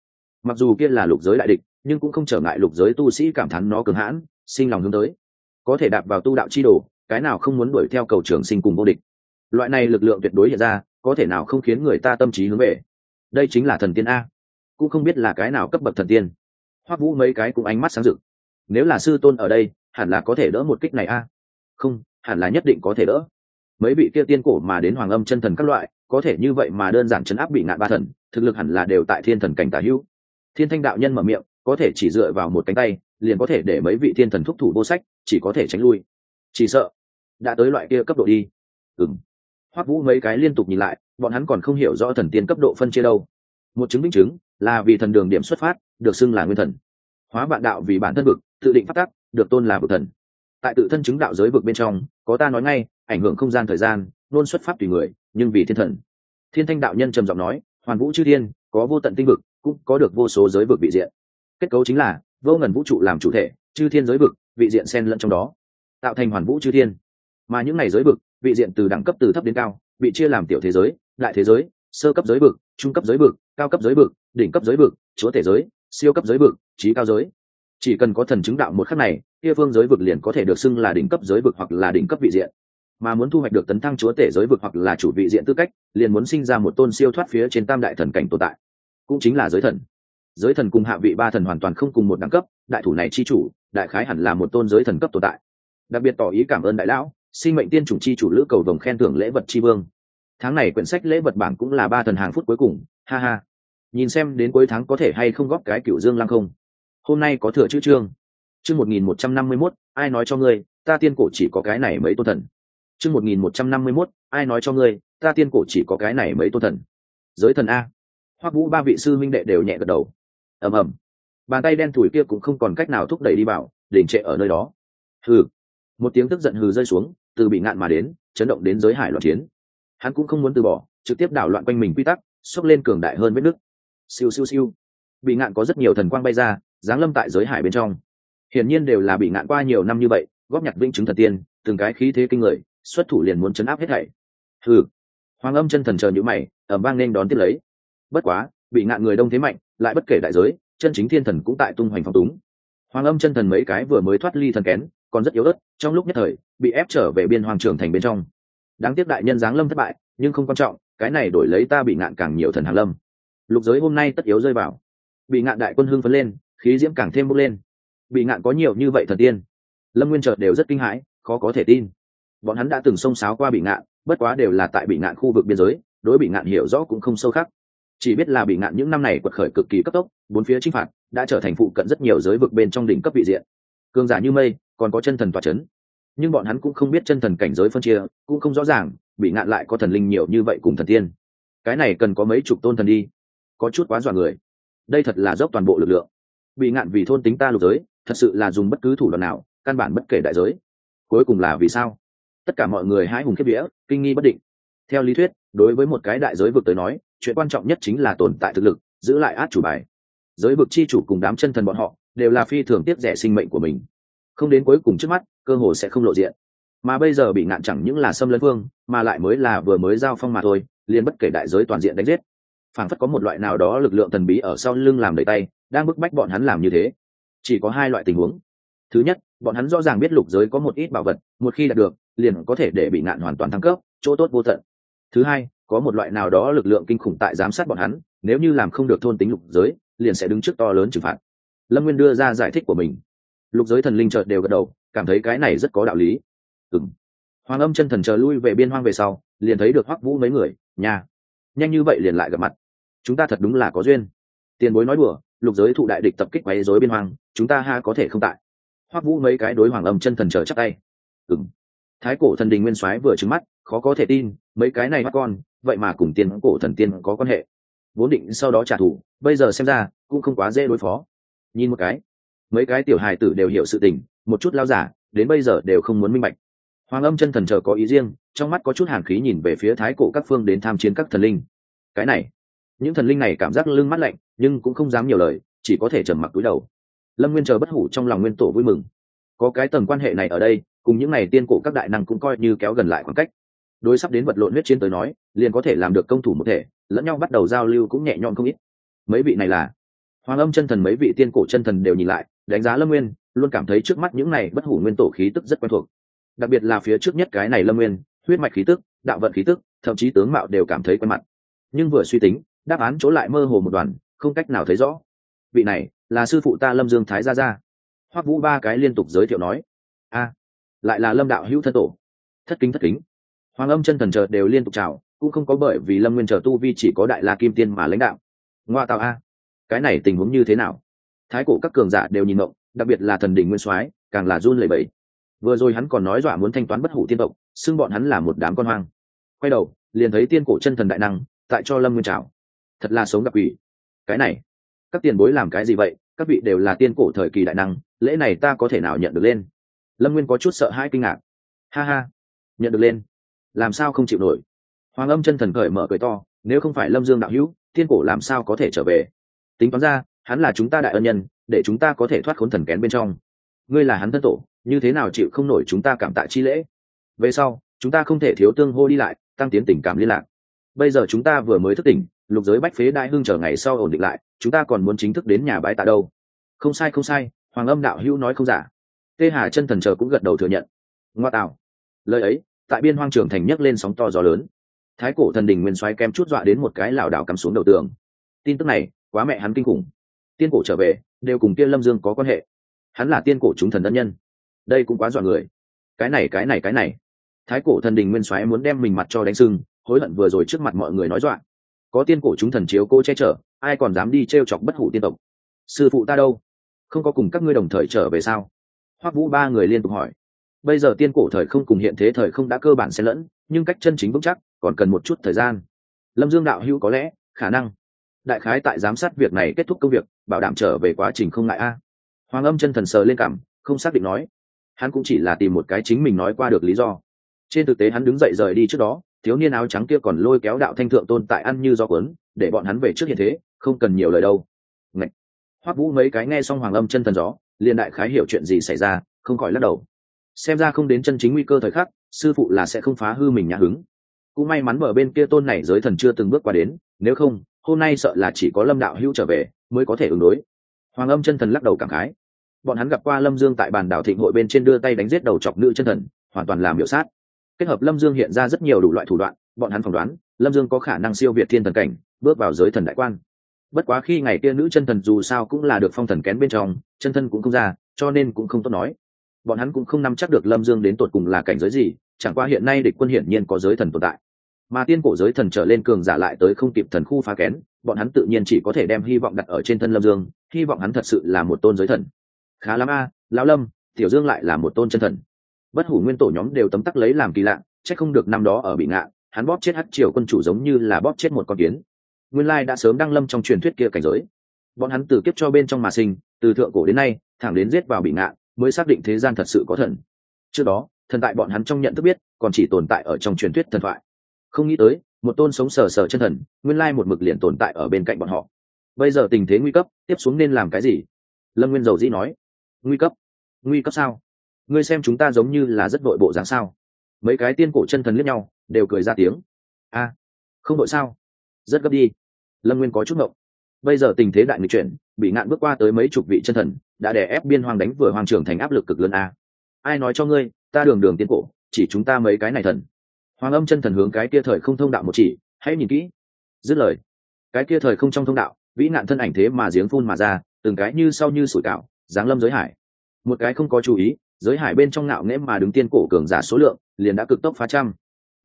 Mặc dù kia là lục giới đại địch, nhưng cũng không trở ngại lục giới tu sĩ cảm thán nó cường hãn, sinh lòng hướng tới. Có thể đạp vào tu đạo chi đồ, cái nào không muốn đuổi theo cầu trường sinh cùng vô địch. Loại này lực lượng tuyệt đối hiện ra, có thể nào không khiến người ta tâm trí hướng về. Đây chính là thần tiên a. Cũng không biết là cái nào cấp bậc thần tiên. Hoắc vũ mấy cái cũng ánh mắt sáng rực. Nếu là sư tôn ở đây, hẳn là có thể đỡ một kích này a. Không, hẳn là nhất định có thể đỡ mấy vị kia tiên cổ mà đến hoàng âm chân thần các loại, có thể như vậy mà đơn giản chấn áp bị ngạn ba thần, thực lực hẳn là đều tại thiên thần cảnh tả hữu. Thiên thanh đạo nhân mở miệng, có thể chỉ dựa vào một cánh tay, liền có thể để mấy vị thiên thần thúc thủ vô sách, chỉ có thể tránh lui. Chỉ sợ, đã tới loại kia cấp độ đi. Ừng hoắc vũ mấy cái liên tục nhìn lại, bọn hắn còn không hiểu rõ thần tiên cấp độ phân chia đâu. Một chứng minh chứng, là vì thần đường điểm xuất phát, được xưng là nguyên thần. Hóa bạn đạo vì bản thân vực, tự định phát tác được tôn là vực thần. Tại tự thân chứng đạo giới vực bên trong, có ta nói ngay ảnh hưởng không gian thời gian, luôn xuất phát tùy người, nhưng vì thiên thần. Thiên thanh đạo nhân trầm giọng nói, hoàn vũ chư thiên, có vô tận tinh vực, cũng có được vô số giới vực vị diện. Kết cấu chính là, vô ngần vũ trụ làm chủ thể, chư thiên giới vực, vị diện xen lẫn trong đó. Tạo thành hoàn vũ chư thiên. Mà những này giới vực, vị diện từ đẳng cấp từ thấp đến cao, bị chia làm tiểu thế giới, đại thế giới, sơ cấp giới vực, trung cấp giới vực, cao cấp giới vực, đỉnh cấp giới vực, chúa thể giới, siêu cấp giới vực, trí cao giới. Chỉ cần có thần chứng đạo một khắc này, kia phương giới vực liền có thể được xưng là đỉnh cấp giới vực hoặc là đỉnh cấp vị diện mà muốn thu hoạch được tấn thăng chúa tể giới vực hoặc là chủ vị diện tư cách, liền muốn sinh ra một tôn siêu thoát phía trên tam đại thần cảnh tồn tại. Cũng chính là giới thần. Giới thần cùng hạ vị ba thần hoàn toàn không cùng một đẳng cấp, đại thủ này chi chủ, đại khái hẳn là một tôn giới thần cấp tồn tại. Đặc biệt tỏ ý cảm ơn đại lão, sinh mệnh tiên chủng chi chủ lữ cầu đồng khen thưởng lễ vật chi vương. Tháng này quyển sách lễ vật bảng cũng là ba thần hàng phút cuối cùng, ha ha. Nhìn xem đến cuối tháng có thể hay không góp cái cựu dương lăng không. Hôm nay có thừa chữ chương. Chương một nghìn một trăm năm mươi mốt, ai nói cho ngươi, ta tiên cổ chỉ có cái này mấy tôn thần chương một nghìn một trăm năm mươi mốt, ai nói cho ngươi, ta tiên cổ chỉ có cái này mấy tôn thần. Giới thần a. Hoắc vũ ba vị sư minh đệ đều nhẹ gật đầu. Ầm ầm. Bàn tay đen thủi kia cũng không còn cách nào thúc đẩy đi vào, đình trệ ở nơi đó. Hừ. Một tiếng tức giận hừ rơi xuống, từ bị ngạn mà đến, chấn động đến giới hải loạn chiến. Hắn cũng không muốn từ bỏ, trực tiếp đảo loạn quanh mình quy tắc, xốc lên cường đại hơn vết nước siêu siêu siêu. Bị ngạn có rất nhiều thần quang bay ra, giáng lâm tại giới hải bên trong. Hiển nhiên đều là bị ngạn qua nhiều năm như vậy, góp nhặt vĩnh chứng thần tiên, từng cái khí thế kinh người xuất thủ liền muốn chấn áp hết thảy. Hừ. Hoàng âm chân thần chờ những mày ẩm vang nên đón tiếp lấy. Bất quá, bị ngạn người đông thế mạnh, lại bất kể đại giới, chân chính thiên thần cũng tại tung hoành phong túng. Hoàng âm chân thần mấy cái vừa mới thoát ly thần kén, còn rất yếu ớt, trong lúc nhất thời, bị ép trở về biên hoàng trưởng thành bên trong. Đáng tiếc đại nhân giáng lâm thất bại, nhưng không quan trọng, cái này đổi lấy ta bị ngạn càng nhiều thần hàng lâm. Lục giới hôm nay tất yếu rơi vào. Bị ngạn đại quân hưng phấn lên, khí diễm càng thêm bốc lên. Bị ngạn có nhiều như vậy thần tiên. Lâm nguyên chợt đều rất kinh hãi, khó có thể tin bọn hắn đã từng xông xáo qua bị ngạn, bất quá đều là tại bị ngạn khu vực biên giới, đối bị ngạn hiểu rõ cũng không sâu khác. Chỉ biết là bị ngạn những năm này quật khởi cực kỳ cấp tốc, bốn phía chinh phạt, đã trở thành phụ cận rất nhiều giới vực bên trong đỉnh cấp vị diện. Cường giả như mây, còn có chân thần tòa c h ấ n nhưng bọn hắn cũng không biết chân thần cảnh giới phân chia, cũng không rõ ràng, bị ngạn lại có thần linh nhiều như vậy cùng thần tiên. Cái này cần có mấy chục tôn thần đi, có chút quá dọa người. Đây thật là dốc toàn bộ lực lượng. Bị ngạn vì thôn tính ta lục giới, thật sự là dùng bất cứ thủ đoạn nào, căn bản bất kể đại giới. Cuối cùng là vì sao? Tất cả mọi người hái hùng khiếp vía, kinh nghi bất định. Theo lý thuyết, đối với một cái đại giới vực tới nói, chuyện quan trọng nhất chính là tồn tại thực lực, giữ lại át chủ bài. Giới vực chi chủ cùng đám chân thần bọn họ, đều là phi thường tiếp rẻ sinh mệnh của mình. Không đến cuối cùng trước mắt, cơ hồ sẽ không lộ diện. Mà bây giờ bị ngạn chẳng những là xâm lấn phương mà lại mới là vừa mới giao phong mà thôi, liền bất kể đại giới toàn diện đánh giết. Phảng phất có một loại nào đó lực lượng thần bí ở sau lưng làm đầy tay, đang bức bách bọn hắn làm như thế. Chỉ có hai loại tình huống. Thứ nhất, bọn hắn rõ ràng biết lục giới có một ít bảo vật, một khi đạt được liền có thể để bị ngạn hoàn toàn thăng cấp, chỗ tốt vô tận. Thứ hai, có một loại nào đó lực lượng kinh khủng tại giám sát bọn hắn, nếu như làm không được thôn tính lục giới, liền sẽ đứng trước to lớn trừng phạt. Lâm nguyên đưa ra giải thích của mình. Lục giới thần linh chợt đều gật đầu, cảm thấy cái này rất có đạo lý. Ừng hoàng âm chân thần chờ lui về biên hoang về sau, liền thấy được hoắc vũ mấy người nhà nhanh như vậy liền lại gặp mặt. Chúng ta thật đúng là có duyên. Tiền bối nói đùa, lục giới thụ đại địch tập kích quấy rối biên hoang, chúng ta ha có thể không tại. Hoắc vũ mấy cái đối hoàng âm chân thần chờ chắc tay. Ừng thái cổ thần đình nguyên soái vừa trứng mắt, khó có thể tin, mấy cái này mắt con, vậy mà cùng tiên cổ thần tiên có quan hệ. Vốn định sau đó trả thù, bây giờ xem ra, cũng không quá dễ đối phó. Nhìn một cái, mấy cái tiểu hài tử đều hiểu sự tình, một chút lao giả, đến bây giờ đều không muốn minh bạch. Hoàng âm chân thần chờ có ý riêng, trong mắt có chút hàn khí nhìn về phía thái cổ các phương đến tham chiến các thần linh. Cái này, những thần linh này cảm giác lưng mắt lạnh, nhưng cũng không dám nhiều lời, chỉ có thể trầm mặc túi đầu. Lâm nguyên chờ bất hủ trong lòng nguyên tổ vui mừng. Có cái tầng quan hệ này ở đây cùng những này tiên cổ các đại năng cũng coi như kéo gần lại khoảng cách. Đối sắp đến vật lộn huyết chiến tới nói, liền có thể làm được công thủ một thể, lẫn nhau bắt đầu giao lưu cũng nhẹ nhõm không ít. Mấy vị này là, hoàng âm chân thần mấy vị tiên cổ chân thần đều nhìn lại, đánh giá lâm nguyên, luôn cảm thấy trước mắt những này bất hủ nguyên tổ khí tức rất quen thuộc. Đặc biệt là phía trước nhất cái này lâm nguyên, huyết mạch khí tức, đạo vận khí tức, thậm chí tướng mạo đều cảm thấy quen mặt. Nhưng vừa suy tính, đáp án chỗ lại mơ hồ một đoàn không cách nào thấy rõ. Vị này, là sư phụ ta lâm dương thái gia gia. Hoắc vũ ba cái liên tục giới thiệu nói, a lại là lâm đạo hữu thân tổ. Thất kính thất kính. Hoàng âm chân thần chờ đều liên tục chào, cũng không có bởi vì lâm nguyên chờ tu vi chỉ có đại la kim tiên mà lãnh đạo. Ngoa tạo a, cái này tình huống như thế nào? Thái cổ các cường giả đều nhìn mộng đặc biệt là thần đình nguyên soái, càng là run lẩy bẩy. Vừa rồi hắn còn nói dọa muốn thanh toán bất hủ tiên tộc, xưng bọn hắn là một đám con hoang. Quay đầu, liền thấy tiên cổ chân thần đại năng, tại cho lâm nguyên trào thật là sống gặp ủy cái này, các tiền bối làm cái gì vậy? Các vị đều là tiên cổ thời kỳ đại năng, lễ này ta có thể nào nhận được lên? Lâm nguyên có chút sợ hãi kinh ngạc. Ha ha, nhận được lên. Làm sao không chịu nổi? Hoàng âm chân thần cởi mở cười to, nếu không phải lâm dương đạo hữu, Thiên cổ làm sao có thể trở về? Tính toán ra, hắn là chúng ta đại ân nhân, để chúng ta có thể thoát khốn thần kén bên trong. Ngươi là hắn thân tổ, như thế nào chịu không nổi chúng ta cảm tạ chi lễ? Về sau, chúng ta không thể thiếu tương hô đi lại, tăng tiến tình cảm liên lạc. Bây giờ chúng ta vừa mới thức tỉnh, lục giới bách phế đại hưng chờ ngày sau ổn định lại, chúng ta còn muốn chính thức đến nhà bái tạ đâu. Không sai không sai, hoàng âm đạo hữu nói không giả tê hà chân thần chờ cũng gật đầu thừa nhận. Ngoa tạo. Lời ấy, tại biên hoang trường thành nhấc lên sóng to gió lớn. Thái cổ thần đình nguyên xoáy kem chút dọa đến một cái lảo đảo cắm xuống đầu tường. Tin tức này, quá mẹ hắn kinh khủng. Tiên cổ trở về, đều cùng kia lâm dương có quan hệ. Hắn là tiên cổ chúng thần tân nhân. Đây cũng quá dọa người. Cái này cái này cái này. Thái cổ thần đình nguyên soái muốn đem mình mặt cho đánh sưng, hối hận vừa rồi trước mặt mọi người nói dọa. Có tiên cổ chúng thần chiếu cô che chở, ai còn dám đi t r e o chọc bất hủ tiên tộc? Sư phụ ta đâu? Không có cùng các ngươi đồng thời trở về sao? Hoắc vũ ba người liên tục hỏi. Bây giờ tiên cổ thời không cùng hiện thế thời không đã cơ bản xen lẫn, nhưng cách chân chính vững chắc, còn cần một chút thời gian. Lâm dương đạo hữu có lẽ, khả năng. Đại khái tại giám sát việc này kết thúc công việc, bảo đảm trở về quá trình không ngại a. Hoàng âm chân thần sờ lên cảm, không xác định nói. Hắn cũng chỉ là tìm một cái chính mình nói qua được lý do. Trên thực tế hắn đứng dậy rời đi trước đó, thiếu niên áo trắng kia còn lôi kéo đạo thanh thượng tôn tại ăn như do quấn để bọn hắn về trước hiện thế, không cần nhiều lời đâu. Ngậy! hoắc vũ mấy cái nghe xong hoàng âm chân thần gió liền đại khái hiểu chuyện gì xảy ra, không khỏi lắc đầu. Xem ra không đến chân chính nguy cơ thời khắc, sư phụ là sẽ không phá hư mình nhã hứng. Cũng may mắn bờ bên kia tôn này giới thần chưa từng bước qua đến, nếu không, hôm nay sợ là chỉ có lâm đạo hữu trở về, mới có thể ứng đối. Hoàng âm chân thần lắc đầu cảm khái. Bọn hắn gặp qua lâm dương tại bàn đảo thịnh hội bên trên đưa tay đánh giết đầu chọc nữ chân thần, hoàn toàn làm biểu sát. Kết hợp lâm dương hiện ra rất nhiều đủ loại thủ đoạn, bọn hắn phỏng đoán, lâm dương có khả năng siêu việt thiên thần cảnh, bước vào giới thần đại quan bất quá khi ngày kia nữ chân thần dù sao cũng là được phong thần kén bên trong, chân thân cũng không ra, cho nên cũng không tốt nói. Bọn hắn cũng không nắm chắc được lâm dương đến tột cùng là cảnh giới gì, chẳng qua hiện nay địch quân hiển nhiên có giới thần tồn tại. Mà tiên cổ giới thần trở lên cường giả lại tới không kịp thần khu phá kén, bọn hắn tự nhiên chỉ có thể đem hy vọng đặt ở trên thân lâm dương, hy vọng hắn thật sự là một tôn giới thần. Khá lắm a, lão lâm, tiểu dương lại là một tôn chân thần. Bất hủ nguyên tổ nhóm đều tấm tắc lấy làm kỳ lạ c h ắ c không được năm đó ở bị ngạ, hắn bóp chết hát triều quân chủ giống như là bóp chết một con kiến nguyên lai đã sớm đăng lâm trong truyền thuyết kia cảnh giới. Bọn hắn từ kiếp cho bên trong mà sinh từ thượng cổ đến nay thẳng đến giết vào bị ngạn, mới xác định thế gian thật sự có thần. Trước đó thần tại bọn hắn trong nhận thức biết còn chỉ tồn tại ở trong truyền thuyết thần thoại. Không nghĩ tới một tôn sống sờ sờ chân thần nguyên lai một mực liền tồn tại ở bên cạnh bọn họ. Bây giờ tình thế nguy cấp tiếp xuống nên làm cái gì? Lâm nguyên dầu dĩ nói. Nguy cấp? Nguy cấp sao? Ngươi xem chúng ta giống như là rất đội bộ dáng sao? Mấy cái tiên cổ chân thần liếc nhau đều cười ra tiếng. A không đội sao? Rất gấp đi lâm nguyên có chút mộng bây giờ tình thế đại người chuyển, bị ngạn bước qua tới mấy chục vị chân thần, đã đè ép biên hoàng đánh vừa hoàng trưởng thành áp lực cực lớn a. Ai nói cho ngươi, ta đường đường tiên cổ, chỉ chúng ta mấy cái này thần. Hoàng âm chân thần hướng cái kia thời không thông đạo một chỉ, hãy nhìn kỹ. Dứt lời, cái kia thời không trong thông đạo, vĩ nạn thân ảnh thế mà giếng phun mà ra, từng cái như sau như sủi cạo giáng lâm giới hải. Một cái không có chú ý, giới hải bên trong ngạo nghễ mà đứng tiên cổ cường giả số lượng, liền đã cực tốc phá trăm.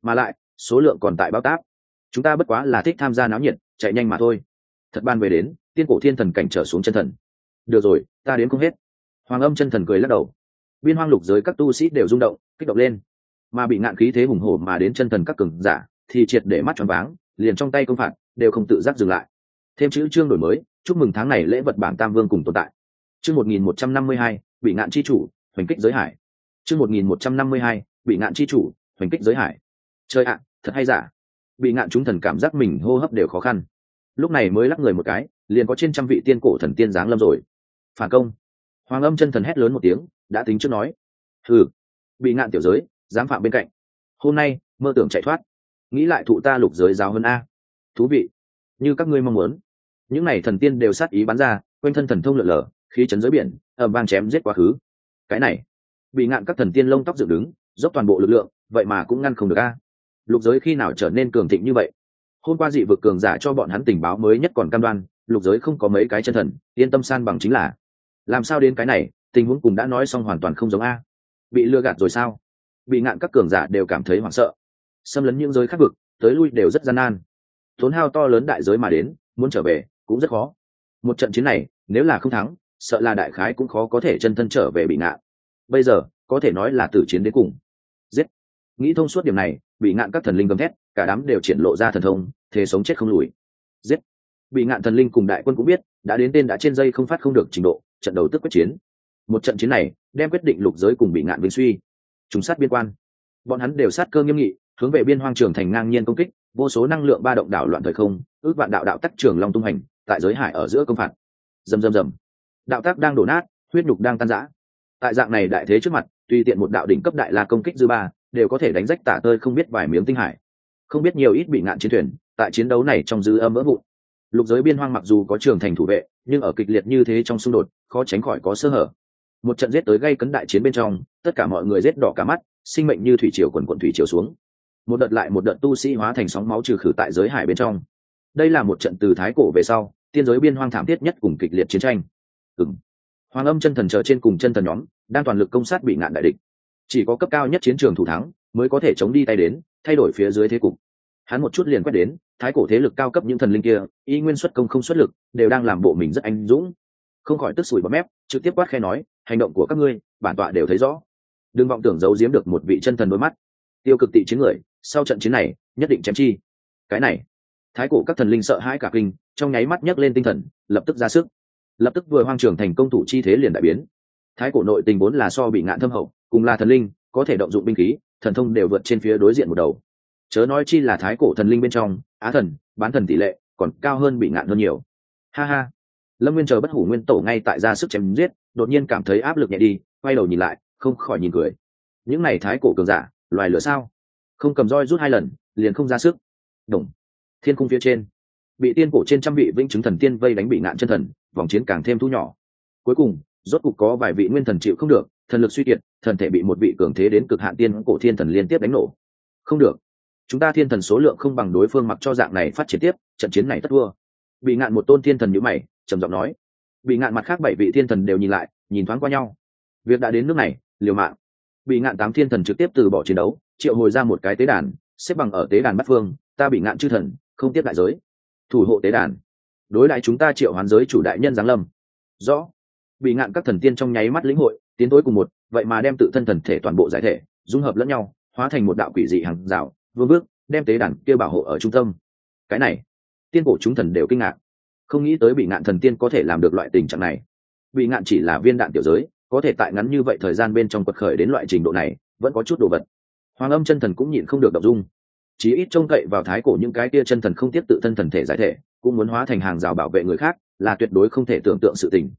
Mà lại, số lượng còn tại bao tác. Chúng ta bất quá là thích tham gia náo nhiệt chạy nhanh mà thôi. Thật ban về đến, tiên cổ thiên thần cảnh trở xuống chân thần. Được rồi, ta đến không hết. Hoàng âm chân thần cười lắc đầu. Biên hoang lục giới các tu sĩ đều rung động, kích động lên. Mà bị ngạn khí thế hùng hổ mà đến chân thần các cường giả, thì triệt để mắt tròn váng, liền trong tay công phạt, đều không tự giác dừng lại. Thêm chữ chương đổi mới, chúc mừng tháng này lễ vật bảng tam vương cùng tồn tại. Chương một nghìn một trăm năm mươi hai, bị ngạn chi chủ, hoành kích giới hải. Chương một nghìn một trăm năm mươi hai, bị ngạn chi chủ, hoành kích giới hải. Chơi ạ, thật hay giả? Bị ngạn chúng thần cảm giác mình hô hấp đều khó khăn lúc này mới lắc người một cái, liền có trên trăm vị tiên cổ thần tiên giáng lâm rồi. Phản công. Hoàng âm chân thần hét lớn một tiếng, đã tính trước nói. Ừ bị ngạn tiểu giới dám phạm bên cạnh. Hôm nay, mơ tưởng chạy thoát. Nghĩ lại thụ ta lục giới giáo hơn a. Thú vị. Như các ngươi mong muốn. Những n à y thần tiên đều sát ý bắn ra, quanh thân thần thông lượn lờ khí chấn giới biển ở vang chém giết quá khứ. Cái này. Bị ngạn các thần tiên lông tóc dựng đứng, dốc toàn bộ lực lượng, vậy mà cũng ngăn không được a. Lục giới khi nào trở nên cường thịnh như vậy? Hôm qua dị vực cường giả cho bọn hắn tình báo mới nhất còn cam đoan, lục giới không có mấy cái chân thần, yên tâm san bằng chính là. Làm sao đến cái này, tình huống cùng đã nói xong hoàn toàn không giống a. Bị lừa gạt rồi sao? Bị ngạn các cường giả đều cảm thấy hoảng sợ. Xâm lấn những giới khác vực, tới lui đều rất gian nan. Tốn hao to lớn đại giới mà đến, muốn trở về, cũng rất khó. Một trận chiến này, nếu là không thắng, sợ là đại khái cũng khó có thể chân thân trở về bị ngạn. Bây giờ, có thể nói là tử chiến đến cùng. Giết. Nghĩ thông suốt điểm này, bị ngạn các thần linh gầm thét cả đám đều triển lộ ra thần thông thế sống chết không lùi. Giết! Bị ngạn thần linh cùng đại quân cũng biết, đã đến tên đã trên dây không phát không được trình độ, trận đầu tức quyết chiến. Một trận chiến này, đem quyết định lục giới cùng bị ngạn vinh suy. Chúng sát biên quan. Bọn hắn đều sát cơ nghiêm nghị, hướng về biên hoang trường thành ngang nhiên công kích, vô số năng lượng ba động đảo loạn thời không, ước vạn đạo đạo tắc trường long tung hành, tại giới hải ở giữa công phạt. Rầm rầm rầm. Đạo tác đang đổ nát, huyết nhục đang tan rã. Tại dạng này đại thế trước mặt, tùy tiện một đạo đỉnh cấp đại la công kích dư ba, đều có thể đánh rách tả tơi không biết vài miếng tinh hải không biết nhiều ít bị ngạn chiến thuyền, tại chiến đấu này trong dư âm vỡ vụn. Lục giới biên hoang mặc dù có trường thành thủ vệ, nhưng ở kịch liệt như thế trong xung đột, khó tránh khỏi có sơ hở. Một trận giết tới gây cấn đại chiến bên trong, tất cả mọi người giết đỏ cả mắt, sinh mệnh như thủy triều quần quận thủy triều xuống. Một đợt lại một đợt tu sĩ hóa thành sóng máu trừ khử tại giới hải bên trong. Đây là một trận từ thái cổ về sau, tiên giới biên hoang thảm thiết nhất cùng kịch liệt chiến tranh. Ừ hoàng âm chân thần chờ trên cùng chân thần nhóm, đang toàn lực công sát bị ngạn đại địch. Chỉ có cấp cao nhất chiến trường thủ thắng, mới có thể chống đi tay đến thay đổi phía dưới thế cục. Hắn một chút liền quét đến, thái cổ thế lực cao cấp những thần linh kia, y nguyên xuất công không xuất lực, đều đang làm bộ mình rất anh dũng. Không khỏi tức sủi bấm mép, trực tiếp quát khe nói, hành động của các ngươi, bản tọa đều thấy rõ. Đừng vọng tưởng giấu giếm được một vị chân thần đôi mắt. Tiêu cực tị chiến người, sau trận chiến này, nhất định chém chi. Cái này, thái cổ các thần linh sợ hãi cả kinh, trong nháy mắt nhấc lên tinh thần, lập tức ra sức. Lập tức vừa hoang trường thành công thủ chi thế liền đại biến. Thái cổ nội tình vốn là so bị ngạn thâm hậu, cùng là thần linh có thể động dụng binh khí, thần thông đều vượt trên phía đối diện một đầu. Chớ nói chi là thái cổ thần linh bên trong, á thần, bán thần tỷ lệ còn cao hơn bị ngạn hơn nhiều. Ha ha. Lâm nguyên chờ bất hủ nguyên tổ ngay tại ra sức chém giết, đột nhiên cảm thấy áp lực nhẹ đi, quay đầu nhìn lại, không khỏi nhìn cười. Những này thái cổ cường giả, loài lửa sao? Không cầm roi rút hai lần, liền không ra sức. Đồng thiên cung phía trên. Bị tiên cổ trên trăm vị vĩnh chứng thần tiên vây đánh bị ngạn chân thần, vòng chiến càng thêm thu nhỏ. Cuối cùng, rốt cục có vài vị nguyên thần chịu không được thần lực suy kiệt, thần thể bị một vị cường thế đến cực hạn tiên cổ thiên thần liên tiếp đánh nổ. Không được. Chúng ta thiên thần số lượng không bằng đối phương mặc cho dạng này phát triển tiếp, trận chiến này tất thua. Bị ngạn một tôn thiên thần nhữ mày, trầm giọng nói. Bị ngạn mặt khác bảy vị thiên thần đều nhìn lại, nhìn thoáng qua nhau. Việc đã đến nước này, liều mạng. Bị ngạn tám thiên thần trực tiếp từ bỏ chiến đấu, triệu hồi ra một cái tế đàn, xếp bằng ở tế đàn bắt phương, ta bị ngạn chư thần, không tiếp đại giới. Thủ hộ tế đàn. Đối lại chúng ta triệu hoán giới chủ đại nhân giáng lâm. Rõ bị ngạn các thần tiên trong nháy mắt lĩnh hội, tiến tối cùng một, vậy mà đem tự thân thần thể toàn bộ giải thể, dung hợp lẫn nhau, hóa thành một đạo quỷ dị hàng rào, vương bước, đem tế đàn kia bảo hộ ở trung tâm. Cái này, tiên cổ chúng thần đều kinh ngạc. Không nghĩ tới bị ngạn thần tiên có thể làm được loại tình trạng này. Bị ngạn chỉ là viên đạn tiểu giới, có thể tại ngắn như vậy thời gian bên trong quật khởi đến loại trình độ này, vẫn có chút đồ vật. Hoàng âm chân thần cũng nhịn không được đọc dung. Chí ít trông cậy vào thái cổ những cái kia chân thần không tiếp tự thân thần thể giải thể, cũng muốn hóa thành hàng rào bảo vệ người khác, là tuyệt đối không thể tưởng tượng sự tình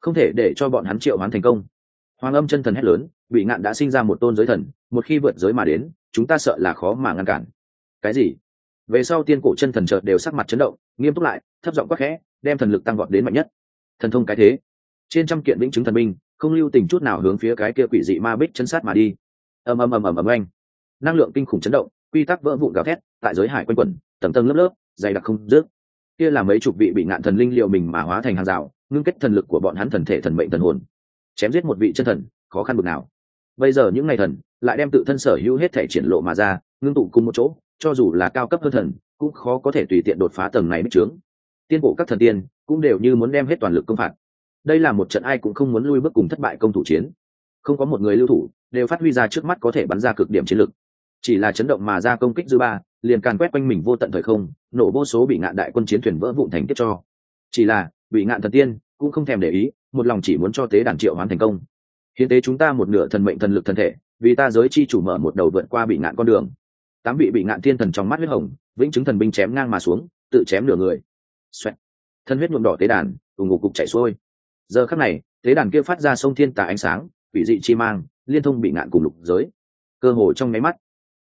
không thể để cho bọn hắn triệu hoán thành công. Hoàng âm chân thần hét lớn, bị ngạn đã sinh ra một tôn giới thần, một khi vượt giới mà đến, chúng ta sợ là khó mà ngăn cản. Cái gì? Về sau tiên cổ chân thần chợt đều sắc mặt chấn động, nghiêm túc lại, thấp giọng quắc khẽ, đem thần lực tăng vọt đến mạnh nhất. Thần thông cái thế. Trên trăm kiện vĩnh chứng thần minh không lưu tình chút nào hướng phía cái kia quỷ dị ma bích chân sát mà đi. Ầm ầm ầm ầm ầm anh năng lượng kinh khủng chấn động, quy tắc vỡ vụn gào thét, tại giới hải quanh quẩn, tầng tầng lớp lớp, dày đặc không dứt kia là mấy chục vị bị ngạn thần linh liệu mình mà hóa thành hàng rào, ngưng kết thần lực của bọn hắn thần thể thần mệnh thần hồn. Chém giết một vị chân thần, khó khăn bực nào. Bây giờ những ngày thần, lại đem tự thân sở hữu hết thể triển lộ mà ra, ngưng tụ cùng một chỗ, cho dù là cao cấp hơn thần, cũng khó có thể tùy tiện đột phá tầng này bích trướng. Tiên bộ các thần tiên, cũng đều như muốn đem hết toàn lực công phạt. Đây là một trận ai cũng không muốn lui bước cùng thất bại công thủ chiến. Không có một người lưu thủ, đều phát huy ra trước mắt có thể bắn ra cực điểm chiến lực chỉ là chấn động mà ra công kích dư ba, liền càn quét quanh mình vô tận thời không, nổ vô số bị ngạn đại quân chiến thuyền vỡ vụn thành tiếp cho. Chỉ là, bị ngạn thần tiên cũng không thèm để ý, một lòng chỉ muốn cho tế đàn triệu hoán thành công. Hiến tế chúng ta một nửa thần mệnh thần lực thân thể, vì ta giới chi chủ mở một đầu vượt qua bị ngạn con đường. Tám vị bị ngạn thiên thần trong mắt huyết hồng, vĩnh chứng thần binh chém ngang mà xuống, tự chém nửa người. Xoẹt. thân huyết nhuộm đỏ tế đàn ủng ngục cục chảy xuôi. Giờ khắc này, tế đàn kia phát ra sông thiên tà ánh sáng vị dị chi mang, liên thông bị ngạn cùng lục giới. Cơ hồ trong máy mắt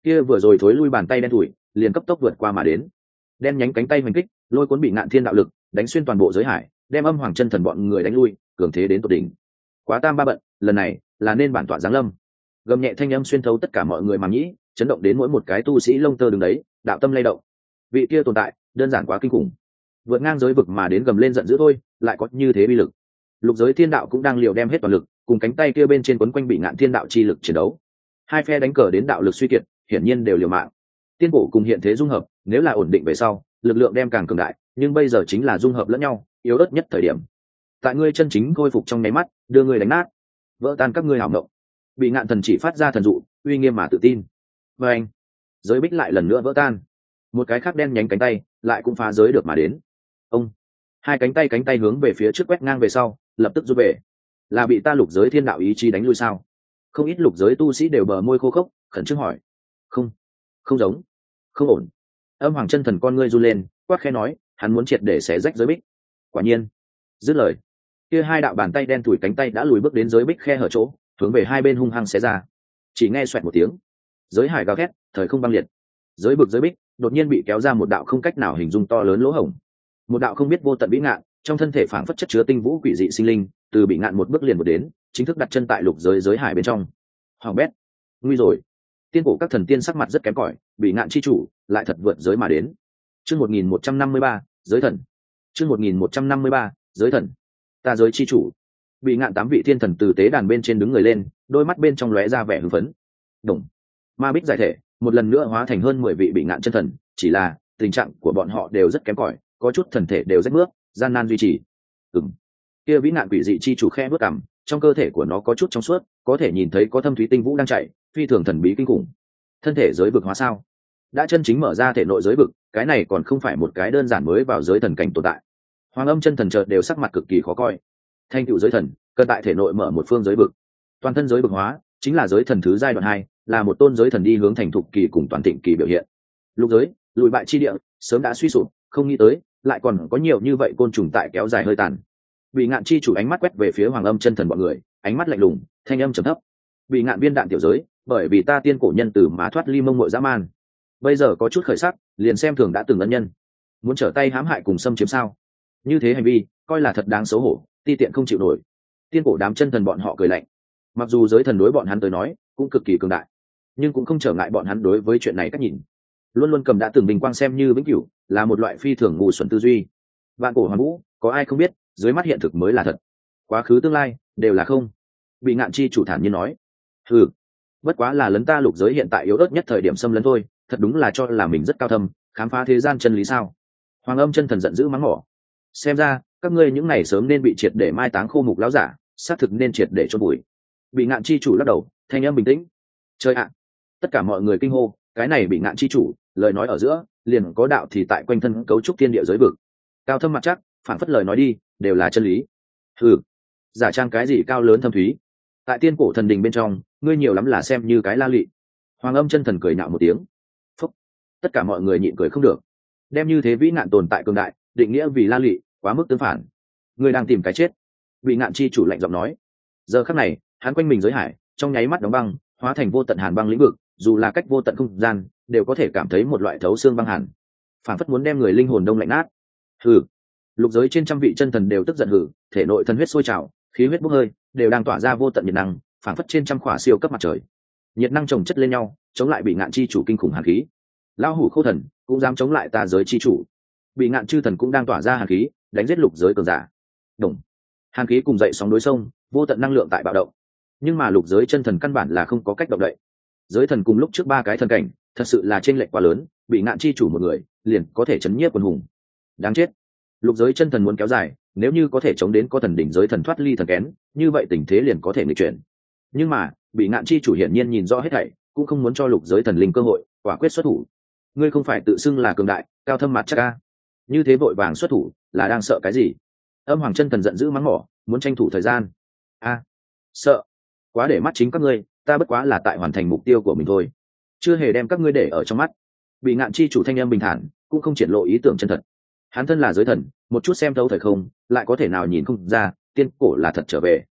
kia vừa rồi thối lui bàn tay đen thủi liền cấp tốc vượt qua mà đến. Đen nhánh cánh tay hoành kích, lôi cuốn bị ngạn thiên đạo lực, đánh xuyên toàn bộ giới hải, đem âm hoàng chân thần bọn người đánh lui, cường thế đến tột đỉnh. Quá tam ba bận, lần này là nên bản tọa giáng lâm. Gầm nhẹ thanh âm xuyên thấu tất cả mọi người mà nhĩ chấn động đến mỗi một cái tu sĩ lông tơ đứng đấy, đạo tâm lay động. Vị kia tồn tại, đơn giản quá kinh khủng. Vượt ngang giới vực mà đến gầm lên giận dữ thôi, lại có như thế bi lực. Lục giới thiên đạo cũng đang liều đem hết toàn lực, cùng cánh tay kia bên trên quấn quanh bị ngạn thiên đạo chi lực chiến đấu. Hai phe đánh cờ đến đạo lực suy kiệt hiển nhiên đều liều mạng. Tiên cổ cùng hiện thế dung hợp, nếu là ổn định về sau, lực lượng đem càng cường đại, nhưng bây giờ chính là dung hợp lẫn nhau, yếu ớt nhất thời điểm. Tại ngươi chân chính khôi phục trong nháy mắt, đưa ngươi đánh nát, vỡ tan các ngươi hảo động bị ngạn thần chỉ phát ra thần dụ, uy nghiêm mà tự tin. Và anh, giới bích lại lần nữa vỡ tan. Một cái khác đen nhánh cánh tay, lại cũng phá giới được mà đến. Ông, hai cánh tay cánh tay hướng về phía trước quét ngang về sau, lập tức rút về. Là bị ta lục giới thiên đạo ý chí đánh lui sao? Không ít lục giới tu sĩ đều bờ môi khô khốc, khẩn trương hỏi không giống, không ổn. Âm hoàng chân thần con ngươi run lên, quát khe nói, hắn muốn triệt để xé rách giới bích. Quả nhiên, dứt lời, kia hai đạo bàn tay đen thủi cánh tay đã lùi bước đến giới bích khe hở chỗ, hướng về hai bên hung hăng xé ra. Chỉ nghe xoẹt một tiếng, giới hải gào ghét thời không băng liệt. Giới bực giới bích đột nhiên bị kéo ra một đạo không cách nào hình dung to lớn lỗ hổng. Một đạo không biết vô tận vĩ ngạn, trong thân thể phảng phất chất chứa tinh vũ quỷ dị sinh linh, từ bị ngạn một bước liền một đến, chính thức đặt chân tại lục giới giới hải bên trong. Hoàng bét, nguy rồi tiên cổ các thần tiên sắc mặt rất kém cỏi bị ngạn chi chủ lại thật vượt giới mà đến. Chương một nghìn một trăm năm mươi ba giới thần. Chương một nghìn một trăm năm mươi ba giới thần. Ta giới chi chủ. Bị ngạn tám vị thiên thần từ tế đàn bên trên đứng người lên đôi mắt bên trong lóe ra vẻ hưng phấn. Đồng ma bích giải thể một lần nữa hóa thành hơn mười vị bị ngạn chân thần chỉ là tình trạng của bọn họ đều rất kém cỏi có chút thần thể đều rách bước gian nan duy trì. Ừng kia vĩ nạn quỷ dị chi chủ khe bước cằm, trong cơ thể của nó có chút trong suốt có thể nhìn thấy có thâm thúy tinh vũ đang chạy, phi thường thần bí kinh khủng. Thân thể giới vực hóa sao? Đã chân chính mở ra thể nội giới vực, cái này còn không phải một cái đơn giản mới vào giới thần cảnh tồn tại. Hoàng âm chân thần chợt đều sắc mặt cực kỳ khó coi. Thanh cựu giới thần cần tại thể nội mở một phương giới vực. Toàn thân giới vực hóa, chính là giới thần thứ giai đoạn hai, là một tôn giới thần đi hướng thành thục kỳ cùng toàn thịnh kỳ biểu hiện. Lục giới, lùi bại chi địa, sớm đã suy sụp, không nghĩ tới, lại còn có nhiều như vậy côn trùng tại kéo dài hơi tàn. Bị ngạn chi chủ ánh mắt quét về phía hoàng âm chân thần bọn người, ánh mắt lạnh lùng thanh âm trầm thấp. Bị ngạn viên đạn tiểu giới, bởi vì ta tiên cổ nhân từ má thoát ly mông mội dã man. Bây giờ có chút khởi sắc, liền xem thường đã từng ân nhân. Muốn trở tay hãm hại cùng xâm chiếm sao? Như thế hành vi, coi là thật đáng xấu hổ, ti tiện không chịu nổi. Tiên cổ đám chân thần bọn họ cười lạnh. Mặc dù giới thần đối bọn hắn tới nói, cũng cực kỳ cường đại, nhưng cũng không trở ngại bọn hắn đối với chuyện này cách nhìn. Luôn luôn cầm đã từng bình quang xem như vĩnh cửu, là một loại phi thường ngu xuẩn tư duy. Vạn cổ hoàng vũ, có ai không biết, dưới mắt hiện thực mới là thật. Quá khứ tương lai, đều là không bị ngạn chi chủ thản nhiên nói. Ừ bất quá là lấn ta lục giới hiện tại yếu ớt nhất thời điểm xâm lấn thôi, thật đúng là cho là mình rất cao thâm, khám phá thế gian chân lý sao? Hoàng âm chân thần giận dữ mắng mỏ. Xem ra, các ngươi những ngày sớm nên bị triệt để mai táng khô mục láo giả, xác thực nên triệt để cho bụi bị ngạn chi chủ lắc đầu, thanh âm bình tĩnh. Chơi ạ! Tất cả mọi người kinh hô, cái này bị ngạn chi chủ, lời nói ở giữa, liền có đạo thì tại quanh thân cấu trúc thiên địa giới vực. Cao thâm mặt chắc, phản phất lời nói đi, đều là chân lý. Ừ giả trang cái gì cao lớn thâm thúy? Tại tiên cổ thần đình bên trong, ngươi nhiều lắm là xem như cái la lị. Hoàng âm chân thần cười nạo một tiếng. Phúc. Tất cả mọi người nhịn cười không được. Đem như thế vĩ nạn tồn tại cường đại, định nghĩa vì la lị, quá mức tương phản. Ngươi đang tìm cái chết. Vị nạn chi chủ lạnh giọng nói. Giờ khắc này, hắn quanh mình giới hải, trong nháy mắt đóng băng, hóa thành vô tận hàn băng lĩnh vực, dù là cách vô tận không gian, đều có thể cảm thấy một loại thấu xương băng hàn. Phản phất muốn đem người linh hồn đông lạnh nát. Hừ. Lục giới trên trăm vị chân thần đều tức giận hừ, thể nội thần huyết sôi trào khí huyết bốc hơi, đều đang tỏa ra vô tận nhiệt năng, phảng phất trên trăm khỏa siêu cấp mặt trời. Nhiệt năng trồng chất lên nhau, chống lại bị ngạn chi chủ kinh khủng hàn khí. Lão hủ khô thần, cũng dám chống lại ta giới chi chủ. Bị ngạn chư thần cũng đang tỏa ra hàn khí, đánh giết lục giới cường giả. Đồng hàn khí cùng dậy sóng đối sông, vô tận năng lượng tại bạo động. Nhưng mà lục giới chân thần căn bản là không có cách động đậy. Giới thần cùng lúc trước ba cái thần cảnh, thật sự là t r ê n lệch quá lớn, bị ngạn chi chủ một người, liền có thể chấn nhiếp quân hùng. Đáng chết lục giới chân thần muốn kéo dài, nếu như có thể chống đến có thần đỉnh giới thần thoát ly thần kén, như vậy tình thế liền có thể nghịch chuyển. Nhưng mà, bị ngạn chi chủ hiển nhiên nhìn rõ hết thảy, cũng không muốn cho lục giới thần linh cơ hội, quả quyết xuất thủ. Ngươi không phải tự xưng là cường đại, cao thâm mặt chắc ca như thế vội vàng xuất thủ, là đang sợ cái gì? Âm hoàng chân thần giận dữ mắng mỏ, muốn tranh thủ thời gian. A, sợ. Quá để mắt chính các ngươi, ta bất quá là tại hoàn thành mục tiêu của mình thôi. Chưa hề đem các ngươi để ở trong mắt. Bị ngạn chi chủ thanh em bình thản, cũng không triển lộ ý tưởng chân thật hắn thân là giới thần, một chút xem thấu thời không, lại có thể nào nhìn không ra, tiên cổ là thật trở về.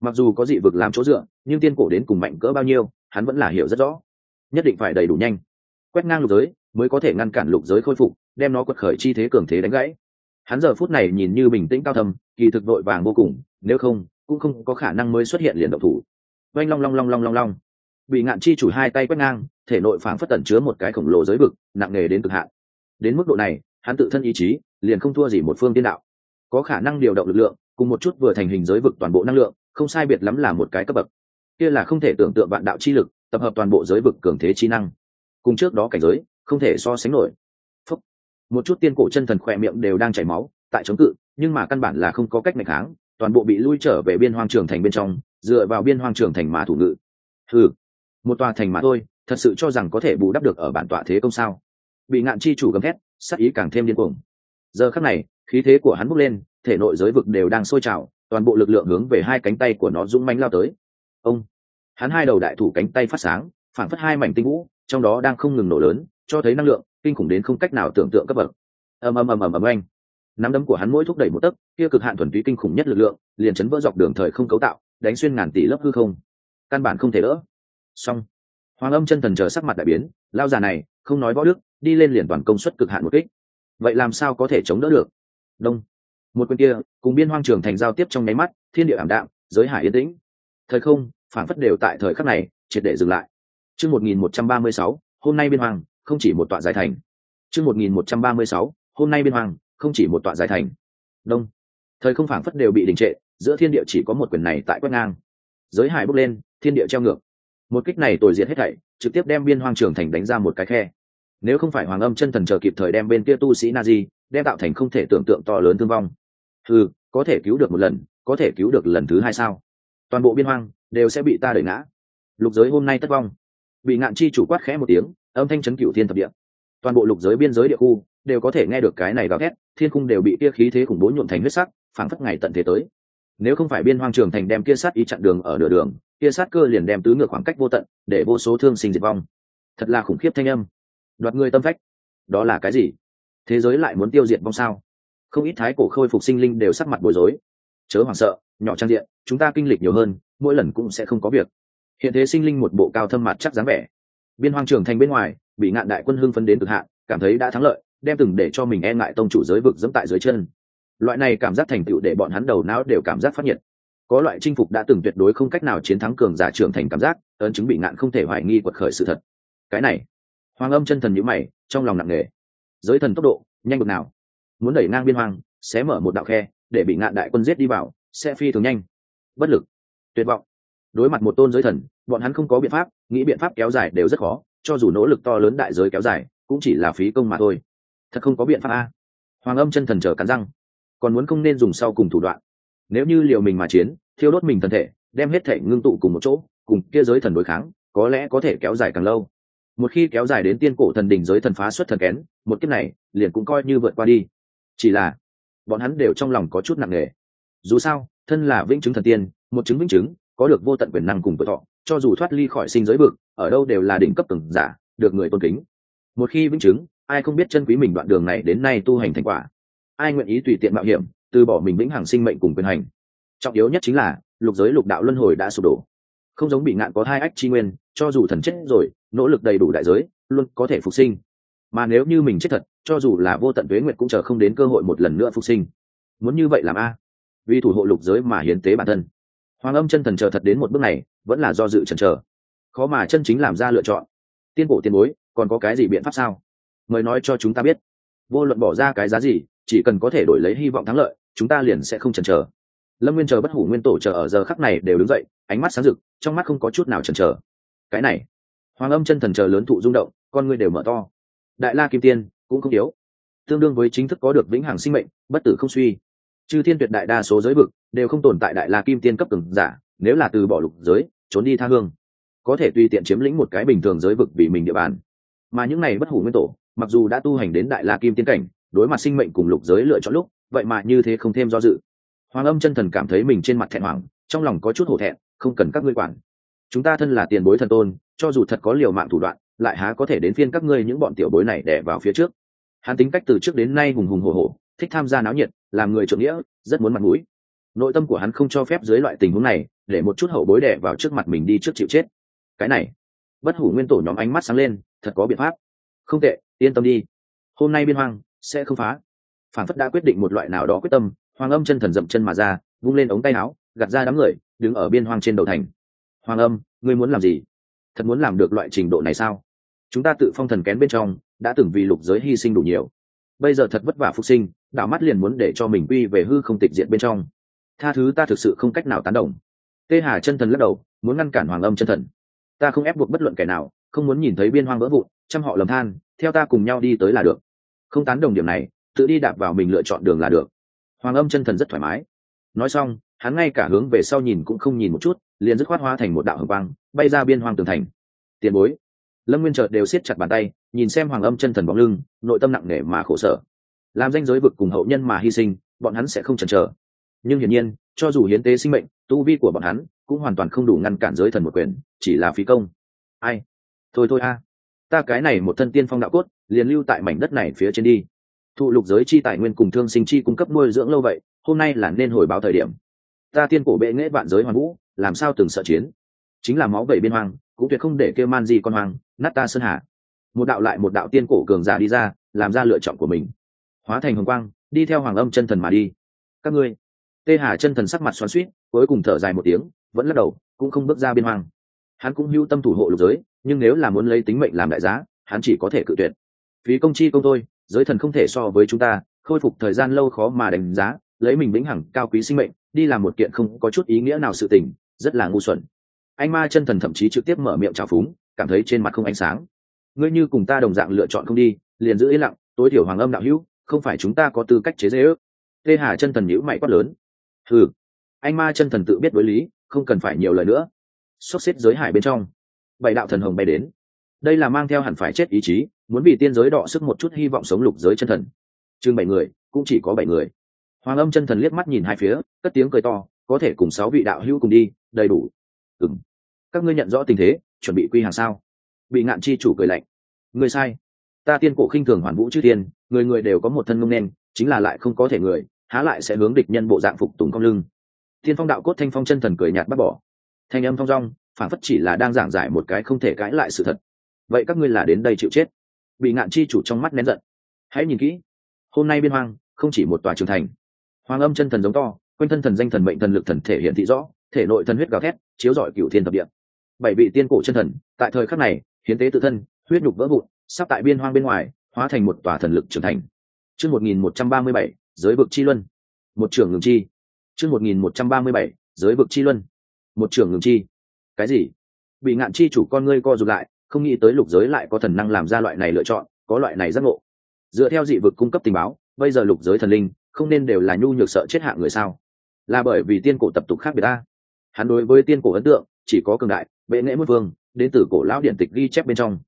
Mặc dù có dị vực làm chỗ dựa, nhưng tiên cổ đến cùng mạnh cỡ bao nhiêu, hắn vẫn là hiểu rất rõ. Nhất định phải đầy đủ nhanh. Quét ngang lục giới, mới có thể ngăn cản lục giới khôi phục, đem nó quật khởi chi thế cường thế đánh gãy. Hắn giờ phút này nhìn như bình tĩnh cao thầm kỳ thực đội vàng vô cùng, nếu không, cũng không có khả năng mới xuất hiện liền độc thủ. Oanh long long long long long long. Bị ngạn chi chủ hai tay quét ngang, thể nội phảng phất tẩn chứa một cái khổng lồ giới vực, nặng nề đến cực hạn. Đến mức độ này, hắn tự thân ý chí liền không thua gì một phương tiên đạo. Có khả năng điều động lực lượng, cùng một chút vừa thành hình giới vực toàn bộ năng lượng, không sai biệt lắm là một cái cấp bậc. Kia là không thể tưởng tượng vạn đạo chi lực, tập hợp toàn bộ giới vực cường thế chi năng. Cùng trước đó cảnh giới, không thể so sánh nổi. Phúc. một chút tiên cổ chân thần khỏe miệng đều đang chảy máu, tại chống cự, nhưng mà căn bản là không có cách mạnh kháng, toàn bộ bị lui trở về biên hoang trường thành bên trong, dựa vào biên hoang trường thành mà thủ ngự. Ừ một tòa thành mà thôi, thật sự cho rằng có thể bù đắp được ở bản tọa thế công sao? Bị ngạn chi chủ gầm thét sắc ý càng thêm điên cuồng giờ khắc này, khí thế của hắn bốc lên, thể nội giới vực đều đang sôi trào, toàn bộ lực lượng hướng về hai cánh tay của nó dũng mánh lao tới. Ông! Hắn hai đầu đại thủ cánh tay phát sáng phản phất hai mảnh tinh vũ, trong đó đang không ngừng nổ lớn, cho thấy năng lượng, kinh khủng đến không cách nào tưởng tượng cấp bậc. Ầm ầm ầm ầm ầm anh nắm đấm của hắn mỗi thúc đẩy một tấc, kia cực hạn thuần túy kinh khủng nhất lực lượng, liền chấn vỡ dọc đường thời không cấu tạo, đánh xuyên ngàn tỷ lớp hư không. Căn bản không thể đỡ. Xong. Hoàng âm chân thần chờ sắc mặt đại biến, lao già này, không nói võ đức, đi lên liền toàn công suất cực hạn một kích vậy làm sao có thể chống đỡ được? Đông. Một quyền kia, cùng biên hoang trường thành giao tiếp trong nháy mắt, thiên địa ảm đạm, giới hải yên tĩnh. Thời không phản phất đều tại thời khắc này, triệt để dừng lại. Chương một nghìn một trăm ba mươi sáu, hôm nay biên hoàng không chỉ một tọa giải thành. Chương một nghìn một trăm ba mươi sáu, hôm nay biên hoàng không chỉ một tọa giải thành. Đông. Thời không phản phất đều bị đình trệ, giữa thiên địa chỉ có một quyền này tại quét ngang. Giới hải bốc lên, thiên địa treo ngược. Một kích này tồi diệt hết thảy, trực tiếp đem biên hoang trường thành đánh ra một cái khe nếu không phải hoàng âm chân thần chờ kịp thời đem bên kia tu sĩ na di, đem tạo thành không thể tưởng tượng to lớn thương vong. Ừ có thể cứu được một lần, có thể cứu được lần thứ hai sao? Toàn bộ biên hoang đều sẽ bị ta đẩy ngã. Lục giới hôm nay tất vong. Bị ngạn chi chủ quát khẽ một tiếng, âm thanh chấn cựu thiên thập địa. Toàn bộ lục giới biên giới địa khu đều có thể nghe được cái này gào thét, thiên cung đều bị kia khí thế khủng bố nhuộm thành huyết sắc, phảng phất ngày tận thế tới. Nếu không phải biên hoang trường thành đem kia sát ý chặn đường ở nửa đường, kia sát cơ liền đem tứ ngược khoảng cách vô tận, để vô số thương sinh diệt vong. Thật là khủng khiếp thanh âm đoạt người tâm phách. Đó là cái gì? Thế giới lại muốn tiêu diệt vong sao? Không ít thái cổ khôi phục sinh linh đều sắc mặt bối rối. Chớ hoảng sợ, nhỏ trang diện, chúng ta kinh lịch nhiều hơn, mỗi lần cũng sẽ không có việc. Hiện thế sinh linh một bộ cao thâm mặt chắc dáng vẻ. Biên hoang trường thành bên ngoài, bị ngạn đại quân hưng phấn đến cực hạn, cảm thấy đã thắng lợi, đem từng để cho mình e ngại tông chủ giới vực dẫm tại dưới chân. Loại này cảm giác thành tựu để bọn hắn đầu não đều cảm giác phát nhiệt. Có loại chinh phục đã từng tuyệt đối không cách nào chiến thắng cường giả trưởng thành cảm giác, ấn chứng bị ngạn không thể hoài nghi quật khởi sự thật. Cái này hoàng âm chân thần nhữ mày, trong lòng nặng nề. Giới thần tốc độ, nhanh bực nào. Muốn đẩy ngang biên hoang, sẽ mở một đạo khe, để bị ngạn đại quân giết đi vào, sẽ phi thường nhanh. Bất lực. Tuyệt vọng. Đối mặt một tôn giới thần, bọn hắn không có biện pháp, nghĩ biện pháp kéo dài đều rất khó, cho dù nỗ lực to lớn đại giới kéo dài, cũng chỉ là phí công mà thôi. Thật không có biện pháp a. Hoàng âm chân thần chờ cắn răng. Còn muốn không nên dùng sau cùng thủ đoạn. Nếu như liều mình mà chiến, thiêu đốt mình thân thể, đem hết thể ngưng tụ cùng một chỗ, cùng kia giới thần đối kháng, có lẽ có thể kéo dài càng lâu một khi kéo dài đến tiên cổ thần đình giới thần phá xuất thần kén, một kiếp này, liền cũng coi như vượt qua đi. Chỉ là, bọn hắn đều trong lòng có chút nặng nề. Dù sao, thân là vĩnh chứng thần tiên, một chứng vĩnh chứng, có được vô tận quyền năng cùng tuổi thọ, cho dù thoát ly khỏi sinh giới vực, ở đâu đều là đỉnh cấp từng giả, được người tôn kính. Một khi vĩnh chứng, ai không biết chân quý mình đoạn đường này đến nay tu hành thành quả. Ai nguyện ý tùy tiện mạo hiểm, từ bỏ mình vĩnh hằng sinh mệnh cùng quyền hành. Trọng yếu nhất chính là, lục giới lục đạo luân hồi đã sụp đổ không giống bị ngạn có hai ách chi nguyên, cho dù thần chết rồi, nỗ lực đầy đủ đại giới, luôn có thể phục sinh. Mà nếu như mình chết thật, cho dù là vô tận tuế nguyệt cũng chờ không đến cơ hội một lần nữa phục sinh. Muốn như vậy làm a? Vì thủ hộ lục giới mà hiến tế bản thân. Hoàng âm chân thần chờ thật đến một bước này, vẫn là do dự chần chờ. Khó mà chân chính làm ra lựa chọn. Tiên bộ tiền bối, còn có cái gì biện pháp sao? Mời nói cho chúng ta biết. Vô luận bỏ ra cái giá gì, chỉ cần có thể đổi lấy hy vọng thắng lợi, chúng ta liền sẽ không chần chờ lâm nguyên chờ bất hủ nguyên tổ chờ ở giờ khắc này đều đứng dậy, ánh mắt sáng rực, trong mắt không có chút nào chần chờ. Cái này, hoàng âm chân thần chờ lớn thụ rung động, con người đều mở to. Đại la kim tiên, cũng không yếu. Tương đương với chính thức có được vĩnh hằng sinh mệnh, bất tử không suy. Chư thiên tuyệt đại đa số giới vực đều không tồn tại đại la kim tiên cấp từng giả, nếu là từ bỏ lục giới, trốn đi tha hương. Có thể tùy tiện chiếm lĩnh một cái bình thường giới vực vì mình địa bàn. Mà những này bất hủ nguyên tổ, mặc dù đã tu hành đến đại la kim tiên cảnh, đối mặt sinh mệnh cùng lục giới lựa chọn lúc, vậy mà như thế không thêm do dự hoàng âm chân thần cảm thấy mình trên mặt thẹn hoàng trong lòng có chút hổ thẹn, không cần các ngươi quản. Chúng ta thân là tiền bối thần tôn, cho dù thật có liều mạng thủ đoạn, lại há có thể đến phiên các ngươi những bọn tiểu bối này đẻ vào phía trước. Hắn tính cách từ trước đến nay hùng hùng hồ hồ thích tham gia náo nhiệt, làm người trượng nghĩa, rất muốn mặt mũi. Nội tâm của hắn không cho phép dưới loại tình huống này, để một chút hậu bối đẻ vào trước mặt mình đi trước chịu chết. Cái này, bất hủ nguyên tổ nhóm ánh mắt sáng lên, thật có biện pháp. Không tệ, yên tâm đi. Hôm nay biên hoang sẽ không phá. Phản phất đã quyết định một loại nào đó quyết tâm hoàng âm chân thần dậm chân mà ra, vung lên ống tay áo, gạt ra đám người, đứng ở biên hoang trên đầu thành. Hoàng âm, ngươi muốn làm gì? Thật muốn làm được loại trình độ này sao? Chúng ta tự phong thần kén bên trong, đã từng vì lục giới hy sinh đủ nhiều. Bây giờ thật vất vả phục sinh đạo mắt liền muốn để cho mình quy về hư không tịch diện bên trong. Tha thứ ta thực sự không cách nào tán đồng. Tê hà chân thần lắc đầu, muốn ngăn cản hoàng âm chân thần. Ta không ép buộc bất luận kẻ nào, không muốn nhìn thấy biên hoang vỡ vụn chăm họ lầm than, theo ta cùng nhau đi tới là được. Không tán đồng điểm này, tự đi đạp vào mình lựa chọn đường là được hoàng âm chân thần rất thoải mái. Nói xong, hắn ngay cả hướng về sau nhìn cũng không nhìn một chút, liền dứt khoát hóa thành một đạo hồng quang, bay ra biên hoang tường thành. Tiền bối. Lâm nguyên chợt đều siết chặt bàn tay, nhìn xem hoàng âm chân thần bóng lưng, nội tâm nặng nề mà khổ sở. Làm danh giới vực cùng hậu nhân mà hy sinh, bọn hắn sẽ không chần chờ. Nhưng hiển nhiên, cho dù hiến tế sinh mệnh, tu vi của bọn hắn cũng hoàn toàn không đủ ngăn cản giới thần một quyền, chỉ là phí công. Ai? Thôi thôi a. Ta cái này một thân tiên phong đạo cốt, liền lưu tại mảnh đất này phía trên đi thụ lục giới chi tài nguyên cùng thương sinh chi cung cấp nuôi dưỡng lâu vậy, hôm nay là nên hồi báo thời điểm. Ta tiên cổ bệ nghễ vạn giới hoàn vũ, làm sao từng sợ chiến? Chính là máu vẩy biên hoang, cũng tuyệt không để kêu man gì con hoang, nát ta sơn hà một đạo lại một đạo tiên cổ cường giả đi ra, làm ra lựa chọn của mình. Hóa thành hồng quang, đi theo hoàng âm chân thần mà đi. Các ngươi. Tê hà chân thần sắc mặt xoắn suýt cuối cùng thở dài một tiếng, vẫn lắc đầu, cũng không bước ra biên hoang. Hắn cũng hưu tâm thủ hộ lục giới, nhưng nếu là muốn lấy tính mệnh làm đại giá, hắn chỉ có thể cự tuyệt. Phí công chi công tôi giới thần không thể so với chúng ta, khôi phục thời gian lâu khó mà đánh giá, lấy mình vĩnh hằng cao quý sinh mệnh, đi làm một kiện không có chút ý nghĩa nào sự tình, rất là ngu xuẩn. Anh ma chân thần thậm chí trực tiếp mở miệng trào phúng, cảm thấy trên mặt không ánh sáng. Ngươi như cùng ta đồng dạng lựa chọn không đi, liền giữ yên lặng, tối thiểu hoàng âm đạo hữu, không phải chúng ta có tư cách chế dễ ước. Tê hà chân thần nhữ mày quát lớn. Ừ anh ma chân thần tự biết đối lý, không cần phải nhiều lời nữa. Xốc xếp giới hải bên trong. Bảy đạo thần hồng bay đến đây là mang theo hẳn phải chết ý chí, muốn vì tiên giới đọ sức một chút hy vọng sống lục giới chân thần. Chừng bảy người, cũng chỉ có bảy người. Hoàng âm chân thần liếc mắt nhìn hai phía, cất tiếng cười to, có thể cùng sáu vị đạo hữu cùng đi, đầy đủ. Ừng các ngươi nhận rõ tình thế, chuẩn bị quy hàng sao? Bị ngạn chi chủ cười lạnh. Người sai. Ta tiên cổ khinh thường hoàn vũ chư tiên người người đều có một thân ngông nên, chính là lại không có thể người, há lại sẽ hướng địch nhân bộ dạng phục tùng cong lưng. Thiên phong đạo cốt thanh phong chân thần cười nhạt bắt bỏ. Thanh âm phong rong phản phất chỉ là đang giảng giải một cái không thể cãi lại sự thật vậy các ngươi là đến đây chịu chết. Bị ngạn chi chủ trong mắt nén giận. Hãy nhìn kỹ. Hôm nay biên hoang, không chỉ một tòa trường thành. Hoàng âm chân thần giống to, quanh thân thần danh thần mệnh thần lực thần thể hiện thị rõ, thể nội thần huyết gào thét, chiếu rọi cựu thiên thập địa. Bảy vị tiên cổ chân thần, tại thời khắc này, hiến tế tự thân, huyết nhục vỡ vụn, sắp tại biên hoang bên ngoài, hóa thành một tòa thần lực trưởng thành. Chương một nghìn một trăm ba mươi bảy, giới vực chi luân. Một trưởng ngừng chi. Chương một nghìn một trăm ba mươi bảy, giới vực chi luân. Một trưởng ngừng chi. Cái gì? Bị ngạn chi chủ con ngươi co rụt lại không nghĩ tới lục giới lại có thần năng làm ra loại này lựa chọn, có loại này giác ngộ. Dựa theo dị vực cung cấp tình báo, bây giờ lục giới thần linh không nên đều là nhu nhược sợ chết hạ người sao? Là bởi vì tiên cổ tập tục khác biệt ta. Hắn đối với tiên cổ ấn tượng chỉ có cường đại, bệ nghệ mất vương đến từ cổ lão điện tịch ghi chép bên trong.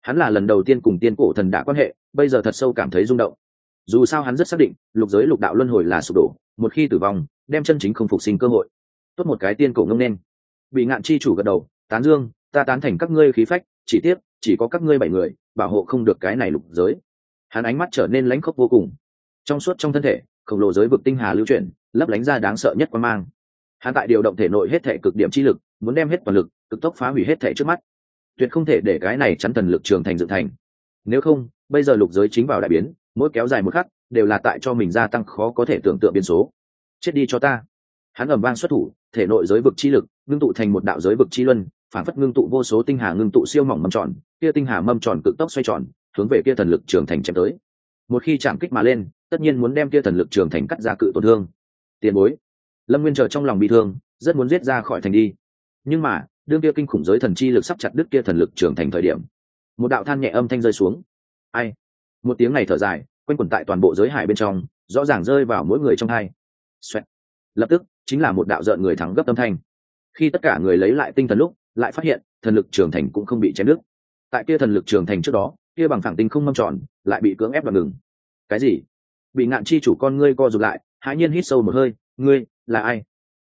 Hắn là lần đầu tiên cùng tiên cổ thần đã quan hệ, bây giờ thật sâu cảm thấy rung động. Dù sao hắn rất xác định, lục giới lục đạo luân hồi là sụp đổ, một khi tử vong, đem chân chính không phục sinh cơ hội. Tốt một cái tiên cổ ngông nên. Bị ngạn chi chủ gật đầu, tán dương, ta tán thành các ngươi khí phách chỉ tiếc, chỉ có các ngươi bảy người, bảo hộ không được cái này lục giới. Hắn ánh mắt trở nên lãnh khốc vô cùng. Trong suốt trong thân thể, khổng lồ giới vực tinh hà lưu chuyển, lấp lánh ra đáng sợ nhất quan mang. Hắn tại điều động thể nội hết thể cực điểm chi lực, muốn đem hết toàn lực, cực tốc phá hủy hết thể trước mắt. Tuyệt không thể để cái này chắn thần lực trường thành dựng thành. Nếu không, bây giờ lục giới chính vào đại biến, mỗi kéo dài một khắc, đều là tại cho mình gia tăng khó có thể tưởng tượng biến số. Chết đi cho ta. Hắn ầm vang xuất thủ, thể nội giới vực chi lực, ngưng tụ thành một đạo giới vực chi luân phản phất ngưng tụ vô số tinh hà ngưng tụ siêu mỏng mâm tròn, kia tinh hà mâm tròn cực tốc xoay tròn, hướng về kia thần lực trường thành chém tới. Một khi chạm kích mà lên, tất nhiên muốn đem kia thần lực trường thành cắt ra cự tổn thương. Tiền bối. Lâm nguyên chờ trong lòng bị thương, rất muốn giết ra khỏi thành đi. Nhưng mà, đương kia kinh khủng giới thần chi lực sắp chặt đứt kia thần lực trường thành thời điểm, một đạo than nhẹ âm thanh rơi xuống. Ai? Một tiếng này thở dài, quanh quẩn tại toàn bộ giới hải bên trong, rõ ràng rơi vào mỗi người trong hai. Xoẹt. lập tức, chính là một đạo rợn người thắng gấp âm thanh. Khi tất cả người lấy lại tinh thần lúc lại phát hiện, thần lực trường thành cũng không bị chém nước. tại kia thần lực trường thành trước đó, kia bằng phẳng tinh không mâm tròn, lại bị cưỡng ép và ngừng. Cái gì? Bị ngạn chi chủ con ngươi co rụt lại, hãi nhiên hít sâu một hơi, ngươi là ai?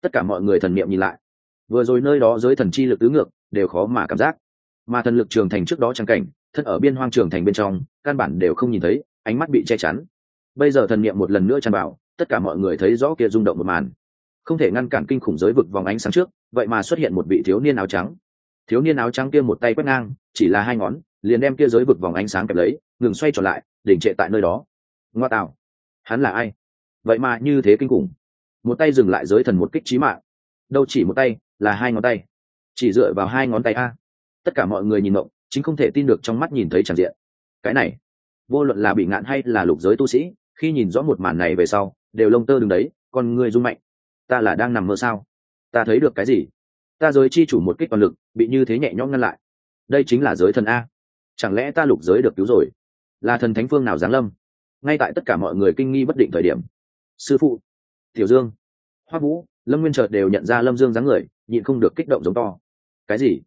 Tất cả mọi người thần niệm nhìn lại. Vừa rồi nơi đó giới thần chi lực tứ ngược, đều khó mà cảm giác. Mà thần lực trường thành trước đó trang cảnh, thân ở biên hoang trường thành bên trong, căn bản đều không nhìn thấy, ánh mắt bị che chắn. Bây giờ thần niệm một lần nữa tràn vào, tất cả mọi người thấy rõ kia rung động một màn. Không thể ngăn cản kinh khủng giới vực vòng ánh sáng trước vậy mà xuất hiện một vị thiếu niên áo trắng. Thiếu niên áo trắng kia một tay quét ngang, chỉ là hai ngón, liền đem kia giới vực vòng ánh sáng kẹp lấy, ngừng xoay trở lại đỉnh trệ tại nơi đó. Ngoa tạo. Hắn là ai? Vậy mà như thế kinh khủng. Một tay dừng lại giới thần một kích trí mạng. Đâu chỉ một tay, là hai ngón tay. Chỉ dựa vào hai ngón tay a. Tất cả mọi người nhìn mộng chính không thể tin được trong mắt nhìn thấy tràn diện. Cái này, vô luận là bị ngạn hay là lục giới tu sĩ, khi nhìn rõ một màn này về sau, đều lông tơ đứng đấy còn người run mạnh. Ta là đang nằm mơ sao? Ta thấy được cái gì? Ta giới chi chủ một kích toàn lực, bị như thế nhẹ nhõm ngăn lại. Đây chính là giới thần a. Chẳng lẽ ta lục giới được cứu rồi? Là thần thánh phương nào giáng lâm? Ngay tại tất cả mọi người kinh nghi bất định thời điểm, sư phụ, tiểu dương hoa vũ, lâm nguyên chợt đều nhận ra lâm dương dáng người, nhịn không được kích động giống to. Cái gì?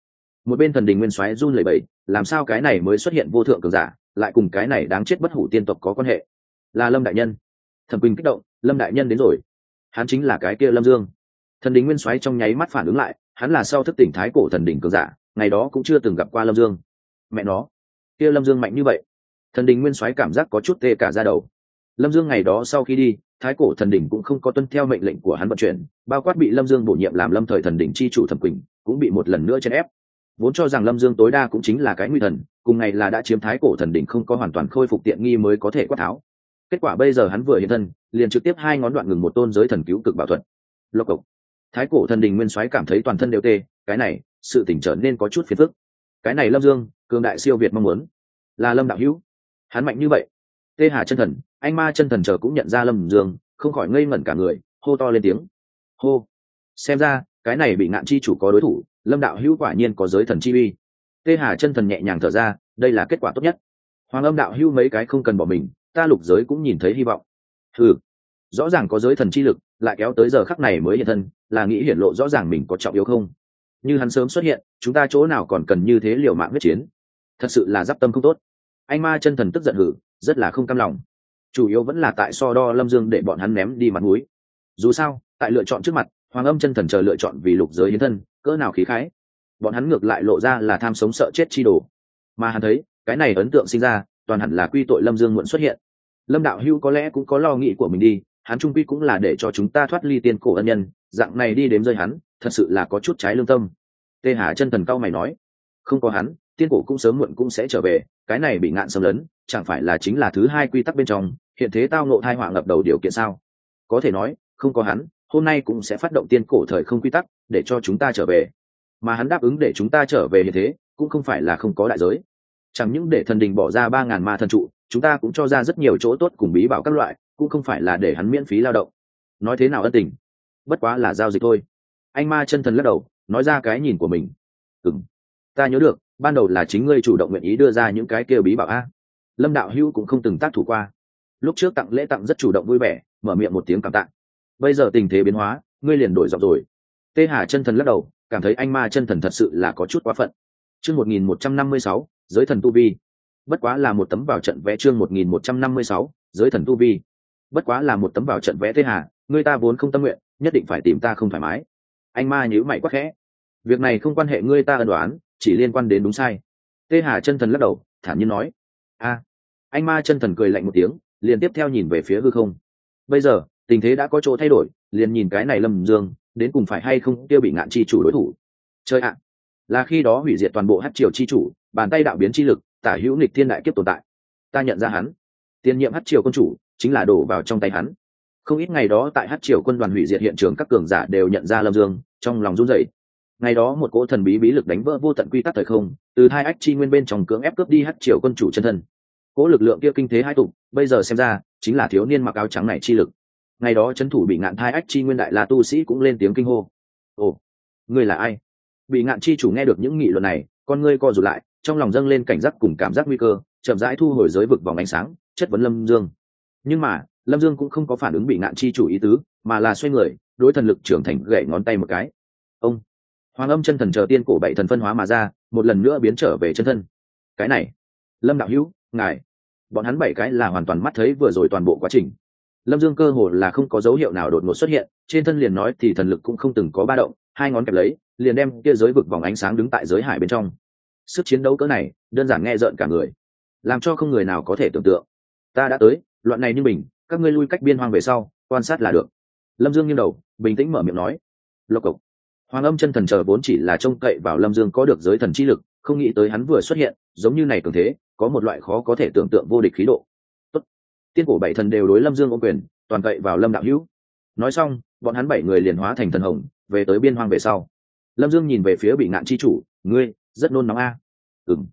Một bên thần đình nguyên soái run lẩy bẩy, làm sao cái này mới xuất hiện vô thượng cường giả, lại cùng cái này đáng chết bất hủ tiên tộc có quan hệ? Là lâm đại nhân. Thẩm quỳnh kích động, lâm đại nhân đến rồi. Hắn chính là cái kia lâm dương thần đình nguyên soái trong nháy mắt phản ứng lại, hắn là sau thức tỉnh thái cổ thần đình cường giả, ngày đó cũng chưa từng gặp qua lâm dương. Mẹ nó, kia lâm dương mạnh như vậy. Thần đình nguyên soái cảm giác có chút tê cả ra đầu. Lâm dương ngày đó sau khi đi, thái cổ thần đình cũng không có tuân theo mệnh lệnh của hắn vận chuyển, bao quát bị lâm dương bổ nhiệm làm lâm thời thần đình c h i chủ thẩm quỳnh, cũng bị một lần nữa chèn ép. Vốn cho rằng lâm dương tối đa cũng chính là cái nguy thần, cùng ngày là đã chiếm thái cổ thần đình không có hoàn toàn khôi phục tiện nghi mới có thể quát tháo. Kết quả bây giờ hắn vừa hiện thân, liền trực tiếp hai ngón đoạn ngừng một tôn giới thần cứu cực bảo thuật. Lộc cộc thái cổ thần đình nguyên soái cảm thấy toàn thân đều tê, cái này, sự tỉnh trở nên có chút phiền phức. Cái này lâm dương, cường đại siêu việt mong muốn, là lâm đạo hữu. Hắn mạnh như vậy. Tê hà chân thần, anh ma chân thần chờ cũng nhận ra lâm dương, không khỏi ngây ngẩn cả người, hô to lên tiếng. Hô. Xem ra, cái này bị ngạn chi chủ có đối thủ, lâm đạo hữu quả nhiên có giới thần chi uy. Tê hà chân thần nhẹ nhàng thở ra, đây là kết quả tốt nhất. Hoàng âm đạo hữu mấy cái không cần bỏ mình, ta lục giới cũng nhìn thấy hy vọng. Ừ rõ ràng có giới thần chi lực, lại kéo tới giờ khắc này mới hiện thân là nghĩ hiển lộ rõ ràng mình có trọng yếu không? Như hắn sớm xuất hiện, chúng ta chỗ nào còn cần như thế liều mạng huyết chiến? Thật sự là d i p tâm không tốt. Anh ma chân thần tức giận hử, rất là không cam lòng. Chủ yếu vẫn là tại so đo lâm dương để bọn hắn ném đi mặt mũi. Dù sao, tại lựa chọn trước mặt, hoàng âm chân thần chờ lựa chọn vì lục giới hiến thân, cỡ nào khí khái. Bọn hắn ngược lại lộ ra là tham sống sợ chết chi đồ. Mà hắn thấy, cái này ấn tượng sinh ra, toàn hẳn là quy tội lâm dương muộn xuất hiện. Lâm đạo hưu có lẽ cũng có lo nghĩ của mình đi hắn trung quy cũng là để cho chúng ta thoát ly tiên cổ ân nhân, dạng này đi đếm rơi hắn, thật sự là có chút trái lương tâm. Tê hà chân thần cao mày nói, không có hắn, tiên cổ cũng sớm muộn cũng sẽ trở về, cái này bị ngạn xâm lấn, chẳng phải là chính là thứ hai quy tắc bên trong, hiện thế tao nộ thai họa ngập đầu điều kiện sao? Có thể nói, không có hắn, hôm nay cũng sẽ phát động tiên cổ thời không quy tắc, để cho chúng ta trở về. Mà hắn đáp ứng để chúng ta trở về như thế, cũng không phải là không có đại giới. Chẳng những để thần đình bỏ ra ba ngàn ma thần trụ, chúng ta cũng cho ra rất nhiều chỗ tốt cùng bí bảo các loại cũng không phải là để hắn miễn phí lao động. Nói thế nào ân tình? Bất quá là giao dịch thôi. Anh ma chân thần lắc đầu, nói ra cái nhìn của mình. Ừ ta nhớ được, ban đầu là chính ngươi chủ động nguyện ý đưa ra những cái kia bí bảo a. Lâm đạo hữu cũng không từng tác thủ qua. Lúc trước tặng lễ tặng rất chủ động vui vẻ, mở miệng một tiếng cảm tạng bây giờ tình thế biến hóa, ngươi liền đổi giọng rồi. Tê hà chân thần lắc đầu, cảm thấy anh ma chân thần thật sự là có chút quá phận. Chương một nghìn một trăm năm mươi sáu, giới thần tu vi. Bất quá là một tấm vào trận vẽ chương một nghìn một trăm năm mươi sáu, giới thần tu vi bất quá là một tấm vào trận vẽ thế hà, người ta vốn không tâm nguyện, nhất định phải tìm ta không thoải mái. Anh ma nhữ mày quắc khẽ. Việc này không quan hệ ngươi ta ân đoán, chỉ liên quan đến đúng sai. Tê hà chân thần lắc đầu, thản nhiên nói. A anh ma chân thần cười lạnh một tiếng, liền tiếp theo nhìn về phía hư không. Bây giờ, tình thế đã có chỗ thay đổi, liền nhìn cái này lâm dương, đến cùng phải hay không tiêu bị ngạn chi chủ đối thủ. Chơi ạ. Là khi đó hủy diệt toàn bộ hát triều chi chủ, bàn tay đạo biến chi lực, tả hữu nghịch thiên đại kiếp tồn tại. Ta nhận ra hắn. Tiền nhiệm hát triều công chủ chính là đổ vào trong tay hắn. Không ít ngày đó tại hát triều quân đoàn hủy diệt hiện trường các cường giả đều nhận ra lâm dương, trong lòng run rẩy. Ngày đó một cỗ thần bí bí lực đánh vỡ vô tận quy tắc thời không, từ hai ách chi nguyên bên trong cưỡng ép cướp đi hát triều quân chủ chân thân. Cỗ lực lượng kia kinh thế hai tục bây giờ xem ra, chính là thiếu niên mặc áo trắng này chi lực. Ngày đó c thủ bị ngạn hai ách chi nguyên đại là tu sĩ cũng lên tiếng kinh hô. Ồ, ngươi là ai? Bị ngạn chi chủ nghe được những nghị luận này, con ngươi co rụt lại, trong lòng dâng lên cảnh giác cùng cảm giác nguy cơ, chậm rãi thu hồi giới vực vòng ánh sáng, chất vấn lâm dương nhưng mà, lâm dương cũng không có phản ứng bị ngạn chi chủ ý tứ, mà là xoay người, đối thần lực trưởng thành gậy ngón tay một cái. Ông. Hoàng âm chân thần chờ tiên cổ bảy thần phân hóa mà ra, một lần nữa biến trở về chân thân. Cái này. Lâm đạo hữu, ngài. Bọn hắn bảy cái là hoàn toàn mắt thấy vừa rồi toàn bộ quá trình. Lâm dương cơ hồ là không có dấu hiệu nào đột ngột xuất hiện, trên thân liền nói thì thần lực cũng không từng có ba động, hai ngón kẹp lấy, liền đem kia giới vực vòng ánh sáng đứng tại giới hải bên trong. Sức chiến đấu cỡ này, đơn giản nghe rợn cả người. Làm cho không người nào có thể tưởng tượng. Ta đã tới loạn này như mình, các ngươi lui cách biên hoang về sau, quan sát là được. Lâm dương nghiêng đầu, bình tĩnh mở miệng nói, lộc cộc. Hoàng âm chân thần chờ vốn chỉ là trông cậy vào lâm dương có được giới thần chi lực, không nghĩ tới hắn vừa xuất hiện, giống như này cường thế, có một loại khó có thể tưởng tượng vô địch khí độ. Tốt. tiên cổ bảy thần đều đối lâm dương ô quyền, toàn cậy vào lâm đạo hữu. Nói xong, bọn hắn bảy người liền hóa thành thần hồng, về tới biên hoang về sau. Lâm dương nhìn về phía bị ngạn chi chủ, ngươi, rất nôn nóng a. À. ừng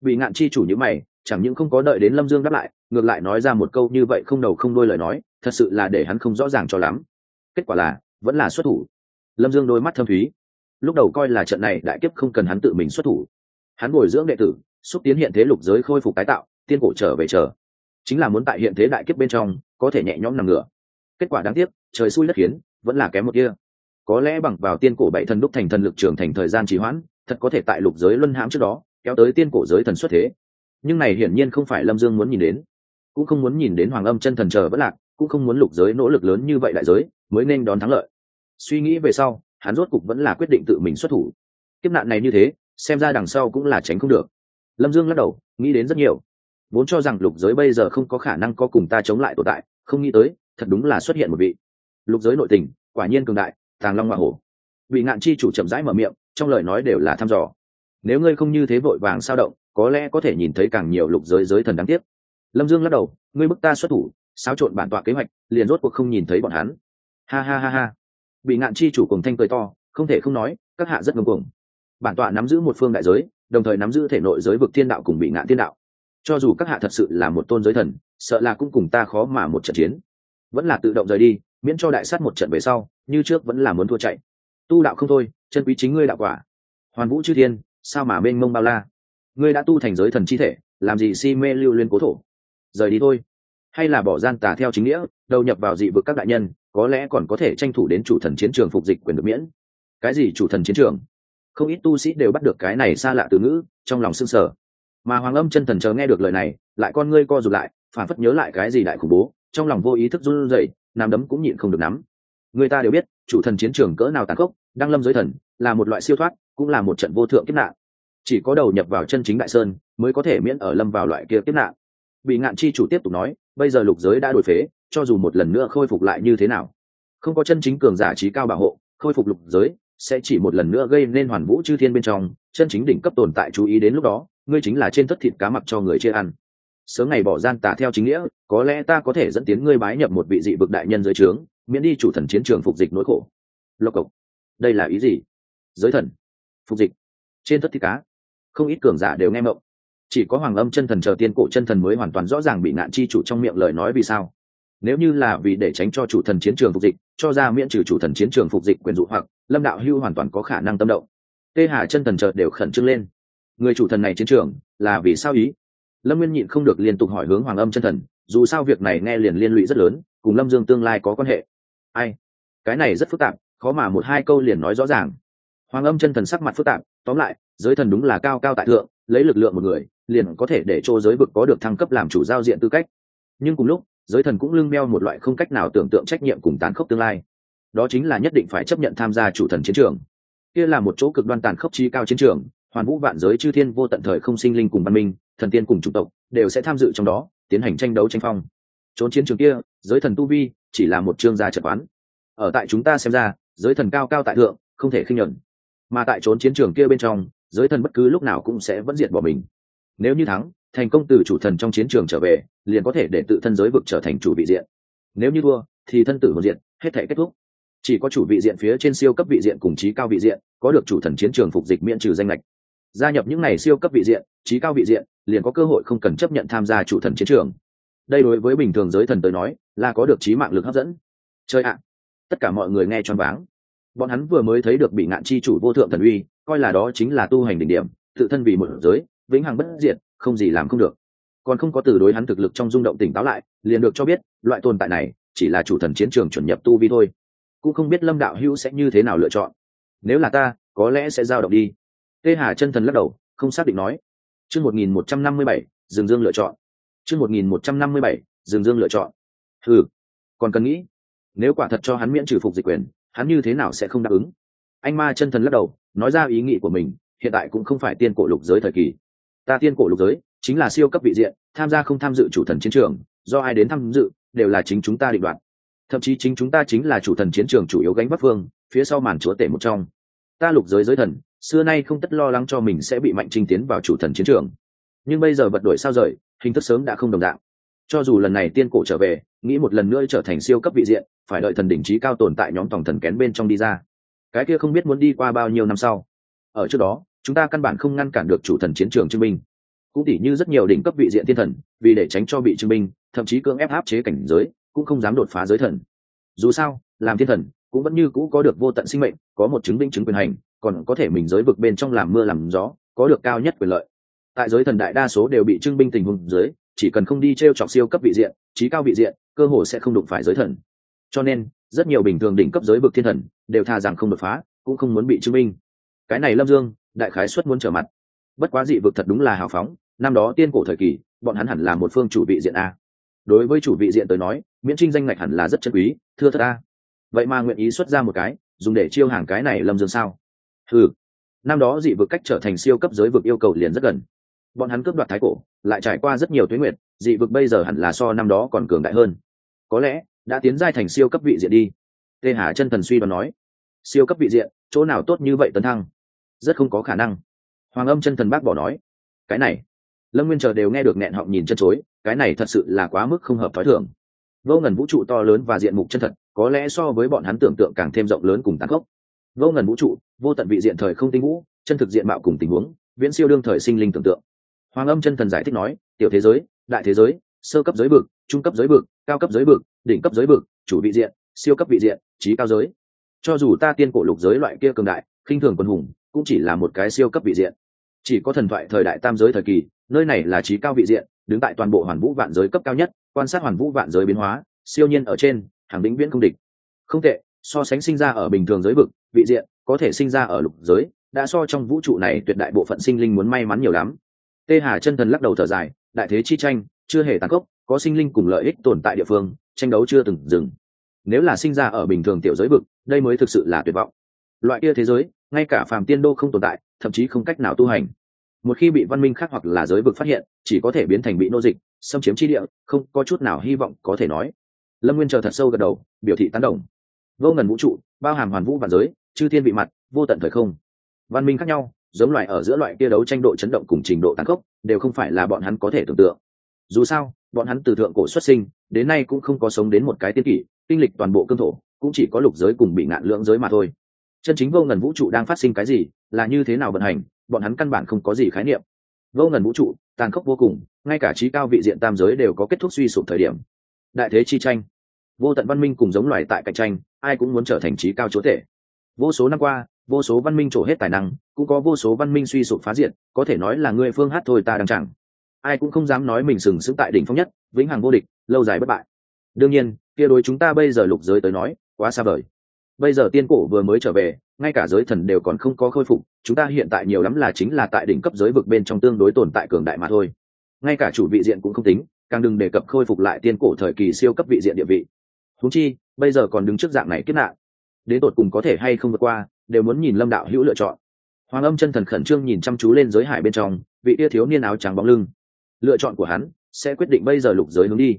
bị ngạn chi chủ như mày, chẳng những không có đợi đến lâm dương đáp lại ngược lại nói ra một câu như vậy không đầu không đôi lời nói, thật sự là để hắn không rõ ràng cho lắm. Kết quả là, vẫn là xuất thủ. Lâm dương đôi mắt thâm thúy. Lúc đầu coi là trận này đại kiếp không cần hắn tự mình xuất thủ. Hắn bồi dưỡng đệ tử, xúc tiến hiện thế lục giới khôi phục tái tạo, tiên cổ trở về chờ. Chính là muốn tại hiện thế đại kiếp bên trong, có thể nhẹ nhõm nằm ngửa. Kết quả đáng tiếc, trời xui đất khiến, vẫn là kém một kia. Có lẽ bằng vào tiên cổ bảy thần đúc thành thần lực trưởng thành thời gian trì hoãn, thật có thể tại lục giới luân hãm trước đó, kéo tới tiên cổ giới thần xuất thế. Nhưng này hiển nhiên không phải lâm dương muốn nhìn đến cũng không muốn nhìn đến hoàng âm chân thần chờ vẫn lạc, cũng không muốn lục giới nỗ lực lớn như vậy đại giới, mới nên đón thắng lợi. Suy nghĩ về sau, hắn rốt cục vẫn là quyết định tự mình xuất thủ. Kiếp nạn này như thế, xem ra đằng sau cũng là tránh không được. Lâm dương lắc đầu, nghĩ đến rất nhiều. Vốn cho rằng lục giới bây giờ không có khả năng có cùng ta chống lại tồn tại, không nghĩ tới, thật đúng là xuất hiện một vị. Lục giới nội tình, quả nhiên cường đại, tàng long hoa hổ. Vị ngạn chi chủ chậm rãi mở miệng, trong lời nói đều là thăm dò. Nếu ngươi không như thế vội vàng sao động, có lẽ có thể nhìn thấy càng nhiều lục giới giới thần đáng tiếc lâm dương lắc đầu, ngươi bức ta xuất thủ, xáo trộn bản tọa kế hoạch, liền rốt cuộc không nhìn thấy bọn hắn. Ha ha ha ha. Bị ngạn chi chủ cùng thanh cười to, không thể không nói, các hạ rất ngông cuồng. Bản tọa nắm giữ một phương đại giới, đồng thời nắm giữ thể nội giới vực thiên đạo cùng bị ngạn thiên đạo. Cho dù các hạ thật sự là một tôn giới thần, sợ là cũng cùng ta khó mà một trận chiến. Vẫn là tự động rời đi, miễn cho đại sát một trận về sau, như trước vẫn là muốn thua chạy. Tu đạo không thôi, chân quý chính ngươi đạo quả. Hoàn vũ chư thiên, sao mà mênh mông bao la? Ngươi đã tu thành giới thần chi thể, làm gì si mê lưu liên cố thổ? Rời đi thôi. Hay là bỏ gian tà theo chính nghĩa, đầu nhập vào dị vực các đại nhân, có lẽ còn có thể tranh thủ đến chủ thần chiến trường phục dịch quyền được miễn. Cái gì chủ thần chiến trường? Không ít tu sĩ đều bắt được cái này xa lạ từ ngữ, trong lòng sưng sờ. mà hoàng âm chân thần chờ nghe được lời này, lại con ngươi co rụt lại, phản phất nhớ lại cái gì đại khủng bố, trong lòng vô ý thức run rẩy nằm đấm cũng nhịn không được nắm. Người ta đều biết, chủ thần chiến trường cỡ nào tàn khốc đang lâm giới thần, là một loại siêu thoát, cũng là một trận vô thượng kiếp nạn. Chỉ có đầu nhập vào chân chính đại sơn, mới có thể miễn ở lâm vào loại kia kiếp nạn bị ngạn chi chủ tiếp tục nói, bây giờ lục giới đã đổi phế, cho dù một lần nữa khôi phục lại như thế nào, không có chân chính cường giả trí cao bảo hộ, khôi phục lục giới sẽ chỉ một lần nữa gây nên hoàn vũ chư thiên bên trong, chân chính đỉnh cấp tồn tại chú ý đến lúc đó, ngươi chính là trên thất thịt cá mặc cho người chia ăn. Sớm ngày bỏ gian tà theo chính nghĩa, có lẽ ta có thể dẫn tiến ngươi bái nhập một vị dị vực đại nhân dưới trướng, miễn đi chủ thần chiến trường phục dịch nỗi khổ. Lộc cộc, đây là ý gì? Giới thần, phục dịch, trên thất thịt cá, không ít cường giả đều nghe mộng chỉ có hoàng âm chân thần chờ tiên cổ chân thần mới hoàn toàn rõ ràng bị ngạn chi chủ trong miệng lời nói vì sao. Nếu như là vì để tránh cho chủ thần chiến trường phục dịch, cho ra miễn trừ chủ thần chiến trường phục dịch quyền dụ hoặc, lâm đạo hưu hoàn toàn có khả năng tâm động. Tê hà chân thần chợt đều khẩn trương lên. Người chủ thần này chiến trường, là vì sao ý? Lâm nguyên nhịn không được liên tục hỏi hướng hoàng âm chân thần, dù sao việc này nghe liền liên lụy rất lớn, cùng lâm dương tương lai có quan hệ. Ai? Cái này rất phức tạp, khó mà một hai câu liền nói rõ ràng. Hoàng âm chân thần sắc mặt phức tạp, tóm lại, giới thần đúng là cao cao tại thượng, lấy lực lượng một người liền có thể để cho giới vực có được thăng cấp làm chủ giao diện tư cách. Nhưng cùng lúc, giới thần cũng lưng meo một loại không cách nào tưởng tượng trách nhiệm cùng tán khốc tương lai. Đó chính là nhất định phải chấp nhận tham gia chủ thần chiến trường. Kia là một chỗ cực đoan tàn khốc trí cao chiến trường, hoàn vũ vạn giới chư thiên vô tận thời không sinh linh cùng văn minh, thần tiên cùng chủng tộc, đều sẽ tham dự trong đó, tiến hành tranh đấu tranh phong. Trốn chiến trường kia, giới thần tu vi, chỉ là một chương gia trật quán. Ở tại chúng ta xem ra, giới thần cao cao tại thượng, không thể khinh nhuận. Mà tại trốn chiến trường kia bên trong, giới thần bất cứ lúc nào cũng sẽ vẫn diệt bỏ mình nếu như thắng, thành công từ chủ thần trong chiến trường trở về, liền có thể để tự thân giới vực trở thành chủ vị diện. Nếu như thua, thì thân tử một diện, hết thể kết thúc. Chỉ có chủ vị diện phía trên siêu cấp vị diện cùng trí cao vị diện, có được chủ thần chiến trường phục dịch miễn trừ danh lệch gia nhập những này siêu cấp vị diện, trí cao vị diện, liền có cơ hội không cần chấp nhận tham gia chủ thần chiến trường. Đây đối với bình thường giới thần tới nói, là có được trí mạng lực hấp dẫn. Chơi ạ. Tất cả mọi người nghe choáng váng. Bọn hắn vừa mới thấy được bị ngạn chi chủ vô thượng thần uy, coi là đó chính là tu hành đỉnh điểm, tự thân vì một giới vĩnh hằng bất diệt, không gì làm không được. Còn không có từ đối hắn thực lực trong rung động tỉnh táo lại, liền được cho biết, loại tồn tại này chỉ là chủ thần chiến trường chuẩn nhập tu vi thôi. Cũng không biết lâm đạo hữu sẽ như thế nào lựa chọn. Nếu là ta, có lẽ sẽ giao động đi. Tê hà chân thần lắc đầu, không xác định nói. Chương một nghìn một trăm năm mươi bảy, dương dương lựa chọn. Chương một nghìn một trăm năm mươi bảy, dương dương lựa chọn. Ừ còn cần nghĩ. Nếu quả thật cho hắn miễn trừ phục dịch quyền, hắn như thế nào sẽ không đáp ứng? Anh ma chân thần lắc đầu, nói ra ý nghĩ của mình, hiện tại cũng không phải tiên cổ lục giới thời kỳ ta tiên cổ lục giới, chính là siêu cấp vị diện, tham gia không tham dự chủ thần chiến trường, do ai đến tham dự, đều là chính chúng ta định đoạt. Thậm chí chính chúng ta chính là chủ thần chiến trường chủ yếu gánh bắc phương phía sau màn chúa tể một trong. Ta lục giới giới thần, xưa nay không tất lo lắng cho mình sẽ bị mạnh trinh tiến vào chủ thần chiến trường. Nhưng bây giờ vật đổi sao rời, hình thức sớm đã không đồng dạng. Cho dù lần này tiên cổ trở về, nghĩ một lần nữa trở thành siêu cấp vị diện, phải đợi thần đỉnh trí cao tồn tại nhóm tổng thần kén bên trong đi ra. Cái kia không biết muốn đi qua bao nhiêu năm sau. Ở trước đó chúng ta căn bản không ngăn cản được chủ thần chiến trường chứng minh. Cũng tỉ như rất nhiều đỉnh cấp vị diện thiên thần, vì để tránh cho bị chứng minh, thậm chí cưỡng ép áp chế cảnh giới, cũng không dám đột phá giới thần. Dù sao, làm thiên thần, cũng vẫn như cũ có được vô tận sinh mệnh, có một chứng minh chứng quyền hành, còn có thể mình giới vực bên trong làm mưa làm gió, có được cao nhất quyền lợi. Tại giới thần đại đa số đều bị chứng minh tình huống dưới, chỉ cần không đi t r e o chọc siêu cấp vị diện, trí cao vị diện, cơ hồ sẽ không đụng phải giới thần. Cho nên, rất nhiều bình thường đỉnh cấp giới vực thiên thần, đều tha rằng không đột phá, cũng không muốn bị chứng minh. Cái này lâm dương đại khái xuất muốn trở mặt. Bất quá dị vực thật đúng là hào phóng, năm đó tiên cổ thời kỳ, bọn hắn hẳn là một phương chủ vị diện a. Đối với chủ vị diện tới nói, miễn trinh danh ngạch hẳn là rất chân quý, thưa thật a. Vậy mà nguyện ý xuất ra một cái, dùng để chiêu hàng cái này lâm dương sao? Ừ năm đó dị vực cách trở thành siêu cấp giới vực yêu cầu liền rất gần. Bọn hắn cướp đoạt thái cổ, lại trải qua rất nhiều tuyến nguyệt, dị vực bây giờ hẳn là so năm đó còn cường đại hơn. Có lẽ, đã tiến giai thành siêu cấp vị diện đi. Tê hà chân thần suy đoán nói. Siêu cấp vị diện, chỗ nào tốt như vậy tấn thăng? Rất không có khả năng. Hoàng âm chân thần bác bỏ nói, cái này. Lâm nguyên chờ đều nghe được nghẹn họng nhìn chân chối, cái này thật sự là quá mức không hợp t h ó i thường. Vô ngần vũ trụ to lớn và diện mục chân thật, có lẽ so với bọn hắn tưởng tượng càng thêm rộng lớn cùng tăng cốc. vô ngần vũ trụ, vô tận vị diện thời không tinh vũ, chân thực diện mạo cùng tình huống, viễn siêu đương thời sinh linh tưởng tượng. Hoàng âm chân thần giải thích nói, tiểu thế giới, đại thế giới, sơ cấp giới vực, trung cấp giới vực, cao cấp giới vực, đỉnh cấp giới vực, chủ vị diện, siêu cấp vị diện trí cao giới. Cho dù ta tiên cổ lục giới loại kia cường đại, khinh thường quân hùng cũng chỉ là một cái siêu cấp vị diện. Chỉ có thần thoại thời đại tam giới thời kỳ, nơi này là trí cao vị diện, đứng tại toàn bộ hoàn vũ vạn giới cấp cao nhất, quan sát hoàn vũ vạn giới biến hóa, siêu nhiên ở trên, hàng lĩnh viễn không địch. Không tệ, so sánh sinh ra ở bình thường giới vực, vị diện, có thể sinh ra ở lục giới, đã so trong vũ trụ này tuyệt đại bộ phận sinh linh muốn may mắn nhiều lắm. Tê hà chân thần lắc đầu thở dài, đại thế chi tranh, chưa hề tàn khốc, có sinh linh cùng lợi ích tồn tại địa phương, tranh đấu chưa từng dừng. Nếu là sinh ra ở bình thường tiểu giới vực, đây mới thực sự là tuyệt vọng. Loại kia thế giới ngay cả phàm tiên đô không tồn tại, thậm chí không cách nào tu hành. Một khi bị văn minh khác hoặc là giới vực phát hiện, chỉ có thể biến thành bị nô dịch, xâm chiếm chi địa, không có chút nào hy vọng có thể nói. Lâm nguyên chờ thật sâu gật đầu, biểu thị tán đồng. Vô ngần vũ trụ, bao hàm hoàn vũ và giới, chư thiên bị mặt, vô tận thời không. Văn minh khác nhau, giống loại ở giữa loại kia đấu tranh độ chấn động cùng trình độ tàn khốc, đều không phải là bọn hắn có thể tưởng tượng. Dù sao, bọn hắn từ thượng cổ xuất sinh, đến nay cũng không có sống đến một cái tiên kỷ, kinh lịch toàn bộ cương thổ, cũng chỉ có lục giới cùng bị ngạn lưỡng giới mà thôi chân chính vô ngần vũ trụ đang phát sinh cái gì, là như thế nào vận hành, bọn hắn căn bản không có gì khái niệm. Vô ngần vũ trụ, tàn khốc vô cùng, ngay cả trí cao vị diện tam giới đều có kết thúc suy sụp thời điểm. Đại thế chi tranh. Vô tận văn minh cùng giống loài tại cạnh tranh, ai cũng muốn trở thành trí cao chúa thể vô số năm qua, vô số văn minh trổ hết tài năng, cũng có vô số văn minh suy sụp phá diện có thể nói là người phương hát thôi ta đang chẳng. Ai cũng không dám nói mình sừng sững tại đỉnh phong nhất, vĩnh hằng vô địch, lâu dài bất bại. Đương nhiên, kia đối chúng ta bây giờ lục giới tới nói, quá xa vời bây giờ tiên cổ vừa mới trở về, ngay cả giới thần đều còn không có khôi phục, chúng ta hiện tại nhiều lắm là chính là tại đỉnh cấp giới vực bên trong tương đối tồn tại cường đại mà thôi. Ngay cả chủ vị diện cũng không tính, càng đừng đề cập khôi phục lại tiên cổ thời kỳ siêu cấp vị diện địa vị. Húng chi, bây giờ còn đứng trước dạng này kết nạn. Đến tột cùng có thể hay không vượt qua, đều muốn nhìn lâm đạo hữu lựa chọn. Hoàng âm chân thần khẩn trương nhìn chăm chú lên giới hải bên trong, vị tia thiếu niên áo trắng bóng lưng. Lựa chọn của hắn sẽ quyết định bây giờ lục giới hướng đi.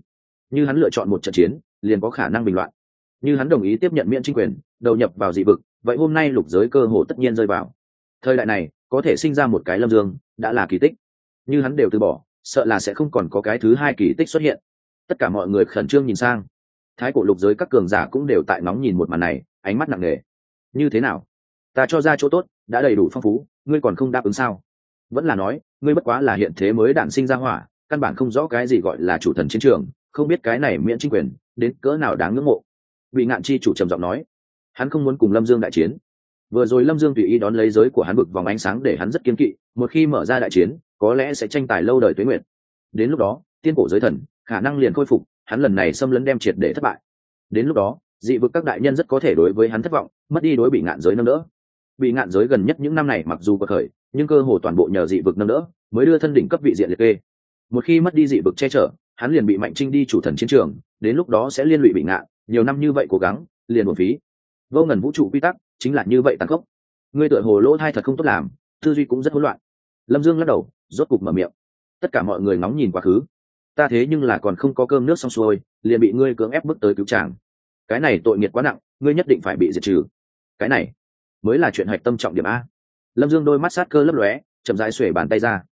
Như hắn lựa chọn một trận chiến, liền có khả năng bình loạn như hắn đồng ý tiếp nhận miễn trinh quyền, đầu nhập vào dị vực, vậy hôm nay lục giới cơ hồ tất nhiên rơi vào. Thời đại này, có thể sinh ra một cái lâm dương, đã là kỳ tích. Như hắn đều từ bỏ, sợ là sẽ không còn có cái thứ hai kỳ tích xuất hiện. Tất cả mọi người khẩn trương nhìn sang. Thái cổ lục giới các cường giả cũng đều tại nóng nhìn một màn này, ánh mắt nặng nề. Như thế nào? Ta cho ra chỗ tốt, đã đầy đủ phong phú, ngươi còn không đáp ứng sao? Vẫn là nói, ngươi bất quá là hiện thế mới đản sinh ra hỏa, căn bản không rõ cái gì gọi là chủ thần chiến trường, không biết cái này miễn chính quyền, đến cỡ nào đáng ngưỡng mộ bị ngạn chi chủ trầm giọng nói, hắn không muốn cùng lâm dương đại chiến. Vừa rồi lâm dương tùy ý đón lấy giới của hắn bực vòng ánh sáng để hắn rất kiên kỵ, một khi mở ra đại chiến, có lẽ sẽ tranh tài lâu đời tuế nguyện đến lúc đó, tiên cổ giới thần, khả năng liền khôi phục, hắn lần này xâm lấn đem triệt để thất bại. Đến lúc đó, dị vực các đại nhân rất có thể đối với hắn thất vọng, mất đi đối bị ngạn giới nâng đỡ. Bị ngạn giới gần nhất những năm này mặc dù có khởi nhưng cơ hồ toàn bộ nhờ dị vực nâng đỡ mới đưa thân đỉnh cấp vị diện liệt kê. Một khi mất đi dị vực che chở, hắn liền bị mạnh trinh đi chủ thần chiến trường, đến lúc đó sẽ liên lụy bị ngạn nhiều năm như vậy cố gắng, liền một phí. Vô ngần vũ trụ quy tắc chính là như vậy tàn khốc. Ngươi tựa hồ lỗ thai thật không tốt làm, tư duy cũng rất hỗn loạn. Lâm dương lắc đầu, rốt cục mở miệng. Tất cả mọi người ngóng nhìn quá khứ. Ta thế nhưng là còn không có cơm nước xong xuôi, liền bị ngươi cưỡng ép bước tới cứu tràng cái này tội nghiệt quá nặng, ngươi nhất định phải bị diệt trừ. Cái này mới là chuyện hạch tâm trọng điểm a. Lâm dương đôi mắt sát cơ lấp lóe, chậm rãi xuể bàn tay ra.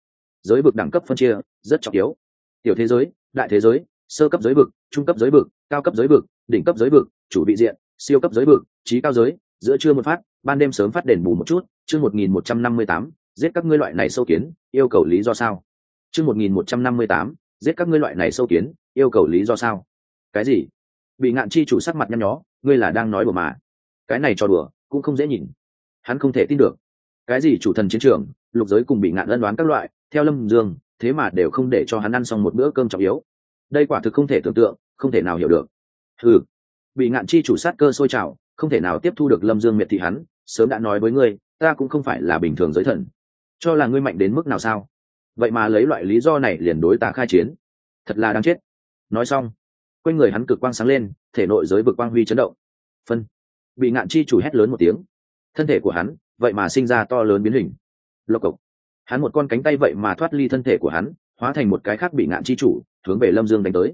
Giới vực đẳng cấp phân chia rất trọng yếu. Tiểu thế giới, đại thế giới sơ cấp giới vực, trung cấp giới vực, cao cấp giới vực, đỉnh cấp giới vực, chủ vị diện, siêu cấp giới vực, trí cao giới, giữa trưa một phát, ban đêm sớm phát đền bù một chút, chương một nghìn một trăm năm mươi tám, giết các ngươi loại này sâu kiến, yêu cầu lý do sao? Chương một nghìn một trăm năm mươi tám, giết các ngươi loại này sâu kiến, yêu cầu lý do sao? Cái gì? Bị ngạn chi chủ sắc mặt nhăn nhó, ngươi là đang nói đùa mà. Cái này cho đùa, cũng không dễ nhìn. Hắn không thể tin được. Cái gì chủ thần chiến trường, lục giới cùng bị ngạn ân đoán các loại, theo lâm dương, thế mà đều không để cho hắn ăn xong một bữa cơm trọng yếu đây quả thực không thể tưởng tượng, không thể nào hiểu được. Ừ bị ngạn chi chủ sát cơ sôi trào, không thể nào tiếp thu được lâm dương miệt thị hắn, sớm đã nói với ngươi, ta cũng không phải là bình thường giới thần. Cho là ngươi mạnh đến mức nào sao? Vậy mà lấy loại lý do này liền đối ta khai chiến. Thật là đáng chết. Nói xong, quanh người hắn cực quang sáng lên, thể nội giới vực quang huy chấn động. Phân. Bị ngạn chi chủ hét lớn một tiếng. Thân thể của hắn, vậy mà sinh ra to lớn biến hình. Lộc cộc. Hắn một con cánh tay vậy mà thoát ly thân thể của hắn hóa thành một cái khác bị ngạn chi chủ, hướng về lâm dương đánh tới.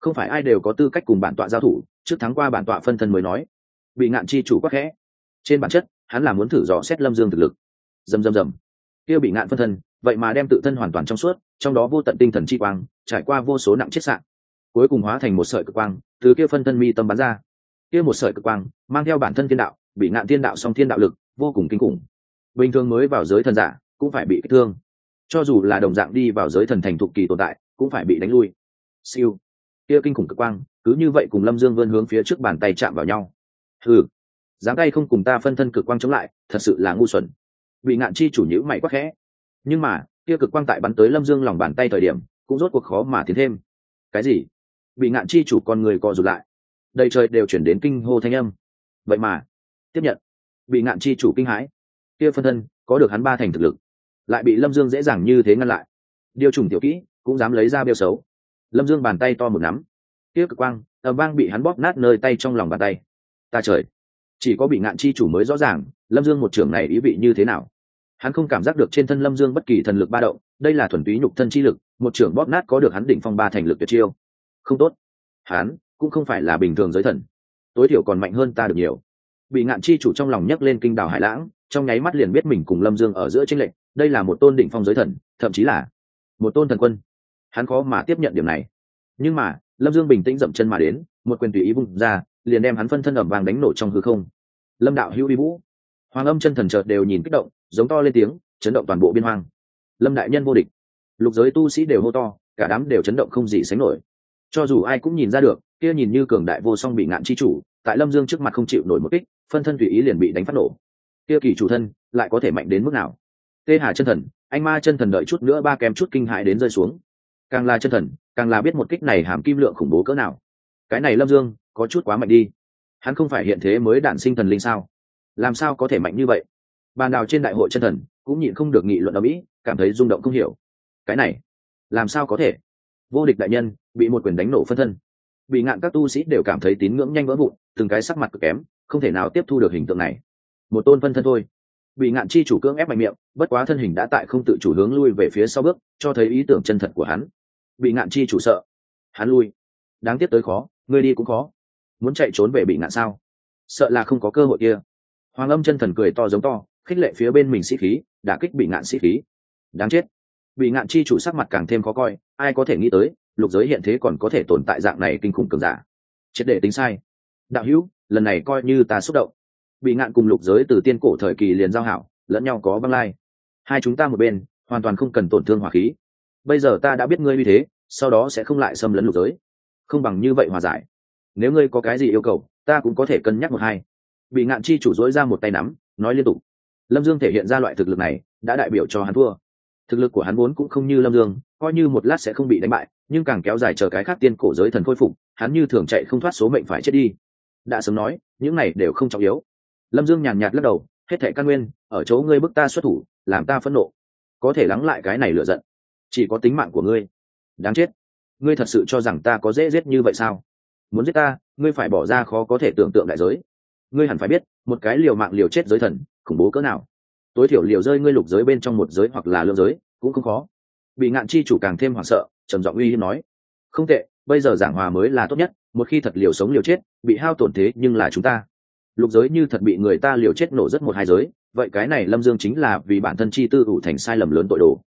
Không phải ai đều có tư cách cùng bản tọa giao thủ, trước tháng qua bản tọa phân thân mới nói. Bị ngạn chi chủ quắc khẽ. Trên bản chất, hắn là muốn thử dò xét lâm dương thực lực. Dầm dầm dầm. Kia bị ngạn phân thân, vậy mà đem tự thân hoàn toàn trong suốt, trong đó vô tận tinh thần chi quang, trải qua vô số nặng chiết sạn. Cuối cùng hóa thành một sợi cực quang, từ kia phân thân mi tâm bắn ra. Kia một sợi cực quang, mang theo bản thân thiên đạo, bị ngạn thiên đạo song thiên đạo lực, vô cùng kinh khủng. Bình thường mới vào giới thần giả, cũng phải bị kích thương cho dù là đồng dạng đi vào giới thần thành thục kỳ tồn tại, cũng phải bị đánh lui. Siêu. Kia kinh khủng cực quang, cứ như vậy cùng lâm dương vươn hướng phía trước bàn tay chạm vào nhau. Ừ dáng tay không cùng ta phân thân cực quang chống lại, thật sự là ngu xuẩn. Bị ngạn chi chủ nhữ mày quắc khẽ. Nhưng mà, kia cực quang tại bắn tới lâm dương lòng bàn tay thời điểm, cũng rốt cuộc khó mà tiến thêm. Cái gì? Bị ngạn chi chủ con người co rụt lại. Đầy trời đều chuyển đến kinh hô thanh âm. Vậy mà, tiếp nhận. Bị ngạn chi chủ kinh hãi. Kia phân thân, có được hắn ba thành thực lực lại bị lâm dương dễ dàng như thế ngăn lại. Điều trùng tiểu kỹ, cũng dám lấy ra bêu xấu. Lâm dương bàn tay to một nắm. Tiếc cực quang, ầm vang bị hắn bóp nát nơi tay trong lòng bàn tay. Ta trời! Chỉ có bị ngạn chi chủ mới rõ ràng, lâm dương một trưởng này ý vị như thế nào. Hắn không cảm giác được trên thân lâm dương bất kỳ thần lực ba động, đây là thuần túy nhục thân chi lực, một trưởng bóp nát có được hắn đỉnh phong ba thành lực tuyệt chiêu. Không tốt. Hắn cũng không phải là bình thường giới thần. Tối thiểu còn mạnh hơn ta được nhiều. Bị ngạn chi chủ trong lòng nhấc lên kinh đảo hải lãng, trong nháy mắt liền biết mình cùng lâm dương ở giữa tranh lệch đây là một tôn đỉnh phong giới thần, thậm chí là một tôn thần quân. Hắn khó mà tiếp nhận điểm này. Nhưng mà, lâm dương bình tĩnh dậm chân mà đến, một quyền tùy ý bung ra, liền đem hắn phân thân ẩm vàng đánh nổ trong hư không. Lâm đạo hữu đi vũ. Hoàng âm chân thần chợt đều nhìn kích động, giống to lên tiếng, chấn động toàn bộ biên hoang. Lâm đại nhân vô địch. Lục giới tu sĩ đều hô to, cả đám đều chấn động không gì sánh nổi. Cho dù ai cũng nhìn ra được, kia nhìn như cường đại vô song bị ngạn chi chủ, tại lâm dương trước mặt không chịu nổi một kích, phân thân tùy ý liền bị đánh phát nổ. Kia kỳ chủ thân, lại có thể mạnh đến mức nào? Tê hà chân thần, anh ma chân thần đợi chút nữa ba kém chút kinh hại đến rơi xuống. Càng là chân thần, càng là biết một kích này hàm kim lượng khủng bố cỡ nào. Cái này lâm dương, có chút quá mạnh đi. Hắn không phải hiện thế mới đản sinh thần linh sao? Làm sao có thể mạnh như vậy? Bàn đào trên đại hội chân thần, cũng nhịn không được nghị luận ở mỹ, cảm thấy rung động không hiểu. Cái này, làm sao có thể? Vô địch đại nhân, bị một quyền đánh nổ phân thân. Bị ngạn các tu sĩ đều cảm thấy tín ngưỡng nhanh vỡ vụn, từng cái sắc mặt cực kém, không thể nào tiếp thu được hình tượng này. Một tôn phân thân thôi bị ngạn chi chủ cưỡng ép mạnh miệng, bất quá thân hình đã tại không tự chủ hướng lui về phía sau bước, cho thấy ý tưởng chân thật của hắn. Bị ngạn chi chủ sợ. Hắn lui. Đáng tiếc tới khó, ngươi đi cũng khó. Muốn chạy trốn về bị ngạn sao? Sợ là không có cơ hội kia. Hoàng âm chân thần cười to giống to, khích lệ phía bên mình sĩ khí đã kích bị ngạn sĩ khí. Đáng chết. Bị ngạn chi chủ sắc mặt càng thêm khó coi, ai có thể nghĩ tới, lục giới hiện thế còn có thể tồn tại dạng này kinh khủng cường giả. Triệt để tính sai. Đạo hữu, lần này coi như ta xúc động bị ngạn cùng lục giới từ tiên cổ thời kỳ liền giao hảo, lẫn nhau có văng lai. Hai chúng ta một bên, hoàn toàn không cần tổn thương hỏa khí. Bây giờ ta đã biết ngươi như thế, sau đó sẽ không lại xâm lấn lục giới. Không bằng như vậy hòa giải. Nếu ngươi có cái gì yêu cầu, ta cũng có thể cân nhắc một hai. Bị ngạn chi chủ dối ra một tay nắm, nói liên tục. Lâm dương thể hiện ra loại thực lực này, đã đại biểu cho hắn thua. Thực lực của hắn vốn cũng không như lâm dương, coi như một lát sẽ không bị đánh bại, nhưng càng kéo dài chờ cái khác tiên cổ giới thần khôi phục, hắn như thường chạy không thoát số mệnh phải chết đi. Đã sớm nói, những này đều không trọng yếu lâm dương nhàn nhạt lắc đầu, hết thẻ căn nguyên, ở chỗ ngươi bức ta xuất thủ, làm ta phẫn nộ. Có thể lắng lại cái này lựa giận. Chỉ có tính mạng của ngươi. Đáng chết. Ngươi thật sự cho rằng ta có dễ giết như vậy sao? Muốn giết ta, ngươi phải bỏ ra khó có thể tưởng tượng đại giới. Ngươi hẳn phải biết, một cái liều mạng liều chết giới thần, khủng bố cỡ nào. Tối thiểu liều rơi ngươi lục giới bên trong một giới hoặc là lương giới, cũng không khó. Bị ngạn chi chủ càng thêm hoảng sợ, trầm giọng uy hiếp nói, không tệ, bây giờ giảng hòa mới là tốt nhất, một khi thật liều sống liều chết, bị hao tổn thế nhưng là chúng ta lục giới như thật bị người ta liều chết nổ rất một hai giới, vậy cái này lâm dương chính là vì bản thân chi tư ủ thành sai lầm lớn tội đồ.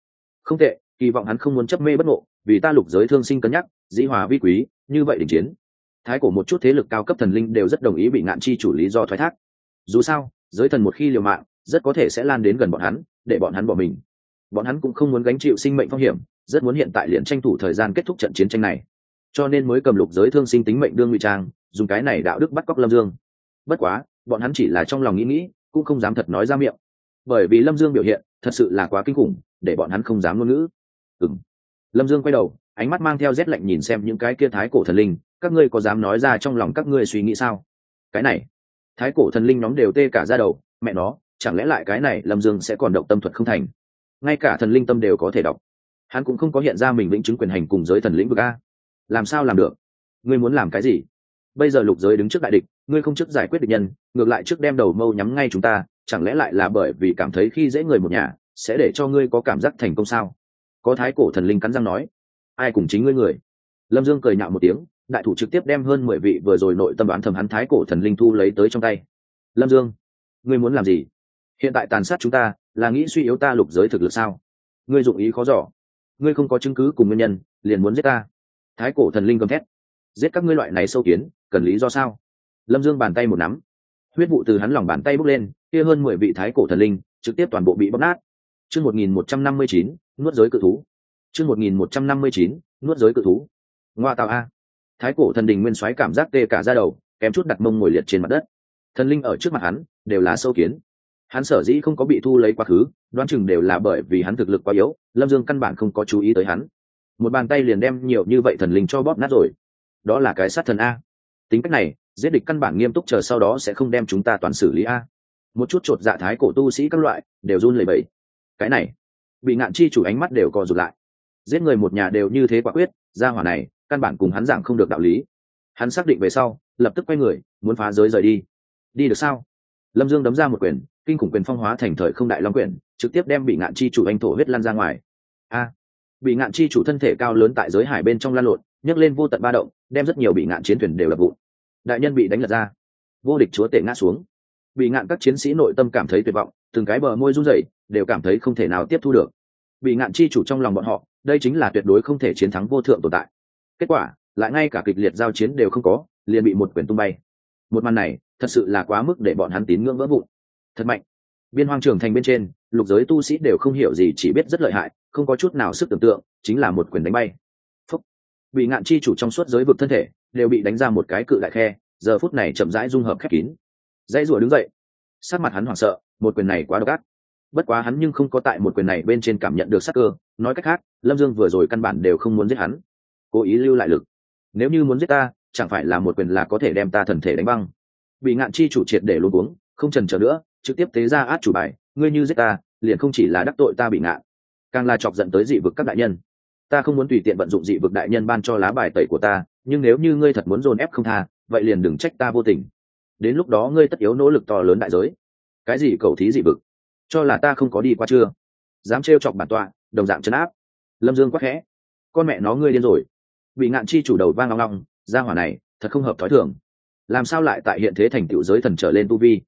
Không tệ, kỳ vọng hắn không muốn chấp mê bất ngộ, vì ta lục giới thương sinh cân nhắc, dĩ hòa vi quý, như vậy đình chiến. Thái cổ một chút thế lực cao cấp thần linh đều rất đồng ý bị ngạn chi chủ lý do thoái thác. Dù sao, giới thần một khi liều mạng, rất có thể sẽ lan đến gần bọn hắn, để bọn hắn bỏ mình. Bọn hắn cũng không muốn gánh chịu sinh mệnh phong hiểm, rất muốn hiện tại liền tranh thủ thời gian kết thúc trận chiến tranh này. Cho nên mới cầm lục giới thương sinh tính mệnh đương ngụy trang, dùng cái này đạo đức bắt cóc lâm dương bất quá, bọn hắn chỉ là trong lòng nghĩ nghĩ, cũng không dám thật nói ra miệng. Bởi vì lâm dương biểu hiện thật sự là quá kinh khủng, để bọn hắn không dám ngôn ngữ. Ừ m lâm dương quay đầu, ánh mắt mang theo rét lạnh nhìn xem những cái kia thái cổ thần linh, các ngươi có dám nói ra trong lòng các ngươi suy nghĩ sao? Cái này, thái cổ thần linh nhóm đều tê cả ra đầu, mẹ nó, chẳng lẽ lại cái này lâm dương sẽ còn động tâm thuật không thành? Ngay cả thần linh tâm đều có thể đọc. Hắn cũng không có hiện ra mình lĩnh chứng quyền hành cùng giới thần lĩnh vực a. Làm sao làm được? Ngươi muốn làm cái gì? Bây giờ lục giới đứng trước đại địch ngươi không trước giải quyết địch nhân, ngược lại trước đem đầu mâu nhắm ngay chúng ta, chẳng lẽ lại là bởi vì cảm thấy khi dễ người một nhà, sẽ để cho ngươi có cảm giác thành công sao? Có thái cổ thần linh cắn răng nói. Ai cùng chính ngươi người? Lâm dương cười nhạo một tiếng, đại thủ trực tiếp đem hơn mười vị vừa rồi nội tâm đoán thầm hắn thái cổ thần linh thu lấy tới trong tay. Lâm dương, ngươi muốn làm gì? Hiện tại tàn sát chúng ta, là nghĩ suy yếu ta lục giới thực lực sao? Ngươi dụng ý khó giỏ ngươi không có chứng cứ cùng nguyên nhân, liền muốn giết ta. Thái cổ thần linh gầm thét. Giết các ngươi loại này sâu kiến, cần lý do sao? Lâm dương bàn tay một nắm. Huyết vụ từ hắn lòng bàn tay bốc lên, kia hơn mười vị thái cổ thần linh, trực tiếp toàn bộ bị bóc nát. Chương một nghìn một trăm năm mươi chín, nuốt giới cự thú. Chương một nghìn một trăm năm mươi chín, nuốt giới cự thú. Ngoa tạo a. Thái cổ thần đình nguyên soái cảm giác tê cả ra đầu, kém chút đặt mông ngồi liệt trên mặt đất. Thần linh ở trước mặt hắn, đều là sâu kiến. Hắn sở dĩ không có bị thu lấy quá khứ, đoán chừng đều là bởi vì hắn thực lực quá yếu, lâm dương căn bản không có chú ý tới hắn. Một bàn tay liền đem nhiều như vậy thần linh cho bóp nát rồi. Đó là cái sát thần a. Tính cách này giết địch căn bản nghiêm túc chờ sau đó sẽ không đem chúng ta toàn xử lý a. Một chút chột dạ thái cổ tu sĩ các loại đều run lẩy bẩy. Cái này, bị ngạn chi chủ ánh mắt đều co rụt lại. Giết người một nhà đều như thế quả quyết ra hỏa này, căn bản cùng hắn giảng không được đạo lý. Hắn xác định về sau, lập tức quay người, muốn phá giới rời đi. Đi được sao? Lâm dương đấm ra một quyền, kinh khủng quyền phong hóa thành thời không đại long quyền, trực tiếp đem bị ngạn chi chủ anh thổ huyết lan ra ngoài. A! Bị ngạn chi chủ thân thể cao lớn tại giới hải bên trong lan lộn, nhấc lên vô tận ba động, đem rất nhiều bị ngạn chiến thuyền đều đập vụn đại nhân bị đánh lật ra. Vô địch chúa tể ngã xuống. Bị ngạn các chiến sĩ nội tâm cảm thấy tuyệt vọng, từng cái bờ môi run rẩy, đều cảm thấy không thể nào tiếp thu được. Bị ngạn chi chủ trong lòng bọn họ, đây chính là tuyệt đối không thể chiến thắng vô thượng tồn tại. Kết quả, lại ngay cả kịch liệt giao chiến đều không có, liền bị một quyển tung bay. Một màn này, thật sự là quá mức để bọn hắn tín ngưỡng vỡ vụn. Thật mạnh. Biên hoang trường thành bên trên, lục giới tu sĩ đều không hiểu gì chỉ biết rất lợi hại, không có chút nào sức tưởng tượng, chính là một quyền đánh bay. Phúc. bị ngạn chi chủ trong suốt giới vực thân thể đều bị đánh ra một cái cự đại khe, giờ phút này chậm rãi dung hợp khép kín. Dãy rủa đứng dậy. Sát mặt hắn hoảng sợ, một quyền này quá độc ác. Bất quá hắn nhưng không có tại một quyền này bên trên cảm nhận được sắc cơ, nói cách khác, lâm dương vừa rồi căn bản đều không muốn giết hắn. Cố ý lưu lại lực. Nếu như muốn giết ta, chẳng phải là một quyền là có thể đem ta thần thể đánh băng. Bị ngạn chi chủ triệt để luôn uống không trần trở nữa, trực tiếp tế ra át chủ bài, ngươi như giết ta, liền không chỉ là đắc tội ta bị ngạn, càng là chọc giận tới dị vực các đại nhân. Ta không muốn tùy tiện vận dụng dị vực đại nhân ban cho lá bài tẩy của ta nhưng nếu như ngươi thật muốn dồn ép không tha, vậy liền đừng trách ta vô tình. Đến lúc đó ngươi tất yếu nỗ lực to lớn đại giới. Cái gì cầu thí dị vực? Cho là ta không có đi qua chưa? Dám trêu chọc bản tọa, đồng dạng chấn áp. Lâm dương quắc khẽ. Con mẹ nó ngươi điên rồi. Bị ngạn chi chủ đầu vang long long ra hỏa này, thật không hợp thói thường. Làm sao lại tại hiện thế thành tựu giới thần trở lên tu vi?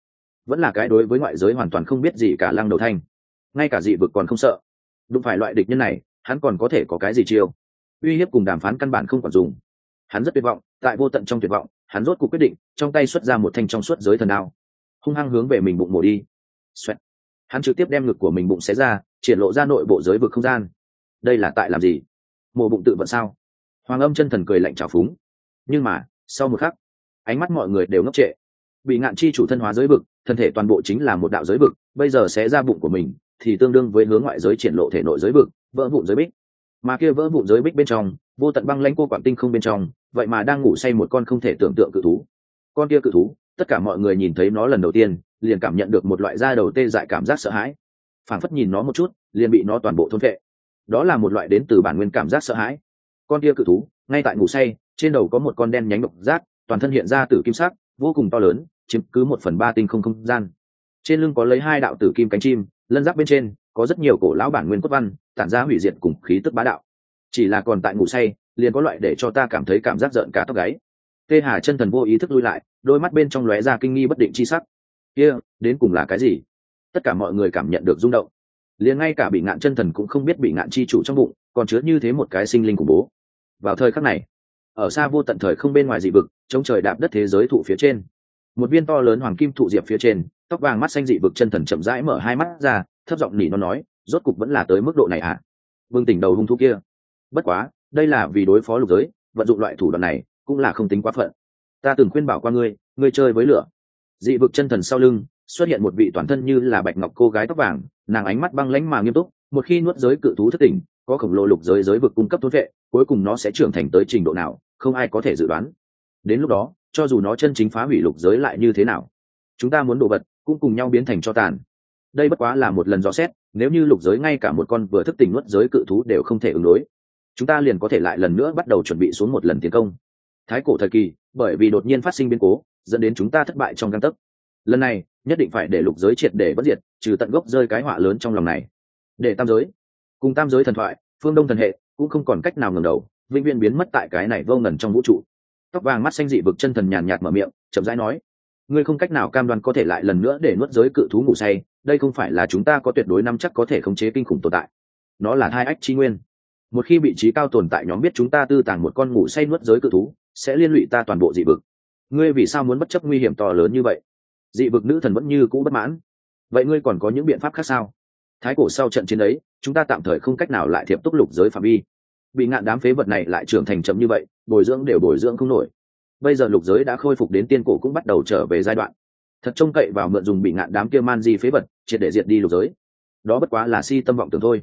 Vẫn là cái đối với ngoại giới hoàn toàn không biết gì cả lăng đầu thanh. Ngay cả dị vực còn không sợ. Đụng phải loại địch nhân này, hắn còn có thể có cái gì chiêu? Uy hiếp cùng đàm phán căn bản không còn dùng hắn rất tuyệt vọng, tại vô tận trong tuyệt vọng, hắn rốt cuộc quyết định, trong tay xuất ra một thanh trong suốt giới thần đao. Hung hăng hướng về mình bụng mổ đi. Xoẹt. hắn trực tiếp đem ngực của mình bụng xé ra, triển lộ ra nội bộ giới vực không gian. Đây là tại làm gì? Mổ bụng tự vận sao? Hoàng âm chân thần cười lạnh trào phúng. Nhưng mà, sau một khắc, ánh mắt mọi người đều ngốc trệ. Bị ngạn chi chủ thân hóa giới vực, thân thể toàn bộ chính là một đạo giới vực, bây giờ sẽ ra bụng của mình, thì tương đương với hướng ngoại giới triển lộ thể nội giới vực, vỡ vụn giới bích mà kia vỡ vụn giới bích bên trong, vô tận băng lanh cô quản tinh không bên trong, vậy mà đang ngủ say một con không thể tưởng tượng cự thú. Con kia cự thú, tất cả mọi người nhìn thấy nó lần đầu tiên, liền cảm nhận được một loại da đầu tê dại cảm giác sợ hãi. Phảng phất nhìn nó một chút, liền bị nó toàn bộ thôn vệ đó là một loại đến từ bản nguyên cảm giác sợ hãi. Con kia cự thú, ngay tại ngủ say, trên đầu có một con đen nhánh độc giác, toàn thân hiện ra từ kim sắc, vô cùng to lớn, chiếm cứ một phần ba tinh không không gian. Trên lưng có lấy hai đạo tử kim cánh chim, lân giáp bên trên có rất nhiều cổ lão bản nguyên cốt văn tản ra hủy diệt cùng khí tức bá đạo. Chỉ là còn tại ngủ say, liền có loại để cho ta cảm thấy cảm giác giận cả tóc gáy. Tê hà chân thần vô ý thức lui lại, đôi mắt bên trong lóe ra kinh nghi bất định chi sắc. Kia, đến cùng là cái gì? Tất cả mọi người cảm nhận được rung động. Liền ngay cả bị ngạn chân thần cũng không biết bị ngạn chi chủ trong bụng, còn chứa như thế một cái sinh linh khủng bố. Vào thời khắc này, ở xa vô tận thời không bên ngoài dị vực chống trời đạp đất thế giới thụ phía trên. Một viên to lớn hoàng kim thụ diệp phía trên, tóc vàng mắt xanh dị vực chân thần chậm rãi mở hai mắt ra, thấp giọng nỉ nó nói rốt cục vẫn là tới mức độ này ạ à? vương tỉnh đầu hung thú kia. Bất quá, đây là vì đối phó lục giới, vận dụng loại thủ đoạn này cũng là không tính quá phận. Ta từng khuyên bảo qua ngươi ngươi chơi với lửa. Dị vực chân thần sau lưng, xuất hiện một vị toàn thân như là bạch ngọc cô gái tóc vàng, nàng ánh mắt băng lãnh mà nghiêm túc, một khi nuốt giới cự thú thất tỉnh, có khổng lồ lục giới giới vực cung cấp thôn vệ, cuối cùng nó sẽ trưởng thành tới trình độ nào, không ai có thể dự đoán. Đến lúc đó, cho dù nó chân chính phá hủy lục giới lại như thế nào, chúng ta muốn đồ vật cũng cùng nhau biến thành cho tàn. Đây bất quá là một lần rõ xét nếu như lục giới ngay cả một con vừa thức tỉnh nuốt giới cự thú đều không thể ứng đối, chúng ta liền có thể lại lần nữa bắt đầu chuẩn bị xuống một lần tiến công. Thái cổ thời kỳ, bởi vì đột nhiên phát sinh biến cố, dẫn đến chúng ta thất bại trong căn tấc. Lần này, nhất định phải để lục giới triệt để bất diệt, trừ tận gốc rơi cái họa lớn trong lòng này. Để tam giới, cùng tam giới thần thoại, phương đông thần hệ, cũng không còn cách nào ngầm đầu, vĩnh viễn biến mất tại cái này vô ngần trong vũ trụ. Tóc vàng mắt xanh dị vực chân thần nhàn nhạt mở miệng, chậm rãi nói ngươi không cách nào cam đoan có thể lại lần nữa để nuốt giới cự thú ngủ say, đây không phải là chúng ta có tuyệt đối năm chắc có thể khống chế kinh khủng tồn tại. Nó là hai ách chi nguyên. Một khi bị trí cao tồn tại nhóm biết chúng ta tư tàng một con ngủ say nuốt giới cự thú, sẽ liên lụy ta toàn bộ dị vực. Ngươi vì sao muốn bất chấp nguy hiểm to lớn như vậy? Dị vực nữ thần vẫn như cũ bất mãn. Vậy ngươi còn có những biện pháp khác sao? Thái cổ sau trận chiến ấy, chúng ta tạm thời không cách nào lại thiệp túc lục giới phạm vi. Bị ngạn đám phế vật này lại trưởng thành chậm như vậy, bồi dưỡng đều bồi dưỡng không nổi bây giờ lục giới đã khôi phục đến tiên cổ cũng bắt đầu trở về giai đoạn. Thật trông cậy vào mượn dùng bị ngạn đám kia man di phế vật, triệt để diệt đi lục giới. Đó bất quá là si tâm vọng tưởng thôi.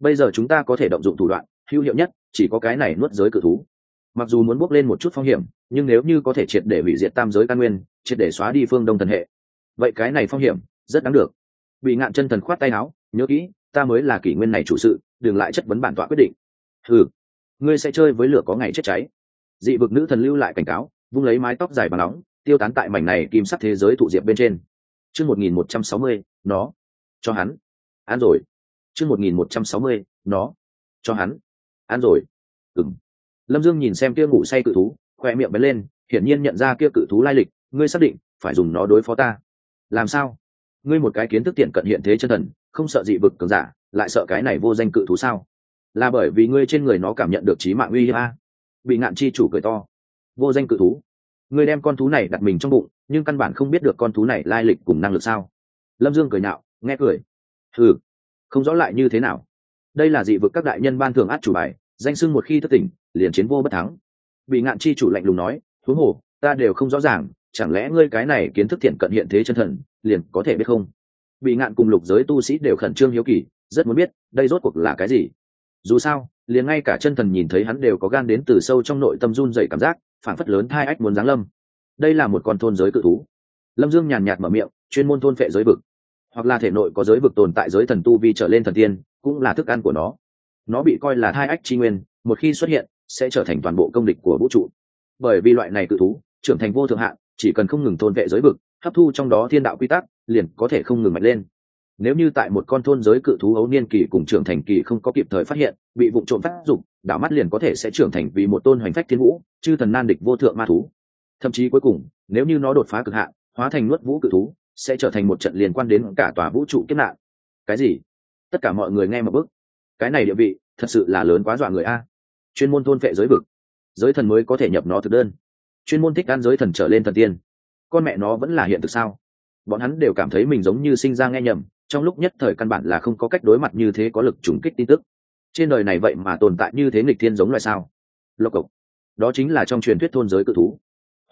Bây giờ chúng ta có thể động dụng thủ đoạn, hữu hiệu nhất, chỉ có cái này nuốt giới cự thú. Mặc dù muốn bước lên một chút phong hiểm, nhưng nếu như có thể triệt để hủy diệt tam giới căn nguyên, triệt để xóa đi phương đông thần hệ, vậy cái này phong hiểm rất đáng được. Bị ngạn chân thần khoát tay áo, nhớ kỹ, ta mới là kỷ nguyên này chủ sự, đừng lại chất vấn bản tọa quyết định. Ừ ngươi sẽ chơi với lửa có ngày chết cháy. Dị vực nữ thần lưu lại cảnh cáo vung lấy mái tóc dài bằng nóng, tiêu tán tại mảnh này kim sắc thế giới thụ diệp bên trên. Chương một nghìn một trăm sáu mươi, nó. Cho hắn. Ăn rồi. Chương một nghìn một trăm sáu mươi, nó. Cho hắn. Ăn rồi. Ừng lâm dương nhìn xem kia ngủ say cự thú, khoe miệng bén lên, hiển nhiên nhận ra kia cự thú lai lịch, ngươi xác định phải dùng nó đối phó ta. Làm sao? Ngươi một cái kiến thức tiện cận hiện thế chân thần, không sợ dị vực cường giả, lại sợ cái này vô danh cự thú sao? Là bởi vì ngươi trên người nó cảm nhận được trí mạng uy hiếp a. Bị ngạn chi chủ cười to vô danh cự thú. Ngươi đem con thú này đặt mình trong bụng, nhưng căn bản không biết được con thú này lai lịch cùng năng lực sao. Lâm dương cười nạo nghe cười. Ừ không rõ lại như thế nào. Đây là dị vực các đại nhân ban thường át chủ bài, danh sưng một khi thất tỉnh, liền chiến vô bất thắng. Bị ngạn chi chủ lạnh lùng nói, thú hồ, ta đều không rõ ràng, chẳng lẽ ngươi cái này kiến thức thiện cận hiện thế chân thần, liền có thể biết không? Bị ngạn cùng lục giới tu sĩ đều khẩn trương hiếu kỳ, rất muốn biết, đây rốt cuộc là cái gì. Dù sao, liền ngay cả chân thần nhìn thấy hắn đều có gan đến từ sâu trong nội tâm run dậy cảm giác phản phất lớn thai ách muốn giáng lâm. Đây là một con thôn giới cự thú. Lâm dương nhàn nhạt mở miệng, chuyên môn thôn phệ giới vực. Hoặc là thể nội có giới vực tồn tại giới thần tu vi trở lên thần tiên, cũng là thức ăn của nó. Nó bị coi là thai ách tri nguyên, một khi xuất hiện, sẽ trở thành toàn bộ công địch của vũ trụ. Bởi vì loại này cự thú, trưởng thành vô thượng hạn chỉ cần không ngừng thôn vệ giới vực, hấp thu trong đó thiên đạo quy tắc, liền có thể không ngừng mạnh lên. Nếu như tại một con thôn giới cự thú ấu niên kỳ cùng trưởng thành kỳ không có kịp thời phát hiện, bị vụ trộm phát dục đảo mắt liền có thể sẽ trưởng thành vì một tôn hoành phách thiên vũ, chư thần nan địch vô thượng ma thú. Thậm chí cuối cùng, nếu như nó đột phá cực hạn, hóa thành nuốt vũ cự thú, sẽ trở thành một trận liên quan đến cả tòa vũ trụ kiếp nạn. Cái gì? Tất cả mọi người nghe một bước. Cái này địa vị, thật sự là lớn quá dọa người a. Chuyên môn thôn vệ giới vực. Giới thần mới có thể nhập nó thực đơn. Chuyên môn thích ăn giới thần trở lên thần tiên. Con mẹ nó vẫn là hiện thực sao? Bọn hắn đều cảm thấy mình giống như sinh ra nghe nhầm, trong lúc nhất thời căn bản là không có cách đối mặt như thế có lực trùng kích tin tức trên đời này vậy mà tồn tại như thế nghịch thiên giống loài sao? Lộc cộc. Đó chính là trong truyền thuyết thôn giới cự thú.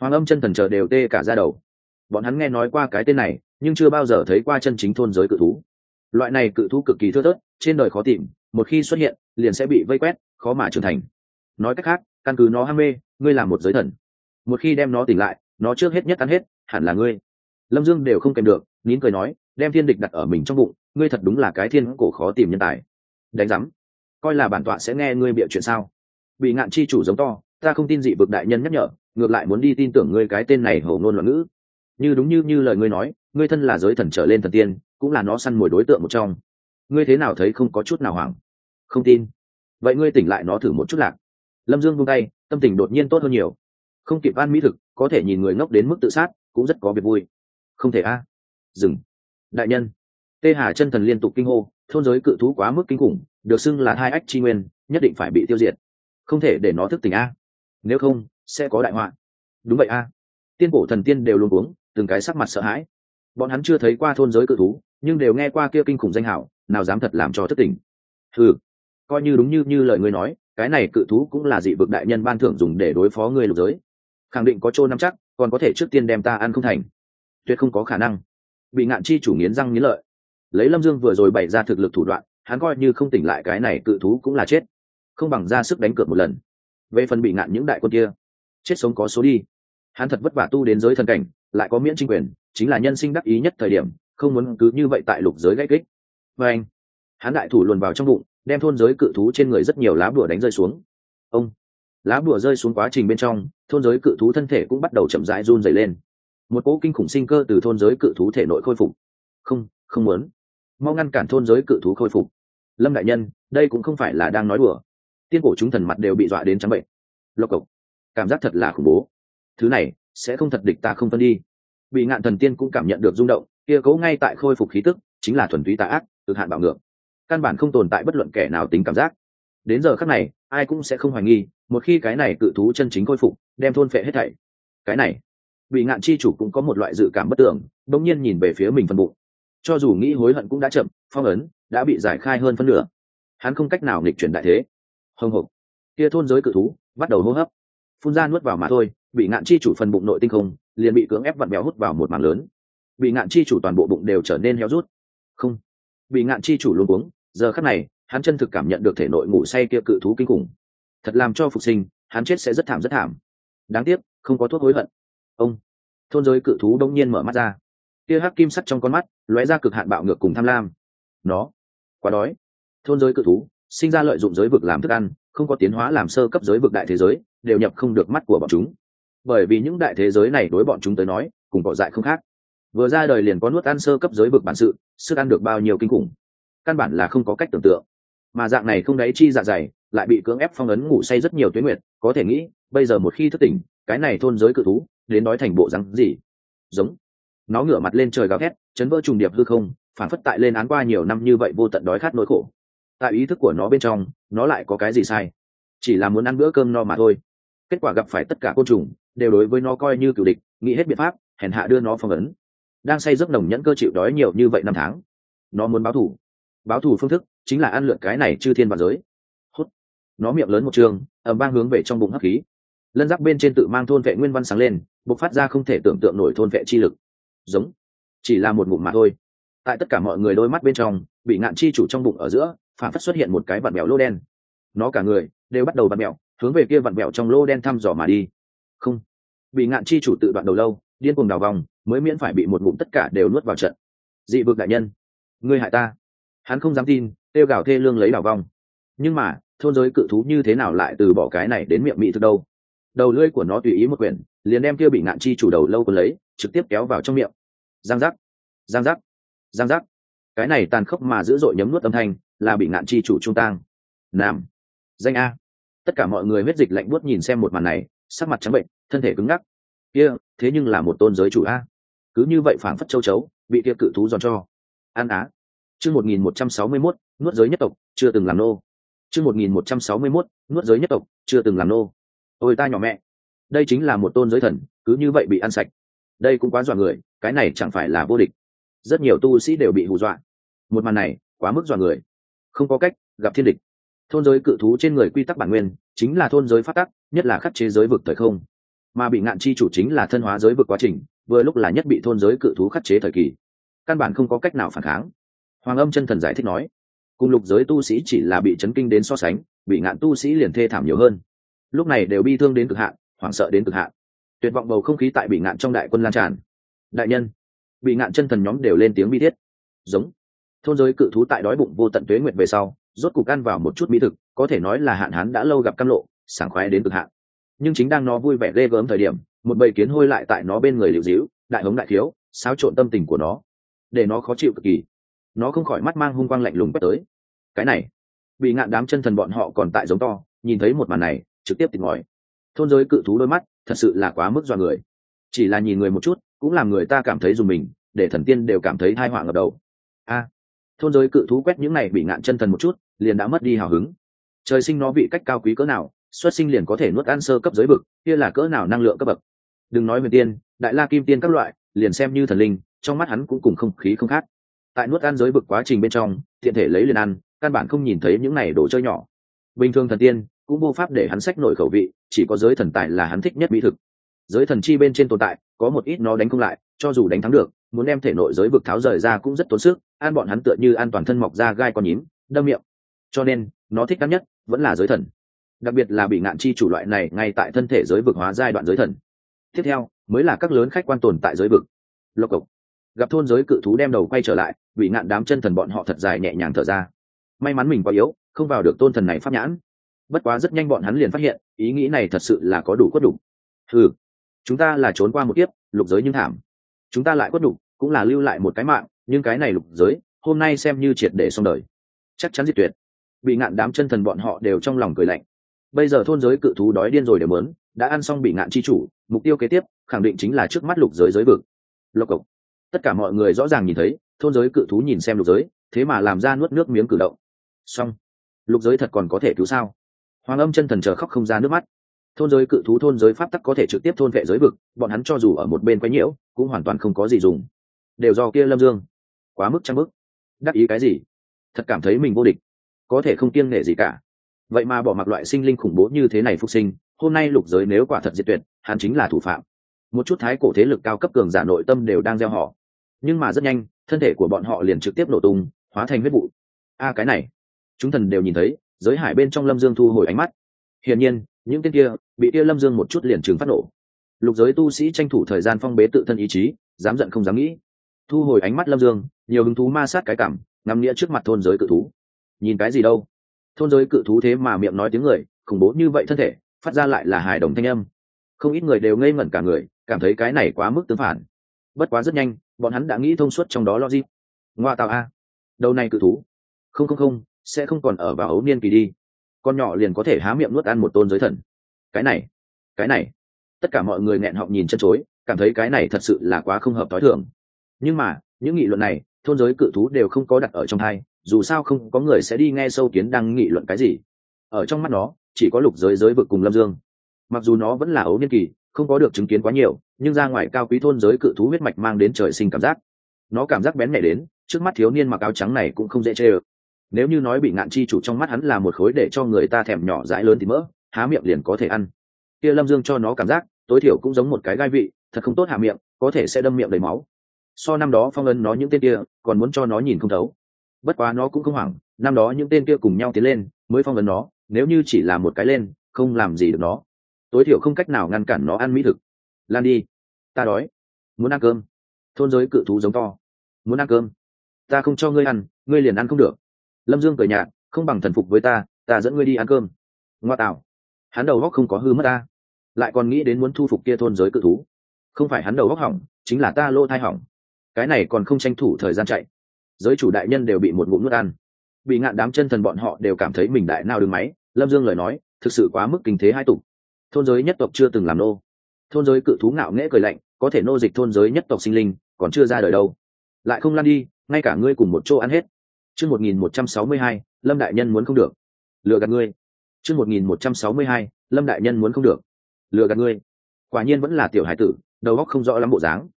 Hoàng âm chân thần chờ đều tê cả ra đầu. Bọn hắn nghe nói qua cái tên này, nhưng chưa bao giờ thấy qua chân chính thôn giới cự thú. Loại này cự thú cực kỳ thưa thớt, trên đời khó tìm, một khi xuất hiện, liền sẽ bị vây quét, khó mà trưởng thành. Nói cách khác, căn cứ nó ham mê, ngươi là một giới thần. Một khi đem nó tỉnh lại, nó trước hết nhất ăn hết, hẳn là ngươi. Lâm dương đều không kèm được, nín cười nói, đem thiên địch đặt ở mình trong bụng, ngươi thật đúng là cái thiên cổ khó tìm nhân tài. Đánh giám coi là bản tọa sẽ nghe ngươi bịa chuyện sao? Bị ngạn chi chủ giống to, ta không tin dị vực đại nhân nhắc nhở, ngược lại muốn đi tin tưởng ngươi cái tên này hầu ngôn loạn ngữ. Như đúng như như lời ngươi nói, ngươi thân là giới thần trở lên thần tiên, cũng là nó săn mồi đối tượng một trong. Ngươi thế nào thấy không có chút nào hoảng? Không tin. Vậy ngươi tỉnh lại nó thử một chút lạc. Lâm dương vung tay, tâm tình đột nhiên tốt hơn nhiều. Không kịp ăn mỹ thực, có thể nhìn người ngốc đến mức tự sát, cũng rất có việc vui. Không thể a. Dừng. Đại nhân. Tê hà chân thần liên tục kinh hô thôn giới cự thú quá mức kinh khủng, được xưng là hai ách chi nguyên, nhất định phải bị tiêu diệt. Không thể để nó thức tỉnh a. Nếu không, sẽ có đại họa. Đúng vậy a. Tiên cổ thần tiên đều luôn uống từng cái sắc mặt sợ hãi. Bọn hắn chưa thấy qua thôn giới cự thú, nhưng đều nghe qua kia kinh khủng danh hảo nào dám thật làm cho thất tình ừ coi như đúng như như lời ngươi nói, cái này cự thú cũng là dị vực đại nhân ban thưởng dùng để đối phó người lục giới. Khẳng định có chỗ nắm chắc, còn có thể trước tiên đem ta ăn không thành. Tuyệt không có khả năng. Bị ngạn chi chủ nghiến răng nghiến lợi lấy lâm dương vừa rồi bày ra thực lực thủ đoạn, hắn coi như không tỉnh lại cái này cự thú cũng là chết. Không bằng ra sức đánh cược một lần. Về phần bị ngạn những đại quân kia, chết sống có số đi. Hắn thật vất vả tu đến giới thần cảnh, lại có miễn trinh quyền, chính là nhân sinh đắc ý nhất thời điểm, không muốn cứ như vậy tại lục giới gãy kích. Và anh, hắn đại thủ luồn vào trong bụng, đem thôn giới cự thú trên người rất nhiều lá bùa đánh rơi xuống. Ông, lá bùa rơi xuống quá trình bên trong, thôn giới cự thú thân thể cũng bắt đầu chậm rãi run dày lên. Một cỗ kinh khủng sinh cơ từ thôn giới cự thú thể nội khôi phục. Không không muốn mau ngăn cản thôn giới cự thú khôi phục. Lâm đại nhân, đây cũng không phải là đang nói đùa. Tiên cổ chúng thần mặt đều bị dọa đến trắng bệnh. Lộc cộc, cảm giác thật là khủng bố. Thứ này, sẽ không thật địch ta không phân đi. Bị ngạn thần tiên cũng cảm nhận được rung động, kia cố ngay tại khôi phục khí tức, chính là thuần túy tà ác, cực hạn bạo ngược. Căn bản không tồn tại bất luận kẻ nào tính cảm giác. Đến giờ khắc này, ai cũng sẽ không hoài nghi, một khi cái này cự thú chân chính khôi phục, đem thôn phệ hết thảy. Cái này, bị ngạn chi chủ cũng có một loại dự cảm bất tưởng đông nhiên nhìn về phía mình phân bụng cho dù nghĩ hối hận cũng đã chậm, phong ấn đã bị giải khai hơn phân nửa. Hắn không cách nào nghịch chuyển đại thế. Hồng hộc. Kia thôn giới cự thú bắt đầu hô hấp. Phun ra nuốt vào mà thôi, bị ngạn chi chủ phần bụng nội tinh không, liền bị cưỡng ép vặn béo hút vào một mảng lớn. Bị ngạn chi chủ toàn bộ bụng đều trở nên héo rút. Không. Bị ngạn chi chủ luôn uống giờ khắc này, hắn chân thực cảm nhận được thể nội ngủ say kia cự thú kinh khủng. Thật làm cho phục sinh, hắn chết sẽ rất thảm rất thảm. Đáng tiếc, không có thuốc hối hận. Ông. Thôn giới cự thú đông nhiên mở mắt ra kia hắc kim sắt trong con mắt, lóe ra cực hạn bạo ngược cùng tham lam. Nó, quá đói. Thôn giới cự thú, sinh ra lợi dụng giới vực làm thức ăn, không có tiến hóa làm sơ cấp giới vực đại thế giới, đều nhập không được mắt của bọn chúng. Bởi vì những đại thế giới này đối bọn chúng tới nói, cùng cỏ dại không khác. Vừa ra đời liền có nuốt ăn sơ cấp giới vực bản sự, sức ăn được bao nhiêu kinh khủng. Căn bản là không có cách tưởng tượng. Mà dạng này không đáy chi dạ dày, lại bị cưỡng ép phong ấn ngủ say rất nhiều tuyến nguyệt, có thể nghĩ, bây giờ một khi thức tỉnh, cái này thôn giới cự thú, đến nói thành bộ rắn gì? Giống nó ngửa mặt lên trời gào thét, chấn vỡ trùng điệp hư không phản phất tại lên án qua nhiều năm như vậy vô tận đói khát nỗi khổ. Tại ý thức của nó bên trong, nó lại có cái gì sai? Chỉ là muốn ăn bữa cơm no mà thôi. Kết quả gặp phải tất cả côn trùng, đều đối với nó coi như cựu địch, nghĩ hết biện pháp, hèn hạ đưa nó phong ấn. Đang say giấc nồng nhẫn cơ chịu đói nhiều như vậy năm tháng, nó muốn báo thù. Báo thù phương thức chính là ăn lượn cái này chư thiên và giới. Hút. Nó miệng lớn một trường ẩm vang hướng về trong bụng hắc khí. Lân giáp bên trên tự mang thôn vệ nguyên văn sáng lên, bộc phát ra không thể tưởng tượng nổi thôn vệ chi lực giống. Chỉ là một ngụm mà thôi. Tại tất cả mọi người đôi mắt bên trong, bị ngạn chi chủ trong bụng ở giữa, phản phất xuất hiện một cái vặn mèo lô đen. Nó cả người đều bắt đầu vặn mèo, hướng về kia vặn mèo trong lô đen thăm dò mà đi. Không. Bị ngạn chi chủ tự đoạn đầu lâu, điên cuồng đào vòng, mới miễn phải bị một ngụm tất cả đều nuốt vào trận. Dị vực đại nhân. Ngươi hại ta. Hắn không dám tin tiêu gào thê lương lấy đào vong nhưng mà, thôn giới cự thú như thế nào lại từ bỏ cái này đến miệng mỹ thực đâu? Đầu lưỡi của nó tùy ý một quyển, liền đem kia bị ngạn chi chủ đầu lâu còn lấy trực tiếp kéo vào trong miệng. Giang giác giang giác giang giác. Cái này tàn khốc mà dữ dội nhấm nuốt âm thanh, là bị ngạn chi chủ trung tang. Nam, danh a. Tất cả mọi người huyết dịch lạnh buốt nhìn xem một màn này, sắc mặt trắng bệnh, thân thể cứng ngắc. Kia, thế nhưng là một tôn giới chủ a. Cứ như vậy phảng phất châu chấu, bị kia cự thú giòn cho. An á. Chương một nghìn một trăm sáu mươi mốt, nuốt giới nhất tộc, chưa từng làm nô. Chương một nghìn một trăm sáu mươi mốt, nuốt giới nhất tộc, chưa từng làm nô. Ôi ta nhỏ mẹ. Đây chính là một tôn giới thần, cứ như vậy bị ăn sạch đây cũng quá dọa người, cái này chẳng phải là vô địch. Rất nhiều tu sĩ đều bị hù dọa. Một màn này, quá mức dọa người. Không có cách, gặp thiên địch. Thôn giới cự thú trên người quy tắc bản nguyên, chính là thôn giới phát tắc, nhất là khắc chế giới vực thời không. Mà bị ngạn chi chủ chính là thân hóa giới vực quá trình, vừa lúc là nhất bị thôn giới cự thú khắc chế thời kỳ. Căn bản không có cách nào phản kháng. Hoàng âm chân thần giải thích nói, cùng lục giới tu sĩ chỉ là bị chấn kinh đến so sánh, bị ngạn tu sĩ liền thê thảm nhiều hơn. Lúc này đều bi thương đến cực hạn, hoảng sợ đến cực hạn tuyệt vọng bầu không khí tại bị ngạn trong đại quân lan tràn. Đại nhân, bị ngạn chân thần nhóm đều lên tiếng bi thiết. Giống. Thôn giới cự thú tại đói bụng vô tận tuế nguyệt về sau, rốt cục ăn vào một chút mỹ thực, có thể nói là hạn hán đã lâu gặp cam lộ, sảng khoái đến cực hạn. Nhưng chính đang nó vui vẻ ghê gớm thời điểm, một bầy kiến hôi lại tại nó bên người liệu dĩu đại hống đại thiếu, xáo trộn tâm tình của nó. Để nó khó chịu cực kỳ. Nó không khỏi mắt mang hung quang lạnh lùng quét tới. Cái này, bị ngạn đám chân thần bọn họ còn tại giống to, nhìn thấy một màn này, trực tiếp tìm ngòi thôn giới cự thú đôi mắt, thật sự là quá mức dọa người. Chỉ là nhìn người một chút, cũng làm người ta cảm thấy dùng mình, để thần tiên đều cảm thấy thai họa ngập đầu. A, thôn giới cự thú quét những này bị ngạn chân thần một chút, liền đã mất đi hào hứng. Trời sinh nó vị cách cao quý cỡ nào, xuất sinh liền có thể nuốt ăn sơ cấp giới bực kia là cỡ nào năng lượng cấp bậc. Đừng nói về tiên, đại la kim tiên các loại, liền xem như thần linh, trong mắt hắn cũng cùng không khí không khác. Tại nuốt ăn giới bực quá trình bên trong thiện thể lấy liền ăn, căn bản không nhìn thấy những này đồ chơi nhỏ. Bình thường thần tiên cũng vô pháp để hắn sách nổi khẩu vị, chỉ có giới thần tài là hắn thích nhất mỹ thực. Giới thần chi bên trên tồn tại, có một ít nó đánh không lại, cho dù đánh thắng được, muốn đem thể nội giới vực tháo rời ra cũng rất tốn sức an bọn hắn tựa như an toàn thân mọc ra gai con nhím, đâm miệng. Cho nên, nó thích đắt nhất vẫn là giới thần. Đặc biệt là bị ngạn chi chủ loại này ngay tại thân thể giới vực hóa giai đoạn giới thần. Tiếp theo, mới là các lớn khách quan tồn tại giới vực. Lộc cộc. Gặp thôn giới cự thú đem đầu quay trở lại, bị ngạn đám chân thần bọn họ thật dài nhẹ nhàng thở ra. May mắn mình quá yếu, không vào được tôn thần này pháp nhãn bất quá rất nhanh bọn hắn liền phát hiện, ý nghĩ này thật sự là có đủ quất đủ. Ừ chúng ta là trốn qua một kiếp, lục giới nhưng thảm. Chúng ta lại quất đủ, cũng là lưu lại một cái mạng, nhưng cái này lục giới, hôm nay xem như triệt để xong đời. Chắc chắn diệt tuyệt. Bị ngạn đám chân thần bọn họ đều trong lòng cười lạnh. Bây giờ thôn giới cự thú đói điên rồi đều mớn đã ăn xong bị ngạn chi chủ, mục tiêu kế tiếp, khẳng định chính là trước mắt lục giới giới vực. Lộc cộc. Tất cả mọi người rõ ràng nhìn thấy, thôn giới cự thú nhìn xem lục giới, thế mà làm ra nuốt nước miếng cử động. Xong. Lục giới thật còn có thể cứu sao? Hoàng âm chân thần chờ khóc không ra nước mắt. Thôn giới cự thú, thôn giới pháp tắc có thể trực tiếp thôn vệ giới vực, bọn hắn cho dù ở một bên quấy nhiễu, cũng hoàn toàn không có gì dùng. Đều do kia lâm dương. Quá mức trăng mức đắc ý cái gì? Thật cảm thấy mình vô địch. Có thể không kiêng nể gì cả. Vậy mà bỏ mặc loại sinh linh khủng bố như thế này phục sinh, hôm nay lục giới nếu quả thật diệt tuyệt, hắn chính là thủ phạm. Một chút thái cổ thế lực cao cấp cường giả nội tâm đều đang gieo họ. Nhưng mà rất nhanh, thân thể của bọn họ liền trực tiếp nổ tung, hóa thành huyết vụ. A, cái này. Chúng thần đều nhìn thấy giới hải bên trong lâm dương thu hồi ánh mắt. Hiển nhiên, những tên kia bị kia lâm dương một chút liền trừng phát nổ. Lục giới tu sĩ tranh thủ thời gian phong bế tự thân ý chí, dám giận không dám nghĩ. Thu hồi ánh mắt lâm dương, nhiều hứng thú ma sát cái cảm, ngắm nghĩa trước mặt thôn giới cự thú. Nhìn cái gì đâu? Thôn giới cự thú thế mà miệng nói tiếng người, khủng bố như vậy thân thể, phát ra lại là hài đồng thanh âm. Không ít người đều ngây ngẩn cả người, cảm thấy cái này quá mức tương phản. Bất quá rất nhanh, bọn hắn đã nghĩ thông suốt trong đó logic. Ngoa tạo a. Đầu này cự thú. Không không không sẽ không còn ở vào ấu niên kỳ đi. Con nhỏ liền có thể há miệng nuốt ăn một tôn giới thần. Cái này cái này. Tất cả mọi người nghẹn họng nhìn chân chối, cảm thấy cái này thật sự là quá không hợp t h o i thường. Nhưng mà, những nghị luận này, thôn giới cự thú đều không có đặt ở trong hai, dù sao không có người sẽ đi nghe sâu kiến đang nghị luận cái gì. Ở trong mắt nó, chỉ có lục giới giới vực cùng lâm dương. Mặc dù nó vẫn là ấu niên kỳ, không có được chứng kiến quá nhiều, nhưng ra ngoài cao quý thôn giới cự thú huyết mạch mang đến trời sinh cảm giác. Nó cảm giác bén mẹ đến, trước mắt thiếu niên mặc áo trắng này cũng không dễ chê ơ nếu như nói bị ngạn chi chủ trong mắt hắn là một khối để cho người ta thèm nhỏ dãi lớn thì mỡ, há miệng liền có thể ăn. Kia lâm dương cho nó cảm giác, tối thiểu cũng giống một cái gai vị, thật không tốt hạ miệng, có thể sẽ đâm miệng đầy máu. So năm đó phong ân nó những tên kia, còn muốn cho nó nhìn không thấu. Bất quá nó cũng không hoảng, năm đó những tên kia cùng nhau tiến lên, mới phong ấn nó, nếu như chỉ là một cái lên, không làm gì được nó. Tối thiểu không cách nào ngăn cản nó ăn mỹ thực. Lan đi. Ta đói. Muốn ăn cơm. Thôn giới cự thú giống to. Muốn ăn cơm. Ta không cho ngươi ăn, ngươi liền ăn không được lâm dương cười nhạt, không bằng thần phục với ta ta dẫn ngươi đi ăn cơm. Ngoa tạo. Hắn đầu góc không có hư mất ta, lại còn nghĩ đến muốn thu phục kia thôn giới cự thú. Không phải hắn đầu góc hỏng, chính là ta lô thai hỏng. Cái này còn không tranh thủ thời gian chạy. Giới chủ đại nhân đều bị một ngụm nước ăn. Bị ngạn đám chân thần bọn họ đều cảm thấy mình đại nào đứng máy, lâm dương lời nói, thực sự quá mức kinh thế hai tục thôn giới nhất tộc chưa từng làm nô. Thôn giới cự thú ngạo nghễ cười lạnh, có thể nô dịch thôn giới nhất tộc sinh linh, còn chưa ra đời đâu. Lại không lan đi, ngay cả ngươi cùng một chỗ ăn hết chương một nghìn một trăm sáu mươi hai, lâm đại nhân muốn không được. Lừa gạt ngươi. Chương một nghìn một trăm sáu mươi hai, lâm đại nhân muốn không được. Lừa gạt ngươi. Quả nhiên vẫn là tiểu hải tử, đầu óc không rõ lắm bộ dáng.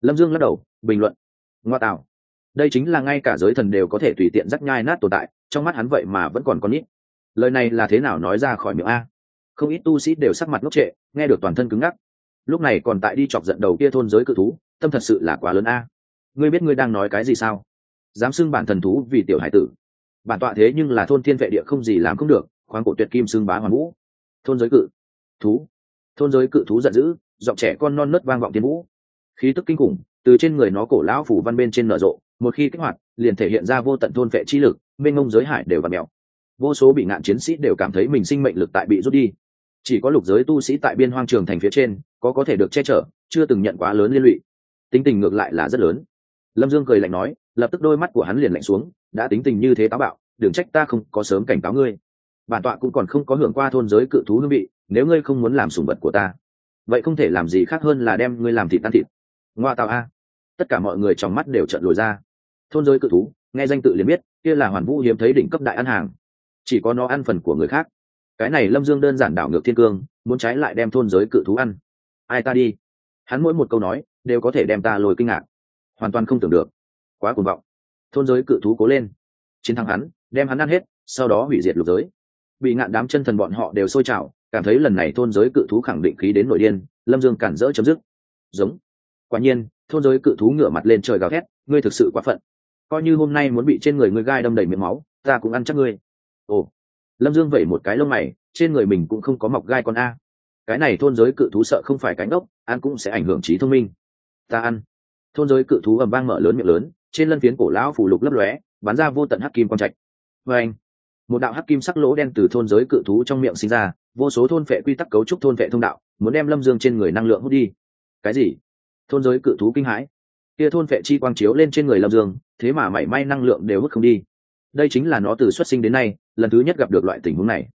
Lâm dương lắc đầu, bình luận. Ngoa tạo. Đây chính là ngay cả giới thần đều có thể tùy tiện rắc nhai nát tồn tại, trong mắt hắn vậy mà vẫn còn con nít. Lời này là thế nào nói ra khỏi miệng a? Không ít tu sĩ đều sắc mặt ngốc trệ, nghe được toàn thân cứng ngắc. Lúc này còn tại đi chọc giận đầu kia thôn giới cự thú, tâm thật sự là quá lớn a. Ngươi biết ngươi đang nói cái gì sao? Dám xưng bản thần thú vì tiểu hải tử. Bản tọa thế nhưng là thôn thiên vệ địa không gì làm không được, khoáng cổ tuyệt kim xưng bá hoàn vũ. Thôn giới cự, thú. Thôn giới cự thú giận dữ, giọng trẻ con non nớt vang vọng tiên vũ. Khí tức kinh khủng, từ trên người nó cổ lão phủ văn bên trên nở rộ, một khi kích hoạt, liền thể hiện ra vô tận thôn vệ chi lực, mênh ngông giới hải đều và mèo. Vô số bị ngạn chiến sĩ đều cảm thấy mình sinh mệnh lực tại bị rút đi. Chỉ có lục giới tu sĩ tại biên hoang trường thành phía trên, có có thể được che chở, chưa từng nhận quá lớn liên lụy. Tính tình ngược lại là rất lớn. Lâm dương cười lạnh nói lập tức đôi mắt của hắn liền lạnh xuống, đã tính tình như thế táo bạo, đừng trách ta không có sớm cảnh cáo ngươi. Bản tọa cũng còn không có hưởng qua thôn giới cự thú hương vị, nếu ngươi không muốn làm sùng vật của ta, vậy không thể làm gì khác hơn là đem ngươi làm thịt tan thịt. Ngoa tạo a. Tất cả mọi người trong mắt đều trận lùi ra. Thôn giới cự thú, nghe danh tự liền biết, kia là hoàn vũ hiếm thấy đỉnh cấp đại ăn hàng. Chỉ có nó ăn phần của người khác. Cái này lâm dương đơn giản đảo ngược thiên cương, muốn trái lại đem thôn giới cự thú ăn. Ai ta đi? Hắn mỗi một câu nói, đều có thể đem ta lôi kinh ngạc. Hoàn toàn không tưởng được quá cuồng vọng. Thôn giới cự thú cố lên. Chiến thắng hắn, đem hắn ăn hết, sau đó hủy diệt lục giới. Bị ngạn đám chân thần bọn họ đều sôi trào, cảm thấy lần này thôn giới cự thú khẳng định khí đến nội điên, lâm dương cản rỡ chấm dứt. Giống. Quả nhiên, thôn giới cự thú ngửa mặt lên trời gào thét, ngươi thực sự quá phận. Coi như hôm nay muốn bị trên người ngươi gai đâm đầy miệng máu, ta cũng ăn chắc ngươi. Ồ. Lâm dương vẩy một cái lông mày, trên người mình cũng không có mọc gai con a. Cái này thôn giới cự thú sợ không phải cánh ốc ăn cũng sẽ ảnh hưởng trí thông minh. Ta ăn thôn giới cự thú ầm vang mở lớn miệng lớn, trên lân phiến cổ lão phủ lục lấp lóe, bắn ra vô tận hắc kim quang trạch. Vê anh, một đạo hắc kim sắc lỗ đen từ thôn giới cự thú trong miệng sinh ra, vô số thôn vệ quy tắc cấu trúc thôn vệ thông đạo, muốn đem lâm dương trên người năng lượng hút đi. Cái gì? Thôn giới cự thú kinh hãi. Kia thôn vệ chi quang chiếu lên trên người lâm dương, thế mà mảy may năng lượng đều hút không đi. Đây chính là nó từ xuất sinh đến nay, lần thứ nhất gặp được loại tình huống này.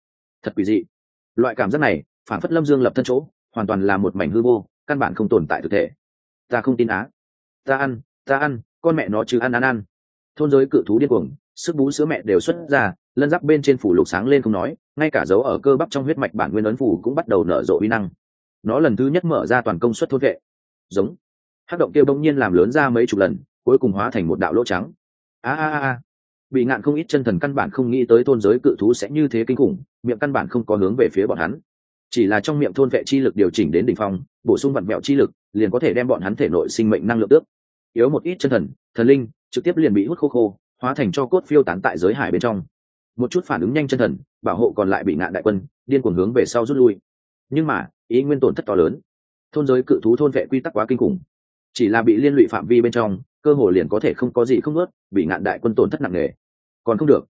Thật quỷ dị. Loại cảm giác này, phản phất lâm dương lập thân chỗ, hoàn toàn là một mảnh hư vô, căn bản không tồn tại thực thể. Ta không tin á ta ăn ta ăn, con mẹ nó chứ ăn ăn ăn. Thôn giới cự thú điên cuồng, sức bú sữa mẹ đều xuất ra, lân giáp bên trên phủ lục sáng lên không nói, ngay cả dấu ở cơ bắp trong huyết mạch bản nguyên ấn phủ cũng bắt đầu nở rộ uy năng. Nó lần thứ nhất mở ra toàn công suất thôn vệ. Giống. Hát động kêu bỗng nhiên làm lớn ra mấy chục lần, cuối cùng hóa thành một đạo lỗ trắng. A a a bị ngạn không ít chân thần căn bản không nghĩ tới thôn giới cự thú sẽ như thế kinh khủng, miệng căn bản không có hướng về phía bọn hắn. Chỉ là trong miệng thôn vệ chi lực điều chỉnh đến đ ỉ n h phong, bổ sung vặn vẹo chi lực, liền có thể đem bọn hắn thể nội sinh mệnh năng lượng tước yếu một ít chân thần thần linh, trực tiếp liền bị hút khô khô, hóa thành cho cốt phiêu tán tại giới hải bên trong. Một chút phản ứng nhanh chân thần, bảo hộ còn lại bị ngạn đại quân, điên cuồng hướng về sau rút lui. Nhưng mà, ý nguyên tổn thất to lớn. Thôn giới cự thú thôn vệ quy tắc quá kinh khủng. Chỉ là bị liên lụy phạm vi bên trong, cơ hồ liền có thể không có gì không ướt bị ngạn đại quân tổn thất nặng nề. Còn không được.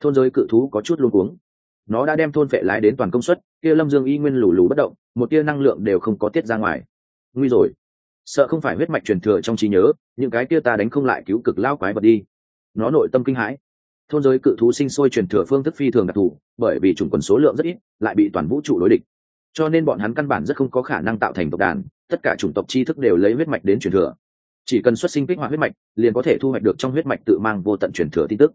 Thôn giới cự thú có chút luôn cuống. Nó đã đem thôn vệ lái đến toàn công suất, kia lâm dương y nguyên lù lù bất động, một tia năng lượng đều không có tiết ra ngoài. Nguy rồi sợ không phải huyết mạch truyền thừa trong trí nhớ, những cái kia ta đánh không lại cứu cực lao quái vật đi. Nó nội tâm kinh hãi. Thôn giới cự thú sinh sôi truyền thừa phương thức phi thường đặc thù, bởi vì chủng quần số lượng rất ít, lại bị toàn vũ trụ đối địch. Cho nên bọn hắn căn bản rất không có khả năng tạo thành tộc đàn, tất cả chủng tộc tri thức đều lấy huyết mạch đến truyền thừa. Chỉ cần xuất sinh kích hoạt huyết mạch, liền có thể thu hoạch được trong huyết mạch tự mang vô tận truyền thừa tin tức.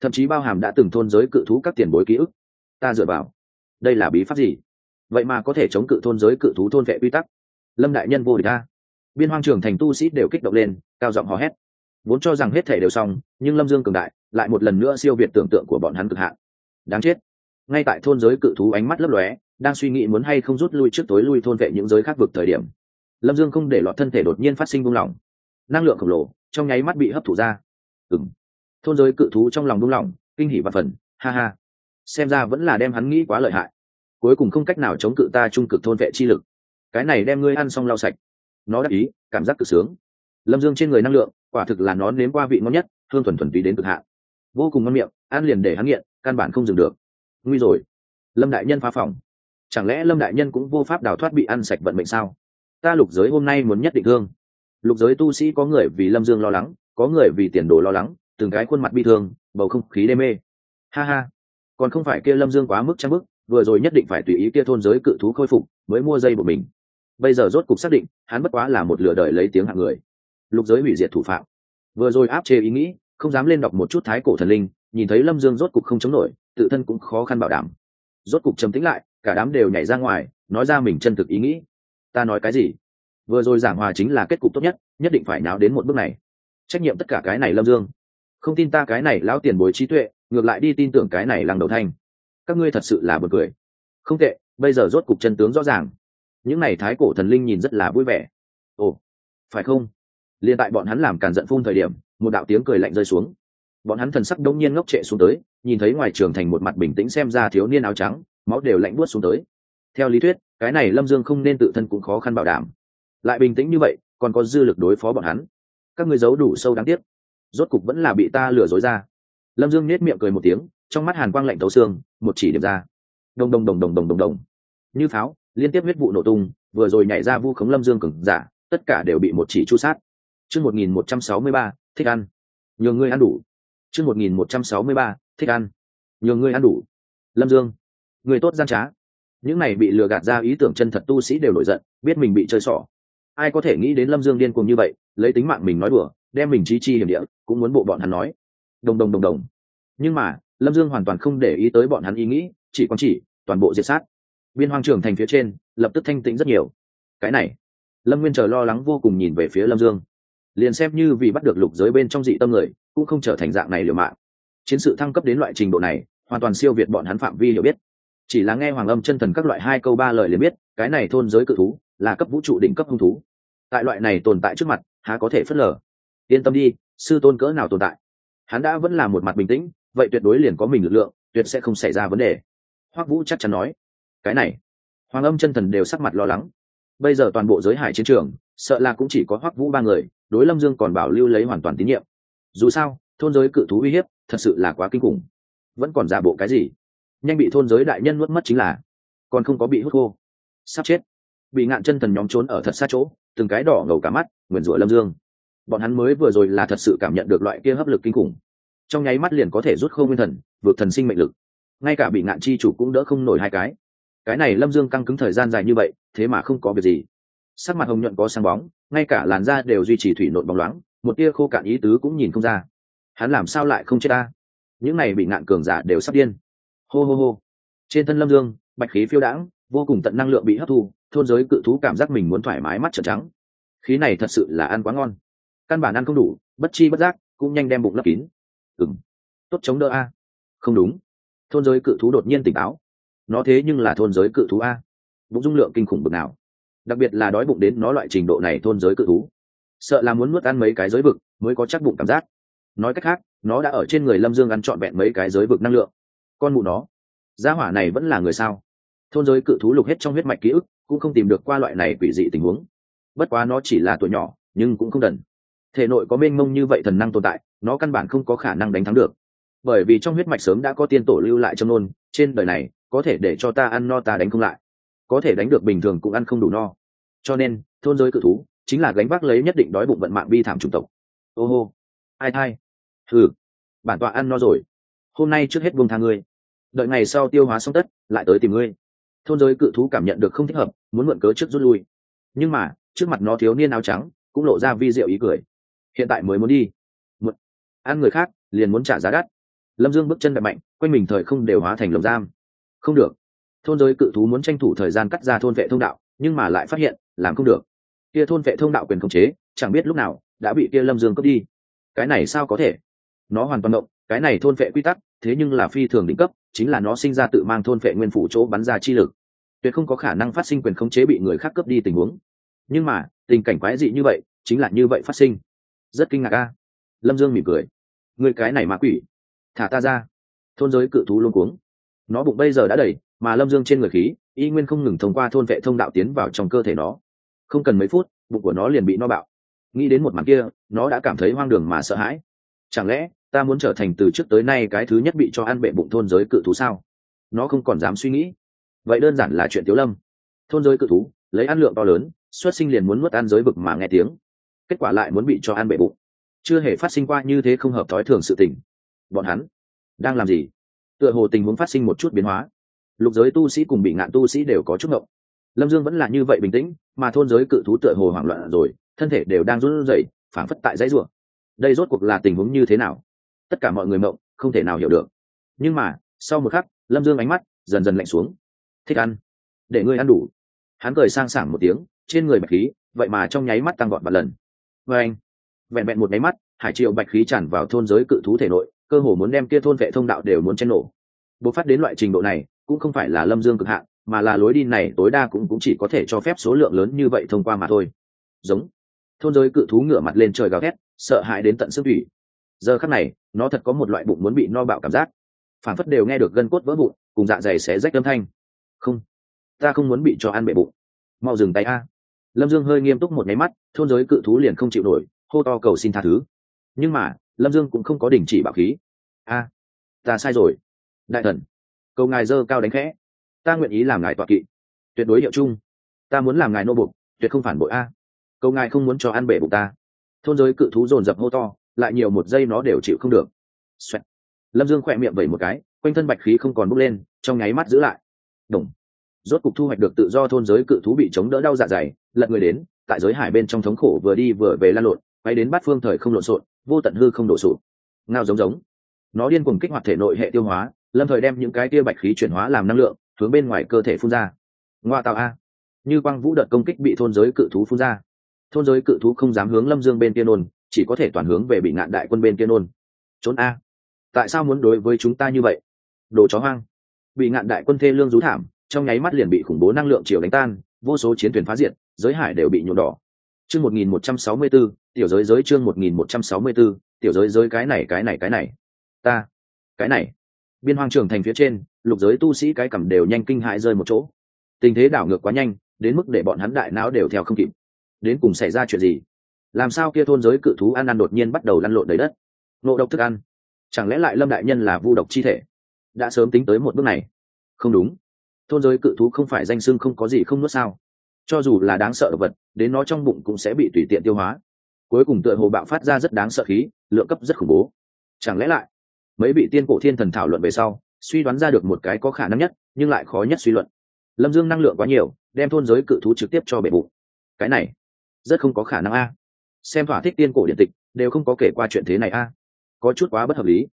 Thậm chí bao hàm đã từng thôn giới cự thú các tiền bối ký ức. Ta dựa vào. Đây là bí pháp gì? Vậy mà có thể chống cự thôn giới cự thú thôn vệ quy tắc. Lâm đại nhân vô địch ta biên hoang trường thành tu sĩ đều kích động lên, cao giọng hò hét. Vốn cho rằng hết thể đều xong, nhưng lâm dương cường đại, lại một lần nữa siêu việt tưởng tượng của bọn hắn cực hạn. Đáng chết. Ngay tại thôn giới cự thú ánh mắt lấp lóe, đang suy nghĩ muốn hay không rút lui trước tối lui thôn vệ những giới khác vực thời điểm, lâm dương không để lọt thân thể đột nhiên phát sinh buông lỏng. Năng lượng khổng lồ trong nháy mắt bị hấp thụ ra. Ừng thôn giới cự thú trong lòng buông lỏng, kinh hỉ và phần, ha ha. Xem ra vẫn là đem hắn nghĩ quá lợi hại. Cuối cùng không cách nào chống cự ta trung cực thôn vệ chi lực. Cái này đem ngươi ăn xong lau sạch nó đắc ý, cảm giác cực sướng. Lâm dương trên người năng lượng, quả thực là nó nếm qua vị ngon nhất, hương thuần thuần tùy đến cực hạn. Vô cùng ngon miệng, ăn liền để hắn nghiện, căn bản không dừng được. Nguy rồi. Lâm đại nhân phá phòng. Chẳng lẽ lâm đại nhân cũng vô pháp đào thoát bị ăn sạch vận mệnh sao? Ta lục giới hôm nay muốn nhất định thương. Lục giới tu sĩ có người vì lâm dương lo lắng, có người vì tiền đồ lo lắng, từng cái khuôn mặt bi thương, bầu không khí đê mê. Ha ha. Còn không phải kia lâm dương quá mức trang bức, vừa rồi nhất định phải tùy ý kia thôn giới cự thú khôi phục, mới mua dây của mình bây giờ rốt cục xác định, hắn bất quá là một lừa đời lấy tiếng hạng người. Lục giới hủy diệt thủ phạm. Vừa rồi áp chế ý nghĩ, không dám lên đọc một chút thái cổ thần linh, nhìn thấy lâm dương rốt cục không chống nổi, tự thân cũng khó khăn bảo đảm. Rốt cục trầm tính lại, cả đám đều nhảy ra ngoài, nói ra mình chân thực ý nghĩ. Ta nói cái gì? Vừa rồi giảng hòa chính là kết cục tốt nhất nhất định phải náo đến một bước này. Trách nhiệm tất cả cái này lâm dương. Không tin ta cái này lão tiền bối trí tuệ, ngược lại đi tin tưởng cái này lăng đầu thanh. Các ngươi thật sự là bực cười. Không tệ, bây giờ rốt cục chân tướng rõ ràng những n à y thái cổ thần linh nhìn rất là vui vẻ. Ồ, phải không? Liền tại bọn hắn làm càn giận phun thời điểm, một đạo tiếng cười lạnh rơi xuống. Bọn hắn thần sắc đông nhiên ngốc trệ xuống tới, nhìn thấy ngoài trường thành một mặt bình tĩnh xem ra thiếu niên áo trắng, máu đều lạnh buốt xuống tới. Theo lý thuyết, cái này lâm dương không nên tự thân cũng khó khăn bảo đảm. Lại bình tĩnh như vậy, còn có dư lực đối phó bọn hắn. Các người giấu đủ sâu đáng tiếc. Rốt cục vẫn là bị ta lừa dối ra. Lâm dương nết miệng cười một tiếng, trong mắt hàn quang lạnh tấu xương, một chỉ điểm ra. Đồng đồng đồng đồng đồng đồng đồng như pháo liên tiếp huyết vụ nổ tung, vừa rồi nhảy ra vu khống lâm dương cường giả, tất cả đều bị một chỉ chu sát. Chương một nghìn một trăm sáu mươi ba, thích ăn. Nhường ngươi ăn đủ. Chương một nghìn một trăm sáu mươi ba, thích ăn. Nhường ngươi ăn đủ. Lâm dương người tốt gian trá. Những này bị lừa gạt ra ý tưởng chân thật tu sĩ đều nổi giận, biết mình bị chơi xỏ. Ai có thể nghĩ đến lâm dương điên cuồng như vậy, lấy tính mạng mình nói đùa, đem mình chí chi hiểm địa, cũng muốn bộ bọn hắn nói. Đồng đồng đồng đồng. Nhưng mà, lâm dương hoàn toàn không để ý tới bọn hắn ý nghĩ, chỉ còn chỉ toàn bộ diệt sát biên hoang trưởng thành phía trên, lập tức thanh tĩnh rất nhiều. Cái này, lâm nguyên chờ lo lắng vô cùng nhìn về phía lâm dương. Liền xem như vì bắt được lục giới bên trong dị tâm người, cũng không trở thành dạng này liều mạng. Chiến sự thăng cấp đến loại trình độ này, hoàn toàn siêu việt bọn hắn phạm vi hiểu biết. Chỉ là nghe hoàng âm chân thần các loại hai câu ba lời liền biết, cái này thôn giới cự thú, là cấp vũ trụ đỉnh cấp hung thú. Tại loại này tồn tại trước mặt, há có thể phớt lờ? Yên tâm đi, sư tôn cỡ nào tồn tại? Hắn đã vẫn là một mặt bình tĩnh, vậy tuyệt đối liền có mình lực lượng, tuyệt sẽ không xảy ra vấn đề. Hoắc vũ chắc chắn nói cái này. Hoàng âm chân thần đều sắc mặt lo lắng. Bây giờ toàn bộ giới hải chiến trường, sợ là cũng chỉ có hoắc vũ ba người, đối lâm dương còn bảo lưu lấy hoàn toàn tín nhiệm. Dù sao, thôn giới cự thú uy hiếp, thật sự là quá kinh khủng. Vẫn còn giả bộ cái gì? Nhanh bị thôn giới đại nhân nuốt mất chính là, còn không có bị hút khô. Sắp chết. Bị ngạn chân thần nhóm trốn ở thật xa chỗ, từng cái đỏ ngầu cả mắt, nguyền rủa lâm dương. Bọn hắn mới vừa rồi là thật sự cảm nhận được loại kia hấp lực kinh khủng. Trong nháy mắt liền có thể rút khô nguyên thần, vượt thần sinh mệnh lực. Ngay cả bị ngạn chi chủ cũng đỡ không nổi hai cái cái này lâm dương căng cứng thời gian dài như vậy, thế mà không có việc gì. Sắc mặt hồng nhuận có sáng bóng, ngay cả làn da đều duy trì thủy nội bóng loáng, một tia khô cạn ý tứ cũng nhìn không ra. Hắn làm sao lại không chết ta? Những này bị ngạn cường giả đều sắp điên. Hô hô hô. Trên thân lâm dương, bạch khí phiêu đãng, vô cùng tận năng lượng bị hấp thu, thôn giới cự thú cảm giác mình muốn thoải mái mắt trợn trắng. Khí này thật sự là ăn quá ngon. Căn bản ăn không đủ, bất chi bất giác, cũng nhanh đem bụng lấp kín. Ừng tốt chống đỡ a. Không đúng. Thôn giới cự thú đột nhiên tỉnh táo nó thế nhưng là thôn giới cự thú a. Bụng dung lượng kinh khủng bực nào. Đặc biệt là đói bụng đến nó loại trình độ này thôn giới cự thú. Sợ là muốn nuốt ăn mấy cái giới vực mới có chắc bụng cảm giác. Nói cách khác, nó đã ở trên người lâm dương ăn trọn vẹn mấy cái giới vực năng lượng. Con mụ nó, gia hỏa này vẫn là người sao? Thôn giới cự thú lục hết trong huyết mạch ký ức, cũng không tìm được qua loại này quỷ dị tình huống. Bất quá nó chỉ là tuổi nhỏ, nhưng cũng không đần. Thể nội có mênh mông như vậy thần năng tồn tại, nó căn bản không có khả năng đánh thắng được. Bởi vì trong huyết mạch sớm đã có tiên tổ lưu lại trong nôn, trên đời này có thể để cho ta ăn no ta đánh không lại. Có thể đánh được bình thường cũng ăn không đủ no. Cho nên, thôn giới cự thú chính là gánh vác lấy nhất định đói bụng vận mạng bi thảm chủng tộc. Ô hô. Ai thai. Thử bản tọa ăn no rồi. Hôm nay trước hết buông tha ngươi. Đợi ngày sau tiêu hóa xong tất, lại tới tìm ngươi. Thôn giới cự thú cảm nhận được không thích hợp, muốn mượn cớ trước rút lui. Nhưng mà, trước mặt nó thiếu niên áo trắng, cũng lộ ra vi diệu ý cười. Hiện tại mới muốn đi. Một ăn người khác, liền muốn trả giá đắt. Lâm dương bước chân đập mạnh, quanh mình thời không đều hóa thành lồng giam không được. Thôn giới cự thú muốn tranh thủ thời gian cắt ra thôn vệ thông đạo, nhưng mà lại phát hiện, làm không được. Kia thôn vệ thông đạo quyền khống chế, chẳng biết lúc nào, đã bị kia lâm dương cướp đi. Cái này sao có thể? Nó hoàn toàn động, cái này thôn vệ quy tắc, thế nhưng là phi thường đỉnh cấp, chính là nó sinh ra tự mang thôn vệ nguyên phủ chỗ bắn ra chi lực. Tuyệt không có khả năng phát sinh quyền khống chế bị người khác cướp đi tình huống. Nhưng mà, tình cảnh quái dị như vậy, chính là như vậy phát sinh. Rất kinh ngạc a. Lâm dương mỉm cười. Người cái này ma quỷ. Thả ta ra. Thôn giới cự thú luôn cuống nó bụng bây giờ đã đầy, mà lâm dương trên người khí, y nguyên không ngừng thông qua thôn vệ thông đạo tiến vào trong cơ thể nó. Không cần mấy phút, bụng của nó liền bị no bạo. Nghĩ đến một màn kia, nó đã cảm thấy hoang đường mà sợ hãi. Chẳng lẽ, ta muốn trở thành từ trước tới nay cái thứ nhất bị cho ăn bệ bụng thôn giới cự thú sao? Nó không còn dám suy nghĩ. Vậy đơn giản là chuyện tiếu lâm. Thôn giới cự thú, lấy ăn lượng to lớn, xuất sinh liền muốn nuốt ăn giới vực mà nghe tiếng. Kết quả lại muốn bị cho ăn bệ bụng. Chưa hề phát sinh qua như thế không hợp thói thường sự tình. Bọn hắn đang làm gì? Tựa hồ tình huống phát sinh một chút biến hóa. Lục giới tu sĩ cùng bị ngạn tu sĩ đều có chút ngộng. Lâm dương vẫn là như vậy bình tĩnh, mà thôn giới cự thú tựa hồ hoảng loạn rồi, thân thể đều đang run rẩy, phảng phất tại dãy ruộng đây rốt cuộc là tình huống như thế nào? Tất cả mọi người mộng không thể nào hiểu được. Nhưng mà, sau một khắc, lâm dương ánh mắt dần dần lạnh xuống. Thích ăn. Để ngươi ăn đủ. Hắn cười sang sảng một tiếng, trên người bạch khí, vậy mà trong nháy mắt tăng gọn một lần. Vê anh vẹn vẹn một nháy mắt, hải triệu bạch khí tràn vào thôn giới cự thú thể nội cơ hồ muốn đem kia thôn vệ thông đạo đều muốn chen nổ. Bộc phát đến loại trình độ này, cũng không phải là lâm dương cực hạn, mà là lối đi này tối đa cũng cũng chỉ có thể cho phép số lượng lớn như vậy thông qua mà thôi. Giống. Thôn giới cự thú ngửa mặt lên trời gào thét, sợ hãi đến tận xương thủy. Giờ khắc này, nó thật có một loại bụng muốn bị no bạo cảm giác. Phản phất đều nghe được gân cốt vỡ bụng cùng dạ dày xé rách âm thanh. Không, ta không muốn bị cho ăn bệ bụng. Mau dừng tay a. Lâm dương hơi nghiêm túc một nháy mắt, thôn giới cự thú liền không chịu nổi, hô to cầu xin tha thứ. Nhưng mà lâm dương cũng không có đình chỉ bạo khí. A, ta sai rồi. Đại thần, cầu ngài dơ cao đánh khẽ. Ta nguyện ý làm ngài tọa kỵ. Tuyệt đối hiệu chung. Ta muốn làm ngài nô bục, tuyệt không phản bội a. Cầu ngài không muốn cho ăn bể bụng ta. Thôn giới cự thú dồn dập hô to, lại nhiều một giây nó đều chịu không được. Xoẹt. lâm dương khỏe miệng vẩy một cái, quanh thân bạch khí không còn bốc lên, trong nháy mắt giữ lại. Đồng rốt cục thu hoạch được tự do thôn giới cự thú bị chống đỡ đau dạ dày, lật người đến, tại giới hải bên trong thống khổ vừa đi vừa về lan lộn, bay đến bát phương thời không lộn xộn vô tận hư không đổ sụp. Ngao giống giống. Nó điên cuồng kích hoạt thể nội hệ tiêu hóa, lâm thời đem những cái tia bạch khí chuyển hóa làm năng lượng, hướng bên ngoài cơ thể phun ra. Ngoa tạo a. Như quang vũ đợt công kích bị thôn giới cự thú phun ra. Thôn giới cự thú không dám hướng lâm dương bên kia nôn, chỉ có thể toàn hướng về bị ngạn đại quân bên kia nôn. Trốn a. Tại sao muốn đối với chúng ta như vậy? Đồ chó hoang. Bị ngạn đại quân thê lương rú thảm, trong nháy mắt liền bị khủng bố năng lượng chiều đánh tan, vô số chiến thuyền phá diệt, giới hải đều bị nhuộm đỏ chương một nghìn một trăm sáu mươi b tiểu giới giới chương một nghìn một trăm sáu mươi b tiểu giới giới cái này cái này cái này. Ta, cái này. Biên hoang trưởng thành phía trên, lục giới tu sĩ cái cầm đều nhanh kinh hãi rơi một chỗ. Tình thế đảo ngược quá nhanh, đến mức để bọn hắn đại não đều theo không kịp. Đến cùng xảy ra chuyện gì? Làm sao kia thôn giới cự thú ăn ăn đột nhiên bắt đầu lăn lộn đầy đất? Nộ độc thức ăn. Chẳng lẽ lại lâm đại nhân là vu độc chi thể? Đã sớm tính tới một bước này. Không đúng. Thôn giới cự thú không phải danh xưng không có gì không nuốt sao? Cho dù là đáng sợ vật đến nó trong bụng cũng sẽ bị tùy tiện tiêu hóa. Cuối cùng tựa hồ bạo phát ra rất đáng sợ khí lượng cấp rất khủng bố. Chẳng lẽ lại mấy vị tiên cổ thiên thần thảo luận về sau suy đoán ra được một cái có khả năng nhất nhưng lại khó nhất suy luận. Lâm dương năng lượng quá nhiều đem thôn giới cự thú trực tiếp cho bệ bụng. Cái này rất không có khả năng a. Xem thỏa thích tiên cổ điện tịch đều không có kể qua chuyện thế này a. Có chút quá bất hợp lý.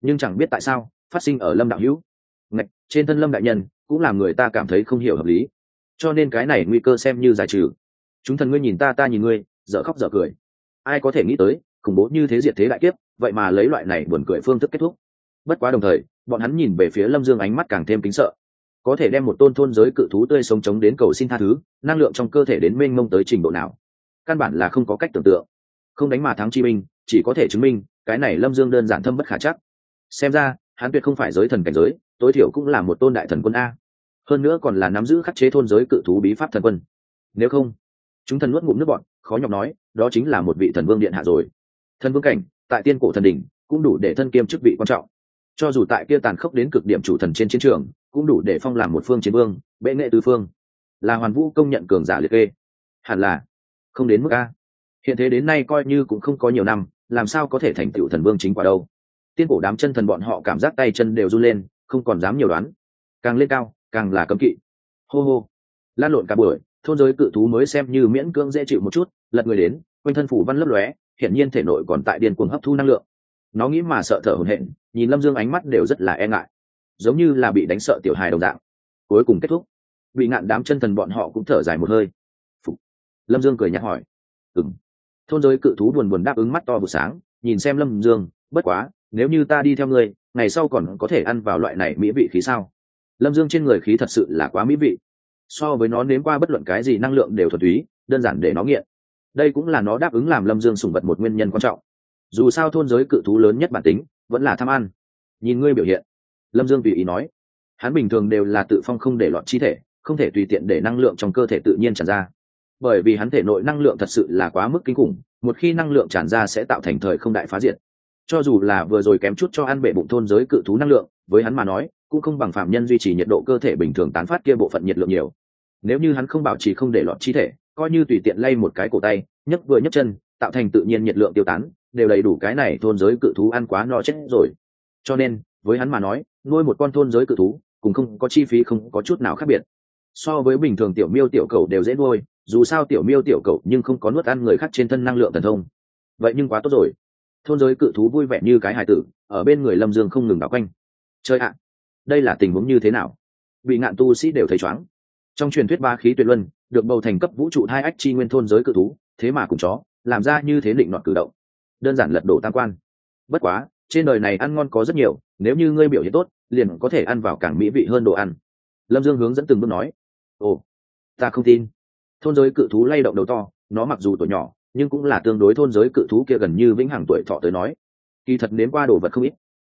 Nhưng chẳng biết tại sao phát sinh ở lâm đạo hữu. Ngạch, trên thân lâm đại nhân cũng làm người ta cảm thấy không hiểu hợp lý cho nên cái này nguy cơ xem như giải trừ. Chúng thần ngươi nhìn ta ta nhìn ngươi, dở khóc dở cười. Ai có thể nghĩ tới, khủng bố như thế diệt thế đại kiếp, vậy mà lấy loại này buồn cười phương thức kết thúc. Bất quá đồng thời, bọn hắn nhìn về phía lâm dương ánh mắt càng thêm kính sợ. Có thể đem một tôn thôn giới cự thú tươi sống chống đến cầu xin tha thứ, năng lượng trong cơ thể đến mênh mông tới trình độ nào? Căn bản là không có cách tưởng tượng. Không đánh mà thắng chi minh chỉ có thể chứng minh, cái này lâm dương đơn giản thâm bất khả chắc. Xem ra, hắn tuyệt không phải giới thần cảnh giới, tối thiểu cũng là một tôn đại thần quân a hơn nữa còn là nắm giữ khắc chế thôn giới cự thú bí pháp thần quân. Nếu không, chúng thần nuốt ngụm nước bọn khó nhọc nói, đó chính là một vị thần vương điện hạ rồi. Thần vương cảnh, tại tiên cổ thần đỉnh, cũng đủ để thân kiêm chức vị quan trọng. Cho dù tại kia tàn khốc đến cực điểm chủ thần trên chiến trường, cũng đủ để phong làm một phương chiến vương, bệ nghệ tứ phương. Là hoàn vũ công nhận cường giả liệt kê. Hẳn là, không đến mức a. Hiện thế đến nay coi như cũng không có nhiều năm, làm sao có thể thành tựu thần vương chính quả đâu. Tiên cổ đám chân thần bọn họ cảm giác tay chân đều run lên, không còn dám nhiều đoán. Càng lên cao càng là cấm kỵ. Hô hô. Lan lộn cả buổi, thôn giới cự thú mới xem như miễn cưỡng dễ chịu một chút, lật người đến, quanh thân phủ văn lấp lóe, hiển nhiên thể nội còn tại điền cuồng hấp thu năng lượng. Nó nghĩ mà sợ thở hổn hển, nhìn lâm dương ánh mắt đều rất là e ngại. Giống như là bị đánh sợ tiểu hài đồng dạng. Cuối cùng kết thúc. Bị ngạn đám chân thần bọn họ cũng thở dài một hơi. Phục. lâm dương cười nhạt hỏi. Ừng thôn giới cự thú buồn buồn đáp ứng mắt to buổi sáng, nhìn xem lâm dương, bất quá, nếu như ta đi theo ngươi, ngày sau còn có thể ăn vào loại này mỹ vị khí sao? Lâm dương trên người khí thật sự là quá mỹ vị. So với nó nếm qua bất luận cái gì năng lượng đều thuần túy, đơn giản để nó nghiện. Đây cũng là nó đáp ứng làm lâm dương sùng vật một nguyên nhân quan trọng. Dù sao thôn giới cự thú lớn nhất bản tính, vẫn là tham ăn. Nhìn ngươi biểu hiện. Lâm dương tùy ý nói. Hắn bình thường đều là tự phong không để lọt chi thể, không thể tùy tiện để năng lượng trong cơ thể tự nhiên tràn ra. Bởi vì hắn thể nội năng lượng thật sự là quá mức kinh khủng, một khi năng lượng tràn ra sẽ tạo thành thời không đại phá diệt cho dù là vừa rồi kém chút cho ăn bể bụng thôn giới cự thú năng lượng, với hắn mà nói, cũng không bằng phạm nhân duy trì nhiệt độ cơ thể bình thường tán phát kia bộ phận nhiệt lượng nhiều. Nếu như hắn không bảo trì không để lọt chi thể, coi như tùy tiện lay một cái cổ tay, nhấc vừa nhấc chân, tạo thành tự nhiên nhiệt lượng tiêu tán, đều đầy đủ cái này thôn giới cự thú ăn quá no chết rồi. Cho nên, với hắn mà nói, nuôi một con thôn giới cự thú, cũng không có chi phí không có chút nào khác biệt. So với bình thường tiểu miêu tiểu cầu đều dễ nuôi, dù sao tiểu miêu tiểu cầu nhưng không có nuốt ăn người khác trên thân năng lượng thần thông. Vậy nhưng quá tốt rồi thôn giới cự thú vui vẻ như cái hài tử, ở bên người lâm dương không ngừng đảo quanh. Chơi ạ, đây là tình huống như thế nào? Bị ngạn tu sĩ đều thấy chóng trong truyền thuyết ba khí tuyệt luân, được bầu thành cấp vũ trụ hai ách chi nguyên thôn giới cự thú, thế mà cùng chó, làm ra như thế định nọt cử động. Đơn giản lật đổ tam quan. Bất quá, trên đời này ăn ngon có rất nhiều, nếu như ngươi biểu hiện tốt, liền có thể ăn vào càng mỹ vị hơn đồ ăn. Lâm dương hướng dẫn từng bước nói. Ồ, ta không tin. Thôn giới cự thú lay động đầu to, nó mặc dù tuổi nhỏ nhưng cũng là tương đối thôn giới cự thú kia gần như vĩnh hằng tuổi thọ tới nói. Kỳ thật nếm qua đồ vật không ít.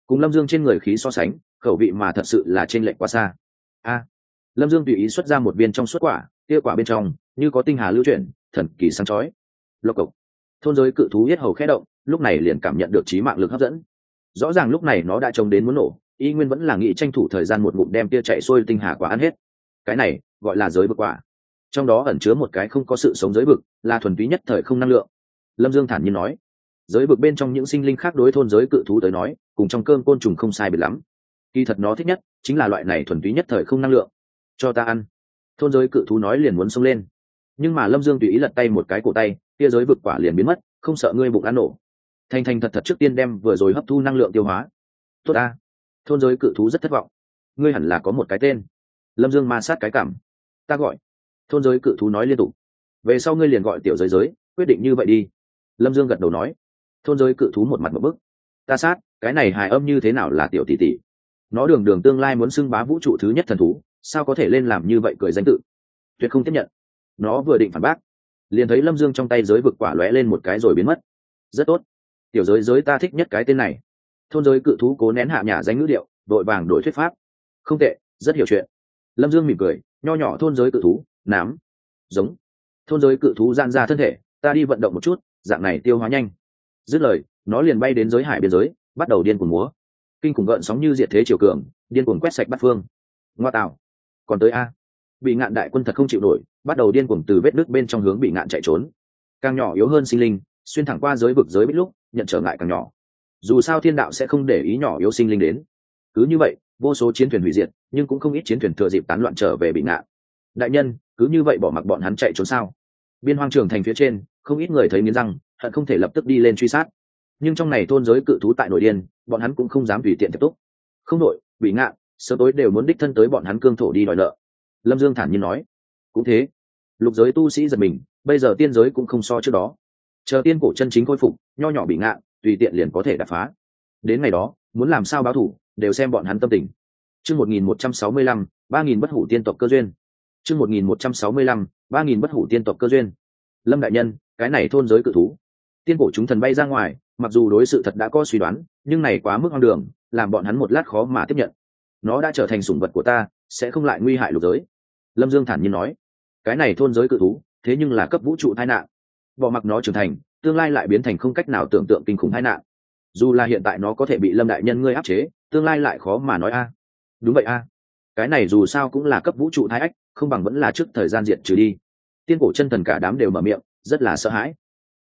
Cùng lâm dương trên người khí so sánh, khẩu vị mà thật sự là trên lệnh quá xa. A. Lâm dương tùy ý xuất ra một viên trong suốt quả tia quả bên trong, như có tinh hà lưu chuyển, thần kỳ sáng chói. Lộc cộc. Thôn giới cự thú hết hầu khẽ động, lúc này liền cảm nhận được trí mạng lực hấp dẫn. Rõ ràng lúc này nó đã trông đến muốn nổ, y nguyên vẫn là nghĩ tranh thủ thời gian một ngụm đem tia chạy xuôi tinh hà quả ăn hết. Cái này, gọi là giới bực quả trong đó ẩn chứa một cái không có sự sống giới vực, là thuần túy nhất thời không năng lượng. Lâm dương thản nhiên nói. Giới vực bên trong những sinh linh khác đối thôn giới cự thú tới nói, cùng trong cơn côn trùng không sai biệt lắm. Kỳ thật nó thích nhất chính là loại này thuần túy nhất thời không năng lượng. Cho ta ăn. Thôn giới cự thú nói liền muốn xông lên. Nhưng mà lâm dương tùy ý lật tay một cái cổ tay tia giới vực quả liền biến mất, không sợ ngươi bụng ăn nổ. Thành thành thật thật trước tiên đem vừa rồi hấp thu năng lượng tiêu hóa. Tốt ta. Thôn giới cự thú rất thất vọng. Ngươi hẳn là có một cái tên. Lâm dương ma sát cái cảm. Ta gọi thôn giới cự thú nói liên tục. Về sau ngươi liền gọi tiểu giới giới, quyết định như vậy đi. Lâm dương gật đầu nói. Thôn giới cự thú một mặt một bức. Ta sát, cái này hài âm như thế nào là tiểu tỷ tỷ? Nó đường đường tương lai muốn xưng bá vũ trụ thứ nhất thần thú, sao có thể lên làm như vậy cười danh tự? Tuyệt không tiếp nhận. Nó vừa định phản bác, liền thấy lâm dương trong tay giới vực quả lóe lên một cái rồi biến mất. Rất tốt. Tiểu giới giới ta thích nhất cái tên này. Thôn giới cự thú cố nén hạ nhà danh ngữ điệu, đội vàng đổi thuyết pháp. Không tệ, rất hiểu chuyện. Lâm dương mỉm cười, nho nhỏ thôn giới cự thú nám, giống. Thôn giới cự thú gian ra thân thể, ta đi vận động một chút, dạng này tiêu hóa nhanh. Dứt lời, nó liền bay đến giới hải biên giới, bắt đầu điên cuồng múa. Kinh khủng gợn sóng như diệt thế triều cường, điên cuồng quét sạch bắt phương. Ngoa tạo. Còn tới a. Bị ngạn đại quân thật không chịu nổi, bắt đầu điên cuồng từ vết nước bên trong hướng bị ngạn chạy trốn. Càng nhỏ yếu hơn sinh linh, xuyên thẳng qua giới vực giới bích lúc, nhận trở ngại càng nhỏ. Dù sao thiên đạo sẽ không để ý nhỏ yếu sinh linh đến. Cứ như vậy, vô số chiến thuyền hủy diệt, nhưng cũng không ít chiến thuyền thừa dịp tán loạn trở về bị ngạn. Đại nhân cứ như vậy bỏ mặc bọn hắn chạy trốn sao? Biên hoang trường thành phía trên, không ít người thấy nghiến răng, hận không thể lập tức đi lên truy sát. Nhưng trong này thôn giới cự thú tại nội điên, bọn hắn cũng không dám tùy tiện tiếp tục. Không đội, bị ngạn sớm tối đều muốn đích thân tới bọn hắn cương thổ đi đòi nợ. Lâm dương thản nhiên nói. Cũng thế. Lục giới tu sĩ giật mình, bây giờ tiên giới cũng không so trước đó. Chờ tiên cổ chân chính khôi phục, nho nhỏ bị ngạn tùy tiện liền có thể đập phá. Đến ngày đó, muốn làm sao báo thủ, đều xem bọn hắn tâm tình. Chương một nghìn một trăm sáu mươi lăm, ba nghìn bất hủ tiên tộc cơ duyên chương một nghìn một trăm sáu mươi lăm, ba nghìn bất hủ tiên tộc cơ duyên. Lâm đại nhân, cái này thôn giới cự thú. Tiên cổ chúng thần bay ra ngoài, mặc dù đối sự thật đã có suy đoán, nhưng này quá mức hoang đường, làm bọn hắn một lát khó mà tiếp nhận. Nó đã trở thành sủng vật của ta, sẽ không lại nguy hại lục giới. Lâm dương thản nhiên nói. Cái này thôn giới cự thú, thế nhưng là cấp vũ trụ tai nạn. Bỏ mặc nó trưởng thành, tương lai lại biến thành không cách nào tưởng tượng kinh khủng tai nạn. Dù là hiện tại nó có thể bị lâm đại nhân ngươi áp chế, tương lai lại khó mà nói a. Đúng vậy a. Cái này dù sao cũng là cấp vũ trụ thái ách không bằng vẫn là trước thời gian diệt trừ đi. Tiên cổ chân thần cả đám đều mở miệng, rất là sợ hãi.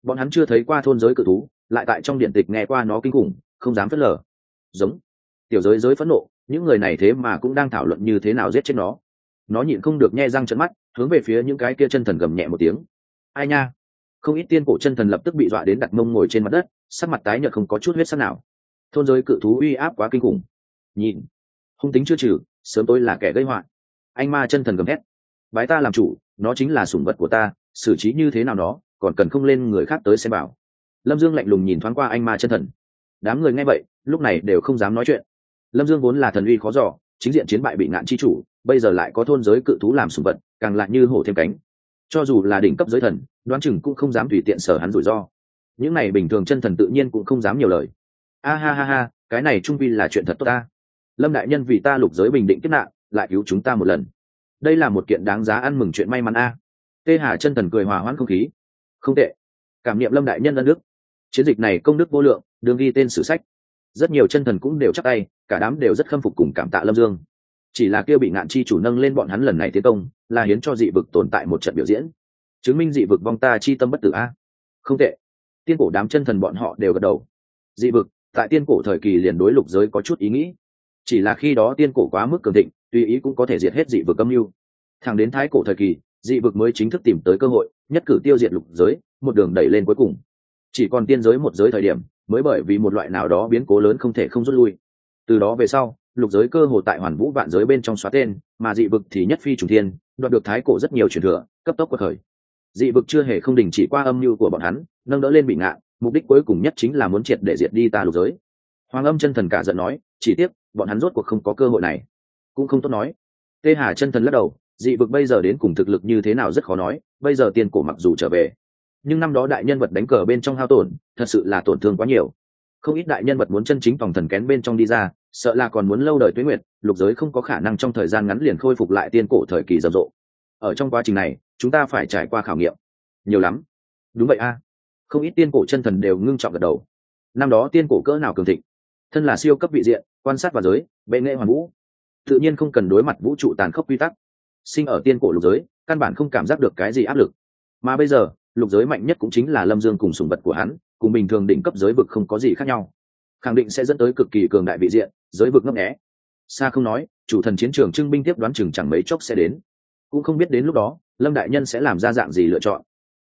Bọn hắn chưa thấy qua thôn giới cự thú, lại tại trong điện tịch nghe qua nó kinh khủng, không dám phớt lờ. Giống. Tiểu giới giới phẫn nộ, những người này thế mà cũng đang thảo luận như thế nào giết chết nó. Nó nhịn không được nhe răng trận mắt, hướng về phía những cái kia chân thần gầm nhẹ một tiếng. Ai nha? Không ít tiên cổ chân thần lập tức bị dọa đến đặt mông ngồi trên mặt đất, sắc mặt tái nhợt không có chút huyết sắc nào. Thôn giới cự thú uy áp quá kinh khủng. Nhìn. Hung tính chưa trừ, sớm tối là kẻ gây họa anh ma chân thần gầm hét bái ta làm chủ, nó chính là sủng vật của ta, xử trí như thế nào đó còn cần không lên người khác tới xem bảo. Lâm dương lạnh lùng nhìn thoáng qua anh ma chân thần. Đám người nghe vậy, lúc này đều không dám nói chuyện. Lâm dương vốn là thần uy khó giỏ chính diện chiến bại bị ngạn chi chủ, bây giờ lại có thôn giới cự thú làm sùng vật, càng lại như hổ thêm cánh. Cho dù là đỉnh cấp giới thần, đoán chừng cũng không dám tùy tiện sở hắn rủi ro. Những này bình thường chân thần tự nhiên cũng không dám nhiều lời. A ha ha ha, cái này trung vi là chuyện thật tốt ta. Lâm đại nhân vì ta lục giới bình định kiếp nạn lại cứu chúng ta một lần. Đây là một kiện đáng giá ăn mừng chuyện may mắn a. Tê hà chân thần cười hòa hoãn không khí. Không tệ. Cảm niệm lâm đại nhân ân đức. Chiến dịch này công đức vô lượng, đương ghi tên sử sách. Rất nhiều chân thần cũng đều chắc tay, cả đám đều rất khâm phục cùng cảm tạ lâm dương. Chỉ là kêu bị ngạn chi chủ nâng lên bọn hắn lần này tiến công, là hiến cho dị vực tồn tại một trận biểu diễn. Chứng minh dị vực vong ta chi tâm bất tử a. Không tệ. Tiên cổ đám chân thần bọn họ đều gật đầu. Dị vực, tại tiên cổ thời kỳ liền đối lục giới có chút ý nghĩ. Chỉ là khi đó tiên cổ quá mức cường thịnh tùy ý cũng có thể diệt hết dị vực âm mưu. Thẳng đến thái cổ thời kỳ, dị vực mới chính thức tìm tới cơ hội, nhất cử tiêu diệt lục giới, một đường đẩy lên cuối cùng. Chỉ còn tiên giới một giới thời điểm, mới bởi vì một loại nào đó biến cố lớn không thể không rút lui. Từ đó về sau, lục giới cơ hồ tại hoàn vũ vạn giới bên trong xóa tên, mà dị vực thì nhất phi trùng thiên, đoạt được thái cổ rất nhiều truyền thừa, cấp tốc cuộc thời dị vực chưa hề không đình chỉ qua âm mưu của bọn hắn, nâng đỡ lên bị ngạn mục đích cuối cùng nhất chính là muốn triệt để diệt đi ta lục giới. Hoàng âm chân thần cả giận nói, chỉ tiếc, bọn hắn rốt cuộc không có cơ hội này cũng không tốt nói. Tê hà chân thần lắc đầu, dị vực bây giờ đến cùng thực lực như thế nào rất khó nói, bây giờ tiền cổ mặc dù trở về, nhưng năm đó đại nhân vật đánh cờ bên trong hao tổn, thật sự là tổn thương quá nhiều. Không ít đại nhân vật muốn chân chính phòng thần kén bên trong đi ra, sợ là còn muốn lâu đời tuế nguyệt, lục giới không có khả năng trong thời gian ngắn liền khôi phục lại tiên cổ thời kỳ rầm rộ. Ở trong quá trình này, chúng ta phải trải qua khảo nghiệm. Nhiều lắm. Đúng vậy a. Không ít tiên cổ chân thần đều ngưng trọng gật đầu. Năm đó tiên cổ cỡ nào cường thịnh? Thân là siêu cấp vị diện, quan sát vào giới, bệ nghệ hoàn vũ tự nhiên không cần đối mặt vũ trụ tàn khốc quy tắc. Sinh ở tiên cổ lục giới, căn bản không cảm giác được cái gì áp lực. Mà bây giờ, lục giới mạnh nhất cũng chính là lâm dương cùng sùng vật của hắn, cùng bình thường đỉnh cấp giới vực không có gì khác nhau. Khẳng định sẽ dẫn tới cực kỳ cường đại vị diện, giới vực ngấp nghẽ xa không nói, chủ thần chiến trường trưng binh tiếp đoán chừng chẳng mấy chốc sẽ đến. Cũng không biết đến lúc đó, lâm đại nhân sẽ làm ra dạng gì lựa chọn.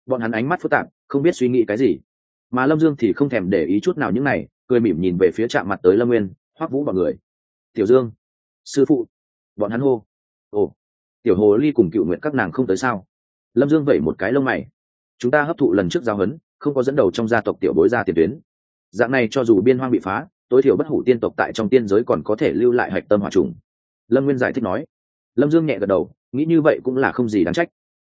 Bọn hắn ánh mắt phức tạp, không biết suy nghĩ cái gì. Mà lâm dương thì không thèm để ý chút nào những này, cười mỉm nhìn về phía chạm mặt tới lâm nguyên, hoắc vũ bọn người. Tiểu dương sư phụ, bọn hắn hô, ồ, tiểu hồ ly cùng cựu nguyện các nàng không tới sao? Lâm dương vẩy một cái lông mày, chúng ta hấp thụ lần trước giao hấn không có dẫn đầu trong gia tộc tiểu bối ra tiền tuyến. Dạng này cho dù biên hoang bị phá, tối thiểu bất hủ tiên tộc tại trong tiên giới còn có thể lưu lại hạch tâm hỏa trùng. Lâm nguyên giải thích nói. Lâm dương nhẹ gật đầu, nghĩ như vậy cũng là không gì đáng trách.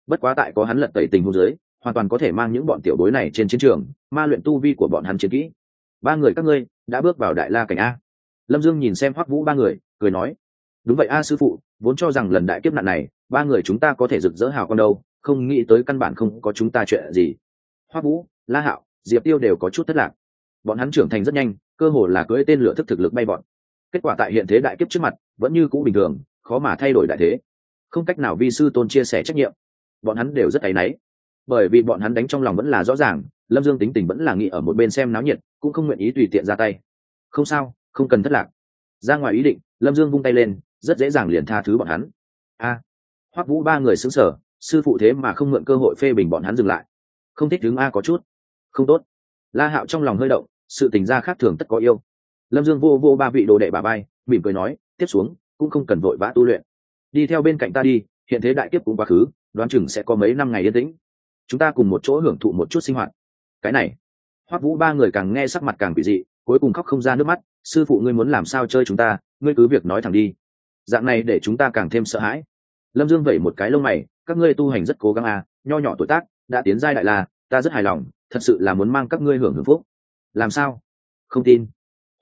Bất quá tại có hắn lật tẩy tình hôn giới hoàn toàn có thể mang những bọn tiểu bối này trên chiến trường, ma luyện tu vi của bọn hắn chiến kỹ. Ba người các ngươi đã bước vào đại la cảnh a. Lâm dương nhìn xem hoắc vũ ba người, cười nói đúng vậy a, sư phụ, vốn cho rằng lần đại kiếp nạn này, ba người chúng ta có thể rực rỡ hào con đâu, không nghĩ tới căn bản không có chúng ta chuyện gì. Hoa vũ, la hạo, diệp tiêu đều có chút thất lạc. Bọn hắn trưởng thành rất nhanh, cơ hồ là cưỡi tên lửa thức thực lực bay bọn. Kết quả tại hiện thế đại kiếp trước mặt, vẫn như cũ bình thường, khó mà thay đổi đại thế. Không cách nào vi sư tôn chia sẻ trách nhiệm. Bọn hắn đều rất áy náy. Bởi vì bọn hắn đánh trong lòng vẫn là rõ ràng, lâm dương tính tình vẫn là nghĩ ở một bên xem náo nhiệt, cũng không nguyện ý tùy tiện ra tay. Không sao, không cần thất lạc. Ra ngoài ý định, lâm dương vung tay lên rất dễ dàng liền tha thứ bọn hắn. A à, hoắc vũ ba người xứng sở sư phụ thế mà không mượn cơ hội phê bình bọn hắn dừng lại. Không thích đứng a có chút. Không tốt. La hạo trong lòng hơi động sự tình gia khác thường tất có yêu. Lâm dương vô vô ba vị đồ đệ bà bay mỉm cười nói tiếp xuống cũng không cần vội vã tu luyện. Đi theo bên cạnh ta đi hiện thế đại kiếp cũng quá khứ đoán chừng sẽ có mấy năm ngày yên tĩnh. Chúng ta cùng một chỗ hưởng thụ một chút sinh hoạt. Cái này. Hoắc vũ ba người càng nghe sắc mặt càng bị dị cuối cùng khóc không ra nước mắt sư phụ ngươi muốn làm sao chơi chúng ta ngươi cứ việc nói thẳng đi dạng này để chúng ta càng thêm sợ hãi. Lâm dương vẩy một cái lông mày, các ngươi tu hành rất cố gắng à nho nhỏ tuổi tác, đã tiến giai đại la, ta rất hài lòng, thật sự là muốn mang các ngươi hưởng hưởng phúc. Làm sao? Không tin.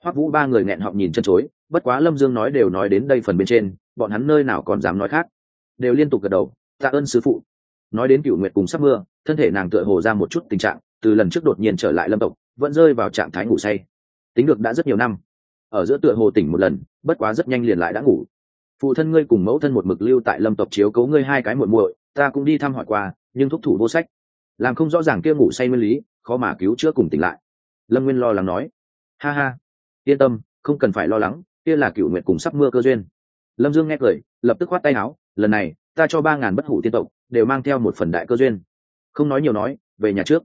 Hoắc vũ ba người nghẹn họng nhìn chân chối, bất quá lâm dương nói đều nói đến đây phần bên trên, bọn hắn nơi nào còn dám nói khác. Đều liên tục gật đầu, tạ ơn sư phụ. Nói đến cựu nguyệt cùng sắp mưa, thân thể nàng tựa hồ ra một chút tình trạng, từ lần trước đột nhiên trở lại lâm tộc, vẫn rơi vào trạng thái ngủ say. Tính được đã rất nhiều năm. Ở giữa tựa hồ tỉnh một lần, bất quá rất nhanh liền lại đã ngủ phụ thân ngươi cùng mẫu thân một mực lưu tại lâm tộc chiếu cấu ngươi hai cái muội muội, ta cũng đi thăm hỏi qua, nhưng thúc thủ vô sách. Làm không rõ ràng kia ngủ say nguyên lý, khó mà cứu chữa cùng tỉnh lại. Lâm nguyên lo lắng nói. Ha ha, yên tâm, không cần phải lo lắng, kia là cựu nguyện cùng sắp mưa cơ duyên. Lâm dương nghe cười, lập tức khoát tay áo, lần này, ta cho ba ngàn bất hủ tiên tộc, đều mang theo một phần đại cơ duyên. Không nói nhiều nói, về nhà trước.